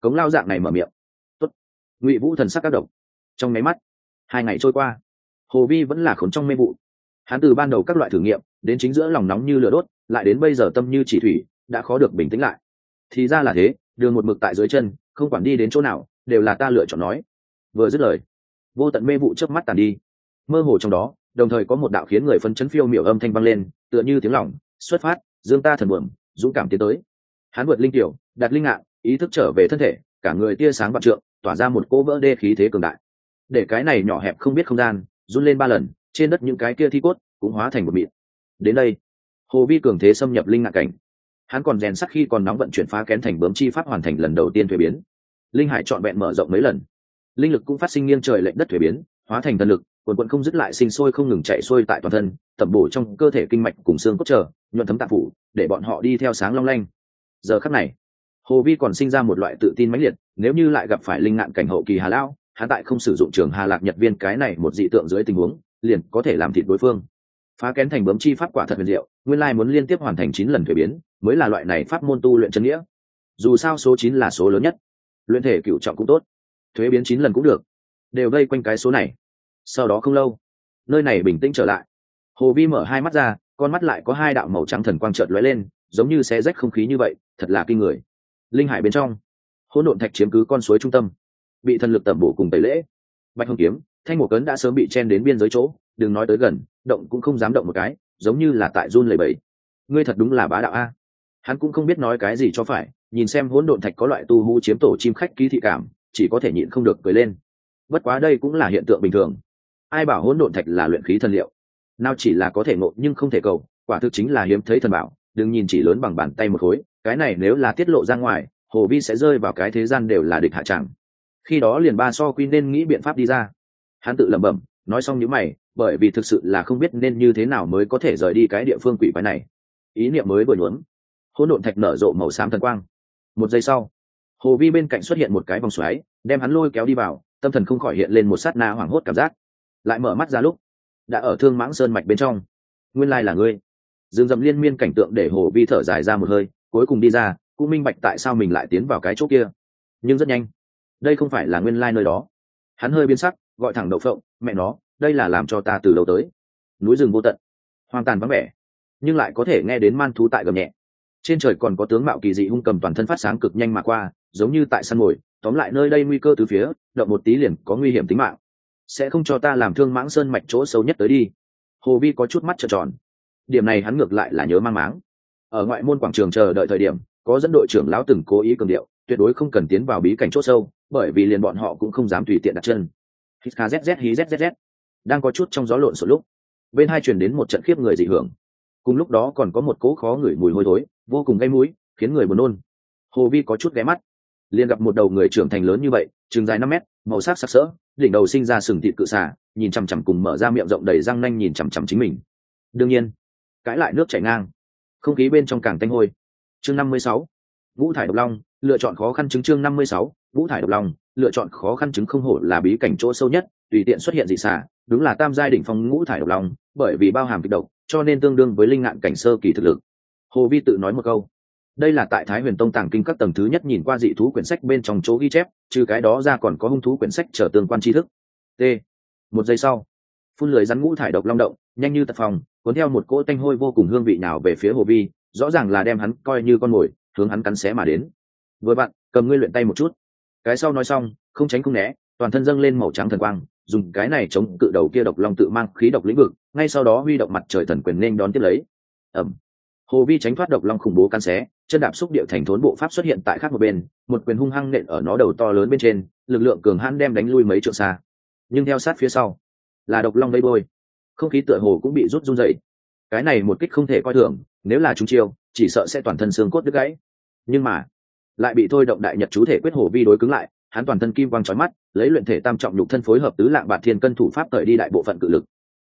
Speaker 1: cống lao dạng này mở miệng Tốt. ngụy vũ thần sắc các độc trong máy mắt hai ngày trôi qua hồ vi vẫn là khốn trong mê vụ hắn từ ban đầu các loại thử nghiệm đến chính giữa lòng nóng như lửa đốt lại đến bây giờ tâm như chỉ thủy, đã khó được bình tĩnh lại. Thì ra là thế, đường một mực tại dưới chân, không quản đi đến chỗ nào, đều là ta lựa chọn nói. Vừa dứt lời, vô tận mê vụ trước mắt tàn đi. Mơ hồ trong đó, đồng thời có một đạo khiến người phân chấn phiêu miểu âm thanh vang lên, tựa như tiếng lỏng, xuất phát, dương ta thần buồm, dũng cảm tiến tới. Hắn vượt linh tiểu đặt linh ngạn ý thức trở về thân thể, cả người tia sáng vạn trượng, tỏa ra một cỗ vỡ đê khí thế cường đại. Để cái này nhỏ hẹp không biết không gian, run lên ba lần, trên đất những cái kia thi cốt cũng hóa thành một mịn. Đến đây hồ vi cường thế xâm nhập linh ngạn cảnh. Hắn còn rèn sắc khi còn nóng vận chuyển phá kén thành bướm chi pháp hoàn thành lần đầu tiên thuế biến. Linh hải trọn vẹn mở rộng mấy lần. Linh lực cũng phát sinh nghiêng trời lệnh đất thuế biến, hóa thành thần lực, quần quận không dứt lại sinh sôi không ngừng chạy xuôi tại toàn thân, tẩm bổ trong cơ thể kinh mạch cùng xương cốt trở, nhuận thấm tạp phủ, để bọn họ đi theo sáng long lanh. Giờ khắc này, hồ vi còn sinh ra một loại tự tin mãnh liệt, nếu như lại gặp phải linh ngạn cảnh hậu kỳ hà lão, hắn tại không sử dụng trường hà lạc nhật viên cái này một dị tượng dưới tình huống, liền có thể làm thịt đối phương phá kén thành bấm chi pháp quả thật huyền diệu, nguyên lai muốn liên tiếp hoàn thành chín lần thuế biến, mới là loại này pháp môn tu luyện chân nghĩa. Dù sao số chín là số lớn nhất, luyện thể cựu trọng cũng tốt, thuế biến chín lần cũng được, đều vây quanh cái số này. Sau đó không lâu, nơi này bình tĩnh trở lại. Hồ vi mở hai mắt ra, con mắt lại có hai đạo màu trắng thần quang trợt lóe lên, giống như xé rách không khí như vậy, thật là kinh người. Linh hải bên trong, hỗn độn thạch chiếm cứ con suối trung tâm, bị thần lực tẩm bổ cùng tẩy lễ. Bạch hồng kiếm, thanh mục cấn đã sớm bị chen đến biên giới chỗ, đừng nói tới gần động cũng không dám động một cái, giống như là tại run lầy bẫy ngươi thật đúng là bá đạo a. Hắn cũng không biết nói cái gì cho phải, nhìn xem hỗn độn thạch có loại tu hú chiếm tổ chim khách ký thị cảm, chỉ có thể nhịn không được cười lên. Bất quá đây cũng là hiện tượng bình thường. Ai bảo hỗn độn thạch là luyện khí thần liệu? Nào chỉ là có thể ngộ nhưng không thể cầu, quả thực chính là hiếm thấy thần bảo, đừng nhìn chỉ lớn bằng bàn tay một khối, cái này nếu là tiết lộ ra ngoài, hồ vi sẽ rơi vào cái thế gian đều là địch hạ chẳng khi đó liền ba so quy nên nghĩ biện pháp đi ra. Hắn tự lẩm bẩm, nói xong những mày bởi vì thực sự là không biết nên như thế nào mới có thể rời đi cái địa phương quỷ quái này. Ý niệm mới vừa nhuốm, hỗn độn thạch nở rộ màu xám thần quang. Một giây sau, hồ vi bên cạnh xuất hiện một cái vòng xoáy, đem hắn lôi kéo đi vào, tâm thần không khỏi hiện lên một sát na hoảng hốt cảm giác. Lại mở mắt ra lúc, đã ở thương mãng sơn mạch bên trong. Nguyên lai là ngươi. Dương dầm liên miên cảnh tượng để hồ vi thở dài ra một hơi, cuối cùng đi ra, cũng minh bạch tại sao mình lại tiến vào cái chỗ kia. Nhưng rất nhanh, đây không phải là nguyên lai nơi đó. Hắn hơi biến sắc, gọi thẳng đậu phộng, mẹ nó đây là làm cho ta từ đầu tới. Núi rừng vô tận, hoang tàn vắng vẻ, nhưng lại có thể nghe đến man thú tại gầm nhẹ. Trên trời còn có tướng mạo kỳ dị hung cầm toàn thân phát sáng cực nhanh mà qua, giống như tại săn mồi, tóm lại nơi đây nguy cơ từ phía, động một tí liền có nguy hiểm tính mạng. Sẽ không cho ta làm thương mãng sơn mạch chỗ sâu nhất tới đi. Hồ vi có chút mắt trợn tròn. Điểm này hắn ngược lại là nhớ mang máng. Ở ngoại môn quảng trường chờ đợi thời điểm, có dẫn đội trưởng lão từng cố ý cường điệu, tuyệt đối không cần tiến vào bí cảnh chỗ sâu, bởi vì liền bọn họ cũng không dám tùy tiện đặt chân. Hít kzz hí zzz đang có chút trong gió lộn xộn lúc, bên hai truyền đến một trận khiếp người dị hưởng. Cùng lúc đó còn có một cỗ khó ngửi mùi hôi thối, vô cùng gây mũi, khiến người buồn nôn. Hồ vi có chút ghé mắt, liền gặp một đầu người trưởng thành lớn như vậy, chừng dài năm mét, màu sắc sắc sỡ, đỉnh đầu sinh ra sừng thịt cự xả nhìn chằm chằm cùng mở ra miệng rộng đầy răng nanh nhìn chằm chằm chính mình. Đương nhiên, cãi lại nước chảy ngang, không khí bên trong càng tanh hôi. Chương năm mươi sáu, vũ thải độc long, lựa chọn khó khăn chứng chương năm mươi sáu, vũ thải độc long, lựa chọn khó khăn chứng không hổ là bí cảnh chỗ sâu nhất, tùy tiện xuất hiện dị xả đúng là tam giai đỉnh phong ngũ thải độc long, bởi vì bao hàm kịch độc, cho nên tương đương với linh ngạn cảnh sơ kỳ thực lực. Hồ vi tự nói một câu, đây là tại thái huyền tông tàng kinh các tầng thứ nhất nhìn qua dị thú quyển sách bên trong chỗ ghi chép, trừ cái đó ra còn có hung thú quyển sách trở tương quan tri thức. T. Một giây sau, phun lưới rắn ngũ thải độc long động, nhanh như tật phòng, cuốn theo một cỗ tanh hôi vô cùng hương vị nào về phía hồ vi, rõ ràng là đem hắn coi như con mồi, hướng hắn cắn xé mà đến. Vừa bạn, cầm ngươi luyện tay một chút. Cái sau nói xong, không tránh không né, toàn thân dâng lên màu trắng thần quang dùng cái này chống cự đầu kia độc long tự mang khí độc lĩnh vực, ngay sau đó huy động mặt trời thần quyền nên đón tiếp lấy. Ẩm hồ vi tránh thoát độc long khủng bố căn xé, chân đạp xúc địa thành thốn bộ pháp xuất hiện tại khác một bên, một quyền hung hăng nện ở nó đầu to lớn bên trên, lực lượng cường hãn đem đánh lui mấy trượng xa. Nhưng theo sát phía sau, là độc long vây bôi. Không khí tựa hồ cũng bị rút run dậy. Cái này một kích không thể coi thường, nếu là chúng chiêu, chỉ sợ sẽ toàn thân xương cốt đứt gãy. Nhưng mà, lại bị thôi động đại nhật chú thể quyết hồ vi đối cứng lại hắn toàn thân kim quang trói mắt, lấy luyện thể tam trọng nhục thân phối hợp tứ lạng bạt thiên cân thủ pháp tời đi đại bộ phận cự lực.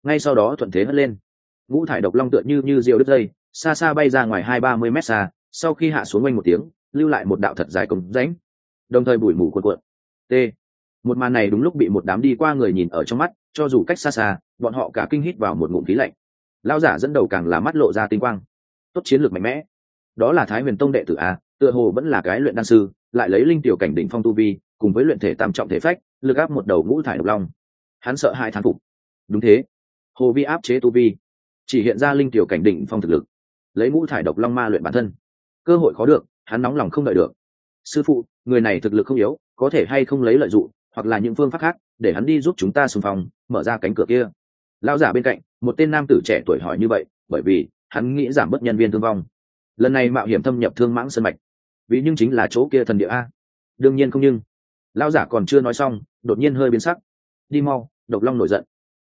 Speaker 1: Ngay sau đó thuận thế hất lên. Ngũ thải độc long tựa như như diều đứt dây, xa xa bay ra ngoài hai ba mươi mét xa, sau khi hạ xuống quanh một tiếng, lưu lại một đạo thật dài cống rãnh. Đồng thời bụi mù cuộn cuộn. T. Một màn này đúng lúc bị một đám đi qua người nhìn ở trong mắt, cho dù cách xa xa, bọn họ cả kinh hít vào một ngụm khí lạnh. Lao giả dẫn đầu càng là mắt lộ ra tinh quang. Tốt chiến lược mạnh mẽ. Đó là thái huyền tông đệ tử a, tựa hồ vẫn là cái luyện đan sư, lại lấy linh tiểu cảnh đỉnh phong tu vi cùng với luyện thể tam trọng thể phách, lực áp một đầu ngũ thải độc long. Hắn sợ hai thán phục. Đúng thế. Hồ vi áp chế tu vi, chỉ hiện ra linh tiểu cảnh đỉnh phong thực lực, lấy ngũ thải độc long ma luyện bản thân. Cơ hội khó được, hắn nóng lòng không đợi được. Sư phụ, người này thực lực không yếu, có thể hay không lấy lợi dụng, hoặc là những phương pháp khác, để hắn đi giúp chúng ta xung phong, mở ra cánh cửa kia. Lao giả bên cạnh, một tên nam tử trẻ tuổi hỏi như vậy, bởi vì, hắn nghĩ giảm bớt nhân viên thương vong. Lần này mạo hiểm thâm nhập thương mãng sân mạch. Vì nhưng chính là chỗ kia thần địa a. Đương nhiên không nhưng lao giả còn chưa nói xong, đột nhiên hơi biến sắc. Đi mau, độc long nổi giận.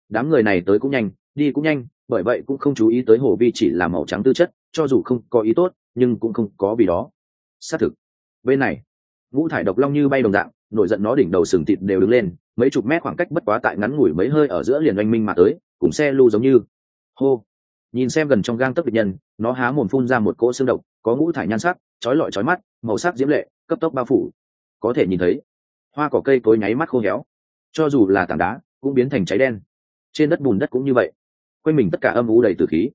Speaker 1: Đám người này tới cũng nhanh, đi cũng nhanh, bởi vậy cũng không chú ý tới hồ vi chỉ là màu trắng tư chất, cho dù không có ý tốt, nhưng cũng không có vì đó. Xác thực. Bên này, ngũ thải độc long như bay đồng dạng, nổi giận nó đỉnh đầu sừng thịt đều đứng lên, mấy chục mét khoảng cách bất quá tại ngắn ngủi mấy hơi ở giữa liền oanh minh mà tới, cùng xe lưu giống như. Hô. Nhìn xem gần trong gang tấc biệt nhân, nó há mồm phun ra một cỗ xương độc, có ngũ thải nhan sắc trói lọi trói mắt, màu sắc diễm lệ, cấp tốc bao phủ. Có thể nhìn thấy hoa cỏ cây cối nháy mắt khô héo. Cho dù là tảng đá, cũng biến thành cháy đen. Trên đất bùn đất cũng như vậy. Quanh mình tất cả âm u đầy từ khí.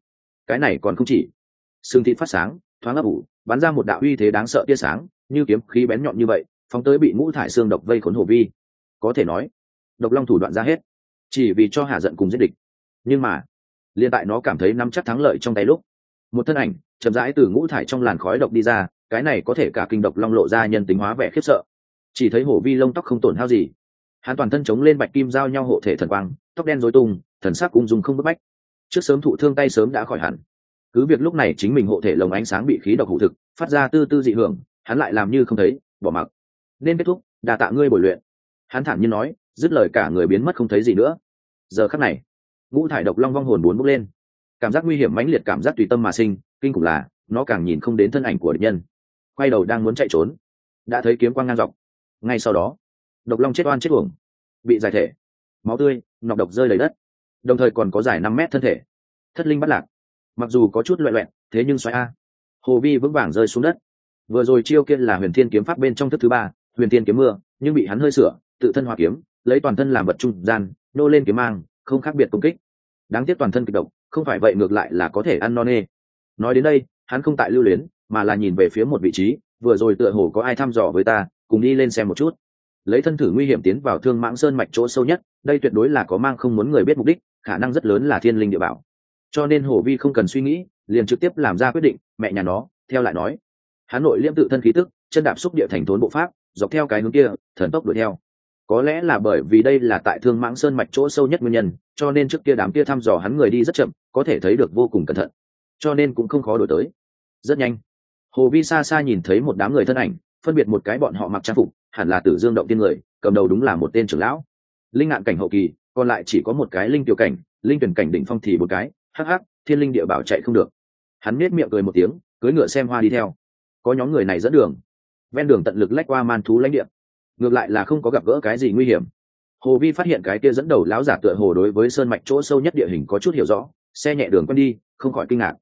Speaker 1: Cái này còn không chỉ. Xương thịt phát sáng, thoáng ấp ủ, bắn ra một đạo uy thế đáng sợ tia sáng, như kiếm khí bén nhọn như vậy, phóng tới bị ngũ thải xương độc vây khốn hồ vi. Có thể nói, độc long thủ đoạn ra hết. Chỉ vì cho hạ giận cùng giết địch. Nhưng mà liên tại nó cảm thấy nắm chắc thắng lợi trong tay lúc, một thân ảnh chậm rãi từ ngũ thải trong làn khói độc đi ra, cái này có thể cả kinh độc long lộ ra nhân tính hóa vẻ khiếp sợ chỉ thấy hổ vi lông tóc không tổn hao gì. Hắn toàn thân chống lên bạch kim giao nhau hộ thể thần quang, tóc đen dối tung, thần sắc ung dung không bức bách. Trước sớm thụ thương tay sớm đã khỏi hẳn. Cứ việc lúc này chính mình hộ thể lồng ánh sáng bị khí độc hụ thực, phát ra tư tư dị hưởng, hắn lại làm như không thấy, bỏ mặc. Nên kết thúc đà tạ ngươi bồi luyện. Hắn thản nhiên nói, dứt lời cả người biến mất không thấy gì nữa. Giờ khắc này, ngũ thải độc long vong hồn bốn bốc lên. Cảm giác nguy hiểm mãnh liệt cảm giác tùy tâm mà sinh, kinh khủng là, nó càng nhìn không đến thân ảnh của địch nhân. Quay đầu đang muốn chạy trốn. Đã thấy kiếm quang ngang dọc ngay sau đó, độc long chết oan chết uổng, bị giải thể. Máu tươi, nọc độc rơi lấy đất. Đồng thời còn có dài năm mét thân thể. Thất linh bắt lạc. Mặc dù có chút loẹ loẹn thế nhưng xoáy a. Hồ vi vững vàng rơi xuống đất. Vừa rồi chiêu kia là huyền thiên kiếm pháp bên trong thức thứ ba, huyền thiên kiếm mưa, nhưng bị hắn hơi sửa, tự thân hòa kiếm, lấy toàn thân làm vật trung gian, nô lên kiếm mang, không khác biệt công kích. Đáng tiếc toàn thân kịch độc, không phải vậy ngược lại là có thể ăn no nê. Nói đến đây, hắn không tại lưu luyến, mà là nhìn về phía một vị trí, vừa rồi tựa hồ có ai thăm dò với ta cùng đi lên xem một chút. Lấy thân thử nguy hiểm tiến vào thương mãng sơn mạch chỗ sâu nhất, đây tuyệt đối là có mang không muốn người biết mục đích, khả năng rất lớn là thiên linh địa bảo. Cho nên hồ vi không cần suy nghĩ, liền trực tiếp làm ra quyết định, mẹ nhà nó, theo lại nói. Hắn nội liêm tự thân khí tức, chân đạp xúc địa thành thốn bộ pháp, dọc theo cái hướng kia, thần tốc đuổi theo. Có lẽ là bởi vì đây là tại thương mãng sơn mạch chỗ sâu nhất nguyên nhân, cho nên trước kia đám kia thăm dò hắn người đi rất chậm, có thể thấy được vô cùng cẩn thận. Cho nên cũng không khó đổi tới. Rất nhanh. Hồ vi xa xa nhìn thấy một đám người thân ảnh phân biệt một cái bọn họ mặc trang phục, hẳn là tử dương động tiên người, cầm đầu đúng là một tên trưởng lão. Linh ngạn cảnh hậu kỳ, còn lại chỉ có một cái linh tiểu cảnh, linh tuyển cảnh đỉnh phong thì một cái, hắc hắc, thiên linh địa bảo chạy không được. Hắn nết miệng cười một tiếng cưới ngựa xem hoa đi theo. Có nhóm người này dẫn đường. Ven đường tận lực lách qua man thú lãnh địa. Ngược lại là không có gặp gỡ cái gì nguy hiểm. Hồ vi phát hiện cái kia dẫn đầu lão giả tựa hồ đối với sơn mạch chỗ sâu nhất địa hình có chút hiểu rõ, xe nhẹ đường quen đi, không khỏi kinh ngạc.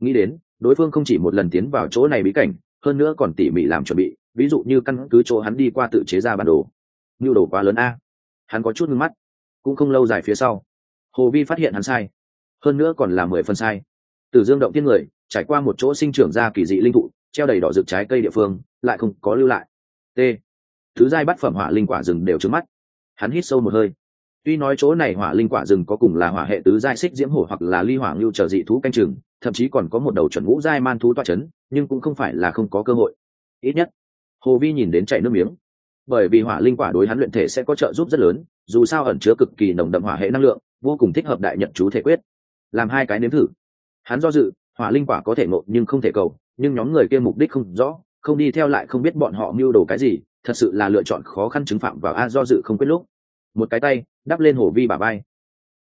Speaker 1: Nghĩ đến, đối phương không chỉ một lần tiến vào chỗ này bí cảnh, hơn nữa còn tỉ mỉ làm chuẩn bị ví dụ như căn cứ chỗ hắn đi qua tự chế ra bản đồ. Nhu đồ quá lớn a. Hắn có chút ngưng mắt, cũng không lâu dài phía sau, hồ vi phát hiện hắn sai. Hơn nữa còn là mười phần sai. Từ dương động tiên người, trải qua một chỗ sinh trưởng ra kỳ dị linh thụ, treo đầy đỏ rực trái cây địa phương, lại không có lưu lại. T. Thứ giai bắt phẩm hỏa linh quả rừng đều trứng mắt. Hắn hít sâu một hơi. Tuy nói chỗ này hỏa linh quả rừng có cùng là hỏa hệ tứ giai xích diễm hổ hoặc là ly hỏa lưu trở dị thú canh chừng, thậm chí còn có một đầu chuẩn ngũ giai man thú toa c h ấ n nhưng cũng không phải là không có cơ hội. Ít nhất hồ vi nhìn đến chảy nước miếng. Bởi vì hỏa linh quả đối hắn luyện thể sẽ có trợ giúp rất lớn, dù sao ẩn chứa cực kỳ nồng đậm hỏa hệ năng lượng, vô cùng thích hợp đại nhận chú thể quyết. Làm hai cái nếm thử. Hắn do dự, hỏa linh quả có thể nộp nhưng không thể cầu, nhưng nhóm người kia mục đích không rõ, không đi theo lại không biết bọn họ mưu đồ cái gì, thật sự là lựa chọn khó khăn chứng phạm vào a do dự không quyết lúc. Một cái tay, đắp lên hồ vi bà bay